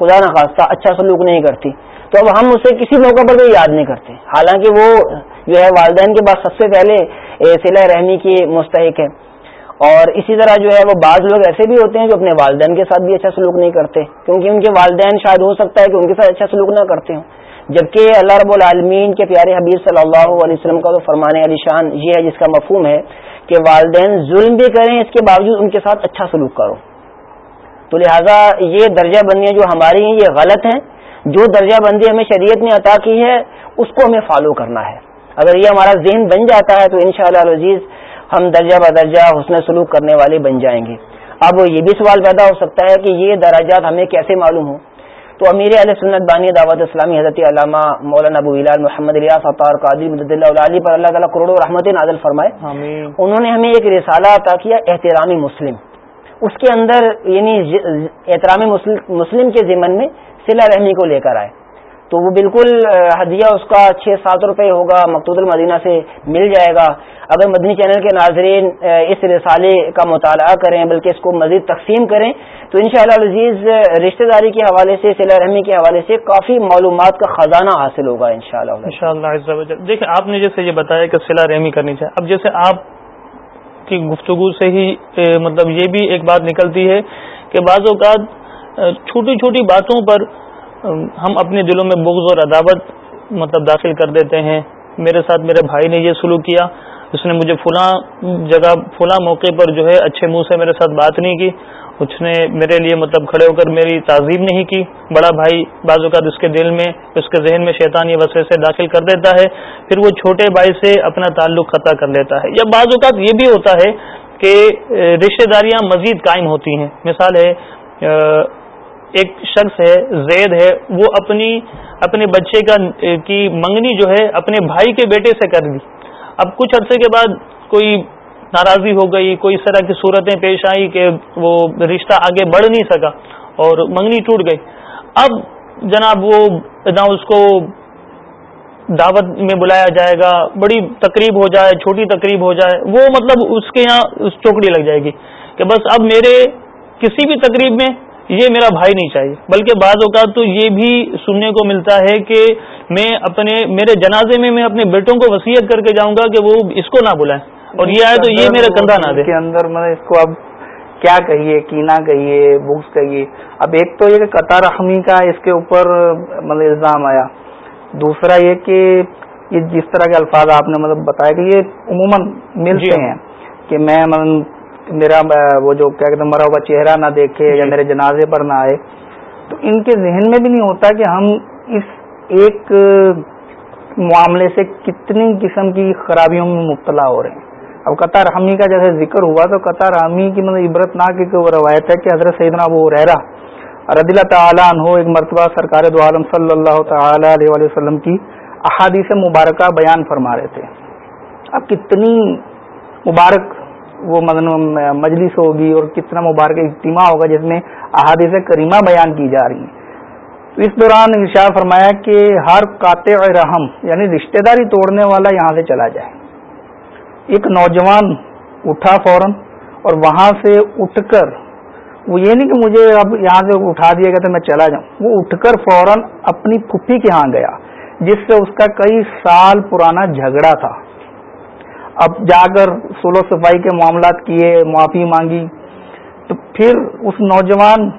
خدا نخواستہ اچھا سلوک نہیں کرتی۔ تو اب ہم اسے کسی موقع پر بھی یاد نہیں کرتے۔ حالانکہ وہ جو ہے والدین کے بعد سب سے پہلے سلا رحمی کی مستحق ہے۔ اور اسی طرح جو ہے وہ بعض لوگ ایسے بھی ہوتے ہیں جو اپنے والدین کے ساتھ بھی اچھا سلوک نہیں کرتے۔ کیونکہ ان کے والدین شاید ہو سکتا ہے کہ ان کے ساتھ اچھا سلوک نہ کرتے ہوں۔ جبکہ اللہ رب العالمین کے پیارے حبیب صلی اللہ علیہ وسلم کا تو فرمانے علی شان یہ ہے، جس کا مفہوم ہے کہ والدین ظلم بھی کریں، اس کے باوجود ان کے ساتھ اچھا سلوک کرو۔ تو لہٰذا یہ درجہ بندیاں جو ہماری ہیں، یہ غلط ہیں۔ جو درجہ بندی ہمیں شریعت نے عطا کی ہے، اس کو ہمیں فالو کرنا ہے۔ اگر یہ ہمارا ذہن بن جاتا ہے، تو ان شاء اللہ عزیز ہم درجہ بدرجہ حسن سلوک کرنے والے بن جائیں گے۔ اب یہ بھی سوال پیدا ہو سکتا ہے کہ یہ دراجات ہمیں کیسے معلوم ہوں؟ تو امیر علیہ سنت بانی دعوت اسلامی حضرت علامہ مولانا ابو الال محمد ریاض اطار قادر مد اللہ علیہ پر اللہ تعالیٰ کروڑوں رحمت نازل فرمائے. انہوں نے ہمیں ایک رسالہ عطا کیا احترامی مسلم. اس کے اندر یعنی احترامی مسلم کے ضمن میں سلا رحمی کو لے کر آئے. تو وہ بالکل ہدیہ اس کا چھ سات روپے ہوگا مقتود المدینہ سے مل جائے گا۔ اگر مدنی چینل کے ناظرین اس رسالے کا مطالعہ کریں، بلکہ اس کو مزید تقسیم کریں، تو انشاءاللہ شاء عزیز، رشتہ داری کے حوالے سے سلا رحمی کے حوالے سے کافی معلومات کا خزانہ حاصل ہوگا ان شاء اللہ دیکھیں، آپ نے جیسے یہ بتایا کہ سلا رحمی کرنی چاہیے۔ اب جیسے آپ کی گفتگو سے ہی مطلب یہ بھی ایک بات نکلتی ہے کہ بعض اوقات چھوٹی چھوٹی باتوں پر ہم اپنے دلوں میں بغض اور عداوت مطلب داخل کر دیتے ہیں۔ میرے ساتھ میرے بھائی نے یہ سلوک کیا۔ اس نے مجھے فلاں جگہ، فلاں موقع پر جو ہے اچھے منہ سے میرے ساتھ بات نہیں کی۔ اس نے میرے لیے مطلب کھڑے ہو کر میری تعظیم نہیں کی۔ بڑا بھائی بعض اوقات اس کے دل میں، اس کے ذہن میں شیطان یہ وسوسے سے داخل کر دیتا ہے۔ پھر وہ چھوٹے بھائی سے اپنا تعلق قطع کر لیتا ہے۔ یا بعض اوقات یہ بھی ہوتا ہے کہ رشتہ داریاں مزید قائم ہوتی ہیں۔ مثال ہے ایک شخص ہے، زید ہے، وہ اپنی، اپنے بچے کا، کی منگنی جو ہے، اپنے بھائی کے بیٹے سے کر دی اب کچھ عرصے کے بعد کوئی ناراضی ہو گئی، کوئی اس طرح کی صورتیں پیش آئی کہ وہ رشتہ آگے بڑھ نہیں سکا اور منگنی ٹوٹ گئی۔ اب جناب وہ نہ اس کو دعوت میں بلایا جائے گا، بڑی تقریب ہو جائے، چھوٹی تقریب ہو جائے، وہ مطلب اس کے یہاں چوکڑی لگ جائے گی کہ بس اب میرے کسی بھی تقریب میں یہ میرا بھائی نہیں چاہیے۔ بلکہ بعض اوقات تو یہ بھی سننے کو ملتا ہے کہ میں اپنے میرے جنازے میں میں اپنے بیٹوں کو وسیعت کر کے جاؤں گا کہ وہ اس کو نہ بلائیں۔ اور یہ آئے تو یہ میرا کندھا نہ دے۔ کے اندر میں اس کو اب کیا کہیے کینا کہیے بکس کہیے۔ اب ایک تو یہ کہ قطار رحمی کا اس کے اوپر مطلب الزام آیا۔ دوسرا یہ کہ یہ جس طرح کے الفاظ آپ نے مطلب بتایا کہ یہ عموماً ملتے جی۔ ہیں کہ میں میرا وہ جو کیا کہتے مرا ہوا چہرہ نہ دیکھے یا میرے جنازے پر نہ آئے تو ان کے ذہن میں بھی نہیں ہوتا کہ ہم اس ایک معاملے سے کتنی قسم کی خرابیوں میں مبتلا ہو رہے ہیں۔ اب قطار رحمی کا جیسے ذکر ہوا تو قطار رحمی کی مطلب عبرت نہ کی وہ روایت ہے کہ حضرت سیدنا ابو رحرا رضی اللہ تعالیٰ عنہ ایک مرتبہ سرکار دو عالم صلی اللہ تعالی علیہ وسلم کی احادیث مبارکہ بیان فرما رہے تھے۔ اب کتنی مبارک وہ مجلس ہوگی اور کتنا مبارک اجتماع ہوگا جس میں احادیث کریمہ بیان کی جا رہی ہیں۔ اس دوران ارشاد فرمایا کہ ہر قاطع رحم یعنی رشتہ داری توڑنے والا یہاں سے چلا جائے۔ ایک نوجوان اٹھا فوراً اور وہاں سے اٹھ کر، وہ یہ نہیں کہ مجھے اب یہاں سے اٹھا دیا گیا تو میں چلا جاؤں۔ وہ اٹھ کر فوراً اپنی پھپھی کے ہاں گیا، جس سے اس کا کئی سال پرانا جھگڑا تھا۔ اب جا کر سولو صفائی کے معاملات کیے، معافی مانگی۔ تو پھر اس نوجوان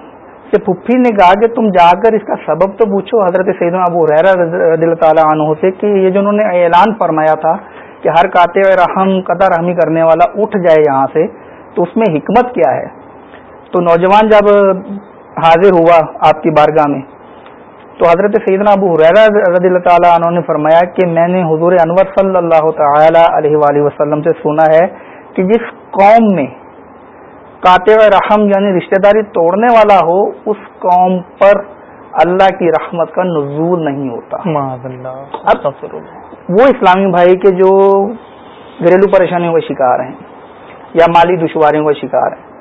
سے پھپھی نے کہا کہ تم جا کر اس کا سبب تو پوچھو۔ حضرت سعید ابو رحرا رضی اللہ تعالیٰ عنہ سے کہ یہ جو انہوں نے اعلان فرمایا تھا کہ ہر کاتے رحم قطع رحمی کرنے والا اٹھ جائے یہاں سے، تو اس میں حکمت کیا ہے؟ تو نوجوان جب حاضر ہوا آپ کی بارگاہ میں تو حضرت سیدنا ابو حریرہ رضی اللہ تعالیٰ عنہ نے فرمایا کہ میں نے حضور انور صلی اللہ تعالی علیہ وآلہ وسلم سے سنا ہے کہ جس قوم میں قاطع رحم یعنی رشتہ داری توڑنے والا ہو اس قوم پر اللہ کی رحمت کا نزول نہیں ہوتا۔ وہ اسلامی بھائی کے جو گھریلو پریشانیوں کا شکار ہیں یا مالی دشواریوں کا شکار ہیں۔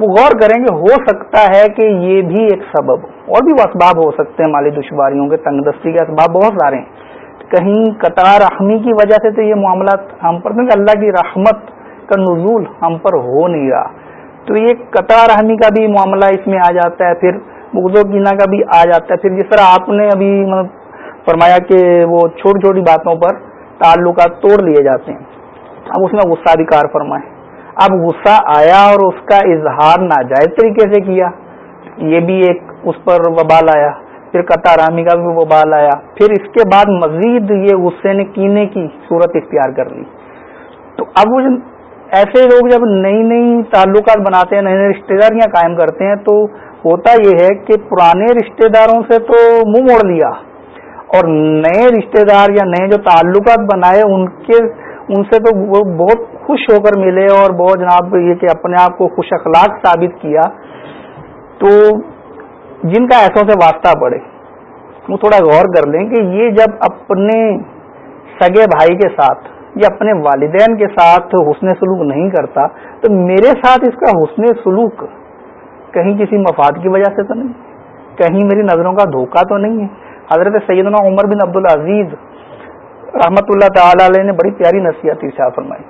غور کریں گے، ہو سکتا ہے کہ یہ بھی ایک سبب، اور بھی اسباب ہو سکتے ہیں مالی دشواریوں کے تنگ دستی کے اسباب بہت سارے ہیں۔ کہیں قطار رحمی کی وجہ سے تو یہ معاملات ہم پر، کیونکہ اللہ کی رحمت کا نزول ہم پر ہو نہیں رہا۔ تو یہ قطار رحمی کا بھی معاملہ اس میں آ جاتا ہے، پھر بغض و کینا کا بھی آ جاتا ہے۔ پھر جس طرح آپ نے ابھی مطلب فرمایا کہ وہ چھوٹی چھوٹی باتوں پر تعلقات توڑ لیے جاتے ہیں۔ اب اس میں غصہ بھی کار فرمائے اب غصہ آیا اور اس کا اظہار ناجائز طریقے سے کیا۔ یہ بھی ایک اس پر وبال آیا، پھر قطع رامی کا بھی وبال آیا۔ پھر اس کے بعد مزید یہ غصے نے کینے کی صورت اختیار کر لی۔ تو اب ایسے لوگ جب نئی نئی تعلقات بناتے ہیں نئی نئی رشتے داریاں قائم کرتے ہیں، تو ہوتا یہ ہے کہ پرانے رشتے داروں سے تو منہ موڑ لیا۔ اور نئے رشتے دار یا نئے جو تعلقات بنائے، ان کے ان سے تو وہ بہت خوش ہو کر ملے اور بہت جناب یہ کہ اپنے آپ کو خوش اخلاق ثابت کیا۔ تو جن کا ایسوں سے واسطہ پڑے وہ تھوڑا غور کر لیں کہ یہ جب اپنے سگے بھائی کے ساتھ یا اپنے والدین کے ساتھ حسن سلوک نہیں کرتا، تو میرے ساتھ اس کا حسن سلوک کہیں کسی مفاد کی وجہ سے تو نہیں، کہیں میری نظروں کا دھوکہ تو نہیں ہے۔ حضرت سیدنا عمر بن عبد العزیز رحمت اللہ تعالی علیہ نے بڑی پیاری نصیحت ارشاد فرمائی۔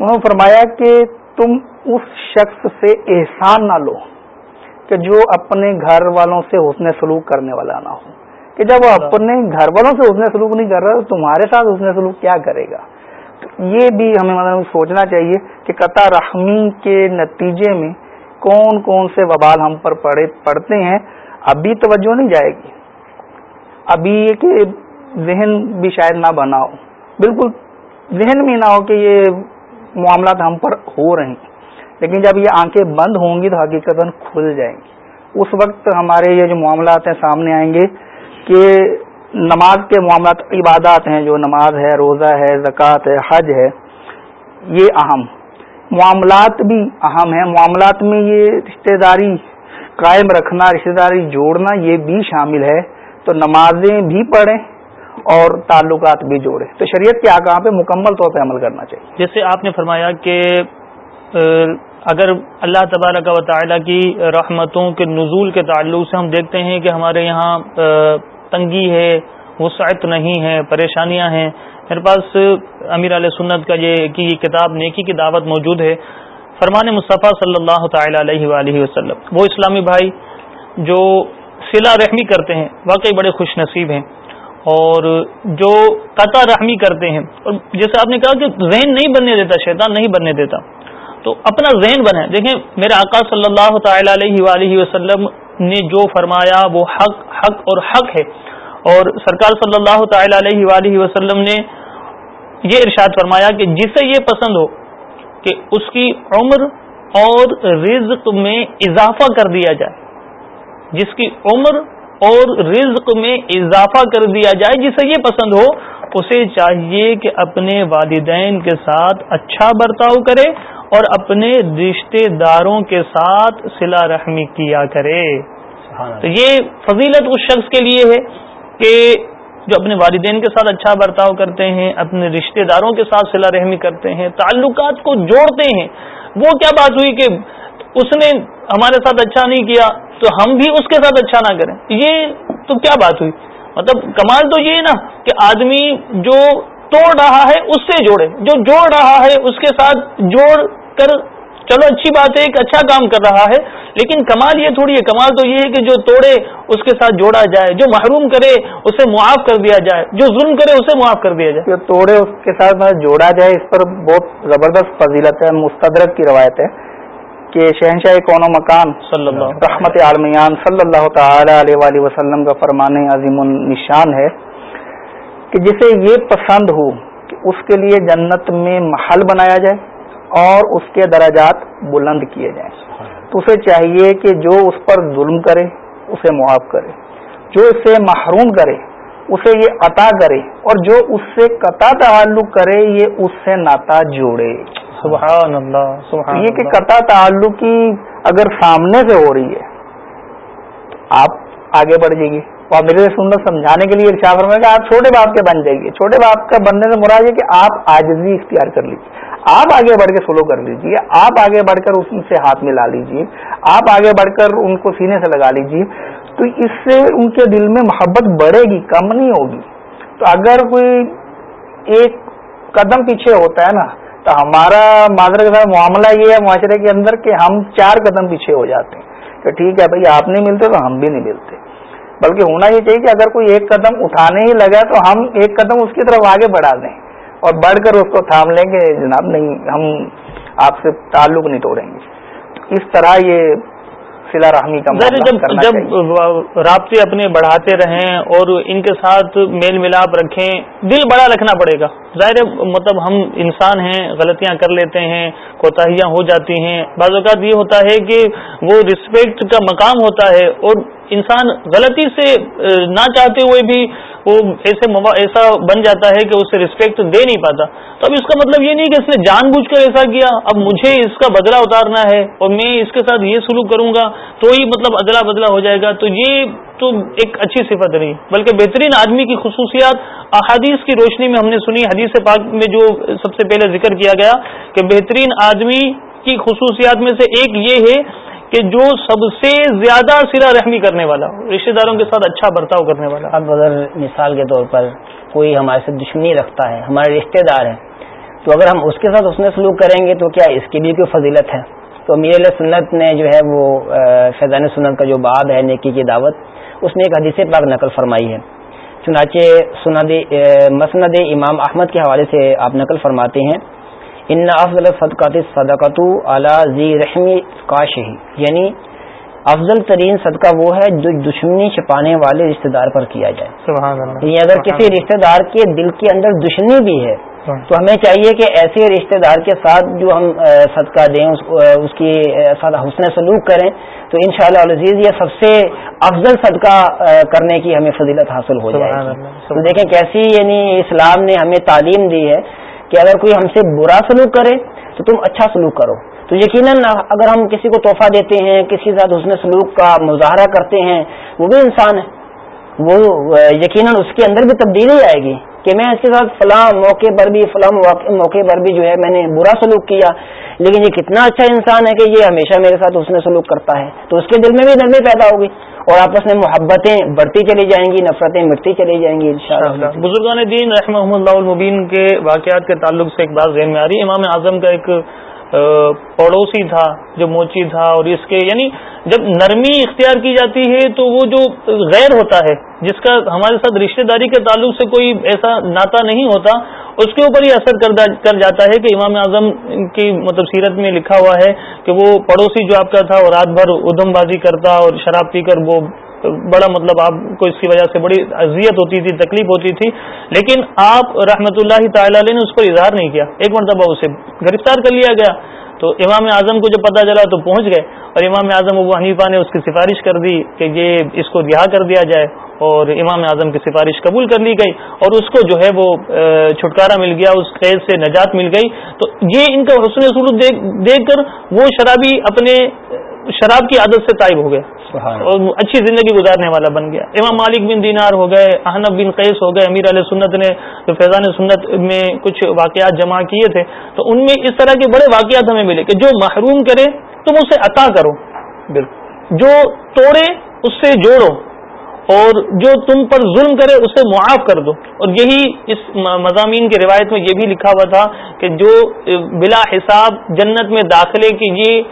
انہوں نے فرمایا کہ تم اس شخص سے احسان نہ لو کہ جو اپنے گھر والوں سے حسن سلوک کرنے والا نہ ہو۔ کہ جب وہ اپنے گھر والوں سے حسن سلوک نہیں کر رہا تو تمہارے ساتھ حسن سلوک کیا کرے گا؟ تو یہ بھی ہمیں مطلب سوچنا چاہیے کہ قطع رحمی کے نتیجے میں کون کون سے وبال ہم پر پڑے پڑتے ہیں۔ ابھی توجہ نہیں جائے گی۔ ابھی یہ کہ ذہن بھی شاید نہ بناؤ بالکل ذہن میں نہ ہو کہ یہ معاملات ہم پر ہو رہے ہیں۔ لیکن جب یہ آنکھیں بند ہوں گی تو حقیقت کھل جائیں گی۔ اس وقت ہمارے یہ جو معاملات ہیں سامنے آئیں گے کہ نماز کے معاملات عبادات ہیں، جو نماز ہے، روزہ ہے، زکوٰۃ ہے، حج ہے، یہ اہم۔ معاملات بھی اہم ہیں۔ معاملات میں یہ رشتہ داری قائم رکھنا رشتے داری جوڑنا، یہ بھی شامل ہے۔ تو نمازیں بھی پڑھیں۔ اور تعلقات بھی جوڑیں تو شریعت کے آگاہ پہ مکمل طور پہ عمل کرنا چاہیے۔ جیسے آپ نے فرمایا کہ اگر اللہ تبارک و تعالیٰ کی رحمتوں کے نزول کے تعلق سے ہم دیکھتے ہیں کہ ہمارے یہاں تنگی ہے، وسعت نہیں ہے، پریشانیاں ہیں، میرے پاس امیر علیہ سنت کا یہ کی کتاب، نیکی کی دعوت موجود ہے۔ فرمان مصطفیٰ صلی اللہ تعالی علیہ وآلہ وسلم، وہ اسلامی بھائی جو سلا رحمی کرتے ہیں، واقعی بڑے خوش نصیب ہیں۔ اور جو قطع رحمی کرتے ہیں، اور جیسے آپ نے کہا کہ ذہن نہیں بننے دیتا، شیطان نہیں بننے دیتا، تو اپنا ذہن بنے دیکھیں، میرے آقا صلی اللہ تعالی علیہ وآلہ وسلم نے جو فرمایا، وہ حق حق اور حق ہے۔ اور سرکار صلی اللہ تعالی علیہ وآلہ وسلم نے یہ ارشاد فرمایا کہ جسے یہ پسند ہو، کہ اس کی عمر اور رزق میں اضافہ کر دیا جائے۔ جس کی عمر اور رزق میں اضافہ کر دیا جائے جسے یہ پسند ہو اسے چاہیے کہ اپنے والدین کے ساتھ اچھا برتاؤ کرے اور اپنے رشتے داروں کے ساتھ سلا رحمی کیا کرے۔ تو یہ فضیلت اس شخص کے لیے ہے کہ جو اپنے والدین کے ساتھ اچھا برتاؤ کرتے ہیں اپنے رشتہ داروں کے ساتھ صلاح رحمی کرتے ہیں تعلقات کو جوڑتے ہیں۔ وہ کیا بات ہوئی کہ اس نے ہمارے ساتھ اچھا نہیں کیا تو ہم بھی اس کے ساتھ اچھا نہ کریں۔ یہ تو کیا بات ہوئی؟ مطلب کمال تو یہ نا کہ آدمی جو توڑ رہا ہے اس سے جوڑے۔ جو جوڑ رہا ہے اس کے ساتھ جوڑ کر چلو اچھی بات ہے، ایک اچھا کام کر رہا ہے، لیکن کمال یہ تھوڑی ہے، کمال تو یہ ہے کہ جو توڑے اس کے ساتھ جوڑا جائے، جو محروم کرے اسے معاف کر دیا جائے، جو ظلم کرے اسے معاف کر دیا جائے۔ جو توڑے اس کے ساتھ جوڑا جائے، اس پر بہت زبردست فضیلت ہے، مستدرک کی روایت ہے۔ کہ شہنشاہ کون و مکان صلی اللہ رحمت عالمیان صلی اللہ تعالی علیہ وآلہ وسلم کا فرمان عظیم النشان ہے کہ جسے یہ پسند ہو کہ اس کے لیے جنت میں محل بنایا جائے اور اس کے درجات بلند کیے جائیں۔ تو اسے چاہیے کہ جو اس پر ظلم کرے اسے معاف کرے۔ جو اس سے محروم کرے اسے یہ عطا کرے اور جو اس سے قطع تعلق کرے یہ اس سے ناتا جوڑے۔ سبحان اللہ سبحان یہ کہ قطع تعلق کی اگر سامنے سے ہو رہی ہے تو آپ آگے بڑھ جائیے۔ اور میرے سندر سمجھانے کے لیے ارشاد فرمائے کہ آپ چھوٹے باپ کے بن جائیے۔ چھوٹے باپ کا بننے سے مراد ہے کہ آپ آجزی اختیار کر لیجیے آپ آگے بڑھ کے سلو کر لیجیے آپ آگے بڑھ کر اس سے ہاتھ ملا لیجیے آپ آگے بڑھ کر ان کو سینے سے لگا لیجیے تو اس سے ان کے دل میں محبت بڑھے گی، کم نہیں ہوگی۔ تو اگر کوئی ایک قدم پیچھے ہوتا ہے نا، تو ہمارا معذرت کے ساتھ معاملہ یہ ہے معاشرے کے اندر کہ ہم چار قدم پیچھے ہو جاتے ہیں۔ کہ ٹھیک ہے بھائی، آپ نہیں ملتے تو ہم بھی نہیں ملتے۔ بلکہ ہونا یہ چاہیے کہ اگر کوئی ایک قدم اٹھانے ہی لگا تو ہم ایک قدم اس کی طرف آگے بڑھا دیں۔ اور بڑھ کر اس کو تھام لیں گے جناب نہیں، ہم آپ سے تعلق نہیں توڑیں گے۔ اس طرح یہ سلا رحمی کا جب جب رابطے اپنے بڑھاتے رہیں اور ان کے ساتھ میل ملاپ رکھیں دل بڑا رکھنا پڑے گا۔ ظاہر مطلب ہم انسان ہیں، غلطیاں کر لیتے ہیں، کوتاہیاں ہو جاتی ہیں۔ بعض اوقات یہ ہوتا ہے کہ وہ رسپیکٹ کا مقام ہوتا ہے اور انسان غلطی سے نہ چاہتے ہوئے بھی وہ ایسے ایسا بن جاتا ہے کہ اسے رسپیکٹ دے نہیں پاتا۔ تو اب اس کا مطلب یہ نہیں کہ اس نے جان بوجھ کر ایسا کیا، اب مجھے اس کا بدلہ اتارنا ہے اور میں اس کے ساتھ یہ سلوک کروں گا، تو ہی مطلب ادلا بدلا ہو جائے گا۔ تو یہ تو ایک اچھی صفت نہیں بلکہ بہترین آدمی کی خصوصیات، احادیث کی روشنی میں ہم نے سنی، حدیث پاک میں جو سب سے پہلے ذکر کیا گیا کہ بہترین آدمی کی خصوصیات میں سے ایک یہ ہے کہ جو سب سے زیادہ سرا رحمی کرنے والا رشتے داروں کے ساتھ اچھا برتاؤ کرنے والا اب اگر مثال کے طور پر کوئی ہمارے سے دشمنی رکھتا ہے، ہمارے رشتے دار ہیں، تو اگر ہم اس کے ساتھ اس نے سلوک کریں گے تو کیا اس کے لیے کوئی فضیلت ہے؟ تو امیر علیہ سنت نے جو ہے وہ فیضان سنت کا جو باب ہے، نیکی کی دعوت، اس نے ایک حدیث پاک نقل فرمائی ہے۔ چنانچہ سند مسند امام احمد کے حوالے سے آپ نقل فرماتے ہیں ان افضل صدقات صدقۃ اعلیٰ ذی رحمی کاش یعنی افضل ترین صدقہ وہ ہے جو دشمنی چھپانے والے رشتہ دار پر کیا جائے سبحان اللہ یعنی اگر کسی رشتہ دار کے دل کے اندر دشمنی بھی ہے۔ تو ہمیں چاہیے کہ ایسے رشتہ دار کے ساتھ جو ہم صدقہ دیں اس کی ساتھ حسن سلوک کریں تو ان شاء اللہ عزیز یہ سب سے افضل صدقہ کرنے کی ہمیں فضیلت حاصل ہو جائے تو دیکھیں کیسی یعنی اسلام نے ہمیں تعلیم دی ہے کہ اگر کوئی ہم سے برا سلوک کرے تو تم اچھا سلوک کرو۔ تو یقیناً اگر ہم کسی کو تحفہ دیتے ہیں کسی کے ساتھ حسن سلوک کا مظاہرہ کرتے ہیں وہ بھی انسان ہے۔ وہ یقیناً اس کے اندر بھی تبدیلی آئے گی۔ کہ میں اس کے ساتھ فلاں موقع پر بھی، فلاں موقع پر بھی جو ہے میں نے برا سلوک کیا۔ لیکن یہ کتنا اچھا انسان ہے کہ یہ ہمیشہ میرے ساتھ اس نے سلوک کرتا ہے۔ تو اس کے دل میں بھی نرمی پیدا ہوگی اور آپس میں محبتیں بڑھتی چلی جائیں گی، نفرتیں مٹتی چلی جائیں گی بزرگان دین رحمہ اللہ المبین کے واقعات کے تعلق سے ایک بات ذہن میں آ رہی ہے۔ امام اعظم کا ایک پڑوسی تھا، جو موچی تھا اور اس کے یعنی جب نرمی اختیار کی جاتی ہے تو وہ جو غیر ہوتا ہے، جس کا ہمارے ساتھ رشتہ داری کے تعلق سے کوئی ایسا ناتا نہیں ہوتا، اس کے اوپر یہ اثر کر جاتا ہے کہ امام اعظم کی مطلب سیرت میں لکھا ہوا ہے کہ وہ پڑوسی جو آپ کا تھا وہ رات بھر ادم بازی کرتا اور شراب پی کر وہ بڑا مطلب آپ کو اس کی وجہ سے بڑی اذیت ہوتی تھی، تکلیف ہوتی تھی، لیکن آپ رحمت اللہ تعالی علیہ نے اس پر اظہار نہیں کیا۔ ایک مرتبہ اسے گرفتار کر لیا گیا۔ تو امام اعظم کو جب پتا چلا تو پہنچ گئے اور امام اعظم ابو حنیفہ نے اس کی سفارش کر دی کہ یہ اس کو رہا کر دیا جائے اور امام اعظم کی سفارش قبول کر لی گئی اور اس کو جو ہے وہ چھٹکارا مل گیا، اس قید سے نجات مل گئی۔ تو یہ ان کا حسن سلوک دیکھ کر وہ شرابی اپنے شراب کی عادت سے طائب ہو گئے۔ اور اچھی زندگی گزارنے والا بن گیا۔ امام مالک بن دینار ہو گئے احنب بن قیس ہو گئے امیر علیہ سنت نے جو فیضان سنت میں کچھ واقعات جمع کیے تھے۔ تو ان میں اس طرح کے بڑے واقعات ہمیں ملے کہ جو محروم کرے تم اسے عطا کرو۔ بالکل۔ جو توڑے اس سے جوڑو۔ اور جو تم پر ظلم کرے اسے معاف کر دو۔ اور یہی اس مضامین کی روایت میں یہ بھی لکھا ہوا تھا کہ جو بلا حساب جنت میں داخلے کی یہ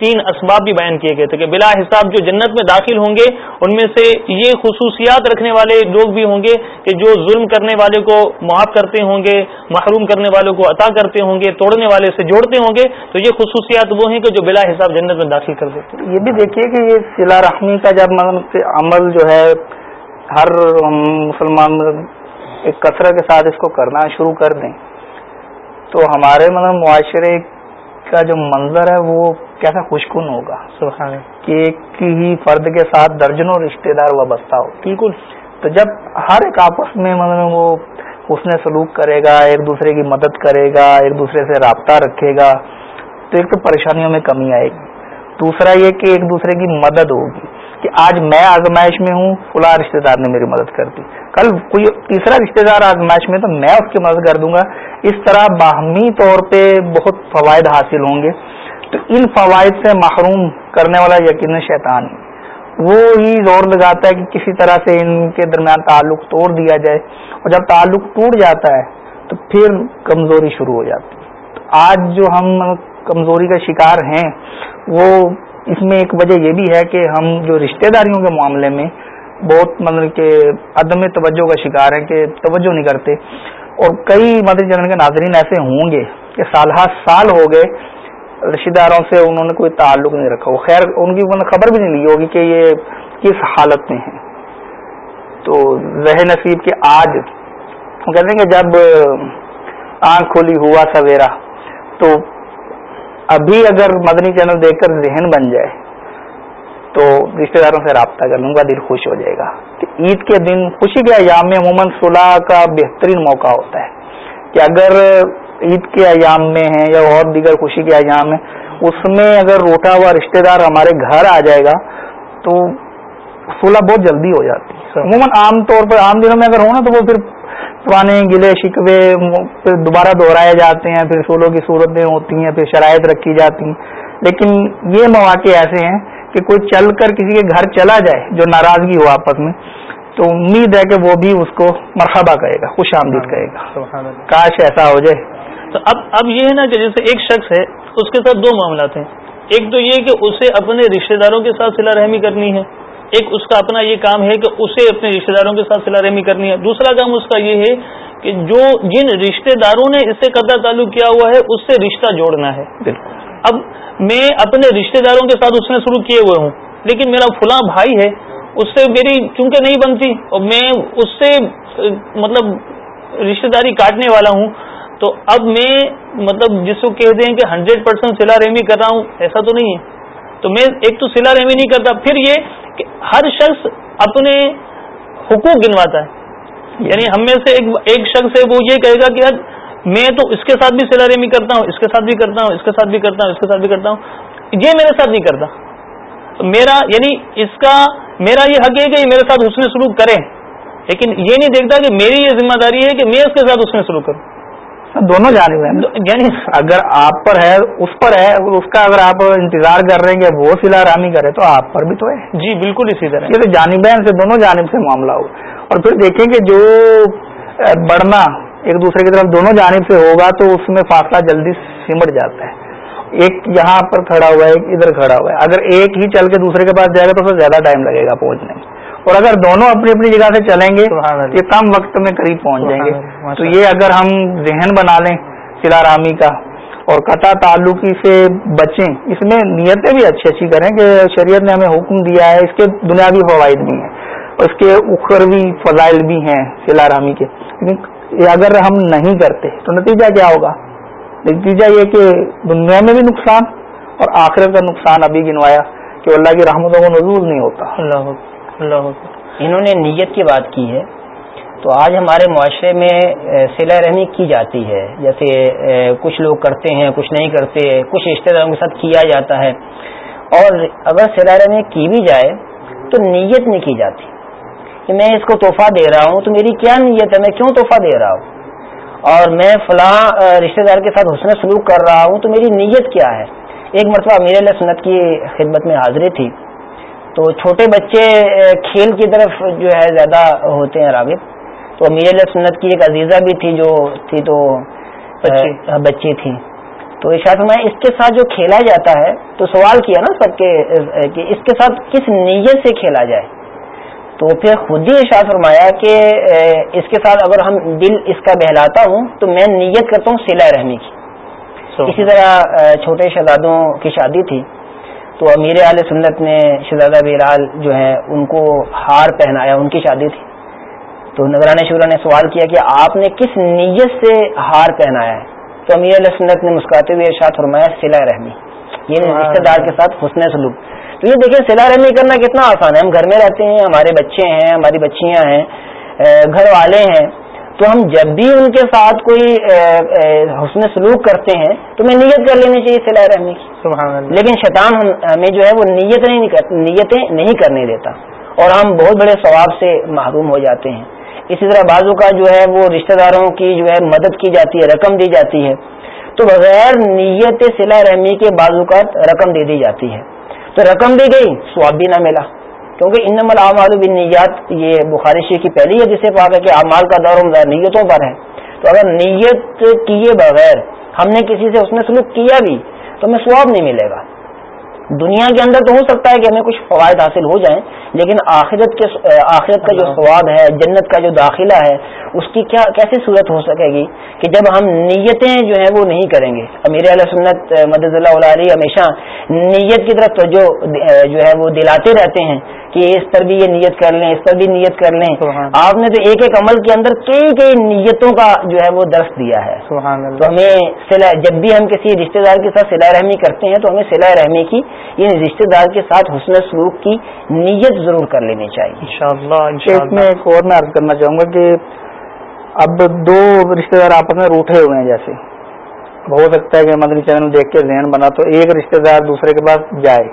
تین اسباب بھی بیان کیے گئے تھے کہ بلا حساب جو جنت میں داخل ہوں گے، ان میں سے یہ خصوصیات رکھنے والے لوگ بھی ہوں گے کہ جو ظلم کرنے والے کو معاف کرتے ہوں گے، محروم کرنے والوں کو عطا کرتے ہوں گے، توڑنے والے سے جوڑتے ہوں گے، تو یہ خصوصیات وہ ہیں کہ جو بلا حساب جنت میں داخل کر دیتے یہ بھی دیکھیے کہ یہ سلا رحمی کا جب مطلب عمل جو ہے، ہر مسلمان ایک کثرت کے ساتھ اس کو کرنا شروع کر دیں، تو ہمارے مطلب معاشرے کا جو منظر ہے وہ کیسا خوشکن ہوگا؟ کہ ایک ہی فرد کے ساتھ درجنوں رشتے دار وابستہ ہو۔ بالکل۔ تو جب ہر ایک آپس میں مطلب وہ حسن سلوک کرے گا، ایک دوسرے کی مدد کرے گا، ایک دوسرے سے رابطہ رکھے گا، تو ایک تو پریشانیوں میں کمی آئے گی۔ دوسرا یہ کہ ایک دوسرے کی مدد ہوگی کہ آج میں آزمائش میں ہوں، فلاں رشتے دار نے میری مدد کر دی۔ کل کوئی تیسرا رشتے دار آزمائش میں تو میں اس کی مدد کر دوں گا۔ اس طرح باہمی طور پہ بہت فوائد حاصل ہوں گے۔ تو ان فوائد سے محروم کرنے والا یقین شیطان وہ ہی زور لگاتا ہے کہ کسی طرح سے ان کے درمیان تعلق توڑ دیا جائے۔ اور جب تعلق ٹوٹ جاتا ہے تو پھر کمزوری شروع ہو جاتی ہے۔ تو آج جو ہم کمزوری کا شکار ہیں، وہ اس میں ایک وجہ یہ بھی ہے کہ ہم جو رشتہ داریوں کے معاملے میں بہت مطلب کہ عدم توجہ کا شکار ہیں کہ توجہ نہیں کرتے۔ اور کئی مطلب مدد جنرل کے ناظرین ایسے ہوں گے کہ سال ہر سال ہو گئے رشتے داروں سے انہوں نے کوئی تعلق نہیں رکھا۔ وہ خیر، ان کی خبر بھی نہیں لی ہوگی کہ یہ کس حالت میں ہیں۔ تو ذہن نصیب کے آج کہتے ہیں کہ جب آنکھ کھولی ہوا سویرا، تو ابھی اگر مدنی چینل دیکھ کر ذہن بن جائے تو رشتے داروں سے رابطہ کر لوں گا دل خوش ہو جائے گا۔ کہ عید کے دن خوشی کے ایام میں عموماً صلاح کا بہترین موقع ہوتا ہے کہ اگر عید کے ایام میں ہیں یا اور دیگر خوشی کے ایام میں اس میں اگر روٹا ہوا رشتے دار ہمارے گھر آ جائے گا تو صلاح بہت جلدی ہو جاتی ہے۔ عموماً عام طور پر عام دنوں میں اگر ہو نا تو وہ پھر پرانے گلے شکوے پھر دوبارہ دہرائے جاتے ہیں پھر سولوں کی صورتیں ہوتی ہیں پھر شرائط رکھی جاتی ہیں۔ لیکن یہ مواقع ایسے ہیں کہ کوئی چل کر کسی کے گھر چلا جائے جو ناراضگی ہو آپس میں تو امید ہے کہ وہ بھی اس کو مرحبا کہے گا خوش آمدید کہے گا۔ کاش ایسا ہو جائے۔ تو اب اب یہ ہے نا کہ جیسے ایک شخص ہے اس کے ساتھ دو معاملات ہیں۔ ایک تو یہ کہ اسے اپنے رشتے داروں کے ساتھ سلا رحمی کرنی ہے۔ ایک اس کا اپنا یہ کام ہے کہ اسے اپنے رشتے داروں کے ساتھ سلا رحمی کرنی ہے۔ دوسرا کام اس کا یہ ہے کہ جو جن رشتے داروں نے اس سے قدر تعلق کیا ہوا ہے اس سے رشتہ جوڑنا ہے۔ اب میں اپنے رشتے داروں کے ساتھ اس نے شروع کیے ہوئے ہوں، لیکن میرا فلاں بھائی ہے، اس سے میری چونکہ نہیں بنتی، اور میں اس سے مطلب رشتے داری کاٹنے والا ہوں۔ تو اب میں مطلب جس کو کہتے ہیں کہ ہنڈریڈ پرسینٹ سلا رحمی کر رہا ہوں، ایسا تو نہیں ہے۔ تو میں ایک تو سلا رحمی نہیں کرتا، پھر یہ کہ ہر شخص اپنے حقوق گنواتا ہے۔ یعنی ہم میں سے ایک ایک شخص ہے، وہ یہ کہے گا کہ میں تو اس کے ساتھ بھی سلا رحمی کرتا ہوں اس کے ساتھ بھی کرتا ہوں اس کے ساتھ بھی کرتا ہوں اس کے ساتھ بھی کرتا ہوں۔ یہ میرے ساتھ نہیں کرتا۔ میرا یعنی اس کا میرا یہ حق ہے کہ میرے ساتھ حسن سلوک کرے۔ لیکن یہ نہیں دیکھتا کہ میری یہ ذمہ داری ہے کہ میں اس کے ساتھ حسن سلوک کروں۔ دونوں جانب ہیں۔ یعنی اگر آپ پر ہے اس پر ہے اس کا اگر آپ انتظار کر رہے ہیں کہ وہ سلا رامی کرے تو آپ پر بھی تو ہے۔ جی بالکل اسی طرح۔ یہ تو جانبین سے دونوں جانب سے معاملہ ہو اور پھر دیکھیں کہ جو بڑھنا ایک دوسرے کی طرف دونوں جانب سے ہوگا تو اس میں فاصلہ جلدی سمٹ جاتا ہے۔ ایک یہاں پر کھڑا ہوا ہے ایک ادھر کھڑا ہوا ہے۔ اگر ایک ہی چل کے دوسرے کے پاس جائے گا تو پھر زیادہ ٹائم لگے گا پہنچنے میں۔ اور اگر دونوں اپنی اپنی جگہ سے چلیں گے یہ کم وقت میں قریب پہنچ جائیں گے۔ تو یہ اگر ہم ذہن بنا لیں سلا رامی کا اور قطع تعلقی سے بچیں اس میں نیتیں بھی اچھی اچھی کریں کہ شریعت نے ہمیں حکم دیا ہے اس کے بنیادی فوائد بھی ہیں۔ اور اس کے اخروی فضائل بھی ہیں سلا رامی کے۔ لیکن اگر ہم نہیں کرتے تو نتیجہ کیا ہوگا؟ نتیجہ یہ کہ دنیا میں بھی نقصان اور آخرت کا نقصان ابھی گنوایا کہ اللہ کی رحمتوں کو نزول نہیں ہوتا۔ اللہ اللہ انہوں نے نیت کی بات کی ہے۔ تو آج ہمارے معاشرے میں سلا رحمی کی جاتی ہے۔ جیسے کچھ لوگ کرتے ہیں، کچھ نہیں کرتے، کچھ رشتے داروں کے ساتھ کیا جاتا ہے۔ اور اگر سلا رحمی کی بھی جائے تو نیت نہیں کی جاتی۔ کہ میں اس کو تحفہ دے رہا ہوں تو میری کیا نیت ہے؟ میں کیوں تحفہ دے رہا ہوں؟ اور میں فلاں رشتے دار کے ساتھ حسن سلوک کر رہا ہوں تو میری نیت کیا ہے؟ ایک مرتبہ امیر علیہ سنت کی خدمت میں حاضری تھی تو چھوٹے بچے کھیل کی طرف جو ہے زیادہ ہوتے ہیں راغب تو امیر علیہ سنت کی ایک عزیزہ بھی تھی جو تھی تو بچی۔ تھی۔ تو ارشاد میں اس کے ساتھ جو کھیلا جاتا ہے تو سوال کیا نا سب کے کہ اس کے ساتھ کس نیت سے کھیلا جائے؟ تو پھر خود ہی ارشاد فرمایا کہ اس کے ساتھ اگر ہم دل اس کا بہلاتا ہوں تو میں نیت کرتا ہوں سلا رحمی کی۔ اسی طرح چھوٹے شہزادوں کی شادی تھی تو امیر علیہ سنت نے شہزادہ بیرال جو ہے ان کو ہار پہنایا ان کی شادی تھی۔ تو نگران شورا نے سوال کیا کہ آپ نے کس نیت سے ہار پہنایا ہے؟ تو امیر علیہ سنت نے مسکراتے ہوئے ارشاد فرمایا سلا رحمی یہ رشتے دار کے ساتھ حسن سلوک۔ تو یہ دیکھیں سلا رحمی کرنا کتنا آسان ہے۔ ہم گھر میں رہتے ہیں ہمارے بچے ہیں ہماری بچیاں ہیں گھر والے ہیں۔ تو ہم جب بھی ان کے ساتھ کوئی حسن سلوک کرتے ہیں تو میں نیت کر لینی چاہیے سلا رحمی کی۔ لیکن شیطان ہمیں جو ہے وہ نیت نہیں نیتیں نہیں کرنے دیتا۔ اور ہم بہت بڑے ثواب سے محروم ہو جاتے ہیں۔ اسی طرح بازو کا جو ہے وہ رشتہ داروں کی جو ہے مدد کی جاتی ہے رقم دی جاتی ہے۔ تو بغیر نیت سلا رحمی کے بازوقات رقم دے دی جاتی ہے۔ تو رقم بھی گئی سواب بھی نہ ملا۔ کیونکہ ان نمل بن نیت یہ بخاری شی کی پہلی ہے جسے پاک ہے کہ اعمال کا دور مدار نیتوں پر ہے۔ تو اگر نیت کیے بغیر ہم نے کسی سے اس میں سلوک کیا بھی، تو ہمیں سواب نہیں ملے گا۔ دنیا کے اندر تو ہو سکتا ہے کہ ہمیں کچھ فوائد حاصل ہو جائیں لیکن آخرت کے آخرت کا جو ثواب ہے جنت کا جو داخلہ ہے اس کی کیا کیسی صورت ہو سکے گی؟ کہ جب ہم نیتیں جو ہیں وہ نہیں کریں گے۔ امیر علیہ سنت مدد اللہ علیہ ہمیشہ نیت کی طرف جو جو ہے وہ دلاتے رہتے ہیں کہ اس پر بھی یہ نیت کر لیں اس پر بھی نیت کر لیں۔ آپ نے تو ایک ایک عمل کے اندر کئی کئی نیتوں کا جو ہے وہ درس دیا ہے۔ تو ہمیں جب بھی ہم کسی رشتے دار کے ساتھ سلا رحمی کرتے ہیں تو ہمیں سلا رحمی کی یعنی رشتے دار کے ساتھ حسن سلوک کی نیت ضرور کر لینی چاہیے۔ اس میں ایک اور میں عرض کرنا چاہوں گا کہ اب دو رشتے دار آپس میں روٹے ہوئے ہیں جیسے۔ ہو سکتا ہے کہ مدنی چینل دیکھ کے ذہن بنا تو ایک رشتے دار دوسرے کے پاس جائے۔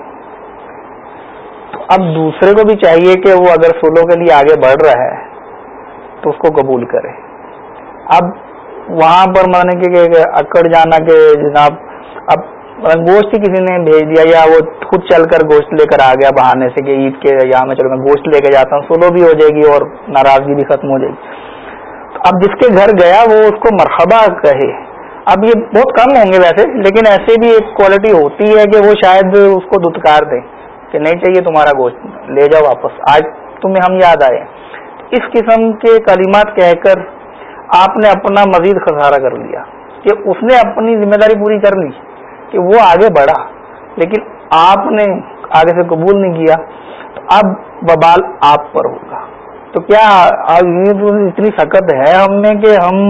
اب دوسرے کو بھی چاہیے کہ وہ اگر سولو کے لیے آگے بڑھ رہا ہے تو اس کو قبول کرے۔ اب وہاں پر مانے کہ اکڑ جانا کہ جناب اب مطلب گوشت ہی کسی نے بھیج دیا یا وہ خود چل کر گوشت لے کر آ گیا بہانے سے کہ عید کے یہاں میں چلو میں گوشت لے کے جاتا ہوں سولو بھی ہو جائے گی اور ناراضگی بھی ختم ہو جائے گی۔ اب جس کے گھر گیا وہ اس کو مرحبا کہے۔ اب یہ بہت کم ہوں گے ویسے، لیکن ایسے بھی ایک کوالٹی ہوتی ہے کہ وہ شاید اس کو دتکار دے کہ نہیں چاہیے تمہارا گوشت، لے جاؤ واپس۔ آج تمہیں ہم یاد آئے۔ اس قسم کے کلمات کہہ کر آپ نے اپنا مزید خسارہ کر لیا کہ اس نے اپنی ذمہ داری پوری کر لی۔ کہ وہ آگے بڑھا، لیکن آپ نے آگے سے قبول نہیں کیا، تو اب ببال آپ پر ہوگا۔ تو کیا اتنی سخت ہے ہم نے کہ ہم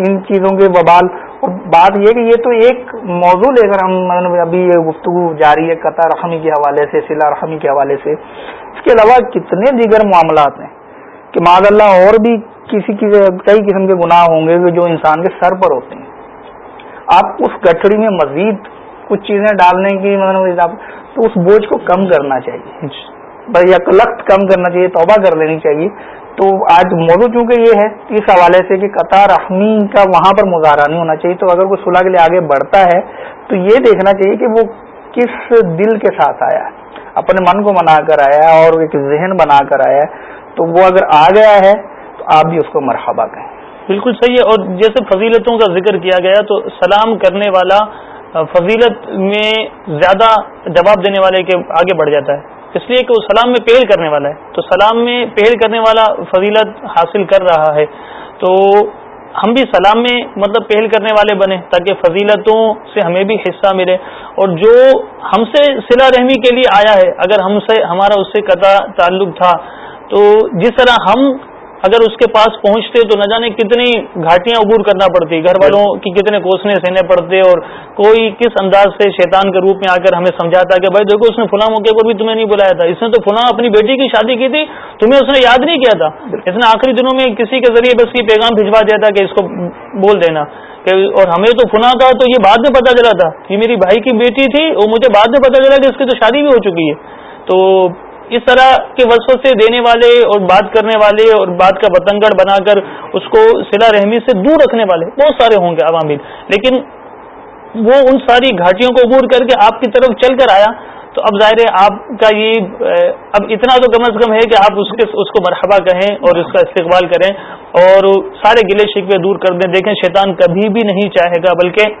ان چیزوں کے ببال اور بات یہ کہ یہ تو ایک موضوع لے کر ہم ابھی یہ گفتگو جاری ہے قطع رحمی کے حوالے سے، سلا رحمی کے حوالے سے، اس کے علاوہ کتنے دیگر معاملات ہیں کہ معذ اللہ اور بھی کسی کئی قسم کے گناہ ہوں گے جو انسان کے سر پر ہوتے ہیں۔ آپ اس گٹھڑی میں مزید کچھ چیزیں ڈالنے کی مطلب تو اس بوجھ کو کم کرنا چاہیے۔ بس یا لخت کم کرنا چاہیے، توبہ کر لینی چاہیے۔ تو آج موضوع چونکہ یہ ہے، اس حوالے سے کہ قطار رحمی کا وہاں پر مظاہرہ نہیں ہونا چاہیے۔ تو اگر کوئی صلاح کے لیے آگے بڑھتا ہے، تو یہ دیکھنا چاہیے کہ وہ کس دل کے ساتھ آیا اپنے من کو منا کر آیا اور ایک ذہن بنا کر آیا تو وہ اگر آ گیا ہے، تو آپ بھی اس کو مرحبا کہیں۔ بالکل صحیح ہے۔ اور جیسے فضیلتوں کا ذکر کیا گیا تو سلام کرنے والا فضیلت میں زیادہ جواب دینے والے کے آگے بڑھ جاتا ہے۔ اس لیے کہ وہ سلام میں پہل کرنے والا ہے۔ تو سلام میں پہل کرنے والا فضیلت حاصل کر رہا ہے۔ تو ہم بھی سلام میں مطلب پہل کرنے والے بنے تاکہ فضیلتوں سے ہمیں بھی حصہ ملے۔ اور جو ہم سے سلا رحمی کے لیے آیا ہے، اگر ہم سے، ہمارا اس سے قطع تعلق تھا، تو جس طرح ہم اگر اس کے پاس پہنچتے تو نہ جانے کتنی گھاٹیاں عبور کرنا پڑتی، گھر والوں کی کتنے کوسنے سہنے پڑتے اور کوئی کس انداز سے شیطان کے روپ میں آ کر ہمیں سمجھاتا کہ بھائی دیکھو اس نے فلاں موقع پر بھی تمہیں نہیں بلایا تھا، اس نے تو فلاں اپنی بیٹی کی شادی کی تھی، تمہیں اس نے یاد نہیں کیا تھا۔ اس نے آخری دنوں میں کسی کے ذریعے بس یہ پیغام بھجوا دیا تھا کہ اس کو بول دینا کہ اور ہمیں تو فنا تھا تو یہ بعد میں پتا چلا تھا، یہ میری بھائی کی بیٹی تھی اور مجھے بعد میں پتا چلا کہ اس کی تو شادی بھی ہو چکی ہے۔ تو اس طرح کے وسوسے دینے والے اور بات کرنے والے اور بات کا بتنگڑ بنا کر اس کو سلا رحمی سے دور رکھنے والے بہت سارے ہوں گے عوامل لیکن وہ ان ساری گھاٹیوں کو عبور کر کے آپ کی طرف چل کر آیا، تو اب ظاہر ہے آپ کا یہ، اب اتنا تو کم از کم ہے کہ آپ اس کے، اس کو مرحبا کہیں اور اس کا استقبال کریں اور سارے گلے شکوے دور کر دیں۔ دیکھیں، شیطان کبھی بھی نہیں چاہے گا، بلکہ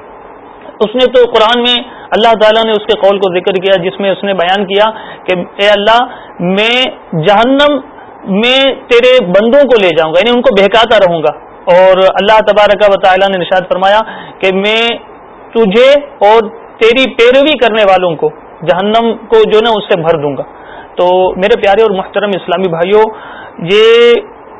اس نے تو قرآن میں اللہ تعالیٰ نے اس کے قول کو ذکر کیا، جس میں اس نے بیان کیا کہ اے اللہ، میں جہنم میں تیرے بندوں کو لے جاؤں گا یعنی ان کو بہکاتا رہوں گا۔ اور اللہ تبارک و تعالیٰ نے نشاد فرمایا کہ میں تجھے اور تیری پیروی کرنے والوں کو جہنم کو جو نا، اس سے بھر دوں گا۔ تو میرے پیارے اور محترم اسلامی بھائیوں، یہ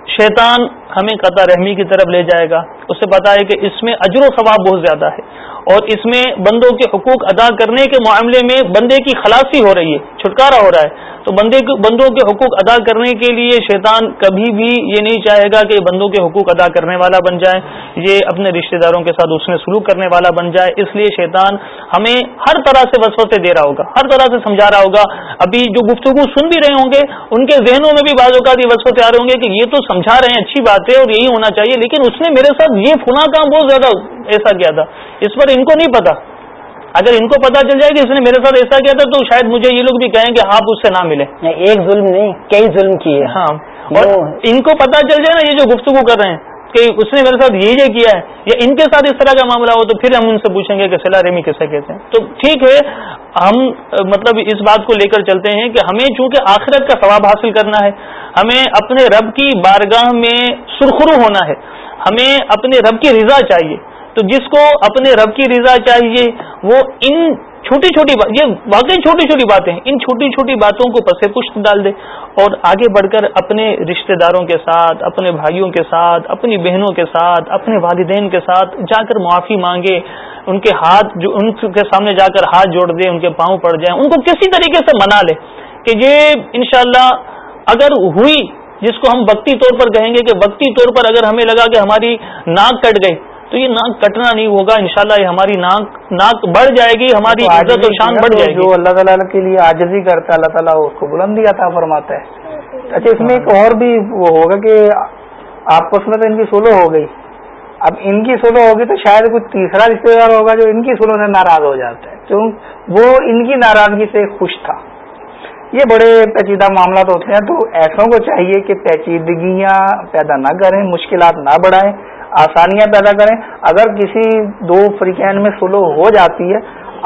شیطان ہمیں قطع رحمی کی طرف لے جائے گا۔ اس سے پتا ہے کہ اس میں اجر و ثواب بہت زیادہ ہے۔ اور اس میں بندوں کے حقوق ادا کرنے کے معاملے میں بندے کی خلاصی ہو رہی ہے، چھٹکارا ہو رہا ہے۔ تو بندے بندوں کے حقوق ادا کرنے کے لیے شیطان کبھی بھی یہ نہیں چاہے گا کہ بندوں کے حقوق ادا کرنے والا بن جائے، یہ اپنے رشتہ داروں کے ساتھ اس میں سلوک کرنے والا بن جائے۔ اس لیے شیطان ہمیں ہر طرح سے وسوسے دے رہا ہوگا، ہر طرح سے سمجھا رہا ہوگا۔ ابھی جو گفتگو سن بھی رہے ہوں گے، ان کے ذہنوں میں بھی بعض اوقات یہ وسوسے آ رہے ہوں گے کہ یہ تو سمجھا رہے ہیں، اچھی بات ہے اور یہی ہونا چاہیے لیکن اس نے میرے ساتھ یہ فنا کام بہت زیادہ ایسا کیا تھا۔ اس پر ان کو نہیں پتا۔ اگر ان کو پتا چل جائے کہ اس نے میرے ساتھ ایسا کیا تھا تو شاید مجھے یہ لوگ بھی کہیں کہ آپ اس سے نہ ملے ایک ظلم نہیں کئی ظلم کیے۔ ہاں اور ان کو پتا چل جائے نا یہ جو گفتگو کر رہے ہیں کہ اس نے میرے ساتھ یہ یہ کیا ہے یا ان کے ساتھ اس طرح کا معاملہ ہو تو پھر ہم ان سے پوچھیں گے کہ سلا ریمی کیسے کہتے ہیں۔ تو ٹھیک ہے ہم مطلب اس بات کو لے کر چلتے ہیں کہ ہمیں چونکہ آخرت کا ثواب حاصل کرنا ہے ہمیں اپنے رب کی بارگاہ میں سرخرو ہونا ہے۔ ہمیں اپنے رب کی رضا چاہیے۔ تو جس کو اپنے رب کی رضا چاہیے، وہ ان چھوٹی چھوٹی بات، یہ واقعی چھوٹی چھوٹی باتیں ہیں۔ ان چھوٹی چھوٹی باتوں کو پسے پشت ڈال دے اور آگے بڑھ کر اپنے رشتہ داروں کے ساتھ، اپنے بھائیوں کے ساتھ، اپنی بہنوں کے ساتھ، اپنے والدین کے ساتھ جا کر معافی مانگے۔ ان کے ہاتھ جو، ان کے سامنے جا کر ہاتھ جوڑ دے، ان کے پاؤں پڑ جائیں۔ ان کو کسی طریقے سے منا لے کہ یہ انشاءاللہ اگر ہوئی جس کو ہم وقتی طور پر کہیں گے کہ وقتی طور پر اگر ہمیں لگا کہ ہماری ناک کٹ گئی تو یہ ناک کٹنا نہیں ہوگا انشاءاللہ یہ ہماری ناک ناک بڑھ جائے گی ہماری عزت و شان بڑھ جائے گی۔ جو اللہ تعالیٰ کے لیے آجزی کرتا ہے اللہ تعالیٰ اس کو بلندی عطا فرماتا ہے۔ اچھا اس میں ایک اور بھی وہ ہوگا کہ آپس میں تو ان کی سولو ہو گئی۔ اب ان کی سولو ہوگی تو شاید کچھ تیسرا رشتے دار ہوگا جو ان کی سولو سے ناراض ہو جاتا ہے۔ کیوں وہ ان کی ناراضگی سے خوش تھا۔ یہ بڑے پیچیدہ معاملات ہوتے ہیں تو ایسوں کو چاہیے کہ پیچیدگیاں پیدا نہ کریں مشکلات نہ بڑھائیں آسانیاں پیدا کریں۔ اگر کسی دو فریقین میں سلو ہو جاتی ہے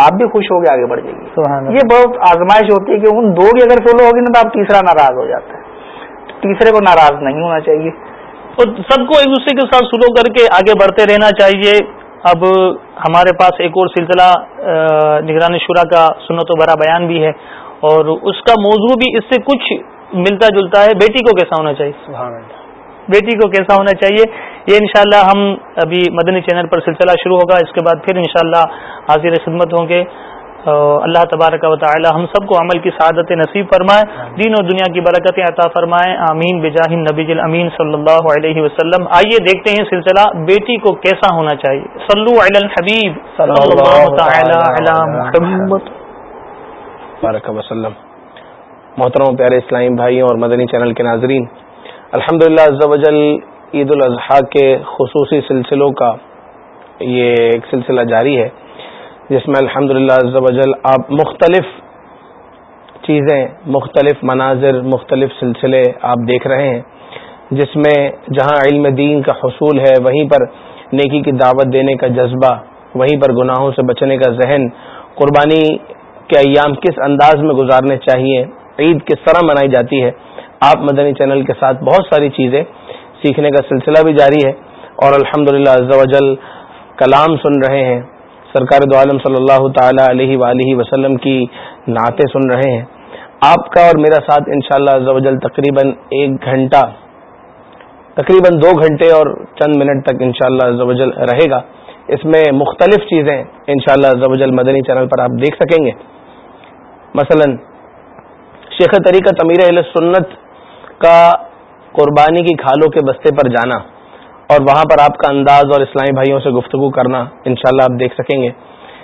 آپ بھی خوش ہو کے آگے بڑھ جائیں گے یہ بہت آزمائش ہوتی ہے کہ ان دو کی اگر سلو ہوگی نا تو آپ تیسرا ناراض ہو جاتا ہے تیسرے کو ناراض نہیں ہونا چاہیے۔ اور سب کو ایک دوسرے کے ساتھ سلو کر کے آگے بڑھتے رہنا چاہیے۔ اب ہمارے پاس ایک اور سلسلہ نگرانی شورا کا سنت و برا بیان بھی ہے۔ اور اس کا موضوع بھی اس سے کچھ ملتا جلتا ہے بیٹی کو کیسا ہونا چاہیے؟ بیٹی کو کیسا ہونا چاہیے؟ یہ انشاءاللہ ہم ابھی مدنی چینل پر سلسلہ شروع ہوگا اس کے بعد پھر انشاءاللہ حاضر خدمت ہوں گے۔ اللہ تبارک و تعالی ہم سب کو عمل کی سعادت نصیب فرمائے دین و دنیا کی برکتیں عطا فرمائے۔ آمین۔ بجاہ نبی امین صلی اللہ علیہ وسلم۔ آئیے دیکھتے ہیں سلسلہ بیٹی کو کیسا ہونا چاہیے۔ صلو علی الحبیب۔ صلی اللہ تعالی علی محمد۔ بارک وسلم. محترم پیارے اسلامی بھائیوں اور مدنی چینل کے ناظرین الحمد للہ عید الاضحیٰ کے خصوصی سلسلوں کا یہ ایک سلسلہ جاری ہے، جس میں الحمد للہ آپ مختلف چیزیں، مختلف مناظر، مختلف سلسلے آپ دیکھ رہے ہیں، جس میں جہاں علم دین کا حصول ہے، وہیں پر نیکی کی دعوت دینے کا جذبہ، وہیں پر گناہوں سے بچنے کا ذہن، قربانی کے ایام کس انداز میں گزارنے چاہیے، عید کس طرح منائی جاتی ہے، آپ مدنی چینل کے ساتھ بہت ساری چیزیں سیکھنے کا سلسلہ بھی جاری ہے اور الحمد للہ کلام سن رہے ہیں۔ سرکار دو عالم صلی اللہ تعالی علیہ وآلہ وسلم کی نعتیں سن رہے ہیں۔ آپ کا اور میرا ساتھ انشاءاللہ شاء اللہ تقریباً ایک گھنٹہ، تقریباً دو گھنٹے اور چند منٹ تک انشاءاللہ شاء اللہ رہے گا۔ اس میں مختلف چیزیں انشاءاللہ شاء اللہ مدنی چینل پر آپ دیکھ سکیں گے۔ مثلا شیخ طریقہ تمیر علیہ سنت کا قربانی کی کھالوں کے بستے پر جانا اور وہاں پر آپ کا انداز اور اسلامی بھائیوں سے گفتگو کرنا انشاءاللہ آپ دیکھ سکیں گے۔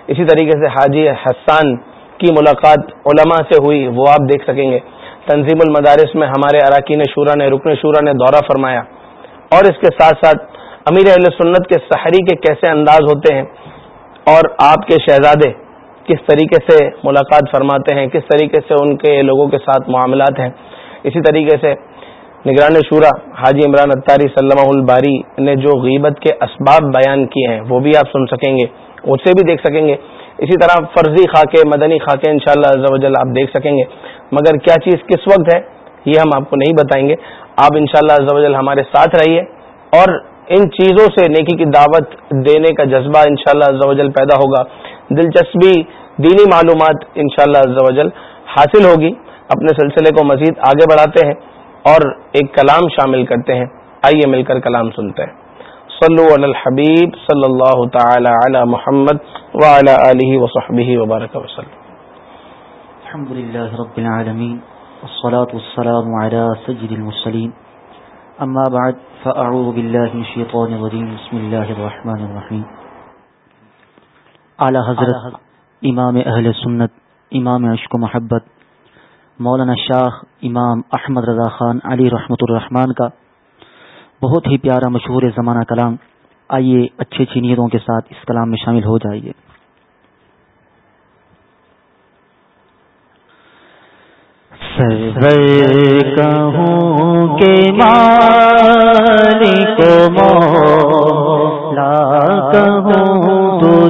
اسی طریقے سے حاجی حسان کی ملاقات علماء سے ہوئی، وہ آپ دیکھ سکیں گے۔ تنظیم المدارس میں ہمارے اراکین شورا نے، رکن شورا نے دورہ فرمایا۔ اور اس کے ساتھ ساتھ امیر اہل سنت کے سحری کے کیسے انداز ہوتے ہیں اور آپ کے شہزادے کس طریقے سے ملاقات فرماتے ہیں، کس طریقے سے ان کے لوگوں کے ساتھ معاملات ہیں۔ اسی طریقے سے نگران شورا حاجی عمران اتاری صلی الباری نے جو غیبت کے اسباب بیان کیے ہیں، وہ بھی آپ سن سکیں گے اسے بھی دیکھ سکیں گے۔ اسی طرح فرضی خاکے، مدنی خاکے ان شاء اللہ آپ دیکھ سکیں گے۔ مگر کیا چیز کس وقت ہے، یہ ہم آپ کو نہیں بتائیں گے۔ آپ ان شاء اللہ ہمارے ساتھ رہیے۔ اور ان چیزوں سے نیکی کی دعوت دینے کا جذبہ ان شاء اللہ پیدا ہوگا۔ دلچسپی، دینی معلومات ان شاء اللہ حاصل ہوگی۔ اپنے سلسلے کو مزید آگے بڑھاتے ہیں اور ایک کلام شامل کرتے ہیں۔ آئیے مل کر کلام سنتے ہیں۔ صلو علی الحبیب صلی اللہ تعالی علی محمد وعلی آلہ وصحبہ وبارک وسلم۔ الحمد للہ رب العالمین والصلاة والسلام على سجد المرسلین۔ اما بعد، فاعوذ باللہ من الشیطان الرجیم۔ بسم اللہ الرحمن الرحیم۔ اعلی حضرت امام اہل سنت امام عشق و محبت مولانا شاہ امام احمد رضا خان علی رحمۃ الرحمان کا بہت ہی پیارا مشہور زمانہ کلام آئیے اچھی اچھی نیتوں کے ساتھ اس کلام میں شامل ہو جائیے۔ کہوں کے مانی کو مولا کہوں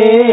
جی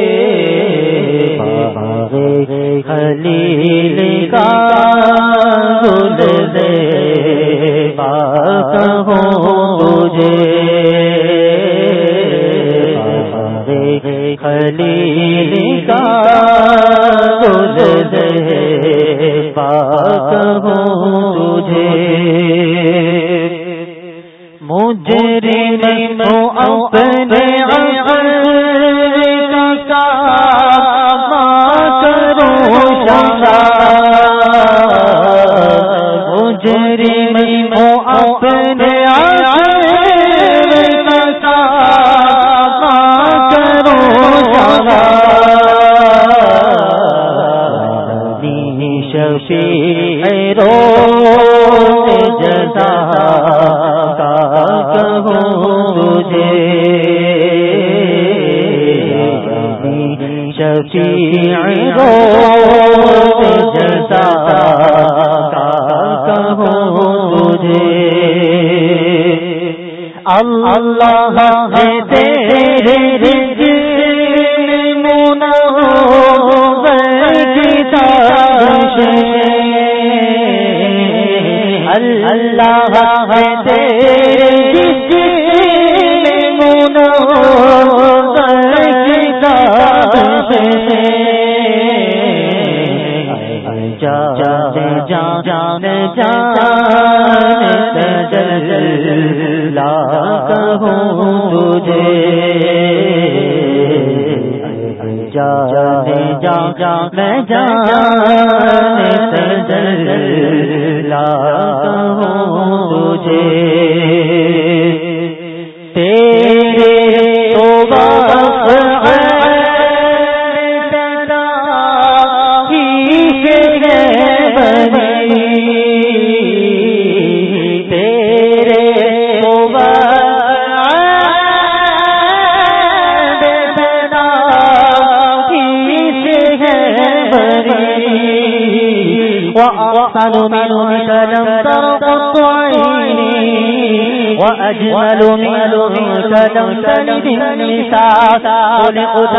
النساء خلقت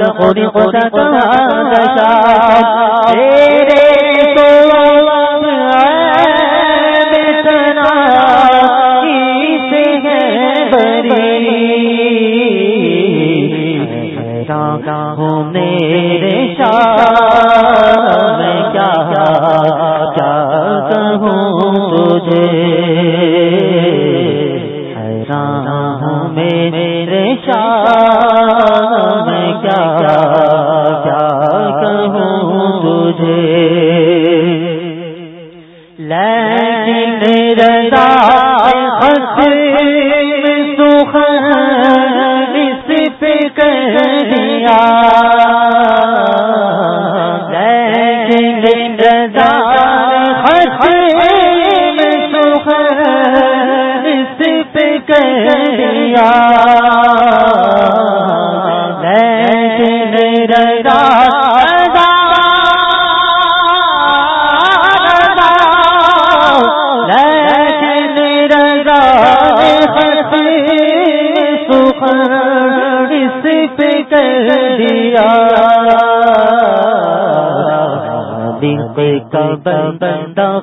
رسول قد خلقت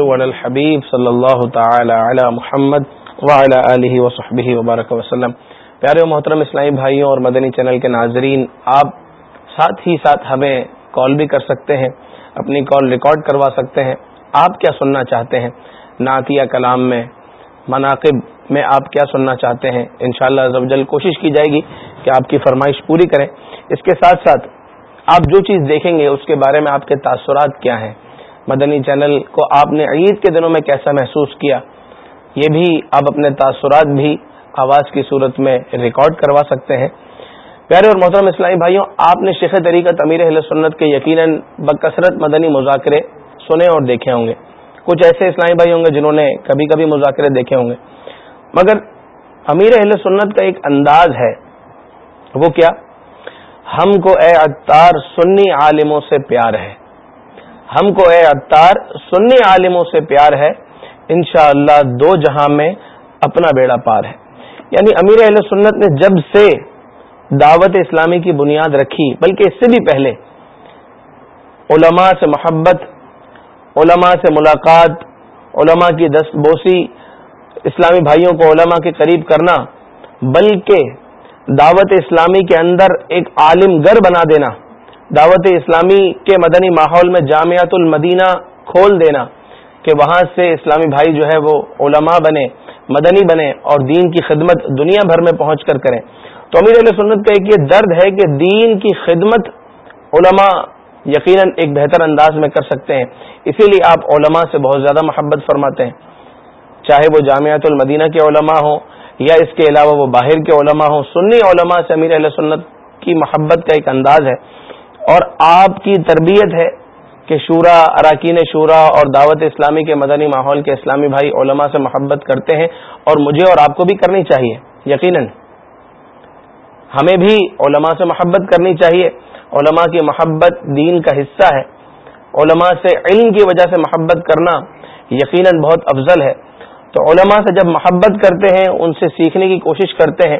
صلو علی الحبیب صلی اللہ تعالی علی محمد وعلی آلہ وصحبہ وبارک وسلم. پیارے و محترم اسلامی بھائیوں اور مدنی چینل کے ناظرین، آپ ساتھ ہی ساتھ ہمیں کال بھی کر سکتے ہیں، اپنی کال ریکارڈ کروا سکتے ہیں۔ آپ کیا سننا چاہتے ہیں؟ نعتیہ کلام میں، مناقب میں آپ کیا سننا چاہتے ہیں؟ انشاءاللہ شاء اللہ کوشش کی جائے گی کہ آپ کی فرمائش پوری کریں۔ اس کے ساتھ ساتھ آپ جو چیز دیکھیں گے، اس کے بارے میں آپ کے تاثرات کیا ہیں؟ مدنی چینل کو آپ نے عید کے دنوں میں کیسا محسوس کیا؟ یہ بھی آپ اپنے تاثرات بھی آواز کی صورت میں ریکارڈ کروا سکتے ہیں۔ پیارے اور محترم اسلامی بھائیوں، آپ نے شیخ طریقت امیر اہل سنت کے یقیناً بکثرت مدنی مذاکرے سنے اور دیکھے ہوں گے۔ کچھ ایسے اسلامی بھائی ہوں گے جنہوں نے کبھی کبھی مذاکرے دیکھے ہوں گے۔ مگر امیر اہل سنت کا ایک انداز ہے۔ وہ کیا؟ ہم کو اے اتار سنی عالموں سے پیار ہے۔ ہم کو اے اتار، سنی عالموں سے پیار ہے، انشاءاللہ اللہ دو جہاں میں اپنا بیڑا پار ہے۔ یعنی امیر اہل سنت نے جب سے دعوت اسلامی کی بنیاد رکھی، بلکہ اس سے بھی پہلے، علماء سے محبت، علماء سے ملاقات، علماء کی دست بوسی، اسلامی بھائیوں کو علماء کے قریب کرنا، بلکہ دعوت اسلامی کے اندر ایک عالم گر بنا دینا۔ دعوت اسلامی کے مدنی ماحول میں جامعت المدینہ کھول دینا کہ وہاں سے اسلامی بھائی جو ہے وہ علماء بنے، مدنی بنے اور دین کی خدمت دنیا بھر میں پہنچ کر کریں۔ تو امیر علیہ سنت کا ایک یہ درد ہے کہ دین کی خدمت علماء یقیناً ایک بہتر انداز میں کر سکتے ہیں۔ اسی لیے آپ علماء سے بہت زیادہ محبت فرماتے ہیں۔ چاہے وہ جامعت المدینہ کے علماء ہوں یا اس کے علاوہ وہ باہر کے علماء ہوں، سنی علماء سے امیر علیہ سنت کی محبت کا ایک انداز ہے۔ اور آپ کی تربیت ہے کہ شورا، اراکین شورا اور دعوت اسلامی کے مدنی ماحول کے اسلامی بھائی علماء سے محبت کرتے ہیں اور مجھے اور آپ کو بھی کرنی چاہیے، یقیناً۔ ہمیں بھی علماء سے محبت کرنی چاہیے۔ علماء کی محبت دین کا حصہ ہے۔ علماء سے علم کی وجہ سے محبت کرنا یقیناً بہت افضل ہے۔ تو علماء سے جب محبت کرتے ہیں، ان سے سیکھنے کی کوشش کرتے ہیں،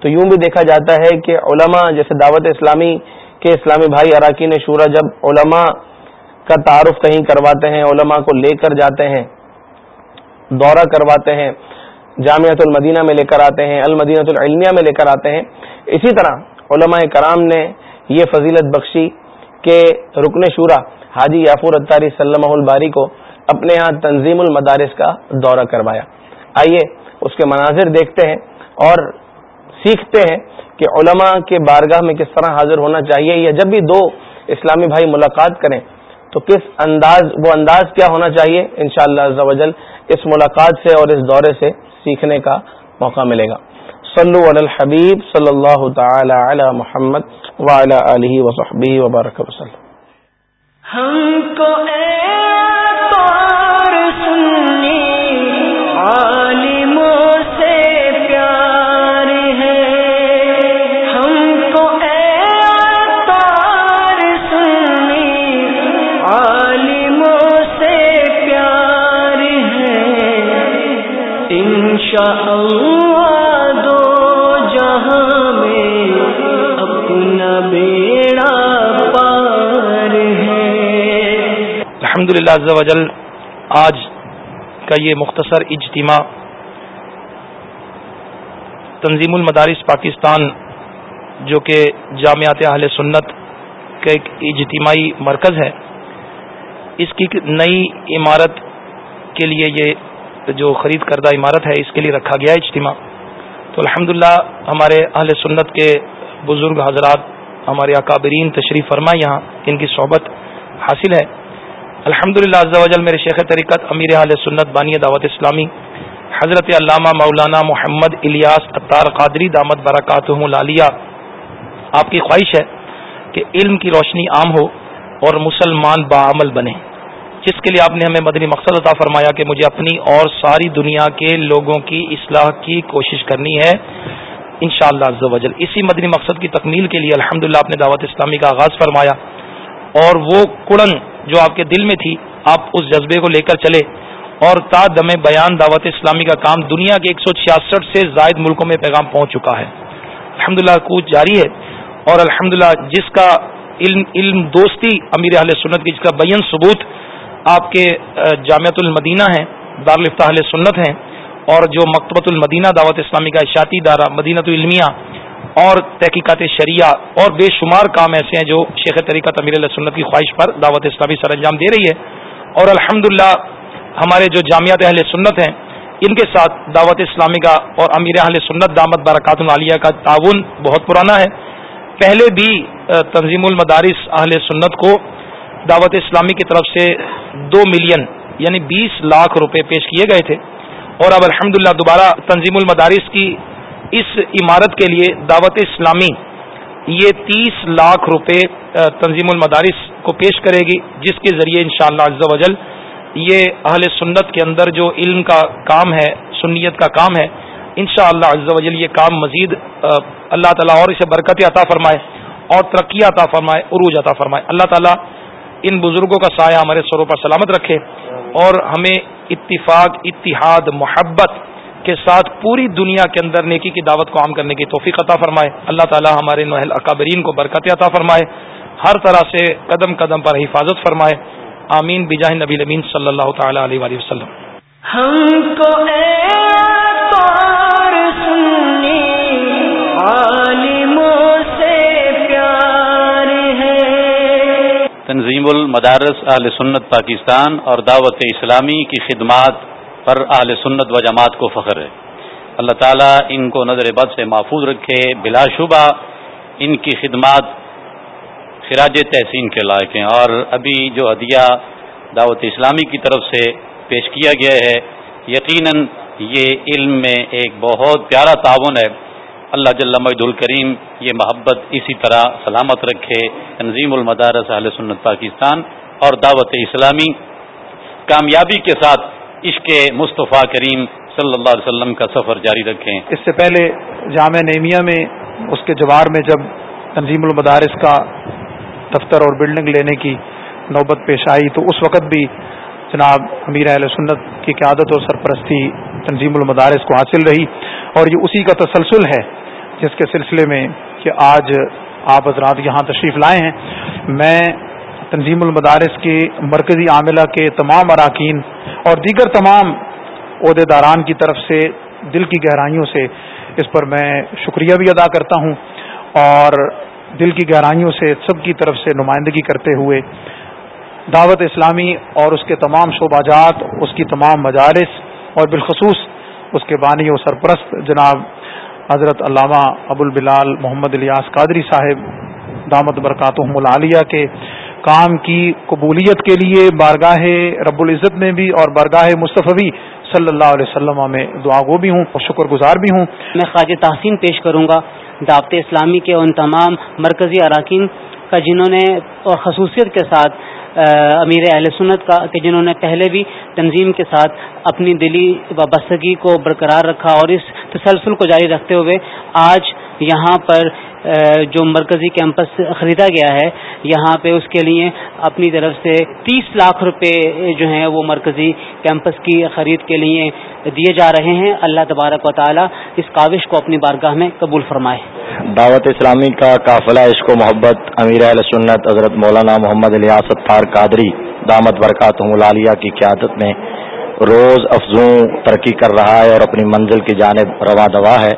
تو یوں بھی دیکھا جاتا ہے کہ علماء جیسے دعوت اسلامی کہ اسلامی بھائی اراکین شورا جب علماء کا تعارف کہیں کرواتے ہیں، علماء کو لے کر جاتے ہیں، دورہ کرواتے ہیں جامعت المدینہ میں لے کر آتے ہیں المدینہ العلمیہ میں لے کر آتے ہیں، اسی طرح علماء کرام نے یہ فضیلت بخشی کہ رکن شورا حاجی یافور اتاری سلم الباری کو اپنے ہاں تنظیم المدارس کا دورہ کروایا۔ آئیے اس کے مناظر دیکھتے ہیں اور سیکھتے ہیں کہ علماء کے بارگاہ میں کس طرح حاضر ہونا چاہیے یا جب بھی دو اسلامی بھائی ملاقات کریں، تو کس انداز، وہ انداز کیا ہونا چاہیے؟ انشاءاللہ شاء اللہ اس ملاقات سے اور اس دورے سے سیکھنے کا موقع ملے گا۔ صلو علی الحبیب صلی اللہ تعالی علی محمد وعلی آلہ وصحبہ وبارک وسلم۔ ہم کو دو جہاں میں اپنا بیڑا پار ہے۔ الحمد للہ آج کا یہ مختصر اجتماع تنظیم المدارس پاکستان جو کہ جامعات اہل سنت کا ایک اجتماعی مرکز ہے، اس کی نئی عمارت کے لیے یہ جو خرید کردہ عمارت ہے، اس کے لیے رکھا گیا اجتماع۔ تو الحمد ہمارے اہل سنت کے بزرگ حضرات، ہمارے اکابرین تشریف فرما یہاں، ان کی صحبت حاصل ہے۔ الحمد للہ میرے شیخ طریقت، امیر اہل سنت، بانی دعوت اسلامی، حضرت علامہ مولانا محمد الیاس اطار قادری، دامت برکات العالیہ آپ کی خواہش ہے کہ علم کی روشنی عام ہو اور مسلمان بعمل بنے۔ جس کے لیے آپ نے ہمیں مدنی مقصد عطا فرمایا کہ مجھے اپنی اور ساری دنیا کے لوگوں کی اصلاح کی کوشش کرنی ہے ان شاء اللہ اسی مدنی مقصد کی تکمیل کے لیے الحمد للہ آپ نے دعوت اسلامی کا آغاز فرمایا۔ اور وہ کڑن جو آپ کے دل میں تھی، آپ اس جذبے کو لے کر چلے۔ اور تا دم بیان دعوت اسلامی کا کام دنیا کے ایک سو چھیاسٹھ سے زائد ملکوں میں پیغام پہنچ چکا ہے۔ الحمد للہ کوچ جاری ہے۔ اور الحمد جس کا علم علم دوستی امیر اہل سنت کی جس کا بین ثبوت آپ کے جامعت المدینہ ہیں دارالفتاح سنت ہیں، اور جو مکتبۃ المدینہ دعوت اسلامی کا اشاعتی دارہ مدینہ العلمیہ اور تحقیقات شریعہ اور بے شمار کام ایسے ہیں جو شیخ طریقہ امیر علیہ سنت کی خواہش پر دعوت اسلامی سر انجام دے رہی ہے۔ اور الحمد ہمارے جو جامعات اہل سنت ہیں، ان کے ساتھ دعوت اسلامی کا اور امیر اہل سنت دامت برکات العالیہ کا تعاون بہت پرانا ہے۔ پہلے بھی تنظیم المدارس اہل سنت کو دعوت اسلامی کی طرف سے دو ملین یعنی بیس لاکھ روپے پیش کیے گئے تھے۔ اور اب الحمد دوبارہ تنظیم المدارس کی اس عمارت کے لیے دعوت اسلامی یہ تیس لاکھ روپے تنظیم المدارس کو پیش کرے گی، جس کے ذریعے انشاءاللہ شاء اللہ وجل یہ اہل سنت کے اندر جو علم کا کام ہے، سنیت کا کام ہے، انشاءاللہ شاء اللہ وجل یہ کام مزید اللہ تعالیٰ اور اسے برکت عطا فرمائے اور ترقی عطا فرمائے، عروج عطا فرمائے۔ اللہ تعالیٰ ان بزرگوں کا سایہ ہمارے سروں پر سلامت رکھے اور ہمیں اتفاق، اتحاد، محبت کے ساتھ پوری دنیا کے اندر نیکی کی دعوت کو عام کرنے کی توفیق عطا فرمائے۔ اللہ تعالی ہمارے نوحل اکابرین کو برکت عطا فرمائے۔ ہر طرح سے قدم قدم پر حفاظت فرمائے۔ آمین۔ بجاہ نبی امین صلی اللہ تعالی علیہ وآلہ وسلم۔ ہم کو سے تنظیم المدارس اہل سنت پاکستان اور دعوت اسلامی کی خدمات پر اہل سنت و جماعت کو فخر ہے۔ اللہ تعالیٰ ان کو نظر بد سے محفوظ رکھے، بلا شبہ ان کی خدمات خراج تحسین کے لائق ہیں۔ اور ابھی جو ہدیہ دعوت اسلامی کی طرف سے پیش کیا گیا ہے، یقیناً یہ علم میں ایک بہت پیارا تعاون ہے۔ اللہ جل مجد الکریم یہ محبت اسی طرح سلامت رکھے تنظیم المدارس اہل سنت پاکستان اور دعوت اسلامی کامیابی کے ساتھ عشق مصطفیٰ کریم صلی اللہ علیہ وسلم کا سفر جاری رکھیں۔ اس سے پہلے جامعہ نیمیا میں اس کے جوار میں جب تنظیم المدارس کا دفتر اور بلڈنگ لینے کی نوبت پیش آئی تو اس وقت بھی جناب امیر اہل سنت کی قیادت اور سرپرستی تنظیم المدارس کو حاصل رہی اور یہ اسی کا تسلسل ہے۔ جس کے سلسلے میں کہ آج آپ حضرات یہاں تشریف لائے ہیں، میں تنظیم المدارس کے مرکزی عاملہ کے تمام اراکین اور دیگر تمام عہدے داران کی طرف سے دل کی گہرائیوں سے اس پر میں شکریہ بھی ادا کرتا ہوں اور دل کی گہرائیوں سے سب کی طرف سے نمائندگی کرتے ہوئے دعوت اسلامی اور اس کے تمام شعبہ جات، اس کی تمام مجالس اور بالخصوص اس کے بانی و سرپرست جناب حضرت علامہ ابو البلال محمد الیاس قادری صاحب، دامت برکاتہم العالیہ کے کام کی قبولیت کے لیے بارگاہ رب العزت میں بھی اور بارگاہ مصطفی صلی اللہ علیہ وسلم میں دعا گو بھی ہوں اور شکر گزار بھی ہوں۔ میں خواج تحسین پیش کروں گا دعوت اسلامی کے ان تمام مرکزی اراکین کا جنہوں نے اور خصوصیت کے ساتھ امیر اہل سنت کا کہ جنہوں نے پہلے بھی تنظیم کے ساتھ اپنی دلی وابستگی کو برقرار رکھا اور اس تسلسل کو جاری رکھتے ہوئے آج یہاں پر جو مرکزی کیمپس خریدا گیا ہے، یہاں پہ اس کے لیے اپنی طرف سے تیس لاکھ روپے جو ہیں وہ مرکزی کیمپس کی خرید کے لیے دیے جا رہے ہیں۔ اللہ تبارک و تعالی اس کاوش کو اپنی بارگاہ میں قبول فرمائے۔ دعوت اسلامی کا قافلہ عشق و محبت، امیر اہل سنت حضرت مولانا محمد الیاست فار قادری، دامت برکات العالیہ کی قیادت میں روز افزوں ترقی کر رہا ہے اور اپنی منزل کی جانب روا دوا ہے۔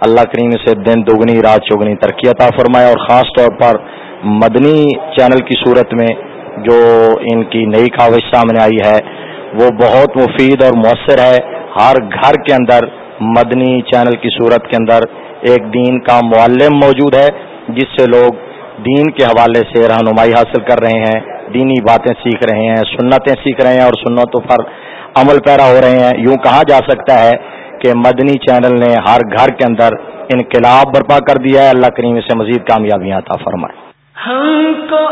اللہ کریم سے دن دگنی رات چوگنی ترقی عطا فرمائے اور خاص طور پر مدنی چینل کی صورت میں جو ان کی نئی کاوش سامنے آئی ہے، وہ بہت مفید اور مؤثر ہے۔ ہر گھر کے اندر، مدنی چینل کی صورت کے اندر ایک دین کا معلم موجود ہے، جس سے لوگ دین کے حوالے سے رہنمائی حاصل کر رہے ہیں، دینی باتیں سیکھ رہے ہیں، سنتیں سیکھ رہے ہیں اور سنتوں پر عمل پیرا ہو رہے ہیں۔ یوں کہا جا سکتا ہے کہ مدنی چینل نے ہر گھر کے اندر انقلاب برپا کر دیا ہے۔ اللہ کریم سے مزید کامیابیاں عطا فرمائے۔ ہم کو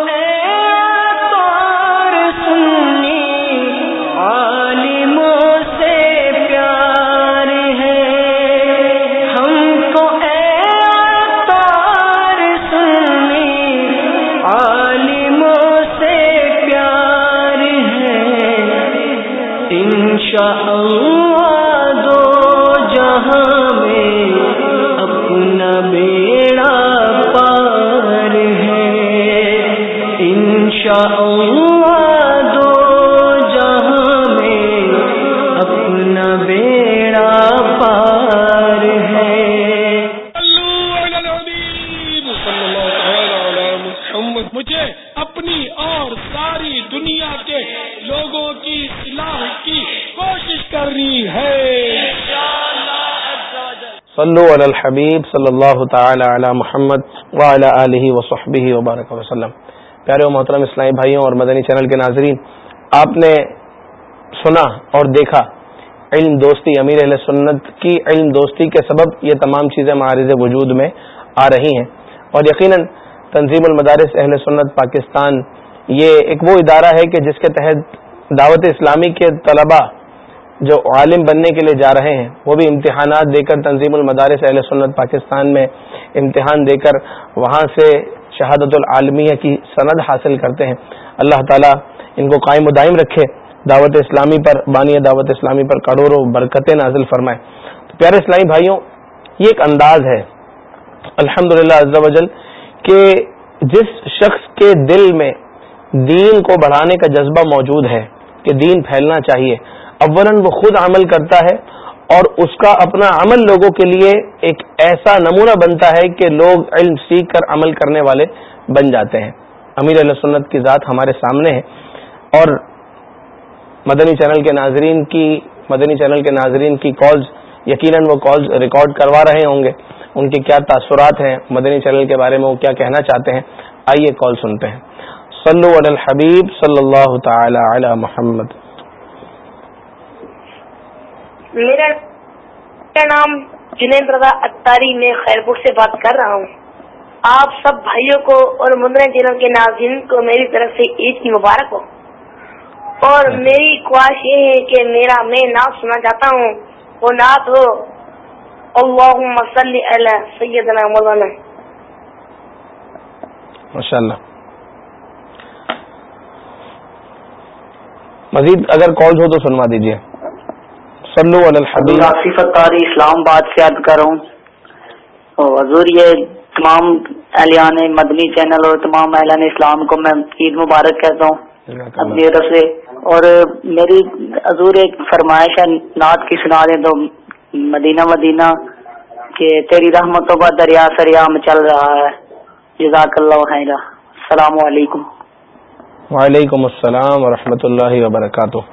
صلو علی الحبیب صلی اللہ تعالی علی محمد وعلی آلہ وصحبہ وبارک وسلم پیارے و محترم اسلامی بھائیوں اور مدنی چینل کے ناظرین، آپ نے سنا اور دیکھا علم دوستی امیر اہل سنت کی علم دوستی کے سبب یہ تمام چیزیں معارض وجود میں آ رہی ہیں۔ اور یقیناً تنظیم المدارس اہل سنت پاکستان یہ ایک وہ ادارہ ہے کہ جس کے تحت دعوت اسلامی کے طلباء جو عالم بننے کے لیے جا رہے ہیں، وہ بھی امتحانات دے کر تنظیم المدارس اہل سنت پاکستان میں امتحان دے کر وہاں سے شہادت العالمیہ کی سند حاصل کرتے ہیں۔ اللہ تعالیٰ ان کو قائم و دائم رکھے۔ دعوت اسلامی پر، بانی دعوت اسلامی پر کروڑوں برکتیں نازل فرمائے۔ پیارے اسلامی بھائیوں، یہ ایک انداز ہے الحمد للہ کہ جس شخص کے دل میں دین کو بڑھانے کا جذبہ موجود ہے، کہ دین پھیلنا چاہیے اول وہ خود عمل کرتا ہے اور اس کا اپنا عمل لوگوں کے لیے ایک ایسا نمونہ بنتا ہے کہ لوگ علم سیکھ کر عمل کرنے والے بن جاتے ہیں۔ امیر علیہ سنت کی ذات ہمارے سامنے ہے۔ اور مدنی چینل کے ناظرین کی مدنی چینل کے ناظرین کی کالز یقیناً وہ کالز ریکارڈ کروا رہے ہوں گے۔ ان کے کیا تاثرات ہیں؟ مدنی چینل کے بارے میں وہ کیا کہنا چاہتے ہیں؟ آئیے کال سنتے ہیں۔ صلو علی الحبیب صلی اللہ تعالی علی محمد۔ میرا نام جنید رضا اتاری میں خیرپور سے بات کر رہا ہوں۔ آپ سب بھائیوں کو اور مدن چینل کے ناظرین کو میری طرف سے عید کی مبارک ہو۔ اور میری خواہش یہ ہے کہ میرا میں نام سنا چاہتا ہوں۔ وہ نعت ہو۔ اللہم صلی علی سیدنا مولانا۔ ماشاءاللہ۔ مزید اگر کال ہو تو سنوا دیجیے صلو علی الحبیب. آصف اتاری اسلام آباد سے یاد کر رہا ہوں. حضور یہ تمام اہلیان مدنی چینل اور تمام اہلیان اسلام کو میں عید مبارک کہتا ہوں اپنی طرف سے. اور میری حضور ایک فرمائش ہے نعت کی سنا دیں تو مدینہ مدینہ کہ تیری رحمتوں کا دریا سریام چل رہا ہے۔ جزاک اللہ خیر السلام علیکم۔ وعلیکم السلام ورحمۃ اللہ وبرکاتہ۔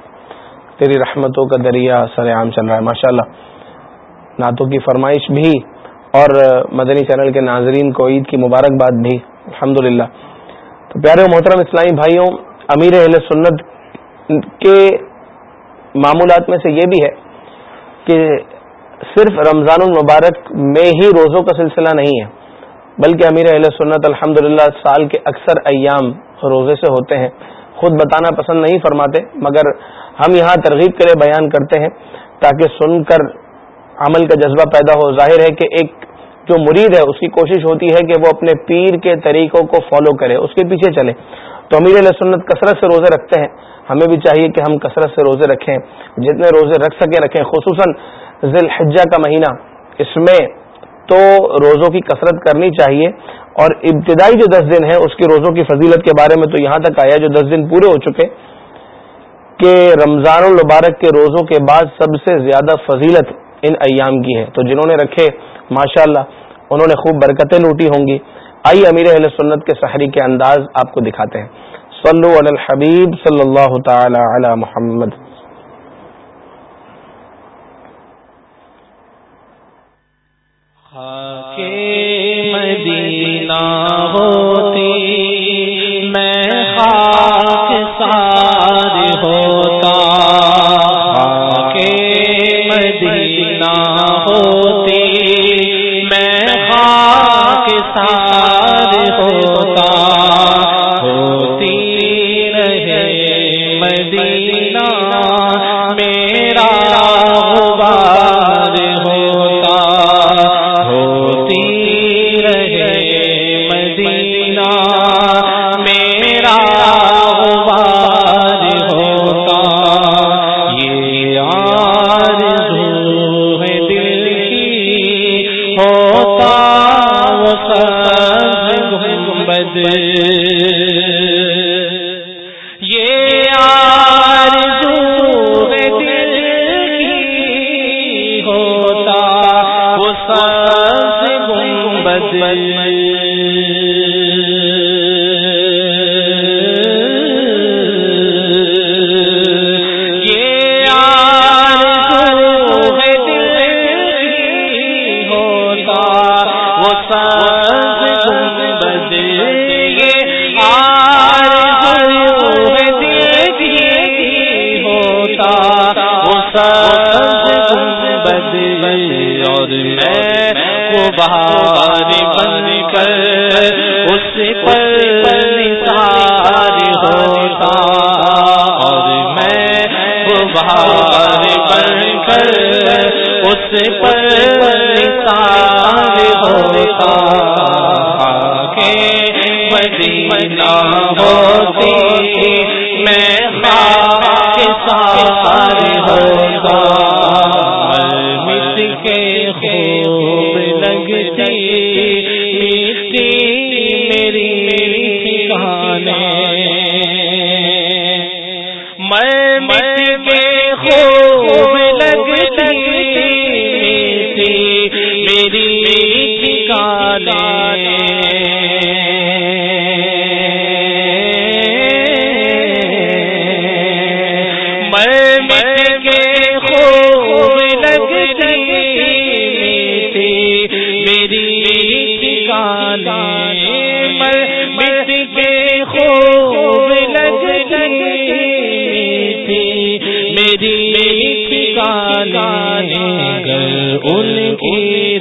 تیری رحمتوں کا دریا سر عام چل رہا ہے ماشاء اللہ نعتوں کی فرمائش بھی اور مدنی چینل کے ناظرین کو عید کی مبارکباد بھی الحمد تو پیارے محترم اسلامی بھائیوں، امیر اہل سنت کے معمولات میں سے یہ بھی ہے کہ صرف رمضان المبارک میں ہی روزوں کا سلسلہ نہیں ہے، بلکہ امیر اہل سنت الحمد سال کے اکثر ایام روزے سے ہوتے ہیں۔ خود بتانا پسند نہیں فرماتے، مگر ہم یہاں ترغیب کرے بیان کرتے ہیں تاکہ سن کر عمل کا جذبہ پیدا ہو۔ ظاہر ہے کہ ایک جو مرید ہے، اس کی کوشش ہوتی ہے کہ وہ اپنے پیر کے طریقوں کو فالو کرے، اس کے پیچھے چلے۔ تو امیر علیہ سنت کثرت سے روزے رکھتے ہیں۔ ہمیں بھی چاہیے کہ ہم کثرت سے روزے رکھیں، جتنے روزے رکھ سکیں، رکھیں۔ خصوصاً ذی الحجہ کا مہینہ، اس میں تو روزوں کی کثرت کرنی چاہیے۔ اور ابتدائی جو دس دن ہے اس کی روزوں کی فضیلت کے بارے میں تو یہاں تک آیا، جو دس دن پورے ہو چکے کہ رمضان المبارک کے روزوں کے بعد سب سے زیادہ فضیلت ان ایام کی ہے۔ تو جنہوں نے رکھے ماشاء اللہ انہوں نے خوب برکتیں لوٹی ہوں گی۔ آئیے امیر اہل سنت کے سحری کے انداز آپ کو دکھاتے ہیں۔ صلو علی الحبیب صلی اللہ تعالی علی محمد۔ مدینہ ہوتی پر نثار ہوتا کے مدینہ ہوتی میں خاک سار ہوتا مسکین کے خوب لگتی میٹھی میری ٹھکانے میں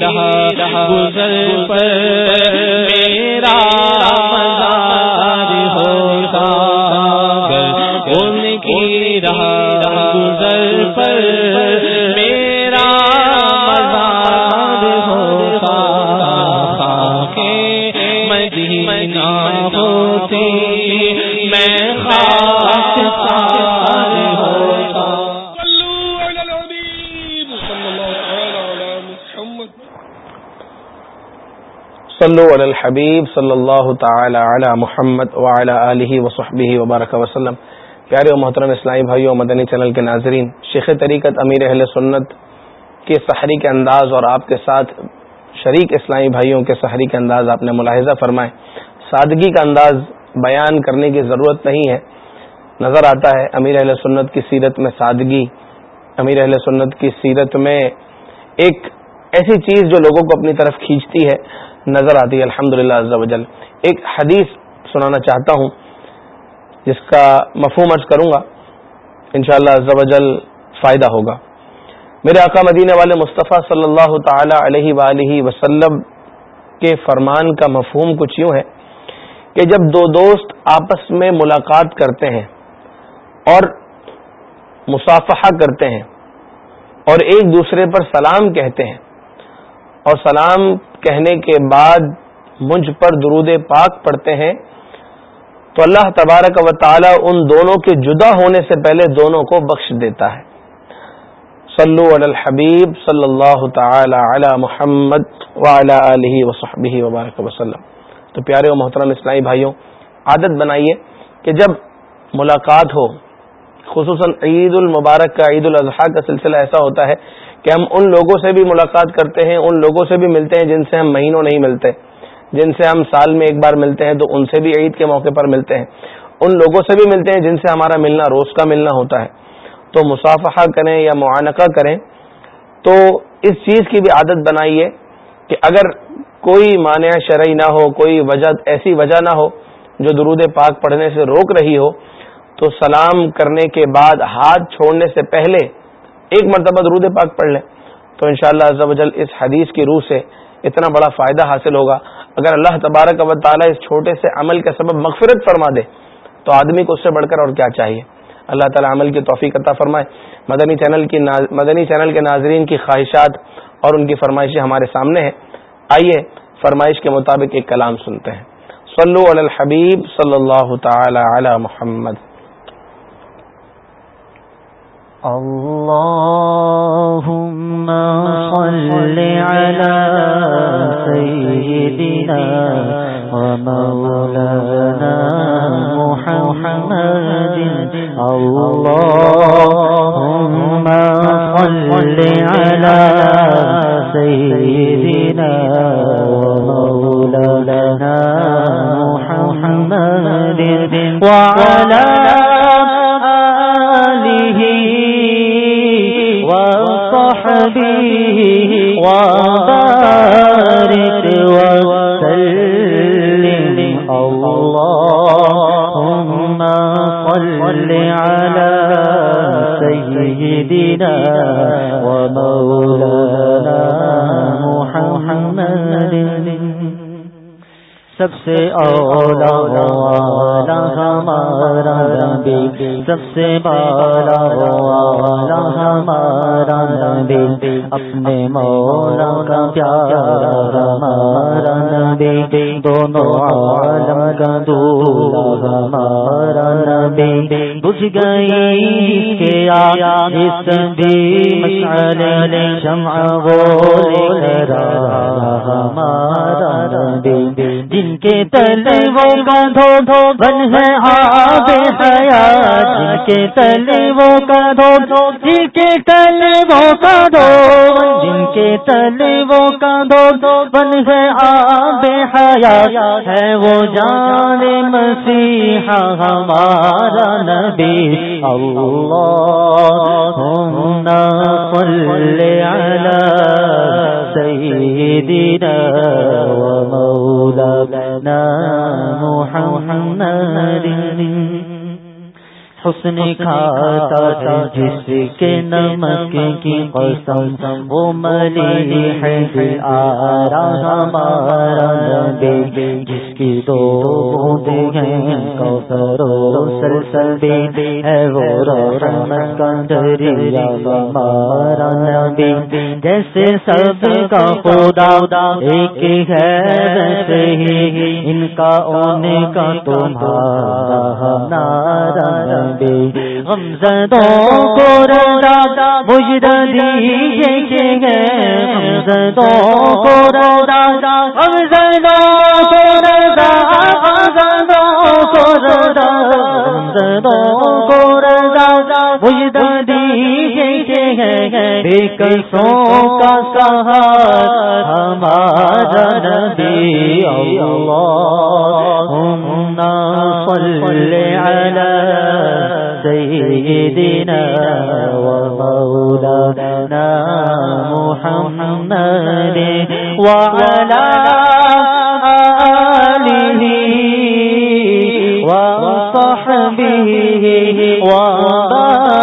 رہا گزر پر صلو علی الحبیب صلی اللہ تعالی علی محمد وعلی آلہ وصحبہ وبارک وسلم. پیارے و محترم اسلامی بھائیو مدنی چینل کے ناظرین، شیخ طریقت امیر اہل سنت کے سحری کے انداز اور آپ کے ساتھ شریک اسلامی بھائیوں کے سحری کے انداز آپ نے ملاحظہ فرمائے۔ سادگی کا انداز بیان کرنے کی ضرورت نہیں ہے۔ نظر آتا ہے امیر اہل سنت کی سیرت میں سادگی، امیر اہل سنت کی سیرت میں ایک ایسی چیز جو لوگوں کو اپنی طرف کھینچتی ہے۔ نظر آتی ہے الحمد للہ ایک حدیث سنانا چاہتا ہوں، جس کا مفہوم عرض کروں گا، انشاءاللہ شاء اللہ فائدہ ہوگا۔ میرے آقا مدینہ والے مصطفیٰ صلی اللہ تعالی علیہ وآلہ وسلم کے فرمان کا مفہوم کچھ یوں ہے کہ جب دو دوست آپس میں ملاقات کرتے ہیں اور مصافحہ کرتے ہیں اور ایک دوسرے پر سلام کہتے ہیں اور سلام کہنے کے بعد مجھ پر درود پاک پڑھتے ہیں، تو اللہ تبارک و تعالی ان دونوں کے جدا ہونے سے پہلے دونوں کو بخش دیتا ہے۔ صلو علی الحبیب صلی اللہ تعالی علی محمد وعلی آلہ وصحبہ وبارک وسلم تو پیارے و محترم اسلامی بھائیوں، عادت بنائیے کہ جب ملاقات ہو، خصوصاً عید المبارک کا، عید الاضحیٰ کا سلسلہ ایسا ہوتا ہے کہ ہم ان لوگوں سے بھی ملاقات کرتے ہیں، ان لوگوں سے بھی ملتے ہیں جن سے ہم مہینوں نہیں ملتے، جن سے ہم سال میں ایک بار ملتے ہیں تو ان سے بھی عید کے موقع پر ملتے ہیں۔ ان لوگوں سے بھی ملتے ہیں جن سے ہمارا ملنا، روز کا ملنا ہوتا ہے۔ تو مصافحہ کریں یا معانقہ کریں، تو اس چیز کی بھی عادت بنائیے کہ اگر کوئی مانع شرعی نہ ہو، کوئی وجہ، ایسی وجہ نہ ہو جو درود پاک پڑھنے سے روک رہی ہو، تو سلام کرنے کے بعد ہاتھ چھوڑنے سے پہلے ایک مرتبہ درود پاک پڑھ لیں۔ تو انشاءاللہ شاء اللہ اس حدیث کی روح سے اتنا بڑا فائدہ حاصل ہوگا۔ اگر اللہ تبارک و تعالیٰ اس چھوٹے سے عمل کے سبب مغفرت فرما دے، تو آدمی کو اس سے بڑھ کر اور کیا چاہیے؟ اللہ تعالیٰ عمل کی توفیق عطا فرمائے۔ مدنی چینل کی مدنی چینل کے ناظرین کی خواہشات اور ان کی فرمائشیں ہمارے سامنے ہیں۔ آئیے فرمائش کے مطابق ایک کلام سنتے ہیں۔ صلو علی الحبیب صلی اللہ تعالی علی محمد۔ اللهم صل على سيدنا ومولانا محمد. اللهم صل على سيدنا ومولانا محمد. وعلى وصحبه وبارك وسلم. اللهم صل على سيدنا ومولانا محمد. سب سے اولا والا ہمارا نبی، سب سے بالا والا ہمارا نبی، اپنے مولا کا پیارا ہمارا نبی، دونوں عالم کا دولا ہمارا نبی۔ بجھ گئی کے آیا اس بھی مشعل شمع وہ ہمارا نبی۔ جن کے تلے وہ کاندھو دھو بن ہے آب حیا۔ جن کے تلے وہ کاندھو دھو جن کے تلے وہ کاندھو جن کے تلے وہ کاندھو دھو بن ہے آب حیا۔ ہے وہ جان مسیحا ہمارا نبی۔ اللہ صل علی سیدنا ومولانا محمد حسن کھاتا تھا جس کے نمک کی قسم وہ ملی ہے آرا ہمارا نبی جس کی دو بوند ہیں کوثر و سلسل ہے وہ رحمت کا دریا ہمارا نبی۔ جیسے سب کا خدا ایک ہے ویسے ہی ان کا اونے کا تمہارا ہمارا بے غم زدوں کو ردا مجدہ دیجیے گے غم زدوں کو رضا غم زدوں کو رضا غم زدوں کو رضا غم زدوں کو ردا مجدہ بے کسوں کا سہار ہمارا نبی اللہم صل علی سيدنا ومولانا محمد وعلى آله وصحبه وبارك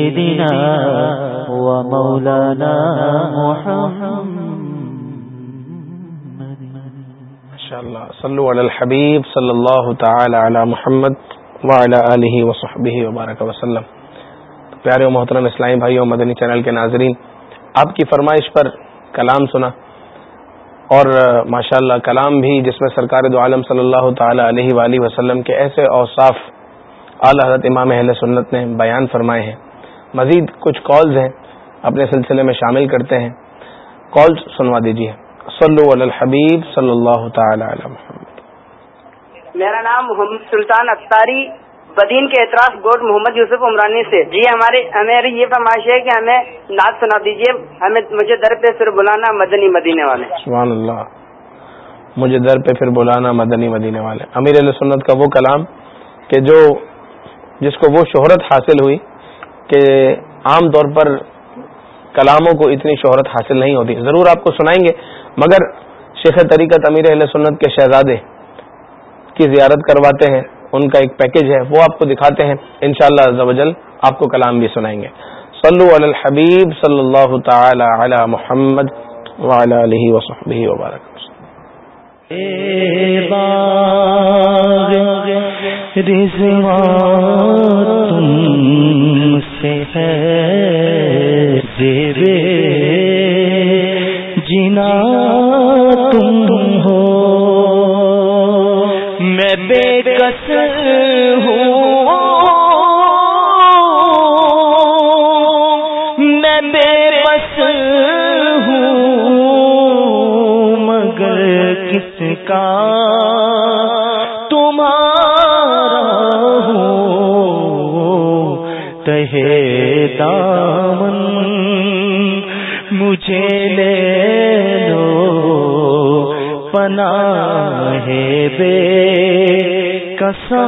سيدنا ومولانا ماشاءاللہ. صلو علی الحبیب صلی اللہ تعالی علی محمد وعلی آلہ وصحبہ وبارک وسلم. پیارے و محترم اسلامی بھائی اور مدنی چینل کے ناظرین، آپ کی فرمائش پر کلام سنا اور ماشاءاللہ کلام بھی جس میں سرکار دو عالم صلی اللہ تعالی علیہ وآلہ وسلم کے ایسے اوصاف اعلی حضرت امام اہل سنت نے بیان فرمائے ہیں۔ مزید کچھ کالز ہیں اپنے سلسلے میں شامل کرتے ہیں۔ کال سنوا دیجیے صلو علی الحبیب صلی اللہ تعالی علی محمد۔ میرا نام محمد سلطان اختاری بدین کے اعتراض گوٹ محمد یوسف عمرانی سے۔ جی ہمارے ہمیں یہ فرمائش ہے کہ ہمیں نعت سنا دیجیے ہمیں مجھے در پہ پھر بلانا مدنی مدینے والے۔ سبحان اللہ۔ مجھے در پہ پھر بلانا مدنی مدینے والے۔ امیر علیہ سنت کا وہ کلام کہ جو جس کو وہ شہرت حاصل ہوئی کہ عام طور پر کلاموں کو اتنی شہرت حاصل نہیں ہوتی۔ ضرور آپ کو سنائیں گے، مگر شیخ طریقت امیر اہل سنت کے شہزادے کی زیارت کرواتے ہیں۔ ان کا ایک پیکج ہے، وہ آپ کو دکھاتے ہیں۔ انشاءاللہ شاء اللہ آپ کو کلام بھی سنائیں گے۔ صلو علی الحبیب صلی اللہ تعالی علی محمد وعلی علیہ وصحبہ وبارک۔ تم سے ہے زیرے جنا تم کا تمہارا ہوں۔ تہے دامن مجھے لے لو۔ پناہ بے کسا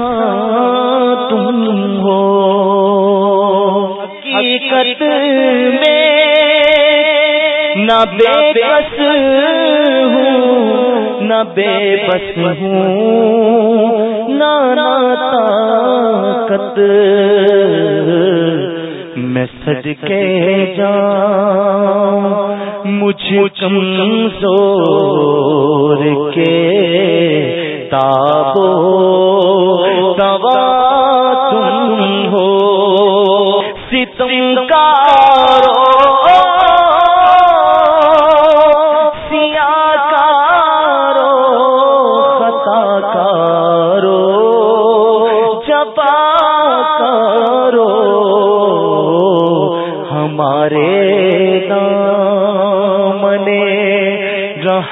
تم ہو۔ حقیقت میں نہ بے بس ہوں۔ بے بس ہوں، نانا طاقت۔ میں سج کے جا مجھ کم سور کے تابو۔ دوا تم ہو ستم کا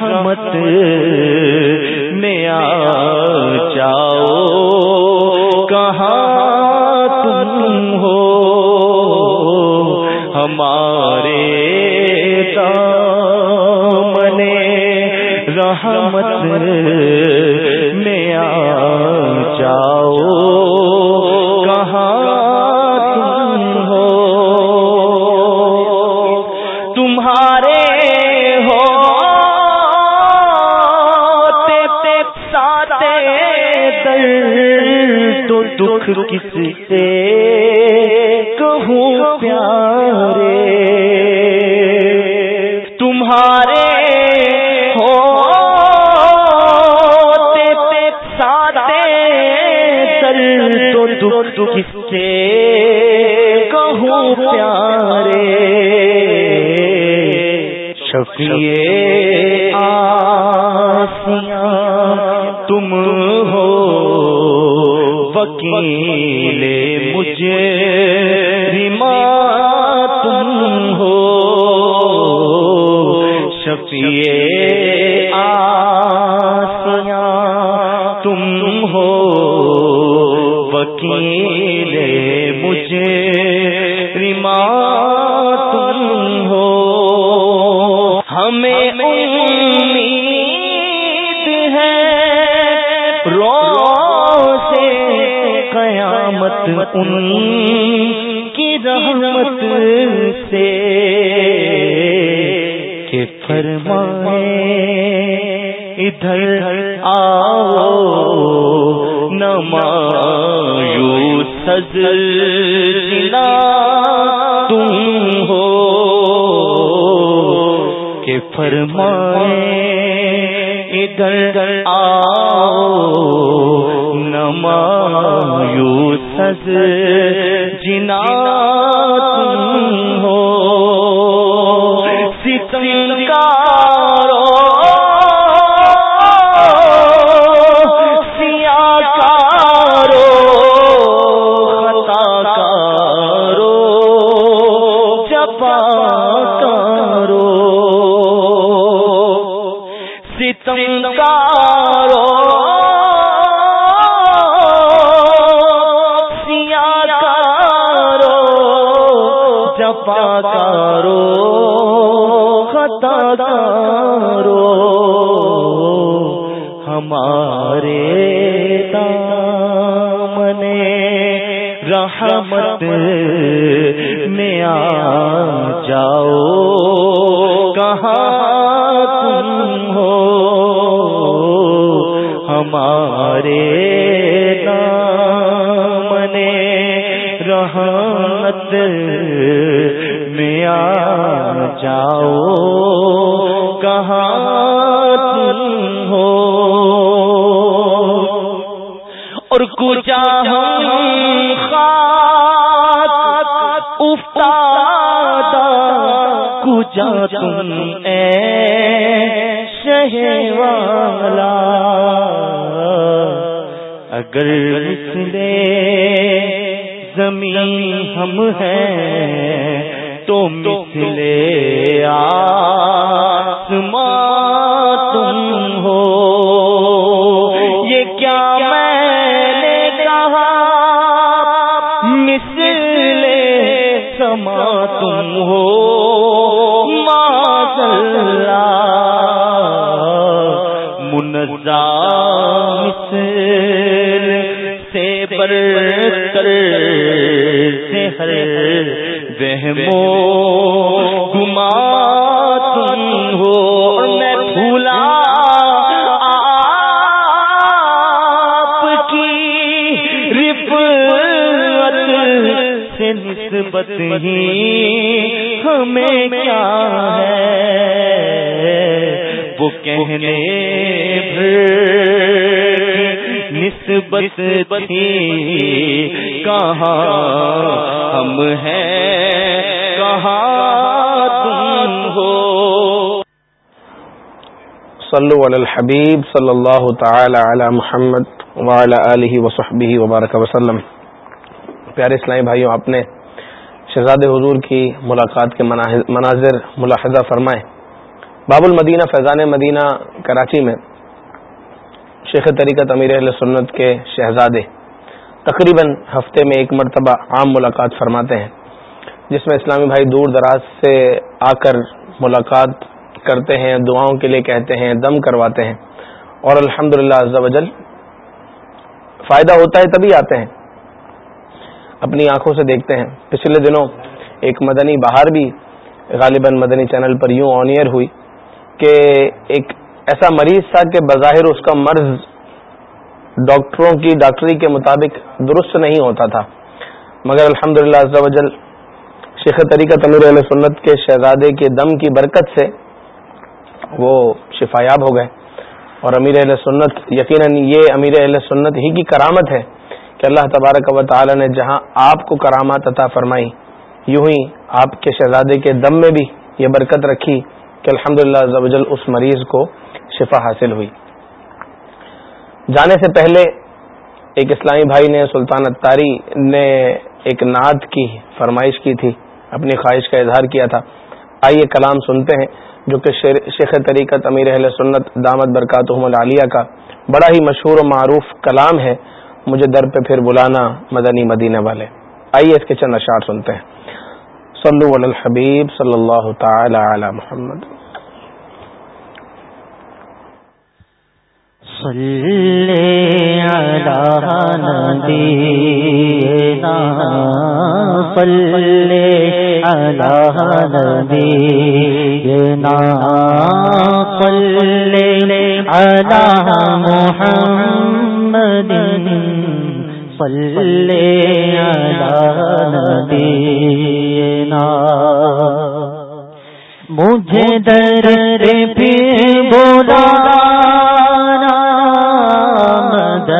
رحمت پھر کسی سے صلو علی الحبیب صلی اللہ تعالی علی محمد وعلی آلہ وصحبہ وبارک وسلم۔ پیارے اسلامی بھائیوں، آپ نے شہزاد حضور کی ملاقات کے مناظر ملاحظہ فرمائے۔ باب المدینہ، فیضان مدینہ، کراچی میں شیخ طریقت امیر اہل سنت کے شہزادے تقریباً ہفتے میں ایک مرتبہ عام ملاقات فرماتے ہیں، جس میں اسلامی بھائی دور دراز سے آ کر ملاقات کرتے ہیں، دعاؤں کے لیے کہتے ہیں، دم کرواتے ہیں۔ اور الحمد للہ فائدہ ہوتا ہے تبھی آتے ہیں۔ اپنی آنکھوں سے دیکھتے ہیں۔ پچھلے دنوں ایک مدنی باہر بھی غالباً مدنی چینل پر یوں آنیئر ہوئی کہ ایک ایسا مریض تھا کہ بظاہر اس کا مرض ڈاکٹروں کی، ڈاکٹری کے مطابق درست نہیں ہوتا تھا۔ مگر الحمد للہ شیخ طریقہ تمیر علیہ سنت کے شہزادے کے دم کی برکت سے وہ شفایاب ہو گئے۔ اور امیر اہل سنت، یقیناً یہ امیر اہل سنت ہی کی کرامت ہے کہ اللہ تبارک و تعالی نے جہاں آپ کو کرامات عطا فرمائی، یوں ہی آپ کے شہزادے کے دم میں بھی یہ برکت رکھی کہ الحمد للہ اس مریض کو شفا حاصل ہوئی۔ جانے سے پہلے ایک اسلامی بھائی نے، سلطان اتاری نے ایک نعت کی، فرمائش کی تھی، اپنی خواہش کا اظہار کیا تھا۔ آئیے کلام سنتے ہیں۔ جو کہ شیخ طریقت امیر اہل سنت دامت برکات العالیہ کا بڑا ہی مشہور و معروف کلام ہے، مجھے در پہ پھر بلانا مدنی مدینہ والے۔ آئیے اس کے چند اشعار سنتے ہیں۔ صلو علی الحبیب صلی اللہ تعالی علی محمد۔ صلی علی نبینا، صلی علی نبینا، صلی علی محمد صلی علی نبینا۔ مجھے در پہ بولا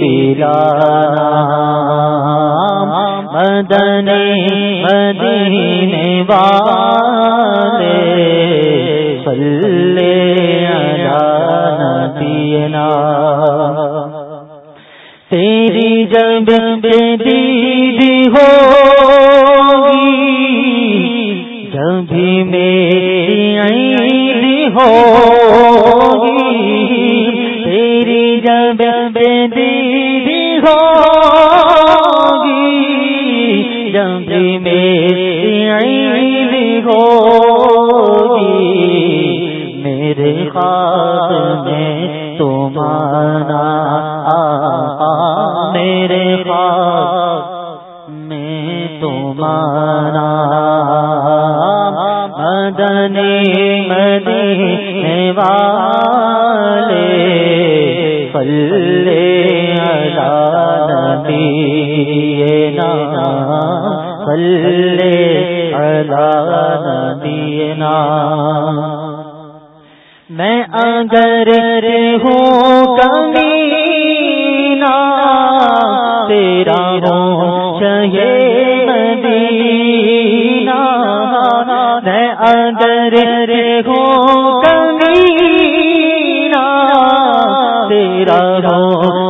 تیرا مدن مدین والے صلی دینا تیری جب دید ہو جب بھی میری عید ہوگی جب میں ہوگی، میرے خواب میں تمہارا میرے خواب میں تمہارا مدنی مدنی والے پلے دینا پلے دینا میں اگر ہوں کمینا تیرا ہوں چاہیے مدینہ میں اگر ہوں کمینا تیرا ہوں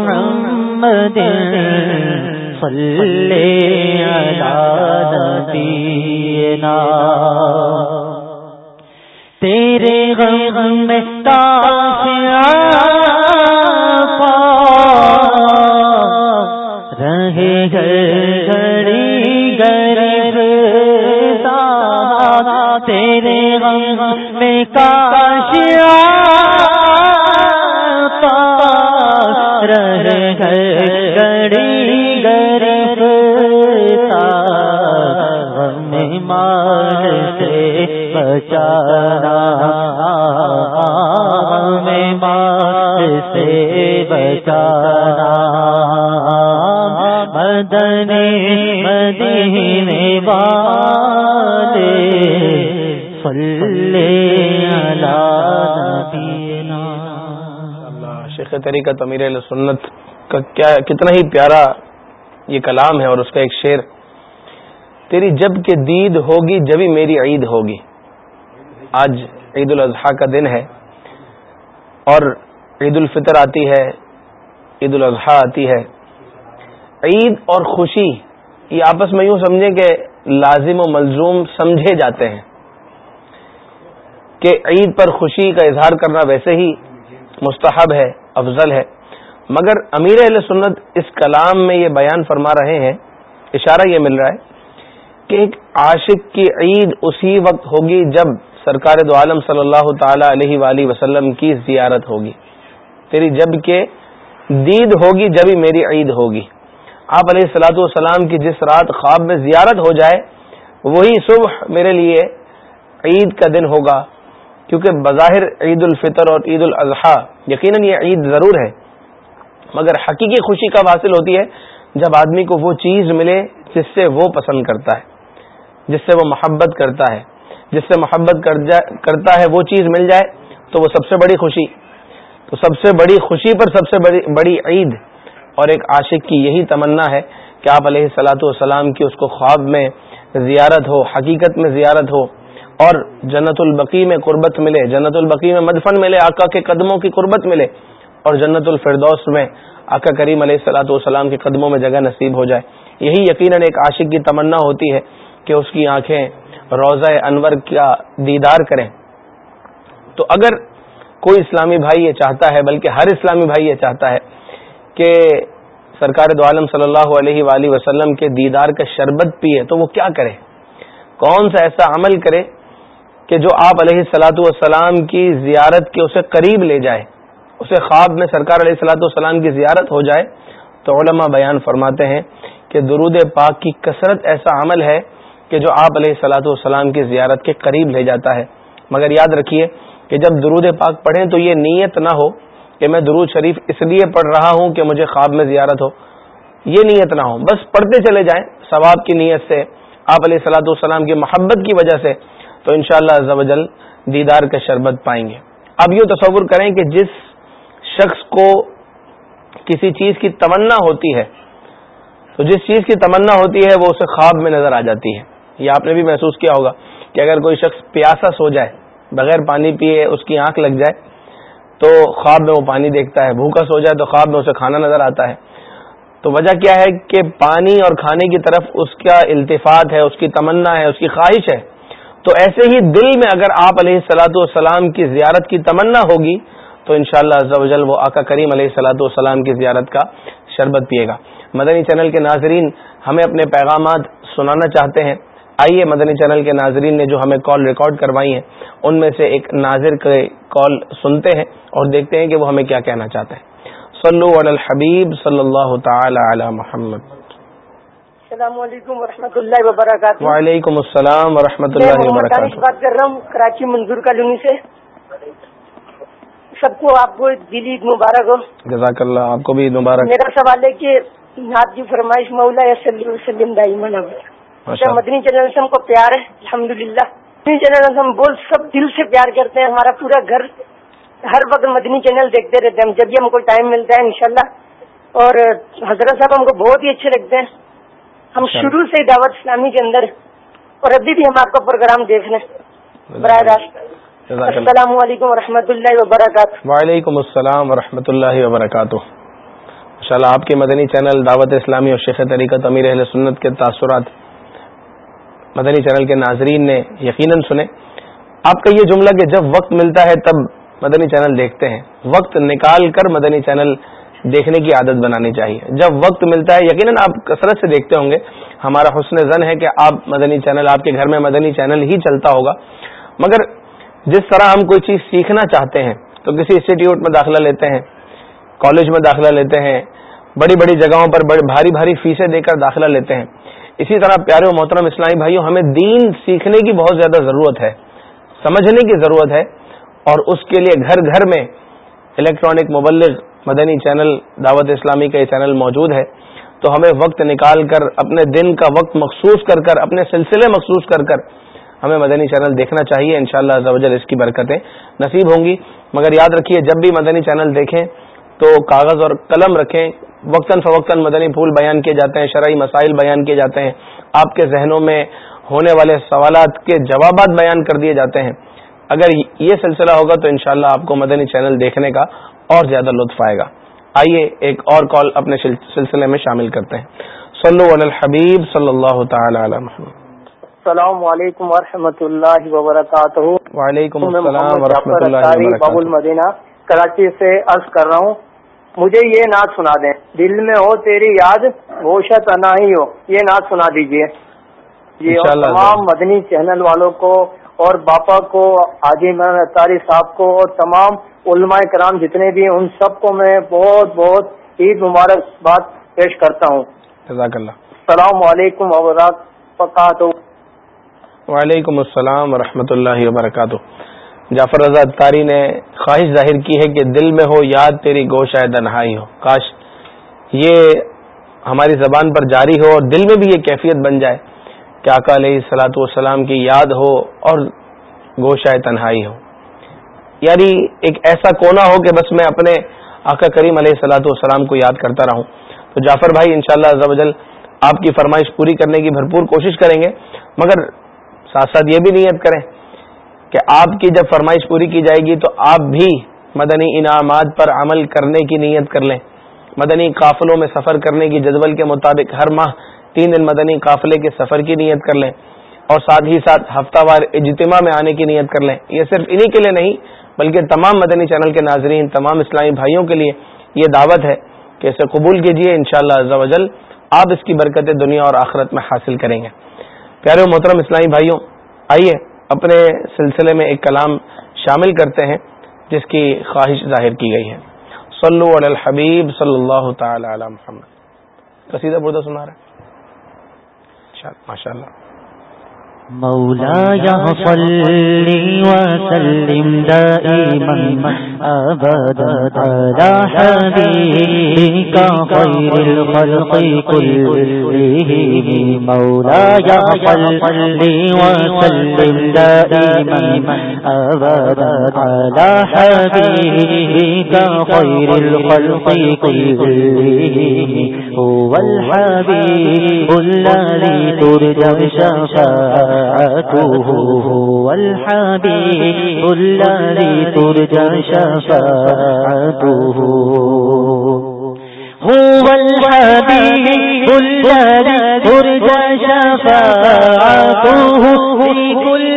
محمد صلی علی نبینا تیرے غم میں رہے گھڑی گرب تیرے غم میں کاش رہے گھڑی گرب غم مال سے بچانا میں مال سے بچانا۔ مدنی مدینے والے، صلی علی نبینا۔ شیخ طریقت امیر علیہ سنت کا کیا کتنا ہی پیارا یہ کلام ہے اور اس کا ایک شعر۔ تیری جبکہ دید ہوگی جبھی میری عید ہوگی۔ آج عید الاضحیٰ کا دن ہے اور عید الفطر آتی ہے عید الاضحیٰ آتی ہے۔ عید اور خوشی، یہ آپس میں یوں سمجھیں کہ لازم و ملزوم سمجھے جاتے ہیں۔ کہ عید پر خوشی کا اظہار کرنا ویسے ہی مستحب ہے، افضل ہے۔ مگر امیر اہل سنت اس کلام میں یہ بیان فرما رہے ہیں، اشارہ یہ مل رہا ہے کہ ایک عاشق کی عید اسی وقت ہوگی جب سرکار دو عالم صلی اللہ تعالی علیہ وآلہ وسلم کی زیارت ہوگی۔ تیری جبکہ دید ہوگی جبھی میری عید ہوگی۔ آپ علیہ السلاۃ والسلام کی جس رات خواب میں زیارت ہو جائے، وہی صبح میرے لیے عید کا دن ہوگا۔ کیونکہ بظاہر عید الفطر اور عید الاضحیٰ، یقیناً یہ عید ضرور ہے۔ مگر حقیقی خوشی کب حاصل ہوتی ہے جب آدمی کو وہ چیز ملے جس سے وہ پسند کرتا ہے، جس سے وہ محبت کرتا ہے، جس سے محبت کرتا ہے وہ چیز مل جائے تو وہ سب سے بڑی خوشی۔ تو سب سے بڑی خوشی پر سب سے بڑی بڑی عید اور ایک عاشق کی یہی تمنا ہے کہ آپ علیہ سلاۃ والسلام کی اس کو خواب میں زیارت ہو، حقیقت میں زیارت ہو اور جنت البقی میں قربت ملے، جنت البقی میں مدفن ملے، آقا کے قدموں کی قربت ملے۔ اور جنت الفردوس میں آقا کریم علیہ السلاۃ والسلام کے قدموں میں جگہ نصیب ہو جائے۔ یہی یقیناً ایک عاشق کی تمنا ہوتی ہے کہ اس کی آنکھیں روزہ انور کا دیدار کریں۔ تو اگر کوئی اسلامی بھائی یہ چاہتا ہے، بلکہ ہر اسلامی بھائی یہ چاہتا ہے کہ سرکار دو عالم صلی اللہ علیہ وآلہ وسلم کے دیدار کا شربت پیے، تو وہ کیا کرے؟ کون سا ایسا عمل کرے کہ جو آپ علیہ السلاۃ والسلام کی زیارت کے اسے قریب لے جائے؟ اسے خواب میں سرکار علیہ السلاۃ والسلام کی زیارت ہو جائے تو علماء بیان فرماتے ہیں کہ درود پاک کی کثرت ایسا عمل ہے کہ جو آپ علیہ السلاۃ والسلام کی زیارت کے قریب لے جاتا ہے۔ مگر یاد رکھیے کہ جب درود پاک پڑھیں تو یہ نیت نہ ہو کہ میں درود شریف اس لیے پڑھ رہا ہوں کہ مجھے خواب میں زیارت ہو۔ یہ نیت نہ ہو۔ بس پڑھتے چلے جائیں۔ ثواب کی نیت سے آپ علیہ السلاۃ والسلام کی محبت کی وجہ سے تو انشاءاللہ شاء اللہ دیدار کا شربت پائیں گے۔ اب یہ تصور کریں کہ جس شخص کو کسی چیز کی تمنا ہوتی ہے، تو جس چیز کی تمنا ہوتی ہے، وہ اسے خواب میں نظر آ جاتی ہے۔ یہ آپ نے بھی محسوس کیا ہوگا کہ اگر کوئی شخص پیاسا سو جائے، بغیر پانی پیے اس کی آنکھ لگ جائے، تو خواب میں وہ پانی دیکھتا ہے۔ بھوکا سو جائے تو خواب میں اسے کھانا نظر آتا ہے۔ تو وجہ کیا ہے کہ پانی اور کھانے کی طرف اس کا التفاط ہے، اس کی تمنا ہے، اس کی خواہش ہے۔ تو ایسے ہی دل میں اگر آپ علیہ السلاۃ والسلام کی زیارت کی تمنا ہوگی تو انشاءاللہ شاء اللہ وہ آقا کریم علیہ السلاۃ والسلام کی زیارت کا شربت پیے گا۔ مدنی چینل کے ناظرین ہمیں اپنے پیغامات سنانا چاہتے ہیں۔ آئیے مدنی چینل کے ناظرین نے جو ہمیں کال ریکارڈ کروائی ہیں ان میں سے ایک ناظر کے کال سنتے ہیں اور دیکھتے ہیں کہ وہ ہمیں کیا کہنا چاہتے ہیں۔ صلو علی الحبیب صلی اللہ تعالی علی محمد۔ السلام علیکم ورحمۃ اللہ وبرکاتہ۔ وعلیکم السلام ورحمۃ اللہ وبرکاتہ۔ بات کر رہا ہوں کراچی منظور کالونی سے۔ سب کو آپ کو دلی مبارک ہو۔ جزاک اللہ آپ کو بھی مبارک۔ میرا سوال ہے کہ نات کی فرمائش مولا وسلم دائی مدنی چینل سے ہم کو پیار ہے الحمد للہ مدنی چینل ہم بول سب دل سے پیار کرتے ہیں ہمارا پورا گھر ہر وقت مدنی چینل دیکھتے رہتے ہیں۔ جب بھی ہم کو ٹائم ملتا ہے انشاءاللہ۔ اور حضرت صاحب ہم کو بہت ہی اچھے لگتے ہیں۔ ہم شروع سے دعوت اسلامی کے اندر اور ابھی بھی ہم آپ کا پروگرام دیکھ لیں براہ راست۔ السلام علیکم و اللہ وبرکاتہ. وعلیکم السلام و اللہ وبرکاتہ. ان اللہ آپ کے مدنی چینل دعوت اسلامی اور شیخ طریقت امیر اہل سنت کے تاثرات مدنی چینل کے ناظرین نے یقیناً سنے. آپ کا یہ جملہ کہ جب وقت ملتا ہے تب مدنی چینل دیکھتے ہیں. وقت نکال کر مدنی چینل دیکھنے کی عادت بنانی چاہیے. جب وقت ملتا ہے یقیناً آپ کثرت سے دیکھتے ہوں گے. ہمارا حسن زن ہے کہ آپ مدنی چینل آپ کے گھر میں مدنی چینل ہی چلتا ہوگا. مگر جس طرح ہم کوئی چیز سیکھنا چاہتے ہیں، تو کسی انسٹیٹیوٹ میں داخلہ لیتے ہیں کالج میں داخلہ لیتے ہیں، بڑی بڑی جگہوں پر بڑی بھاری بھاری فیسیں دے کر داخلہ لیتے ہیں۔ اسی طرح پیارے و محترم اسلامی بھائیوں، ہمیں دین سیکھنے کی بہت زیادہ ضرورت ہے، سمجھنے کی ضرورت ہے، اور اس کے لیے گھر گھر میں الیکٹرانک مبلغ مدنی چینل دعوت اسلامی کا یہ چینل موجود ہے۔ تو ہمیں وقت نکال کر، اپنے دن کا وقت مخصوص کر کر، اپنے سلسلے مخصوص کر کر ہمیں مدنی چینل دیکھنا چاہیے، انشاءاللہ شاء اللہ اس کی برکتیں نصیب ہوں گی۔ مگر یاد رکھیے، جب بھی مدنی چینل دیکھیں تو کاغذ اور قلم رکھیں۔ وقتاً فوقتاً مدنی پھول بیان کیے جاتے ہیں، شرعی مسائل بیان کیے جاتے ہیں۔ آپ کے ذہنوں میں ہونے والے سوالات کے جوابات بیان کر دیے جاتے ہیں۔ اگر یہ سلسلہ ہوگا تو انشاءاللہ اللہ آپ کو مدنی چینل دیکھنے کا اور زیادہ لطف آئے گا۔ آئیے ایک اور کال اپنے سلسلے میں شامل کرتے ہیں۔ صلو علی الحبیب صلی اللہ تعالی علی محمد۔ السلام علیکم ورحمۃ اللہ وبرکاتہ۔ وعلیکم السلام ورحمۃ اللہ باب المدینہ کراچی سے عرض کر رہا ہوں۔ مجھے یہ نعت سنا دیں۔ دل میں ہو تیری یاد گوشت انا ہی ہو۔ یہ نعت سنا دیجیے یہ تمام مدنی چینل والوں کو اور باپا کو حاجی تاری صاحب کو اور تمام علماء کرام جتنے بھی ہیں ان سب کو میں بہت بہت عید مبارک بات پیش کرتا ہوں۔ جزاک اللہ۔ السلام علیکم وبرکاتہ۔ وعلیکم السلام ورحمۃ اللہ وبرکاتہ۔ جعفر رضا تاری نے خواہش ظاہر کی ہے کہ دل میں ہو، یاد تیری گوشہ دنہائی ہو۔ کاش یہ ہماری زبان پر جاری ہو اور دل میں بھی یہ کیفیت بن جائے کہ آقا علیہ سلاۃ والسلام کی یاد ہو اور گوشہ تنہائی ہو۔ یعنی ایک ایسا کونا ہو کہ بس میں اپنے آقا کریم علیہ سلاۃ والسلام کو یاد کرتا رہوں۔ تو جعفر بھائی، انشاءاللہ شاء اللہ آپ کی فرمائش پوری کرنے کی بھرپور کوشش کریں گے، مگر ساتھ ساتھ یہ بھی نیت کریں کہ آپ کی جب فرمائش پوری کی جائے گی تو آپ بھی مدنی انعامات پر عمل کرنے کی نیت کر لیں۔ مدنی قافلوں میں سفر کرنے کی جدول کے مطابق ہر ماہ تین دن مدنی قافلے کے سفر کی نیت کر لیں اور ساتھ ہی ساتھ ہفتہ وار اجتماع میں آنے کی نیت کر لیں۔ یہ صرف انہی کے لیے نہیں، بلکہ تمام مدنی چینل کے ناظرین، تمام اسلامی بھائیوں کے لیے یہ دعوت ہے کہ اسے قبول کیجیے ان شاء اللہ آپ اس کی برکتیں دنیا اور آخرت میں حاصل کریں گے۔ پیارے محترم اسلامی بھائیوں، آئیے اپنے سلسلے میں ایک کلام شامل کرتے ہیں، جس کی خواہش ظاہر کی گئی ہے۔ صلو علی الحبیب صلی اللہ تعالی علی محمد۔ قصیدہ بردہ سنا رہے ماشاء اللہ مولاي صل وسلم دائما أبدا على حبيبك خير الخلق كلهم. مولاي صل وسلم دائما أبدا على حبيبك خير الخلق كلهم. هو الحبيب الذي ترجى شفاعته شفاعته هو الحبيب الذي ترجى شفاعته. هو الحبيب الذي ترجى شفاعته في كل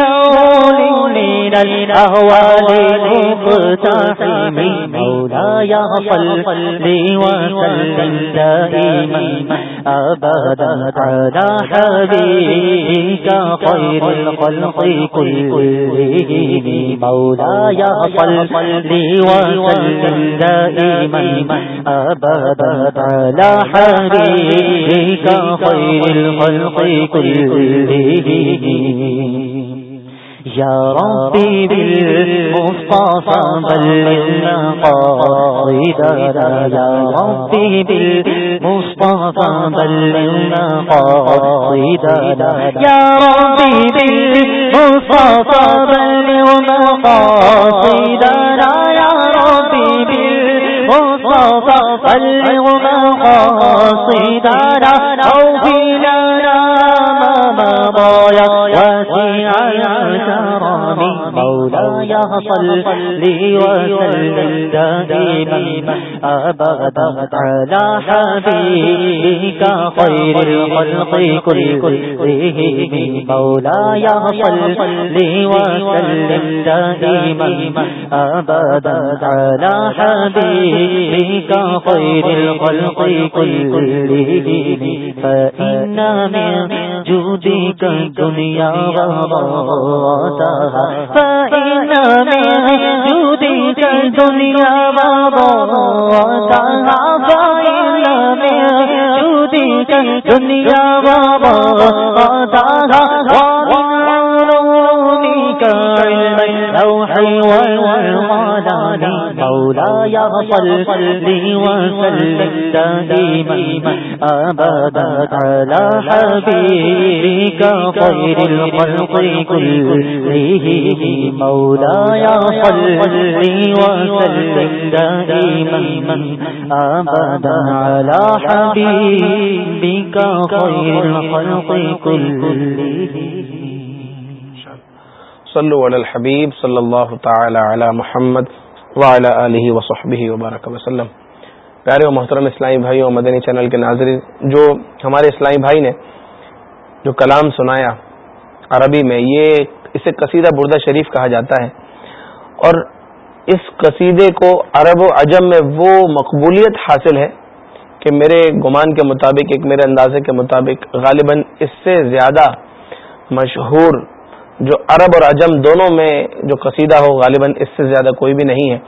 هول من الأهوال مقتحم مولاي صل وسلم دائما أبدا على حبيبك خير الخلق كلهم. مولاي صل وسلم دائما أبدا على حبيبك خير الخلق كلهم. يا ربي بالمصطفى بلغنا قائدنا يا ربي بالمصطفى بلغنا قائدنا يا ربي بالمصطفى بلغنا قاصدنا يا ربي بالمصطفى بلغنا قاصدنا أو في لنا ما مضى مولاي صل وسلم دائما أبدا على حبيبك خير الخلق كلهم مولاي صل وسلم دائما أبدا على حبيبك خير الخلق كلهم فإن میں جودك الدنيا دنیا فإن من جودك جودی وضاعتها دنیا بابا دادا الدنيا وضاعتها ومن علومك علم اللوح والقلم مولاي صل وسلم دائما أبدا على حبيبك وسلم دائما على حبيبك خير الخلق كلهم صلو علی الحبیب صلی اللہ تعالی علی محمد وعلی آلہ وصحبہ وبارک وسلم پیارے و محترم اسلامی بھائی اور مدنی چینل کے ناظرین، جو ہمارے اسلامی بھائی نے جو کلام سنایا عربی میں، یہ اسے قصیدہ بردہ شریف کہا جاتا ہے اور اس قصیدے کو عرب و عجم میں وہ مقبولیت حاصل ہے کہ میرے گمان کے مطابق، ایک میرے اندازے کے مطابق، غالباً اس سے زیادہ مشہور جو عرب اور عجم دونوں میں جو قصیدہ ہو، غالباً اس سے زیادہ کوئی بھی نہیں ہے۔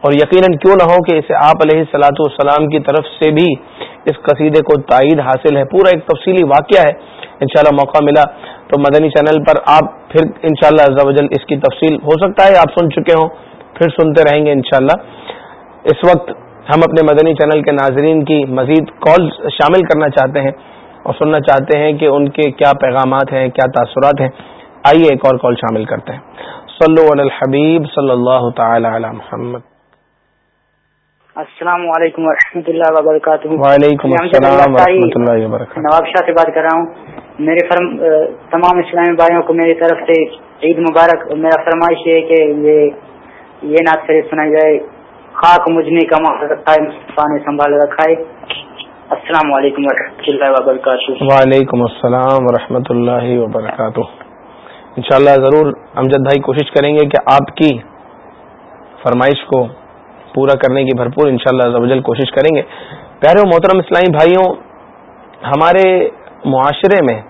اور یقیناً کیوں نہ ہو کہ اسے آپ علیہ سلاۃ والسلام کی طرف سے بھی اس قصیدے کو تائید حاصل ہے۔ پورا ایک تفصیلی واقعہ ہے۔ انشاءاللہ موقع ملا تو مدنی چینل پر آپ پھر انشاءاللہ شاء اللہ اس کی تفصیل ہو سکتا ہے۔ آپ سن چکے ہوں، پھر سنتے رہیں گے انشاءاللہ۔ اس وقت ہم اپنے مدنی چینل کے ناظرین کی مزید کال شامل کرنا چاہتے ہیں اور سننا چاہتے ہیں کہ ان کے کیا پیغامات ہیں، کیا تاثرات ہیں۔ آئیے ایک اور کال شامل کرتے ہیں۔ صلو علی الحبیب صلی اللہ تعالی علی محمد۔ السلام علیکم ورحمۃ اللہ وبرکاتہ۔ وعلیکم السلام ورحمۃ اللہ وبرکاتہ۔ نواب شاہ سے بات کر رہا ہوں۔ میرے فرم تمام اسلامی بھائیوں کو میری طرف سے عید مبارک۔ میرا فرمائش ہے کہ یہ یہ نعت شریف سنائی جائے۔ خاک مجھنے کا رکھا ہے مصطفیٰ نے سنبھال رکھا ہے۔ السلام علیکم ورحمۃ اللہ وبرکاتہ۔ وعلیکم السلام ورحمۃ اللہ وبرکاتہ۔ انشاءاللہ ضرور امجد بھائی کوشش کریں گے کہ آپ کی فرمائش کو پورا کرنے کی بھرپور انشاءاللہ شاء اللہ کوشش کریں گے۔ پیارے و محترم اسلامی بھائیوں، ہمارے معاشرے میں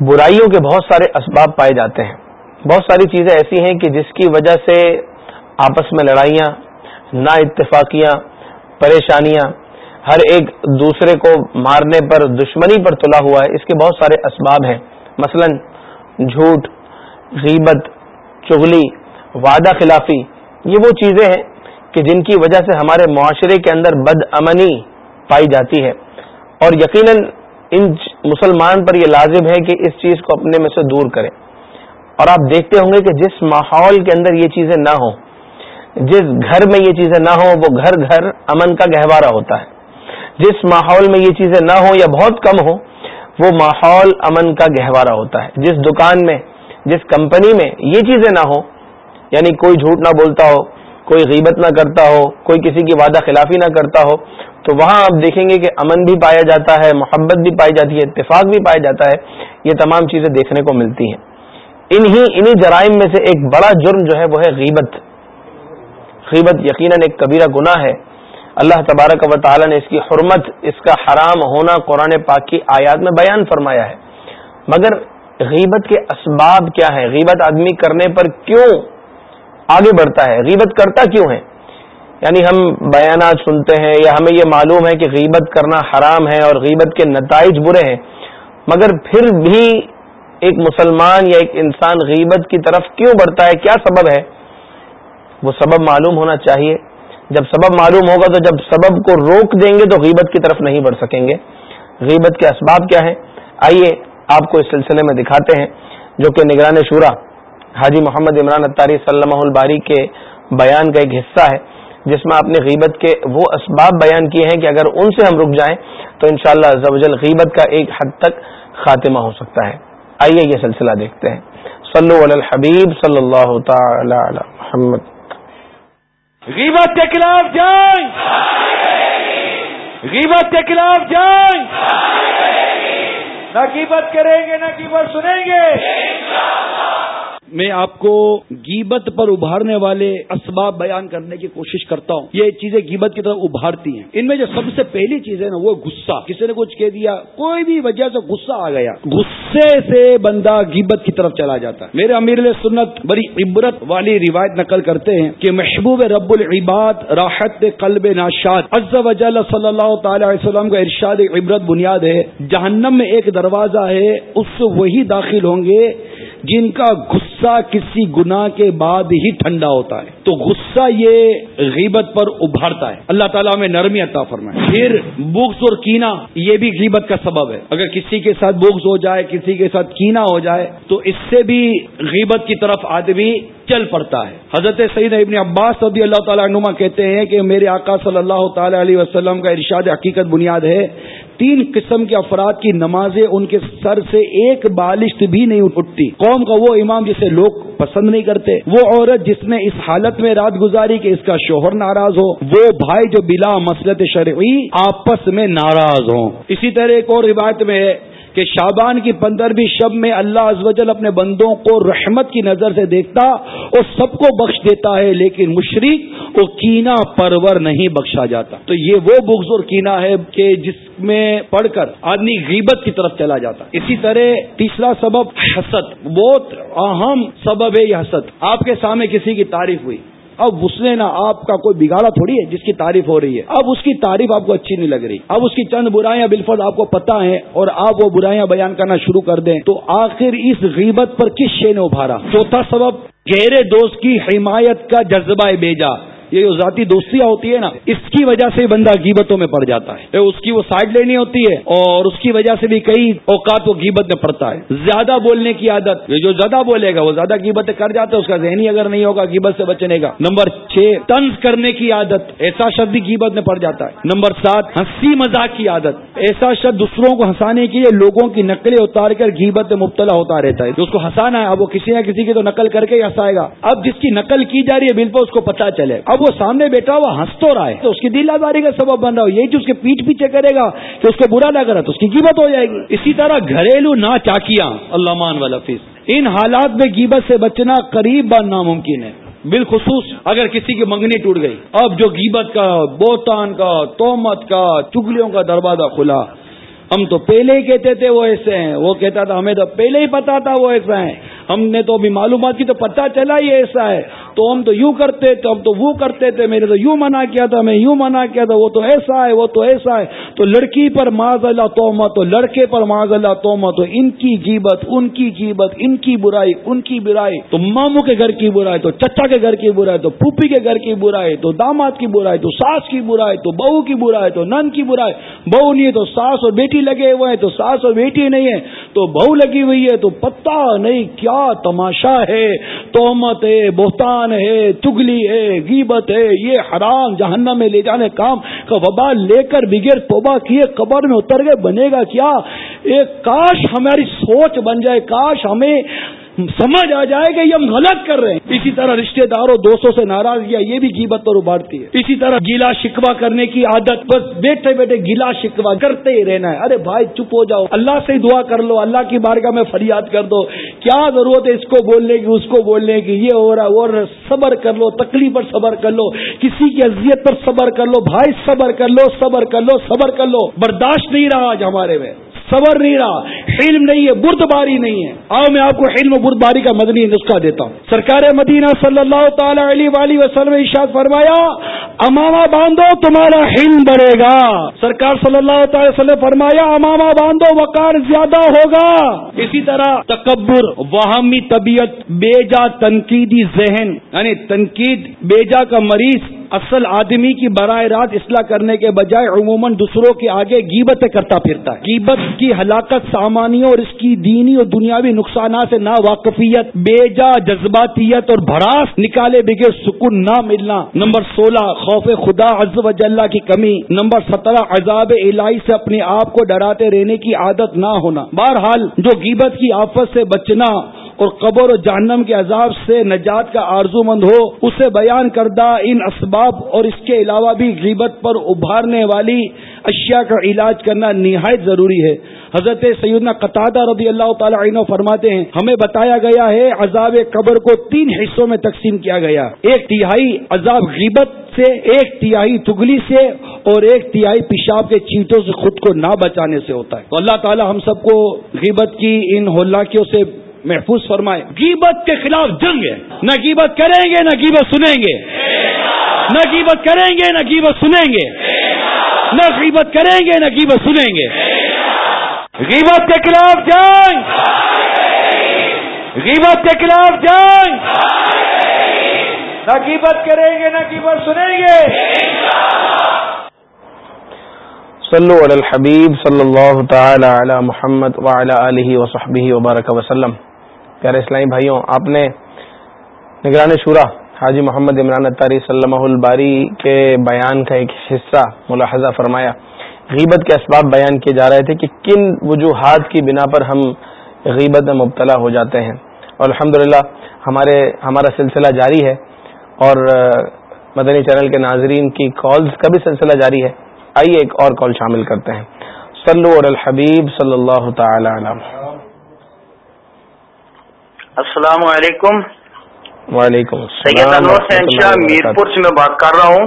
برائیوں کے بہت سارے اسباب پائے جاتے ہیں۔ بہت ساری چیزیں ایسی ہیں کہ جس کی وجہ سے آپس میں لڑائیاں نا اتفاقیاں پریشانیاں ہر ایک دوسرے کو مارنے پر، دشمنی پر تلا ہوا ہے۔ اس کے بہت سارے اسباب ہیں۔ مثلا جھوٹ، غیبت، چغلی، وعدہ خلافی، یہ وہ چیزیں ہیں کہ جن کی وجہ سے ہمارے معاشرے کے اندر بد امنی پائی جاتی ہے۔ اور یقیناً ان مسلمان پر یہ لازم ہے کہ اس چیز کو اپنے میں سے دور کریں۔ اور آپ دیکھتے ہوں گے کہ جس ماحول کے اندر یہ چیزیں نہ ہوں، جس گھر میں یہ چیزیں نہ ہوں، وہ گھر گھر امن کا گہوارہ ہوتا ہے۔ جس ماحول میں یہ چیزیں نہ ہوں یا بہت کم ہوں، وہ ماحول امن کا گہوارہ ہوتا ہے۔ جس دکان میں، جس کمپنی میں یہ چیزیں نہ ہوں یعنی کوئی جھوٹ نہ بولتا ہو، کوئی غیبت نہ کرتا ہو، کوئی کسی کی وعدہ خلافی نہ کرتا ہو، تو وہاں آپ دیکھیں گے کہ امن بھی پایا جاتا ہے، محبت بھی پائی جاتی ہے، اتفاق بھی پایا جاتا ہے۔ یہ تمام چیزیں دیکھنے کو ملتی ہیں۔ انہی انہی جرائم میں سے ایک بڑا جرم جو ہے، وہ ہے غیبت۔ غیبت یقیناً ایک کبیرہ گناہ ہے۔ اللہ تبارک و تعالی نے اس کی حرمت، اس کا حرام ہونا قرآن پاک کی آیات میں بیان فرمایا ہے۔ مگر غیبت کے اسباب کیا ہے غیبت آدمی کرنے پر کیوں آگے بڑھتا ہے؟ غیبت کرتا کیوں ہے؟ یعنی ہم بیانات سنتے ہیں یا ہمیں یہ معلوم ہے کہ غیبت کرنا حرام ہے اور غیبت کے نتائج برے ہیں۔ مگر پھر بھی ایک مسلمان یا ایک انسان غیبت کی طرف کیوں بڑھتا ہے؟ کیا سبب ہے؟ وہ سبب معلوم ہونا چاہیے۔ جب سبب معلوم ہوگا تو جب سبب کو روک دیں گے تو غیبت کی طرف نہیں بڑھ سکیں گے۔ غیبت کے اسباب کیا ہیں؟ آئیے آپ کو اس سلسلے میں دکھاتے ہیں، جو کہ نگران شورا حاجی محمد عمران اتاری صلی الباری کے بیان کا ایک حصہ ہے، جس میں آپ نے غیبت کے وہ اسباب بیان کیے ہیں کہ اگر ان سے ہم رک جائیں تو انشاءاللہ شاء اللہ غیبت کا ایک حد تک خاتمہ ہو سکتا ہے۔ آئیے یہ سلسلہ دیکھتے ہیں۔ صلو علی الحبیب صلی اللہ تعالی علی محمد۔ غیبت کے خلاف جائیں غیبت کے خلاف جائیں نہ غیبت کریں گے، نہ غیبت سنیں گے! میں آپ کو گیبت پر ابھارنے والے اسباب بیان کرنے کی کوشش کرتا ہوں۔ یہ چیزیں گیبت کی طرف ابھارتی ہیں۔ ان میں جو سب سے پہلی چیز ہے نا، وہ غصہ۔ کسی نے کچھ کہہ دیا، کوئی بھی وجہ سے غصہ آ گیا۔ غصے سے بندہ گیبت کی طرف چلا جاتا ہے۔ میرے امیر سنت بڑی عبرت والی روایت نقل کرتے ہیں کہ محبوب رب العباد راحت قلب ناشاد عز وجل صلی اللہ تعالی علیہ وسلم کا ارشاد عبرت بنیاد ہے۔ جہنم میں ایک دروازہ ہے، اس سے وہی داخل ہوں گے جن کا غصہ کسی گناہ کے بعد ہی ٹھنڈا ہوتا ہے تو غصہ یہ غیبت پر ابھارتا ہے۔ اللہ تعالیٰ میں نرمی عطا فرمائے۔ پھر بغض اور کینا یہ بھی غیبت کا سبب ہے۔ اگر کسی کے ساتھ بغض ہو جائے، کسی کے ساتھ کینا ہو جائے، تو اس سے بھی غیبت کی طرف آدمی چل پڑتا ہے۔ حضرت سعید ابن عباس رضی اللہ تعالیٰ عنما کہتے ہیں کہ میرے آقا صلی اللہ تعالی علیہ وسلم کا ارشاد حقیقت بنیاد ہے تین قسم کے افراد کی نمازیں ان کے سر سے ایک بالشت بھی نہیں اٹھتی۔ قوم کا وہ امام جسے لوگ پسند نہیں کرتے۔ وہ عورت جس نے اس حالت میں رات گزاری کہ اس کا شوہر ناراض ہو، وہ بھائی جو بلا مسلط شرعی آپس میں ناراض ہوں۔ اسی طرح ایک اور روایت میں کہ شابان کی پندرہویں شب میں اللہ ازوجل اپنے بندوں کو رحمت کی نظر سے دیکھتا اور سب کو بخش دیتا ہے، لیکن مشرق وہ کینا پرور نہیں بخشا جاتا۔ تو یہ وہ بغض اور کینا ہے کہ جس میں پڑھ کر آدمی غیبت کی طرف چلا جاتا۔ اسی طرح تیسرا سبب حسد، بہت اہم سبب ہے یہ حسد۔ آپ کے سامنے کسی کی تعریف ہوئی۔ اب اس نے نا آپ کا کوئی بگاڑا تھوڑی ہے جس کی تعریف ہو رہی ہے۔ اب اس کی تعریف آپ کو اچھی نہیں لگ رہی۔ اب اس کی چند برائیاں بالفظ آپ کو پتا ہیں اور آپ وہ برائیاں بیان کرنا شروع کر دیں تو آخر اس غیبت پر کس شے نے ابھارا؟ چوتھا سبب، گہرے دوست کی حمایت کا جذبہ بھیجا۔ یہ جو ذاتی دوستیاں ہوتی ہے نا، اس کی وجہ سے بندہ گیبتوں میں پڑ جاتا ہے۔ اس کی وہ سائڈ لینی ہوتی ہے اور اس کی وجہ سے بھی کئی اوقات وہ گیبت میں پڑتا ہے۔ زیادہ بولنے کی عادت، یہ جو زیادہ بولے گا، وہ زیادہ گیبت کر جاتا ہے، اس کا ذہنی اگر نہیں ہوگا گیبت سے بچنے کا۔ نمبر چھ، طنز کرنے کی عادت، ایسا شخص بھی گیبت میں پڑ جاتا ہے۔ نمبر سات، ہنسی مذاق کی عادت۔ ایسا شخص دوسروں کو ہنسانے کے لیے لوگوں کی نقلیں اتار کر گیبت میں مبتلا ہوتا رہتا ہے۔ جو اس کو ہنسانا ہے، اب وہ کسی نہ کسی کی تو نقل کر کے ہی ہنسائے گا۔ اب جس کی نقل کی جا رہی ہے، بالکل اس کو پتا چلے۔ اب وہ سامنے بیٹھا ہوا ہنس تو رہا ہے تو اس کی دل آزاری کا سبب بن رہا ہو یہی جو اس کے پیٹ پیچھے کرے گا کہ اس کو برا لگ رہا تو اس کی قیمت ہو جائے گی۔ اسی طرح گھریلو نا چاکیاں اللہ والا فیس ان حالات میں گیبت سے بچنا قریب بان ناممکن ہے۔ بالخصوص اگر کسی کی منگنی ٹوٹ گئی۔ اب جو گیبت کا، بوتان کا، تومت کا، چگلیوں کا دروازہ کھلا۔ ہم تو پہلے ہی کہتے تھے وہ ایسے ہیں۔ وہ کہتا تھا، ہمیں تو پہلے ہی پتا تھا وہ ایسا ہے ہم نے تو ابھی معلومات کی تو پتہ چلا ہی ایسا ہے۔ تو ہم تو یوں کرتے تو ہم تو وہ کرتے تھے، میں نے تو یوں منع کیا تھا، میں یوں منع کیا تھا، وہ تو ایسا ہے، وہ تو ایسا ہے۔ تو لڑکی پر معذ اللہ تومت تو لڑکے پر معذ اللہ تومت تو ان کی جیبت ان کی جیبت ان کی برائی، ان کی برائی۔ تو ماموں کے گھر کی برائی، تو چچا کے گھر کی برائی، تو پھوپھی کے گھر کی برائی، تو داماد کی برائی، تو ساس کی برائی، تو بہو کی برائی، تو نن کی برائی۔ بہو نہیں ہے تو ساس اور بیٹی لگے ہوئے ہیں، تو ساس اور بیٹی نہیں ہے۔ تو بہو لگی ہوئی ہے، تو پتا نہیں کیا تماشا ہے، تومت ہے، بہتان ہے چگلی ہے گیبت ہے، یہ حرام جہنم میں لے جانے کام کا وبا لے کر بغیر توبہ کیے قبر میں اتر گئے، بنے گا کیا؟ ایک کاش ہماری سوچ بن جائے، کاش ہمیں سمجھ آ جائے کہ یہ ہم غلط کر رہے ہیں۔ اسی طرح رشتہ داروں دوستوں سے ناراض کیا یہ بھی گیبت پر ابھارتی ہے۔ اسی طرح گیلا شکوا کرنے کی عادت، بس بیٹھے بیٹھے گیلا شکوا کرتے ہی رہنا ہے۔ ارے بھائی چپ ہو جاؤ، اللہ سے دعا کر لو، اللہ کی بارگاہ میں فریاد کر دو۔ کیا ضرورت ہے اس کو بولنے کی، اس کو بولنے کی؟ یہ ہو رہا ہے اور صبر کر لو، تکلیف پر صبر کر لو۔ کسی کی اذیت پر صبر کر لو، بھائی صبر کر لو، صبر کر لو، صبر کر لو۔ برداشت نہیں رہا آج ہمارے میں۔ صبر نہیں رہا۔ حلم نہیں ہے برد باری نہیں ہے۔ آؤ میں آپ کو حلم برد باری کا مدنی نسخہ دیتا ہوں۔ سرکار مدینہ صلی اللہ تعالی علیہ وسلم ارشاد فرمایا اماما باندھو، تمہارا حلم بڑھے گا۔ سرکار صلی اللہ تعالی وسلم فرمایا اماما باندھو، وقار زیادہ ہوگا۔ اسی طرح تکبر وہمی طبیعت، بیجا تنقیدی ذہن یعنی تنقید، بیجا کا مریض، اصل آدمی کی براہ راست اصلاح کرنے کے بجائے عموماً دوسروں کے آگے گیبت کرتا پھرتا ہے۔ گیبت کی ہلاکت سامانی اور اس کی دینی اور دنیاوی نقصانات سے نا واقفیت بیجا جذباتیت اور بھراس نکالے بغیر سکون نہ ملنا۔ نمبر سولہ، خوف خدا عز و جلہ کی کمی۔ نمبر سترہ، عذاب الہی سے اپنے آپ کو ڈراتے رہنے کی عادت نہ ہونا۔ بہرحال، جو غیبت کی آفت سے بچنا اور قبر و جہنم کے عذاب سے نجات کا آرزو مند ہو، اسے بیان کردہ ان اسباب اور اس کے علاوہ بھی غیبت پر ابھارنے والی اشیاء کا علاج کرنا نہایت ضروری ہے۔ حضرت سیدنا قطع رضی اللہ تعالی عنہ فرماتے ہیں، ہمیں بتایا گیا ہے، عذاب قبر کو تین حصوں میں تقسیم کیا گیا۔ ایک تہائی عذاب غیبت سے، ایک تہائی تگلی سے اور ایک تہائی پیشاب کے چیٹوں سے خود کو نہ بچانے سے ہوتا ہے۔ تو اللہ تعالی ہم سب کو غیبت کی ان ہولاکیوں سے محفوظ فرمائے۔ گیبت کے خلاف جنگ ہے۔ نہ گیبت کریں گے نہ گیبت سنیں گے۔ نہ گیبت کریں گے نہ گیبت سنیں گے۔ نہ غیبت کریں گے نہ غیبت سنیں گے۔ غیبت کے خلاف جنگ۔ غیبت کے خلاف جنگ۔ نہ غیبت کریں گے نہ غیبت سنیں گے۔ صلو علی الحبیب صلی اللہ تعالی علی محمد وعلی آلہ وصحبہ وبارک وسلم۔ پیارے اسلامی بھائیوں، آپ نے نگران شورا حاجی محمد عمران اتاری صلی الباری کے بیان کا ایک حصہ ملاحظہ فرمایا۔ غیبت کے اسباب بیان کیے جا رہے تھے کہ کن وجوہات کی بنا پر ہم غیبت میں مبتلا ہو جاتے ہیں۔ اور الحمد ہمارے، ہمارا سلسلہ جاری ہے اور مدنی چینل کے ناظرین کی کالز کا بھی سلسلہ جاری ہے۔ آئیے ایک اور کال شامل کرتے ہیں۔ صلو علی الحبیب صلی اللہ تعالی علیہ۔ السلام علیکم۔ وعلیکم سید انور شاہ میرپور سے میں بات کر رہا ہوں۔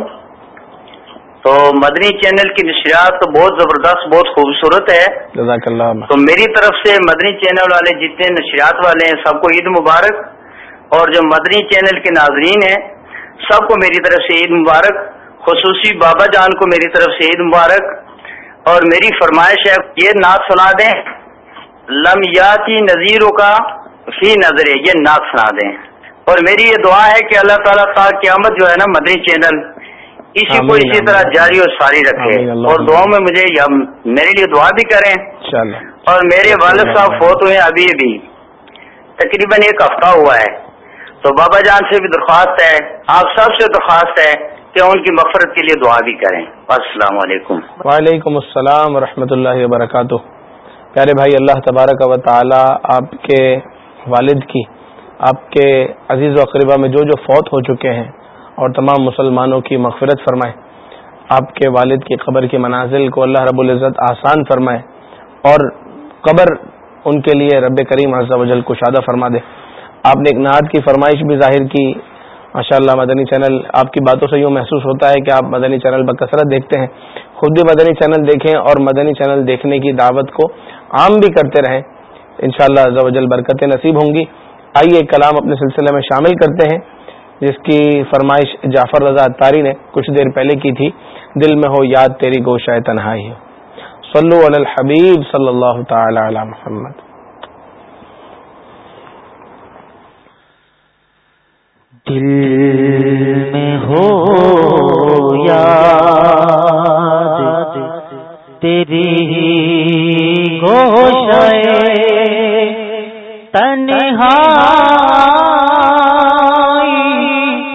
تو مدنی چینل کی نشریات تو بہت زبردست بہت خوبصورت ہے۔ جزاک اللہ تو میری طرف سے مدنی چینل والے جتنے نشریات والے ہیں سب کو عید مبارک۔ اور جو مدنی چینل کے ناظرین ہیں سب کو میری طرف سے عید مبارک۔ خصوصی بابا جان کو میری طرف سے عید مبارک۔ اور میری فرمائش ہے یہ نعت سنا دیں۔ لمیاتی نذیروں کا فی نظر یہ نعت سنا دیں۔ اور میری یہ دعا ہے کہ اللہ تعالیٰ تا قیامت جو ہے نا مدنی چینل اسی کو اسی طرح جاری اور ساری رکھے۔ اور دعاؤں میں مجھے میرے لیے دعا بھی کریں۔ اور میرے والد صاحب فوت ہوئے ابھی بھی۔ تقریباً ایک ہفتہ ہوا ہے۔ تو بابا جان سے بھی درخواست ہے آپ سب سے درخواست ہے کہ ان کی مفرت کے لیے دعا بھی کریں۔ السلام علیکم۔ وعلیکم السلام ورحمۃ اللہ وبرکاتہ۔ پیارے بھائی اللہ تبارک و تعالی آپ کے والد کی، آپ کے عزیز و اقربا میں جو جو فوت ہو چکے ہیں اور تمام مسلمانوں کی مغفرت فرمائے، آپ کے والد کی قبر کی منازل کو اللہ رب العزت آسان فرمائے اور قبر ان کے لیے رب کریم و وجل کشادہ فرما دے۔ آپ نے ایک نعت کی فرمائش بھی ظاہر کی۔ ماشاء اللہ مدنی چینل آپ کی باتوں سے یوں محسوس ہوتا ہے کہ آپ مدنی چینل بکثرت دیکھتے ہیں۔ خود بھی مدنی چینل دیکھیں اور مدنی چینل دیکھنے کی دعوت کو عام بھی کرتے رہیں۔ ان شاء اللہ برکتیں نصیب ہوں گی۔ آئیے کلام اپنے سلسلے میں شامل کرتے ہیں، جس کی فرمائش جعفر رضا تاری نے کچھ دیر پہلے کی تھی۔ دل میں ہو یاد تیری گوشہ تنہائی صلو علی الحبیب صلی اللہ تعالی علی محمد۔ دل میں ہو یا تیری گوشے تنہا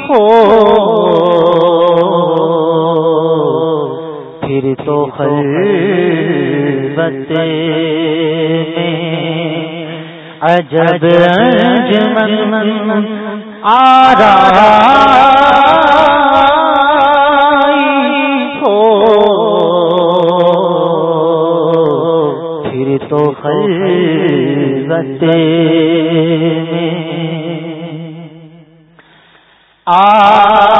ہو پھر تو خلوت میں عجب انجمن ہو غتے میں آ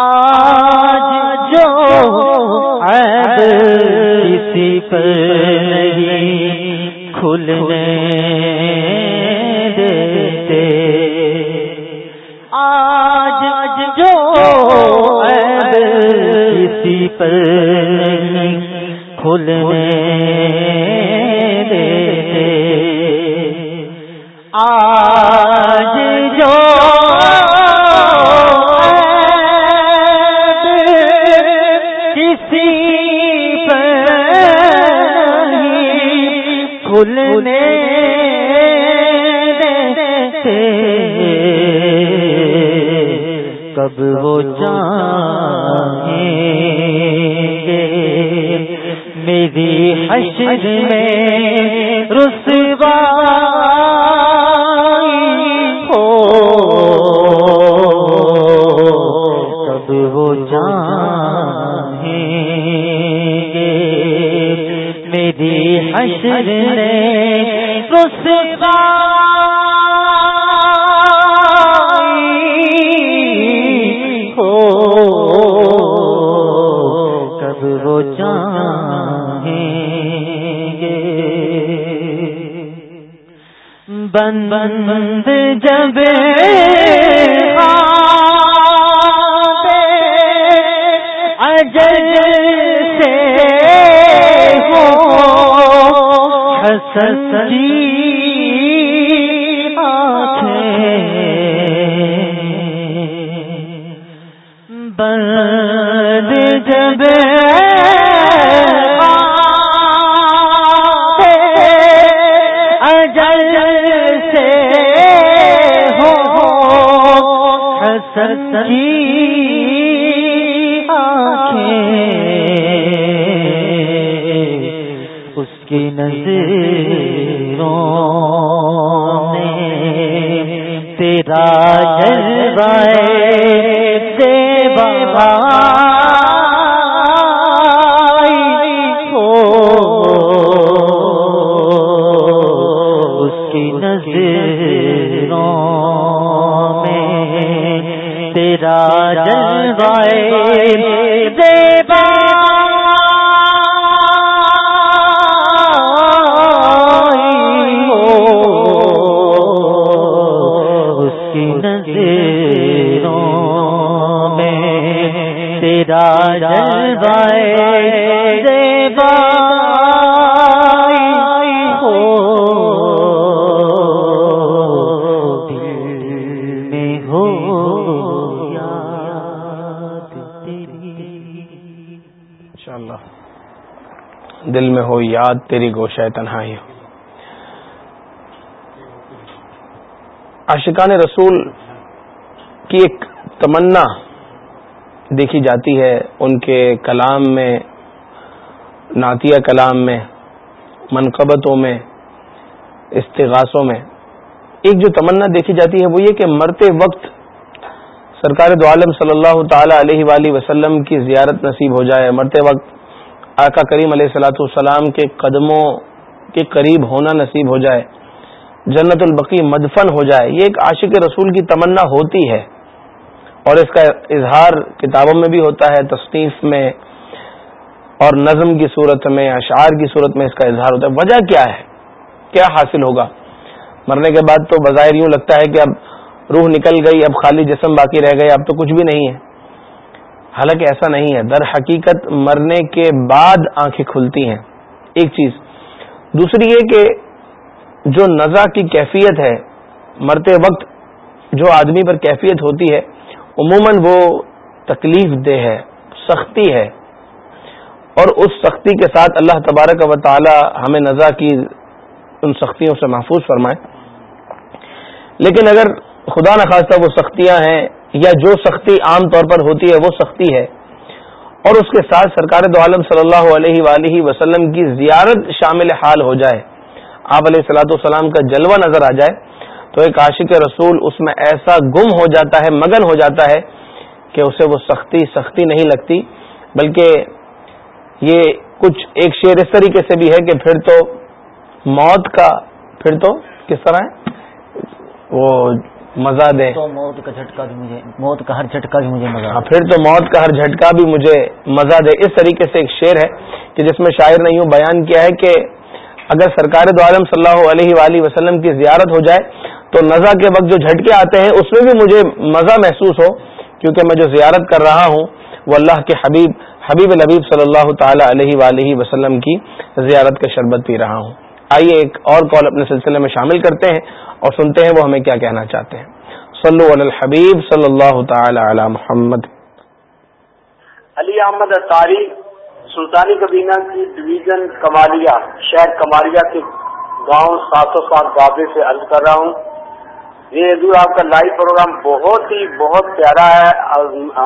آج جو عیب کسی پر نہیں کھلنے دیتے۔ آج جو عیب کسی پر نہیں کھلنے تیری گوشہ تنہائی ہو۔ عاشقان رسول کی ایک تمنا دیکھی جاتی ہے ان کے کلام میں، نعتیہ کلام میں، منقبتوں میں، استغاثوں میں۔ ایک جو تمنا دیکھی جاتی ہے وہ یہ کہ مرتے وقت سرکار دو عالم صلی اللہ تعالی علیہ وآلہ وسلم کی زیارت نصیب ہو جائے۔ مرتے وقت آقا کریم علیہ السلاۃ والسلام کے قدموں کے قریب ہونا نصیب ہو جائے، جنت البقی مدفن ہو جائے، یہ ایک عاشق رسول کی تمنا ہوتی ہے۔ اور اس کا اظہار کتابوں میں بھی ہوتا ہے، تصنیف میں اور نظم کی صورت میں، اشعار کی صورت میں اس کا اظہار ہوتا ہے۔ وجہ کیا ہے؟ کیا حاصل ہوگا؟ مرنے کے بعد تو بظاہر یوں لگتا ہے کہ اب روح نکل گئی، اب خالی جسم باقی رہ گئے، اب تو کچھ بھی نہیں ہے۔ حالانکہ ایسا نہیں ہے۔ در حقیقت مرنے کے بعد آنکھیں کھلتی ہیں۔ ایک چیز۔ دوسری یہ کہ جو نزا کی کیفیت ہے، مرتے وقت جو آدمی پر کیفیت ہوتی ہے، عموماً وہ تکلیف دہ ہے، سختی ہے۔ اور اس سختی کے ساتھ اللہ تبارک و تعالی ہمیں نزا کی ان سختیوں سے محفوظ فرمائے۔ لیکن اگر خدا نخواستہ وہ سختیاں ہیں یا جو سختی عام طور پر ہوتی ہے وہ سختی ہے۔ اور اس کے ساتھ سرکار دو عالم صلی اللہ علیہ وآلہ وسلم کی زیارت شامل حال ہو جائے۔ آپ علیہ السلاۃ والسلام کا جلوہ نظر آ جائے تو ایک عاشق رسول اس میں ایسا گم ہو جاتا ہے، مگن ہو جاتا ہے کہ اسے وہ سختی سختی نہیں لگتی۔ بلکہ یہ کچھ ایک شعر اس طریقے سے بھی ہے کہ پھر تو موت کا، پھر تو کس طرح ہے؟ وہ مزہ دے تو موت کا جھٹکا بھی مجھے موت کا ہر جھٹکا بھی مجھے مزہ ہاں پھر تو موت کا ہر جھٹکا بھی مجھے مزہ دے۔ اس طریقے سے ایک شعر ہے کہ جس میں شاعر نے یوں بیان کیا ہے کہ اگر سرکار دو عالم صلی اللہ علیہ وآلہ وسلم کی زیارت ہو جائے تو نزا کے وقت جو جھٹکے آتے ہیں اس میں بھی مجھے مزہ محسوس ہو کیونکہ میں جو زیارت کر رہا ہوں وہ اللہ کے حبیب حبیب الحبیب صلی اللہ تعالی علیہ وآلہ وسلم کی زیارت کا شربت پی رہا ہوں۔ آئیے ایک اور کال اپنے سلسلے میں شامل کرتے ہیں۔ اور سنتے ہیں وہ ہمیں کیا کہنا چاہتے ہیں۔ صلو علی الحبیب صلی اللہ تعالی علی محمد۔ علی احمد اطاری سلطانی کبینہ کی ڈویژن کمالیہ شہر کمالیہ کے گاؤں سات سو سات بابے سے عرض کر رہا ہوں۔ یہ حضور آپ کا لائیو پروگرام بہت ہی بہت پیارا ہے۔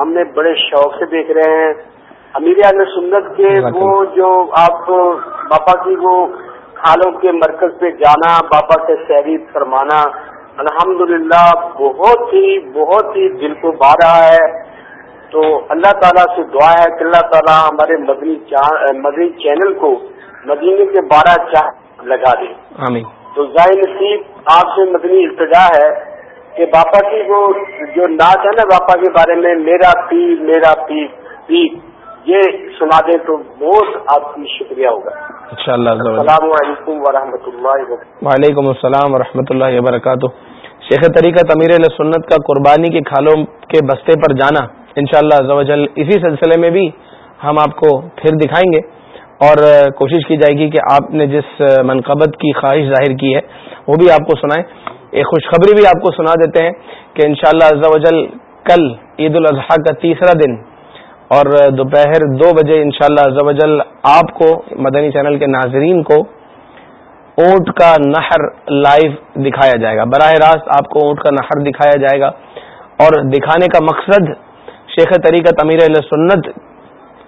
ہم نے بڑے شوق سے دیکھ رہے ہیں۔ امیر علیہ سنت کے وہ جو آپ باپا کی وہ کھالوں کے مرکز پہ جانا باپا سے شہری فرمانا۔ الحمدللہ بہت ہی بہت ہی دل کو با رہا ہے۔ تو اللہ تعالیٰ سے دعا ہے کہ اللہ تعالیٰ ہمارے مدنی مدنی چینل کو مدینے کے بارہ چار لگا دے۔ آمین۔ تو ظاہر نصیب آپ سے مدنی التجا ہے کہ باپا کی وہ جو نعت ہے نا باپا کے بارے میں میرا پیر میرا پیر پیر یہ سنا دیں تو بہت آپ کی شکریہ ہوگا۔ السلام علیکم ورحمۃ اللہ وعلیکم السلام ورحمۃ اللہ وبرکاتہ۔ شیخ طریقہ تمیر سنت کا قربانی کے کھالوں کے بستے پر جانا انشاءاللہ شاء اللہ اسی سلسلے میں بھی ہم آپ کو پھر دکھائیں گے۔ اور کوشش کی جائے گی کہ آپ نے جس منقبت کی خواہش ظاہر کی ہے وہ بھی آپ کو سنائیں۔ ایک خوشخبری بھی آپ کو سنا دیتے ہیں کہ انشاءاللہ شاء اللہ کل عید الاضحیٰ کا تیسرا دن اور دوپہر دو بجے انشاءاللہ شاء اللہ آپ کو مدنی چینل کے ناظرین کو اونٹ کا نہر لائیو دکھایا جائے گا۔ براہ راست آپ کو اونٹ کا نہر دکھایا جائے گا۔ اور دکھانے کا مقصد شیخ طریقت امیر علیہ سنت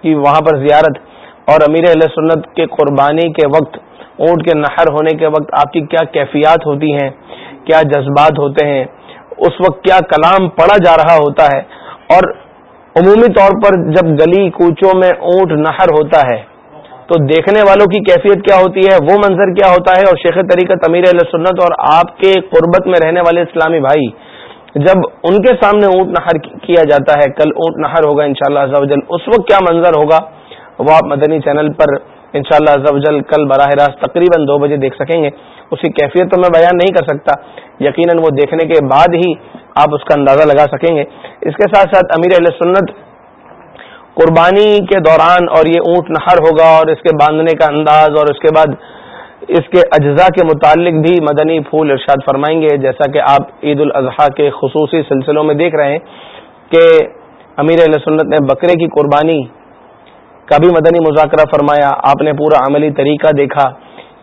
کی وہاں پر زیارت اور امیر علیہ سنت کے قربانی کے وقت اونٹ کے نہر ہونے کے وقت آپ کی کیا کیفیات ہوتی ہیں، کیا جذبات ہوتے ہیں، اس وقت کیا کلام پڑھا جا رہا ہوتا ہے، اور عمومی طور پر جب گلی کوچوں میں اونٹ نہر ہوتا ہے، تو دیکھنے والوں کی کیفیت کیا ہوتی ہے؟ وہ منظر کیا ہوتا ہے؟ اور شیخ طریقت امیر علیہ سنت اور آپ کے قربت میں رہنے والے اسلامی بھائی، جب ان کے سامنے اونٹ نہر کیا جاتا ہے، کل اونٹ نہر ہوگا ان شاء اللہ اس وقت کیا منظر ہوگا؟ وہ آپ مدنی چینل پر ان شاء اللہ کل براہ راست تقریباً دو بجے دیکھ سکیں گے۔ اس کی کیفیت تو میں بیان نہیں کر سکتا، یقیناً وہ دیکھنے کے بعد ہی آپ اس کا اندازہ لگا سکیں گے۔ اس کے ساتھ ساتھ امیر علیہ سنت قربانی کے دوران اور یہ اونٹ نہر ہوگا اور اس کے باندھنے کا انداز اور اس کے بعد اس کے اجزاء کے متعلق بھی مدنی پھول ارشاد فرمائیں گے۔ جیسا کہ آپ عید الاضحیٰ کے خصوصی سلسلوں میں دیکھ رہے ہیں کہ امیر علیہ سنت نے بکرے کی قربانی کا بھی مدنی مذاکرہ فرمایا۔ آپ نے پورا عملی طریقہ دیکھا۔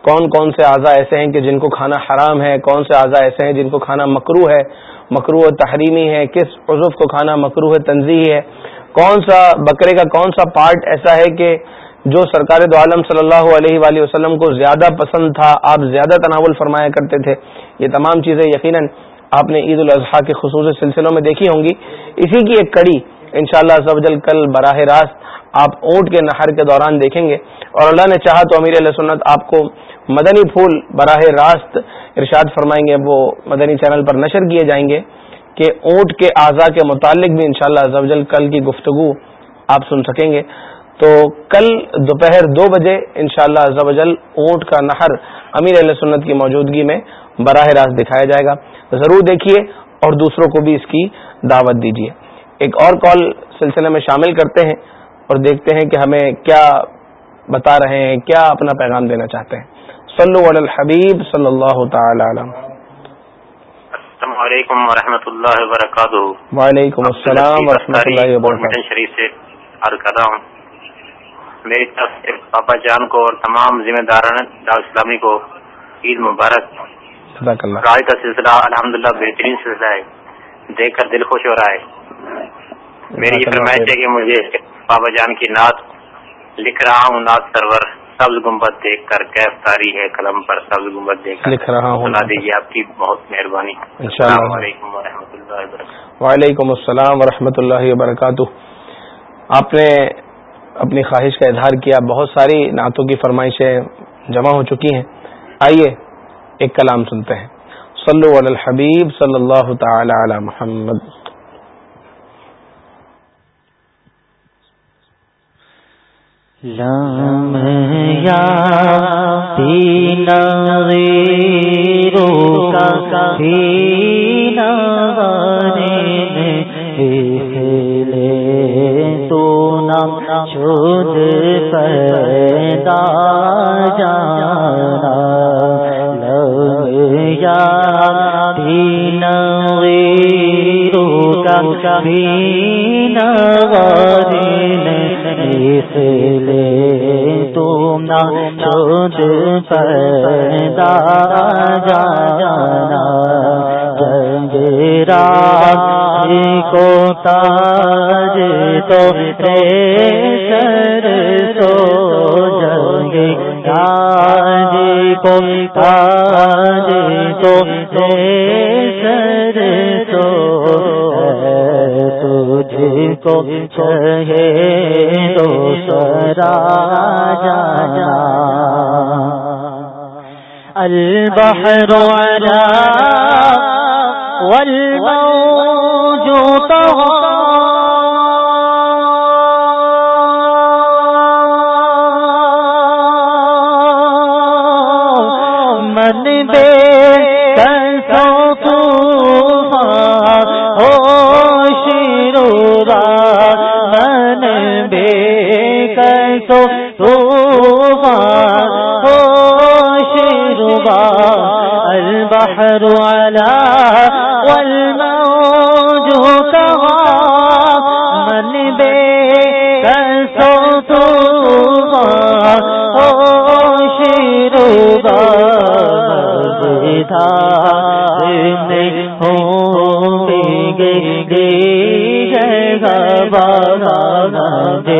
کون کون سے اعضاء ایسے ہیں کہ جن کو کھانا حرام ہے، کون سے اعضاء ایسے ہیں جن کو کھانا مکرو ہے؟ مکرو تحریمی ہے کس عضف کو کھانا مکرو تنظیحی ہے۔ کون سا بکرے کا کون سا پارٹ ایسا ہے کہ جو سرکار دو عالم صلی اللہ علیہ وآلہ وسلم کو زیادہ پسند تھا، آپ زیادہ تناول فرمایا کرتے تھے؟ یہ تمام چیزیں یقیناً آپ نے عید الاضحیٰ کے خصوصی سلسلوں میں دیکھی ہوں گی۔ اسی کی ایک کڑی ان شاء اللہ کل براہ راست آپ اونٹ کے نہر کے دوران دیکھیں گے۔ اور اللہ نے چاہا تو امیر علیہ سنت آپ کو مدنی پھول براہ راست ارشاد فرمائیں گے، وہ مدنی چینل پر نشر کیے جائیں گے کہ اونٹ کے اعضاء کے متعلق بھی انشاءاللہ شاء اللہ کل کی گفتگو آپ سن سکیں گے۔ تو کل دوپہر دو بجے انشاءاللہ شاء اللہ اونٹ کا نہر امیر علیہ سنت کی موجودگی میں براہ راست دکھایا جائے گا۔ ضرور دیکھیے اور دوسروں کو بھی اس کی دعوت دیجیے۔ ایک اور کال سلسلے میں شامل کرتے ہیں اور دیکھتے ہیں کہ ہمیں کیا بتا رہے ہیں، کیا اپنا پیغام دینا چاہتے ہیں۔ صلو علی الحبیب صلی اللہ تعالی السلام علیکم ورحمۃ اللہ وبرکاتہ. وعلیکم السلام ورحمۃ اللہ وبرکاتہ. شریف سے عرض کر رہا ہوں. میری طرف سے پاپا جان کو اور تمام ذمہ داران اسلامی کو عید مبارک. رائے کا سلسلہ الحمد للہ بہترین سلسلہ ہے. دیکھ کر دل خوش ہو رہا ہے. میری یہ فرمائش ہے کہ مجھے بابا جان کی نعت لکھ رہا ہوں نعت سرور. سبز گمبد دیکھ کر کیف تاری ہے قلم پر سبز گمبد دیکھ کر لکھ رہا ہوں۔ دیجیے آپ کی بہت مہربانی۔ السلام علیکم و اللہ وبرکاتہ۔ وعلیکم السلام ورحمۃ اللہ وبرکاتہ۔ آپ نے اپنی خواہش کا اظہار کیا بہت ساری نعتوں کی فرمائشیں جمع ہو چکی ہیں۔ آئیے ایک کلام سنتے ہیں۔ صلو علی الحبیب صلی اللہ تعالی علی محمد۔ لام یا تین غیرو کا تین غارین تو نام چھود پیدا جانا لام یا تین غیرو کا تین غارین اخلے چود پیدا جا جانا جنگرا کو تاج تو سر سو جنگ تاج کو تاج تو سر مجھ کو چہے دو سرا جانا البحر على والموج طغى البحر على والموج كغى من بيك صوت شربا مزدار ہوں گے گے جگہ بانا دے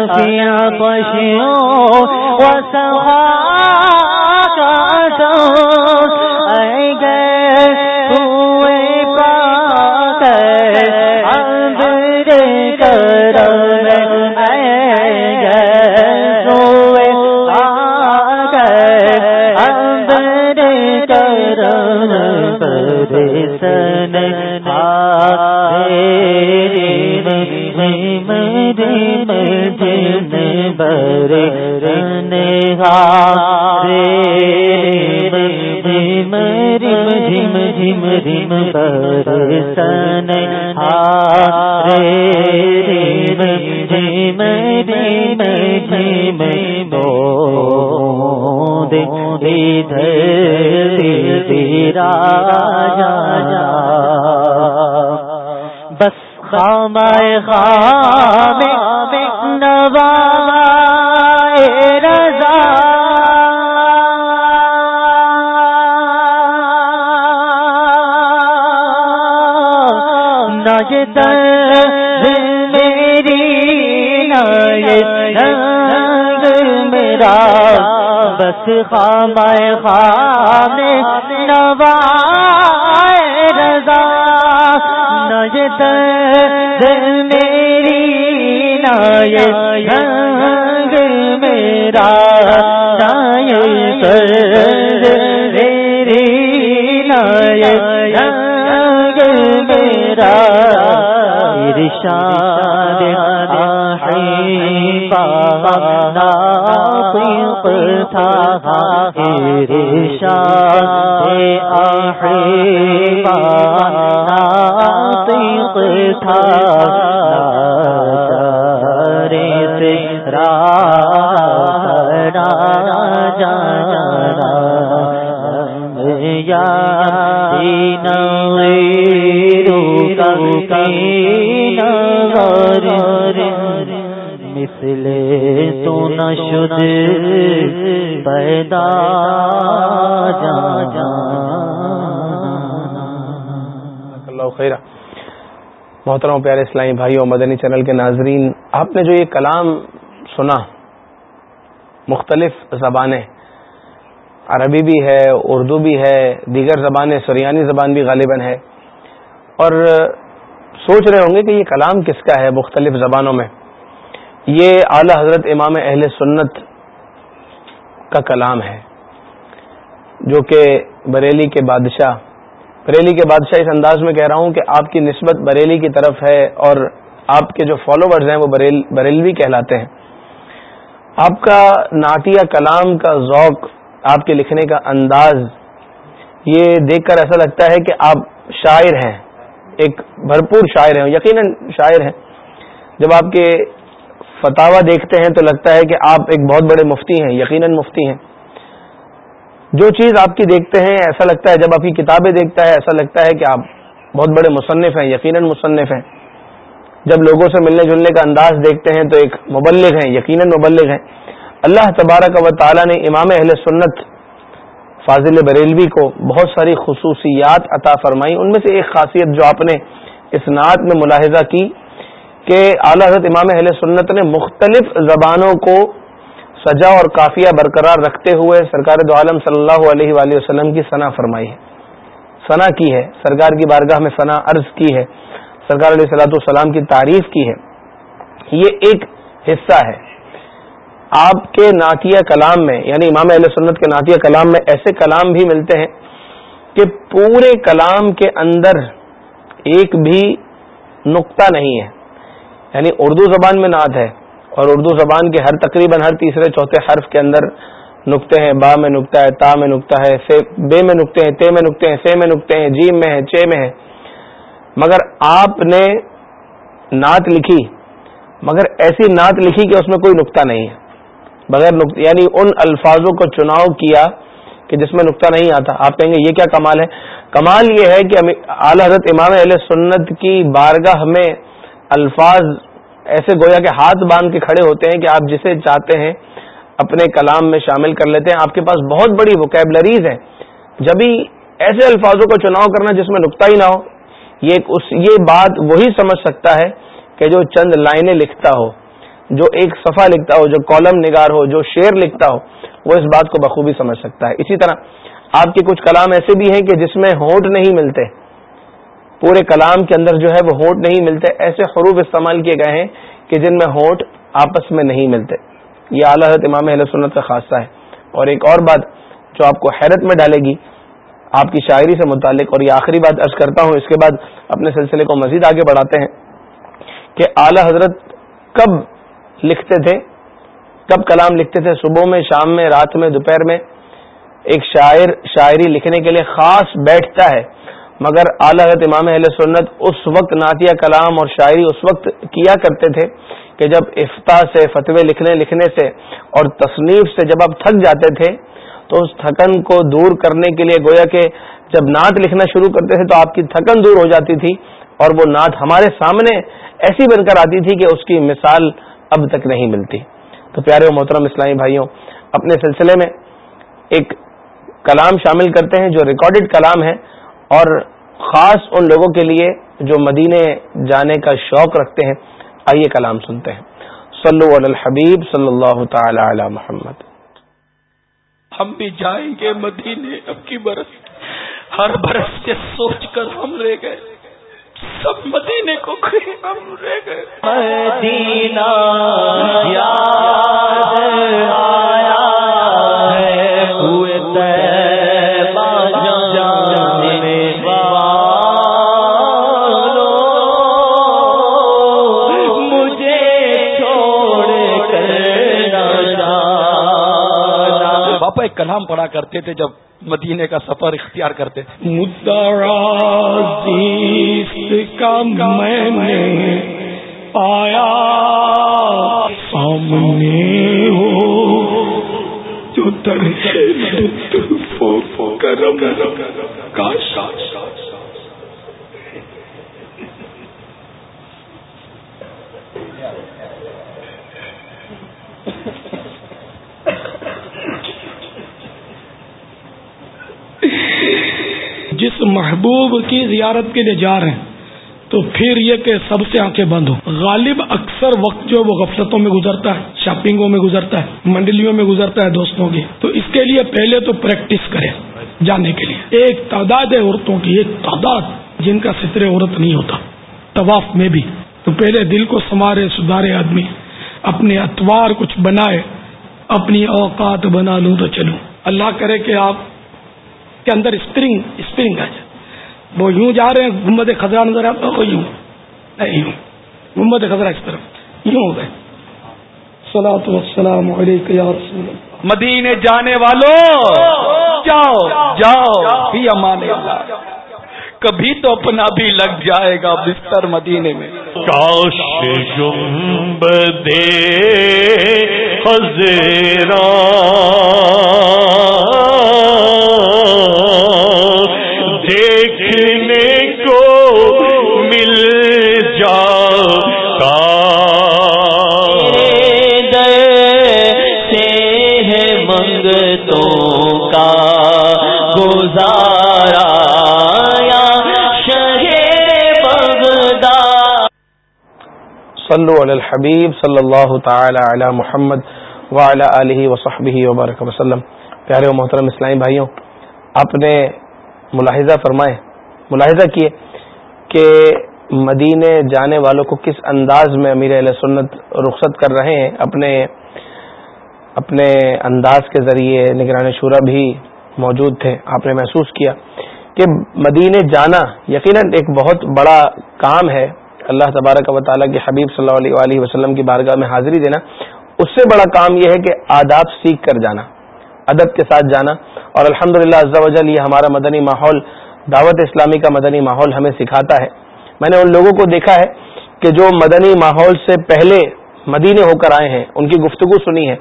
انفیا خوشیوں وسخا کا آئے گئے سوئے بات اندر کرم آئے گئے سوئے بات اندر کرم پرسن برے رنے ہارے رم جھم جھم رم برسن ہارے رم بو دے تیرا جا خام خام نوا رضا۔ نج میری نگ میرا۔ بس خام خام نوا رضا۔ نجد میری رنگ میرا سر میری رنگ میرا ارشاد آحی پانا طیق تھا ارشاد پانا تھا رے را جا یا مثل تو نشد پیدا جا جا اللہ محترم پیارے اسلامی بھائیوں، مدنی چینل کے ناظرین، آپ نے جو یہ کلام سنا، مختلف زبانیں، عربی بھی ہے، اردو بھی ہے، دیگر زبانیں، سریانی زبان بھی غالباً ہے۔ اور سوچ رہے ہوں گے کہ یہ کلام کس کا ہے مختلف زبانوں میں۔ یہ اعلی حضرت امام اہل سنت کا کلام ہے، جو کہ بریلی کے بادشاہ، بریلی کے بادشاہ اس انداز میں کہہ رہا ہوں کہ آپ کی نسبت بریلی کی طرف ہے اور آپ کے جو فالوورز ہیں وہ بریل، بریلوی کہلاتے ہیں۔ آپ کا ناٹیہ کلام کا ذوق، آپ کے لکھنے کا انداز، یہ دیکھ کر ایسا لگتا ہے کہ آپ شاعر ہیں، ایک بھرپور شاعر ہیں، یقیناً شاعر ہیں۔ جب آپ کے فتوا دیکھتے ہیں تو لگتا ہے کہ آپ ایک بہت بڑے مفتی ہیں، یقیناً مفتی ہیں۔ جو چیز آپ کی دیکھتے ہیں، ایسا لگتا ہے جب آپ کی کتابیں دیکھتا ہے، ایسا لگتا ہے کہ آپ بہت بڑے مصنف ہیں، یقیناً مصنف ہیں۔ جب لوگوں سے ملنے جلنے کا انداز دیکھتے ہیں تو ایک مبلغ ہیں، یقیناً مبلغ ہیں۔ اللہ تبارک و تعالی نے امام اہل سنت فاضل بریلوی کو بہت ساری خصوصیات عطا فرمائی ان میں سے ایک خاصیت جو آپ نے اس نعت میں ملاحظہ کی کہ اعلی حضرت امام اہل سنت نے مختلف زبانوں کو سجا اور کافیہ برقرار رکھتے ہوئے سرکار دو عالم صلی اللہ علیہ وآلہ وسلم کی ثنا فرمائی ہے۔ ثنا کی ہے۔ سرکار کی بارگاہ میں ثنا عرض کی ہے۔ سرکار علیہ صلاۃ السلام کی تعریف کی ہے۔ یہ ایک حصہ ہے۔ آپ کے نعتیہ کلام میں یعنی امام علیہ سنت کے نعتیہ کلام میں ایسے کلام بھی ملتے ہیں کہ پورے کلام کے اندر ایک بھی نقطہ نہیں ہے۔ یعنی اردو زبان میں نعت ہے اور اردو زبان کے ہر تقریباً ہر تیسرے چوتھے حرف کے اندر نقطے ہیں، با میں نقطہ ہے، تا میں نقطہ ہے، سے، بے میں نقطے ہیں، تے میں نقطے ہیں، سے میں نقطے ہیں، جیم میں ہے چے میں ہے مگر آپ نے نعت لکھی، مگر ایسی نعت لکھی کہ اس میں کوئی نقطہ نہیں ہے۔ بغیر نقطہ یعنی ان الفاظوں کو چناؤ کیا کہ جس میں نقطہ نہیں آتا۔ آپ کہیں گے یہ کیا کمال ہے؟ کمال یہ ہے کہ اعلی حضرت امام علیہ سنت کی بارگاہ میں الفاظ ایسے گویا کہ ہاتھ باندھ کے کھڑے ہوتے ہیں کہ آپ جسے چاہتے ہیں اپنے کلام میں شامل کر لیتے ہیں۔ آپ کے پاس بہت بڑی وکیبلریز ہے جبھی ایسے الفاظوں کو چناؤ کرنا جس میں نقطہ ہی نہ ہو، یہ اس یہ بات وہی سمجھ سکتا ہے کہ جو چند لائنیں لکھتا ہو، جو ایک صفحہ لکھتا ہو، جو کالم نگار ہو، جو شعر لکھتا ہو، وہ اس بات کو بخوبی سمجھ سکتا ہے۔ اسی طرح آپ کے کچھ کلام ایسے بھی ہیں کہ جس میں ہونٹ نہیں ملتے۔ پورے کلام کے اندر جو ہے وہ ہونٹ نہیں ملتے، ایسے حروف استعمال کیے گئے ہیں کہ جن میں ہونٹ آپس میں نہیں ملتے۔ یہ اعلیٰ حضرت امام علیہ سنت کا خاصہ ہے۔ اور ایک اور بات جو آپ کو حیرت میں ڈالے گی، آپ کی شاعری سے متعلق، اور یہ آخری بات ارض کرتا ہوں، اس کے بعد اپنے سلسلے کو مزید آگے بڑھاتے ہیں کہ اعلی حضرت کب لکھتے تھے، کب کلام لکھتے تھے؟ صبح میں، شام میں، رات میں، دوپہر میں۔ ایک شاعر، شاعری لکھنے کے لیے خاص بیٹھتا ہے۔ مگر اعلی حضرت امام اہل سنت اس وقت نعتیہ کلام اور شاعری اس وقت کیا کرتے تھے کہ جب افتا سے فتوے لکھنے لکھنے سے اور تصنیف سے جب آپ تھک جاتے تھے تو اس تھکن کو دور کرنے کے لیے گویا کہ جب نعت لکھنا شروع کرتے تھے تو آپ کی تھکن دور ہو جاتی تھی اور وہ نعت ہمارے سامنے ایسی بن کر آتی تھی کہ اس کی مثال اب تک نہیں ملتی۔ تو پیارے و محترم اسلامی بھائیوں، اپنے سلسلے میں ایک کلام شامل کرتے ہیں جو ریکارڈڈ کلام ہے۔ اور خاص ان لوگوں کے لیے جو مدینے جانے کا شوق رکھتے ہیں آئیے کلام سنتے ہیں۔ صلو علی الحبیب صلی اللہ تعالی علی محمد۔ ہم بھی جائیں گے مدینے اب کی برس۔ ہر برس سے سوچ کر ہم رہ گئے۔ سب مدینے کو ہم رہ گئے۔ مدینہ کلام پڑھا کرتے تھے جب مدینے کا سفر اختیار کرتے تھے۔ کا میں نے پایا سامنے ہو جو کرم جس محبوب کی زیارت کے لیے جا رہے ہیں، تو پھر یہ کہ سب سے آنکھیں بند ہو غالب اکثر وقت جو وہ غفلتوں میں گزرتا ہے، شاپنگوں میں گزرتا ہے، منڈلیوں میں گزرتا ہے دوستوں کی۔ تو اس کے لیے پہلے تو پریکٹس کرے جانے کے لیے۔ ایک تعداد ہے عورتوں کی، ایک تعداد جن کا ستر عورت نہیں ہوتا، طواف میں بھی۔ تو پہلے دل کو سنوارے، سدھارے آدمی، اپنے اتوار کچھ بنائے، اپنی اوقات بنا لوں تو چلوں۔ اللہ کرے کہ آپ کے اندر اسپرنگ اسپرنگ آ جائے وہ یوں جا رہے ہیں گمبد خزرہ نظر آتا وہ یوں۔ نہیں یوں۔ گمبد خزرہ اس طرف۔ یوں ہو گئے۔ سلاۃ وسلام علیکم مدینے جانے والوں جاؤ جاؤ۔ بھی امان اللہ۔ کبھی تو اپنا بھی لگ جائے گا بستر مدینے میں۔ کاش دے خزیرہ صلو علی الحبیب صلی اللہ تعالی علی محمد وعلی آلہ وصحبہ وبارک وسلم. پیارے و محترم اسلامی بھائیوں، آپ نے ملاحظہ فرمائے، ملاحظہ کیے کہ مدینے جانے والوں کو کس انداز میں امیر علیہ سنت رخصت کر رہے ہیں؟ اپنے اپنے انداز کے ذریعے نگران شورا بھی موجود تھے، آپ نے محسوس کیا کہ مدینے جانا یقیناً ایک بہت بڑا کام ہے۔ اللہ تبارک و تعالیٰ کے حبیب صلی اللہ علیہ وسلم کی بارگاہ میں حاضری دینا، اس سے بڑا کام یہ ہے کہ آداب سیکھ کر جانا، ادب کے ساتھ جانا، اور الحمد للہ یہ ہمارا مدنی ماحول، دعوت اسلامی کا مدنی ماحول ہمیں سکھاتا ہے۔ میں نے ان لوگوں کو دیکھا ہے کہ جو مدنی ماحول سے پہلے مدینے ہو کر آئے ہیں، ان کی گفتگو سنی ہے،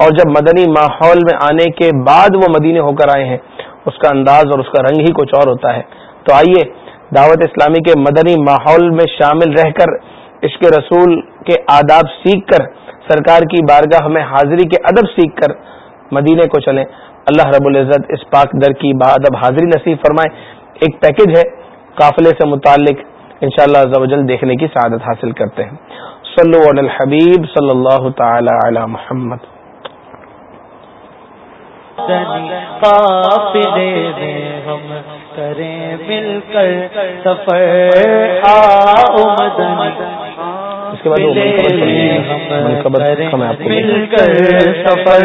اور جب مدنی ماحول میں آنے کے بعد وہ مدینے ہو کر آئے ہیں، اس کا انداز اور اس کا رنگ ہی کچھ اور ہوتا ہے۔ تو آئیے دعوت اسلامی کے مدنی ماحول میں شامل رہ کر عشق رسول کے آداب سیکھ کر سرکار کی بارگاہ میں حاضری کے ادب سیکھ کر مدینے کو چلیں۔ اللہ رب العزت اس پاک در کی ادب حاضری نصیب فرمائے۔ ایک پیکج ہے، قافلے سے متعلق انشاءاللہ شاء اللہ دیکھنے کی سعادت حاصل کرتے ہیں۔ صلو علی الحبیب صلی اللہ تعالی علی محمد۔ کریں مل کر سفر اس کے بعد مل کر سفر۔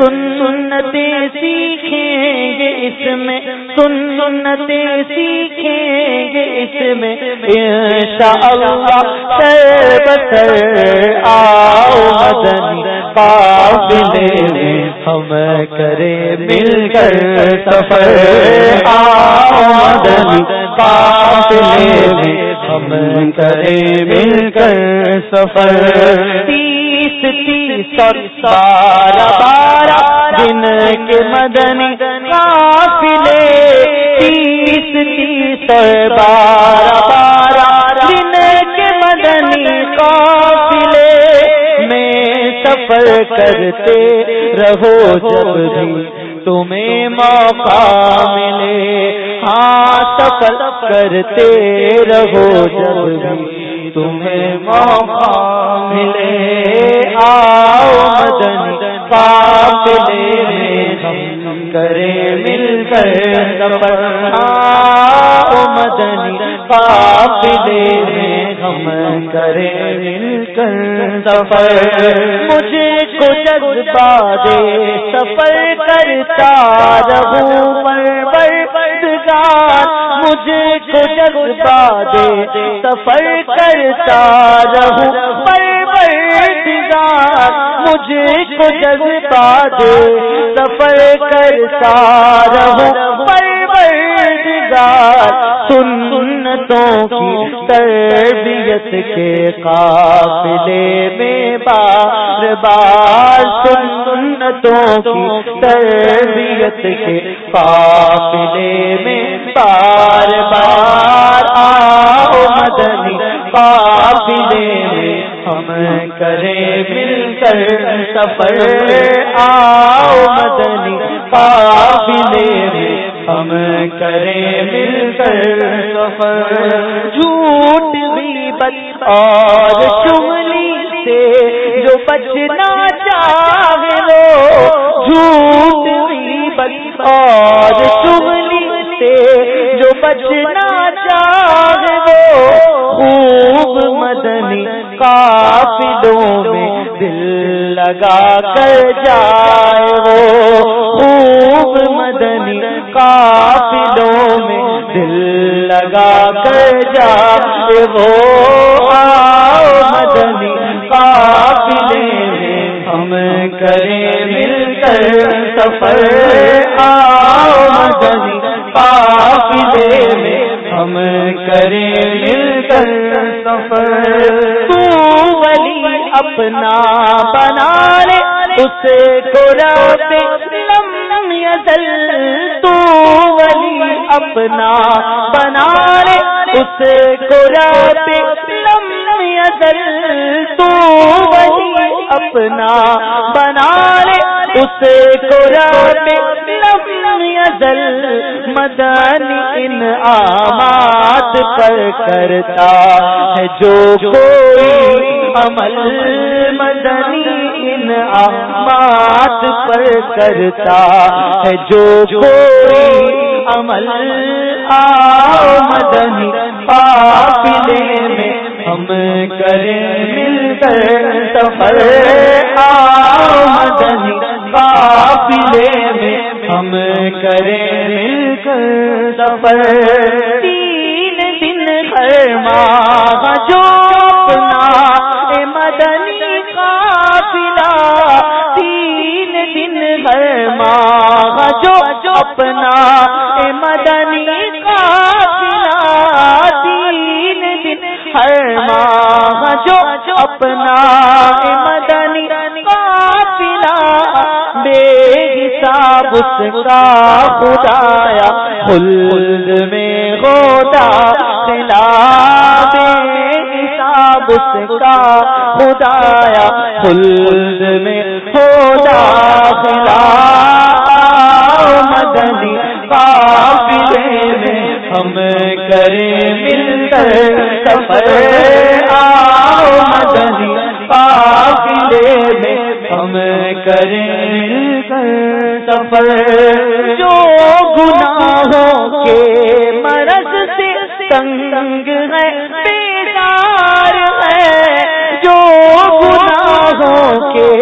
سن سنتے سیکھیں گے اس میں۔ سن سنتے سیکھیں گے اس میں۔ انشاء اللہ سر بسر آؤ مدنی۔ قافلے میں ہم کرے مل کر سفر. آؤ مدنی قافلے میں ہم کرے مل کر سفر. تیس تیس اور بارہ بارہ دن کے مدنی قافلے. تیس تیس بارہ بارہ سفر کرتے رہو جب بھی تمہیں موقع ملے۔ ہاں سفر کرتے رہو جب بھی تمہیں موقع ملے۔ آؤ مدن قافلے میں ہم کرے مل کر سفر۔ آؤ مدنی قافلے ہم کرے مل کر سفر۔ مجھے کو جذبہ دے سفر کرتا رہوں پر بردگار مجھے کو جذبہ دے سفر کرتا رہوں پر بردگار مجھے کو جذبہ دے سفر کرتا رہوں پر سنتوں کی تربیت کے قافلے میں بار بار سنتوں کی تربیت کے قافلے میں بار بار آؤ مدنی قافلے میں ہم کریں مل کر سفر آؤ مدنی قافلے ہم کریں مل کر سفر۔ جھوٹ غیبت اور چملی سے جو بچنا چاہے لو جھوٹ غیبت اور چملی سے جو بچنا چاہے وہ۔ خوب مدنی کا قافلوں میں دل لگا کر جائے وہ۔ خوب مدنی قافلوں میں دل لگا کر جائے وہ۔ آؤ مدنی قافلے میں ہم کریں مل کر سفر۔ آؤ مدنی قافلے میں ہم کریں مل کر سفر۔ اپنا بنا لے اسے کو پہ لم یزل، تو ولی اپنا بنا لے اسے کو پہ لم یزل، تو ولی اپنا بنا لے اسے کو پہ لم یزل مدنی ان آمات پر کرتا ہے جو کوئی عمل مدنی ان آمات پر کرتا ہے جو کوئی عمل آؤ مدنی قافلے میں ہم کریں مل کر سفر آؤ مدنی قافلے میں ہم کریں مل کر سفر۔ تین دن ہر ماہ جو اپنا مدنی قافلہ۔ تین دن ہر ماہ جو اپنا مدنی قافلہ۔ تین دن ہر ماہ جو اپنا حساب اس کا خدایا خلد میں ہوتا خلا حساب اس کا خدایا خلد میں ہوتا خلا مدنی قافلے میں ہم کریں مل کر سفر، آؤ مدنی قافلے میں ہم کریں مل کر سفر جو گناہوں کے مرض سے تنگ ہے، بیدار ہے۔ جو گناہوں کے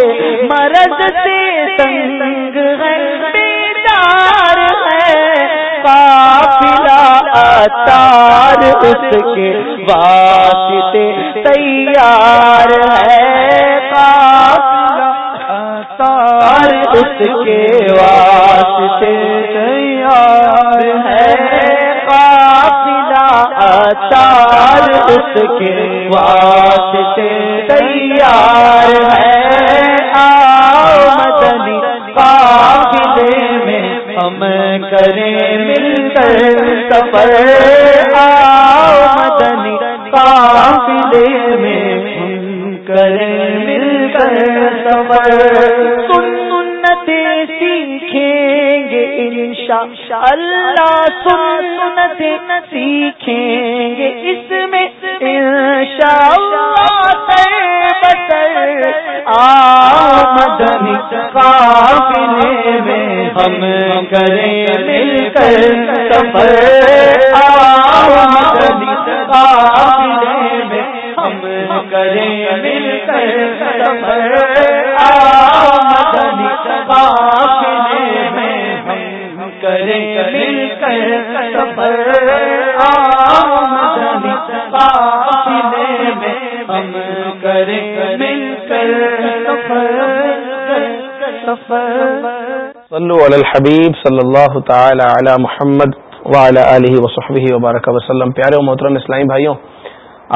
مرض سے تنگ ہے، بیدار ہے۔ قافلہ اتار اس کے واسطے تیار ہے۔ قافلہ اتار اس کے واسطے تیار ہے۔ قافلہ اتار اس کے واسطے تیار ہے۔ آؤ مدنی قافلے میں ہم کریں مل کر سفر۔ اللہ سنت سیکھیں گے، اس میں انشاء آمدن قافلے میں ہم کریں مل کر سفر۔ آمدنی علی الحبیب صلی اللہ تعالی علی محمد وعلی آلہ وصحبہ وبارک وسلم. پیارے و محترم اسلامی بھائیوں،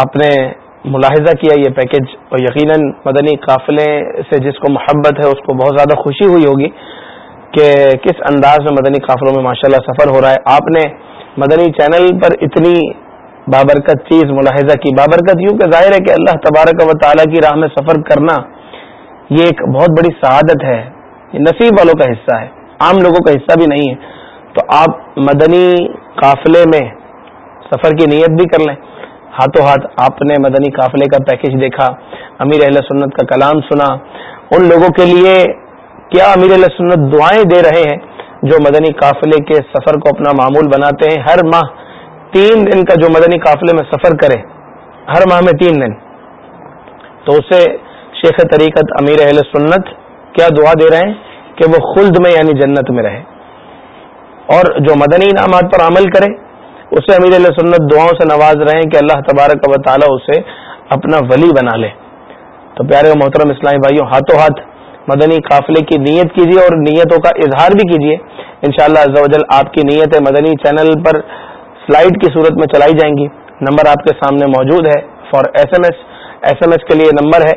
آپ نے ملاحظہ کیا یہ پیکج اور یقیناً مدنی قافلے سے جس کو محبت ہے، اس کو بہت زیادہ خوشی ہوئی ہوگی کہ کس انداز میں مدنی قافلوں میں ماشاءاللہ سفر ہو رہا ہے۔ آپ نے مدنی چینل پر اتنی بابرکت چیز ملاحظہ کی۔ بابرکت یوں کہ ظاہر ہے کہ اللہ تبارک و تعالیٰ کی راہ میں سفر کرنا یہ ایک بہت بڑی سعادت ہے۔ یہ نصیب والوں کا حصہ ہے۔ عام لوگوں کا حصہ بھی نہیں ہے، تو آپ مدنی قافلے میں سفر کی نیت بھی کر لیں۔ ہاتھوں ہاتھ آپ نے مدنی قافلے کا پیکج دیکھا، امیر اہل سنت کا کلام سنا۔ ان لوگوں کے لیے کیا امیر اہل سنت دعائیں دے رہے ہیں جو مدنی قافلے کے سفر کو اپنا معمول بناتے ہیں؟ ہر ماہ تین دن کا جو مدنی قافلے میں سفر کرے، ہر ماہ میں تین دن۔ تو اسے شیخ طریقت امیر اہل سنت کیا دعا دے رہے ہیں؟ کہ وہ خلد میں یعنی جنت میں رہے اور جو مدنی انعامات پر عمل کرے اسے امیر علیہ سنت دعاؤں سے نواز رہے ہیں کہ اللہ تبارک و تعالیٰ اسے اپنا ولی بنا لے۔ تو پیارے و محترم اسلامی بھائیوں، ہاتھوں ہاتھ مدنی قافلے کی نیت کیجیے اور نیتوں کا اظہار بھی کیجیے۔ ان شاء اللہ آپ کی نیت مدنی چینل پر سلائڈ کی صورت میں چلائی جائیں گی۔ نمبر آپ کے سامنے موجود ہے۔ For S M S S M S کے لیے نمبر ہے۔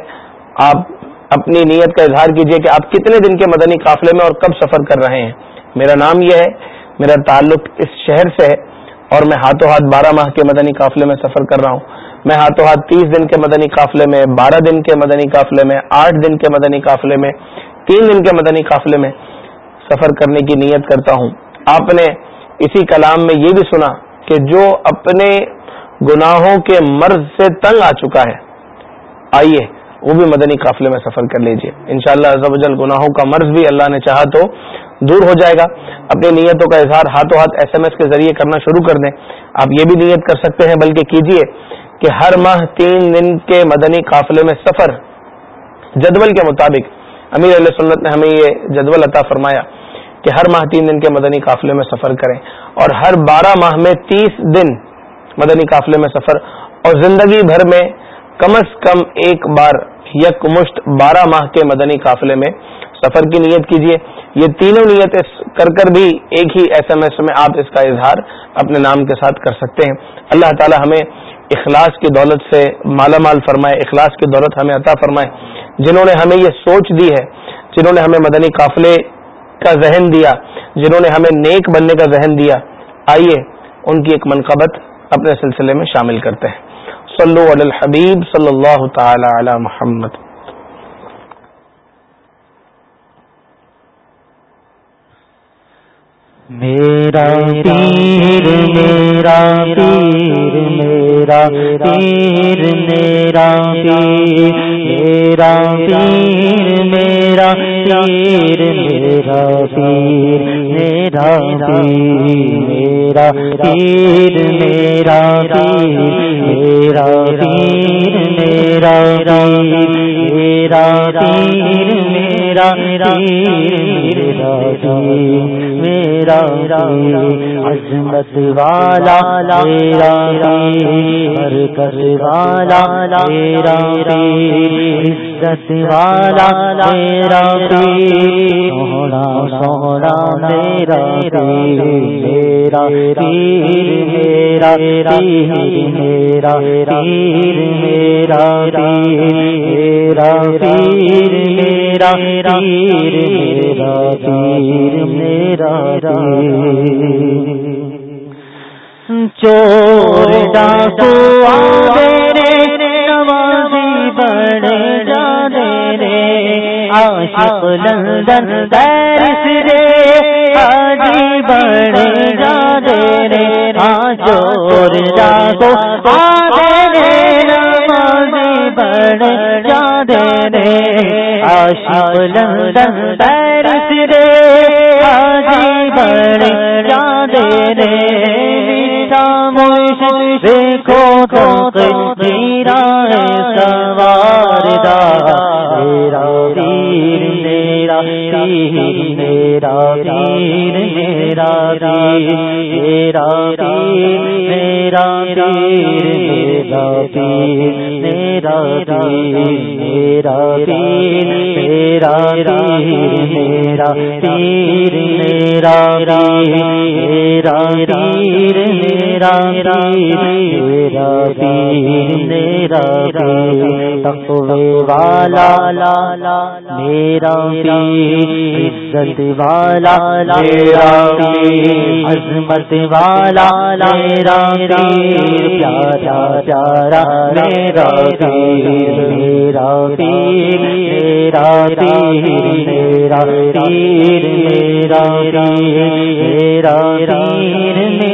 آپ اپنی نیت کا اظہار کیجیے کہ آپ کتنے دن کے مدنی قافلے میں اور کب سفر کر رہے ہیں۔ میرا نام یہ ہے، میرا تعلق اس شہر سے ہے اور میں ہاتھوں ہاتھ بارہ ماہ کے مدنی قافلے میں سفر کر رہا ہوں۔ میں ہاتھوں ہاتھ تیس دن کے مدنی قافلے میں، بارہ دن کے مدنی قافلے میں، آٹھ دن کے مدنی قافلے میں، تین دن کے مدنی قافلے میں سفر کرنے کی نیت کرتا ہوں۔ آپ نے اسی کلام میں یہ بھی سنا کہ جو اپنے گناہوں کے مرض سے تنگ آ چکا ہے، آئیے وہ بھی مدنی قافلے میں سفر کر لیجیے ان شاء اللہ گناہوں کا مرض بھی اللہ نے چاہا تو دور ہو جائے گا۔ اپنی نیتوں کا اظہار ہاتھوں ہاتھ ایس ایم ایس کے ذریعے کرنا شروع کر دیں۔ آپ یہ بھی نیت کر سکتے ہیں، بلکہ کیجیے کہ ہر ماہ تین دن کے مدنی قافلے میں سفر جدول کے مطابق۔ امیر علیہ سنت نے ہمیں یہ جدول عطا فرمایا کہ ہر ماہ تین دن کے مدنی قافلے میں سفر کریں۔ اور ہر بارہ ماہ میں تیس دن مدنی قافلے میں سفر۔ اور زندگی بھر میں کم از کم ایک بار یک مشت بارہ ماہ کے مدنی قافلے میں سفر کی نیت کیجیے یہ تینوں نیت کر کر بھی ایک ہی ایس ایم ایس میں آپ اس کا اظہار اپنے نام کے ساتھ کر سکتے ہیں۔ اللہ تعالی ہمیں اخلاص کی دولت سے مالا مال فرمائے، اخلاص کی دولت ہمیں عطا فرمائے۔ جنہوں نے ہمیں یہ سوچ دی ہے، جنہوں نے ہمیں مدنی قافلے کا ذہن دیا، جنہوں نے ہمیں نیک بننے کا ذہن دیا، آئیے ان کی ایک منقبت اپنے سلسلے میں شامل کرتے ہیں۔ صلو علی الحبیب صلی اللہ تعالی علی محمد. میرا پیر میرا پیر میرا پیر میرا پیر میرا پیر میرا پیر میرا پیر میرا پیر میرا پیر میرا پیر میرا پیر میرا پیر میرا پیر میرا پیر میرا پیر میرا عظمت والا میرا برکت والا میرا عزت والا میرا سونا سونا میرا میرا پیر میرا میرا پیر میرا میرا پیر میرا پیر میرا تیر میرا تیر چور ڈاکو آدھے نمازی بڑے جانے رے۔ عاشق لندن درس رے آجی بڑے جانے رے۔ ہاں، ہاں، چور ڈاکو رے نمازی بڑے جانے رے۔ عاشق لندن درس رے آجی بڑے جانے رے۔ مرشد دیکھو تو تیرا سوار دا تیرا ویر نے میرا تیر میرا تیر میرا تیر میرا تیر میرا تیر میرا تیر میرا تیر میرا تیر میرا تیر میرا تیر میرا تیر میرا میرا میرا میرا تقوی والا لا میرا عزت والا میرا عظمت والا میرا پیارا پیارا میرا میرا میرا میرا میرا میرا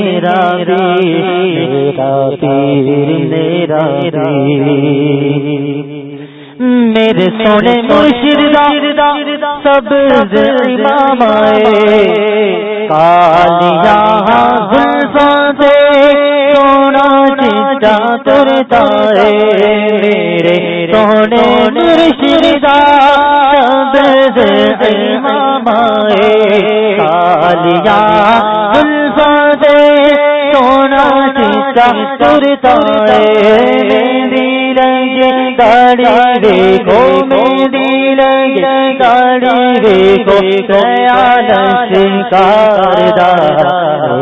میرا میرا پیر میرا میرے سونے مرشد سب امام آئے کالیا زلفا سونا چیٹا ترتا ہے میرے سونے مرشد سب امام آئے کالیا زلفا دے سونا چیتا میری لگے گاڑی دیکھو، میری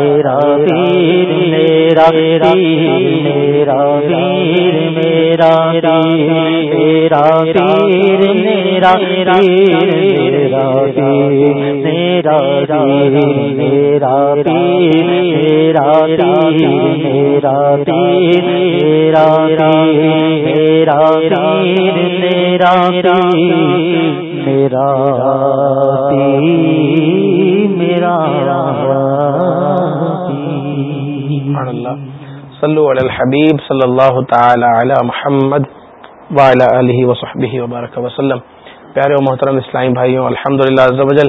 میرا ویر میرا میرا ویر میرا میرا ویر میرا میرا میرا میرا پیر میرا میرا پیر میرا میرا پیر میرا میرا پیر میرا میرا صلو علی الحبیب صلی اللہ تعالی علی محمد وعلی علیہ وصحبہ وبارک وسلم۔ پیارے و محترم اسلامی بھائیوں، الحمدللہ عزوجل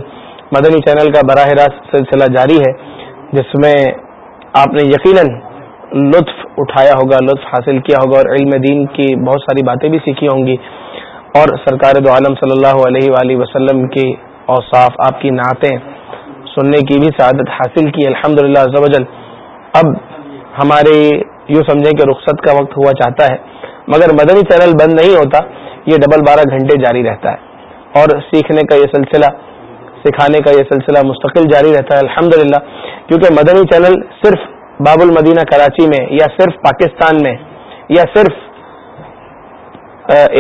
مدنی چینل کا براہ راست سلسلہ جاری ہے، جس میں آپ نے یقیناً لطف اٹھایا ہوگا، لطف حاصل کیا ہوگا اور علم دین کی بہت ساری باتیں بھی سیکھی ہوں گی۔ اور سرکار دو عالم صلی اللہ علیہ وآلہ وسلم کی اوصاف، آپ کی نعتیں سننے کی بھی سعادت حاصل کی۔ الحمد للہ اب ہمارے یوں سمجھیں کہ رخصت کا وقت ہوا چاہتا ہے، مگر مدنی چینل بند نہیں ہوتا، یہ ڈبل بارہ گھنٹے جاری رہتا ہے۔ اور سیکھنے کا یہ سلسلہ سکھانے کا یہ سلسلہ مستقل جاری رہتا ہے الحمد کیونکہ مدنی چینل صرف باب المدینہ کراچی میں یا صرف پاکستان میں یا صرف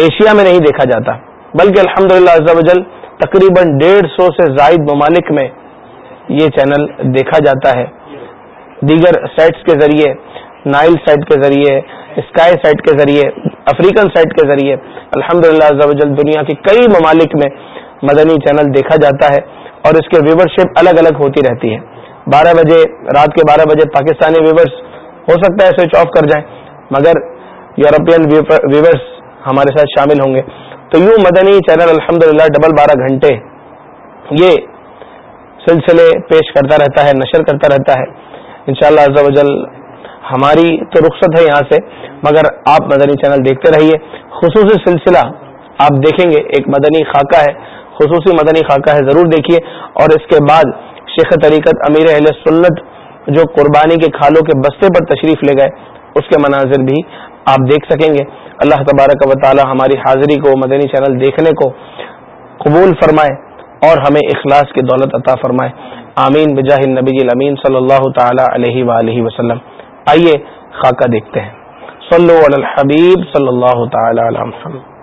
ایشیا میں نہیں دیکھا جاتا، بلکہ الحمد للہ تقریباً ڈیڑھ سو سے زائد ممالک میں یہ چینل دیکھا جاتا ہے۔ دیگر سائٹس کے ذریعے، نائل سائٹ کے ذریعے، اسکائی سائٹ کے ذریعے، افریقن سائٹ کے ذریعے الحمد للہ دنیا کے کئی ممالک میں مدنی چینل دیکھا جاتا ہے اور اس کے ویورشپ الگ الگ ہوتی رہتی ہے۔ بارہ بجے، رات کے بارہ بجے پاکستانی ویورس ہو سکتا ہے سوئچ آف کر جائیں، مگر یورپین ویورس ہمارے ساتھ شامل ہوں گے۔ تو یوں مدنی چینل الحمد ڈبل بارہ گھنٹے یہ سلسلے پیش کرتا رہتا ہے، نشر کرتا رہتا ہے۔ انشاءاللہ شاء اللہ ہماری تو رخصت ہے یہاں سے، مگر آپ مدنی چینل دیکھتے رہیے۔ خصوصی سلسلہ آپ دیکھیں گے، ایک مدنی خاکہ ہے۔ خصوصی مدنی خاکہ ہے، ضرور دیکھیے۔ اور اس کے بعد شیخ طریقت امیر اہل سنت جو قربانی کے کھالوں کے بستے پر تشریف لے گئے، اس کے مناظر بھی آپ دیکھ سکیں گے۔ اللہ تبارک و تعالی ہماری حاضری کو، مدنی چینل دیکھنے کو قبول فرمائے اور ہمیں اخلاص کی دولت عطا فرمائے۔ آمین۔ بجاہ نبی الامین صلی اللہ تعالی علیہ وآلہ وسلم۔ آئیے خاکہ دیکھتے ہیں۔ صلو علی الحبیب صلی اللہ تعالی علیہ وسلم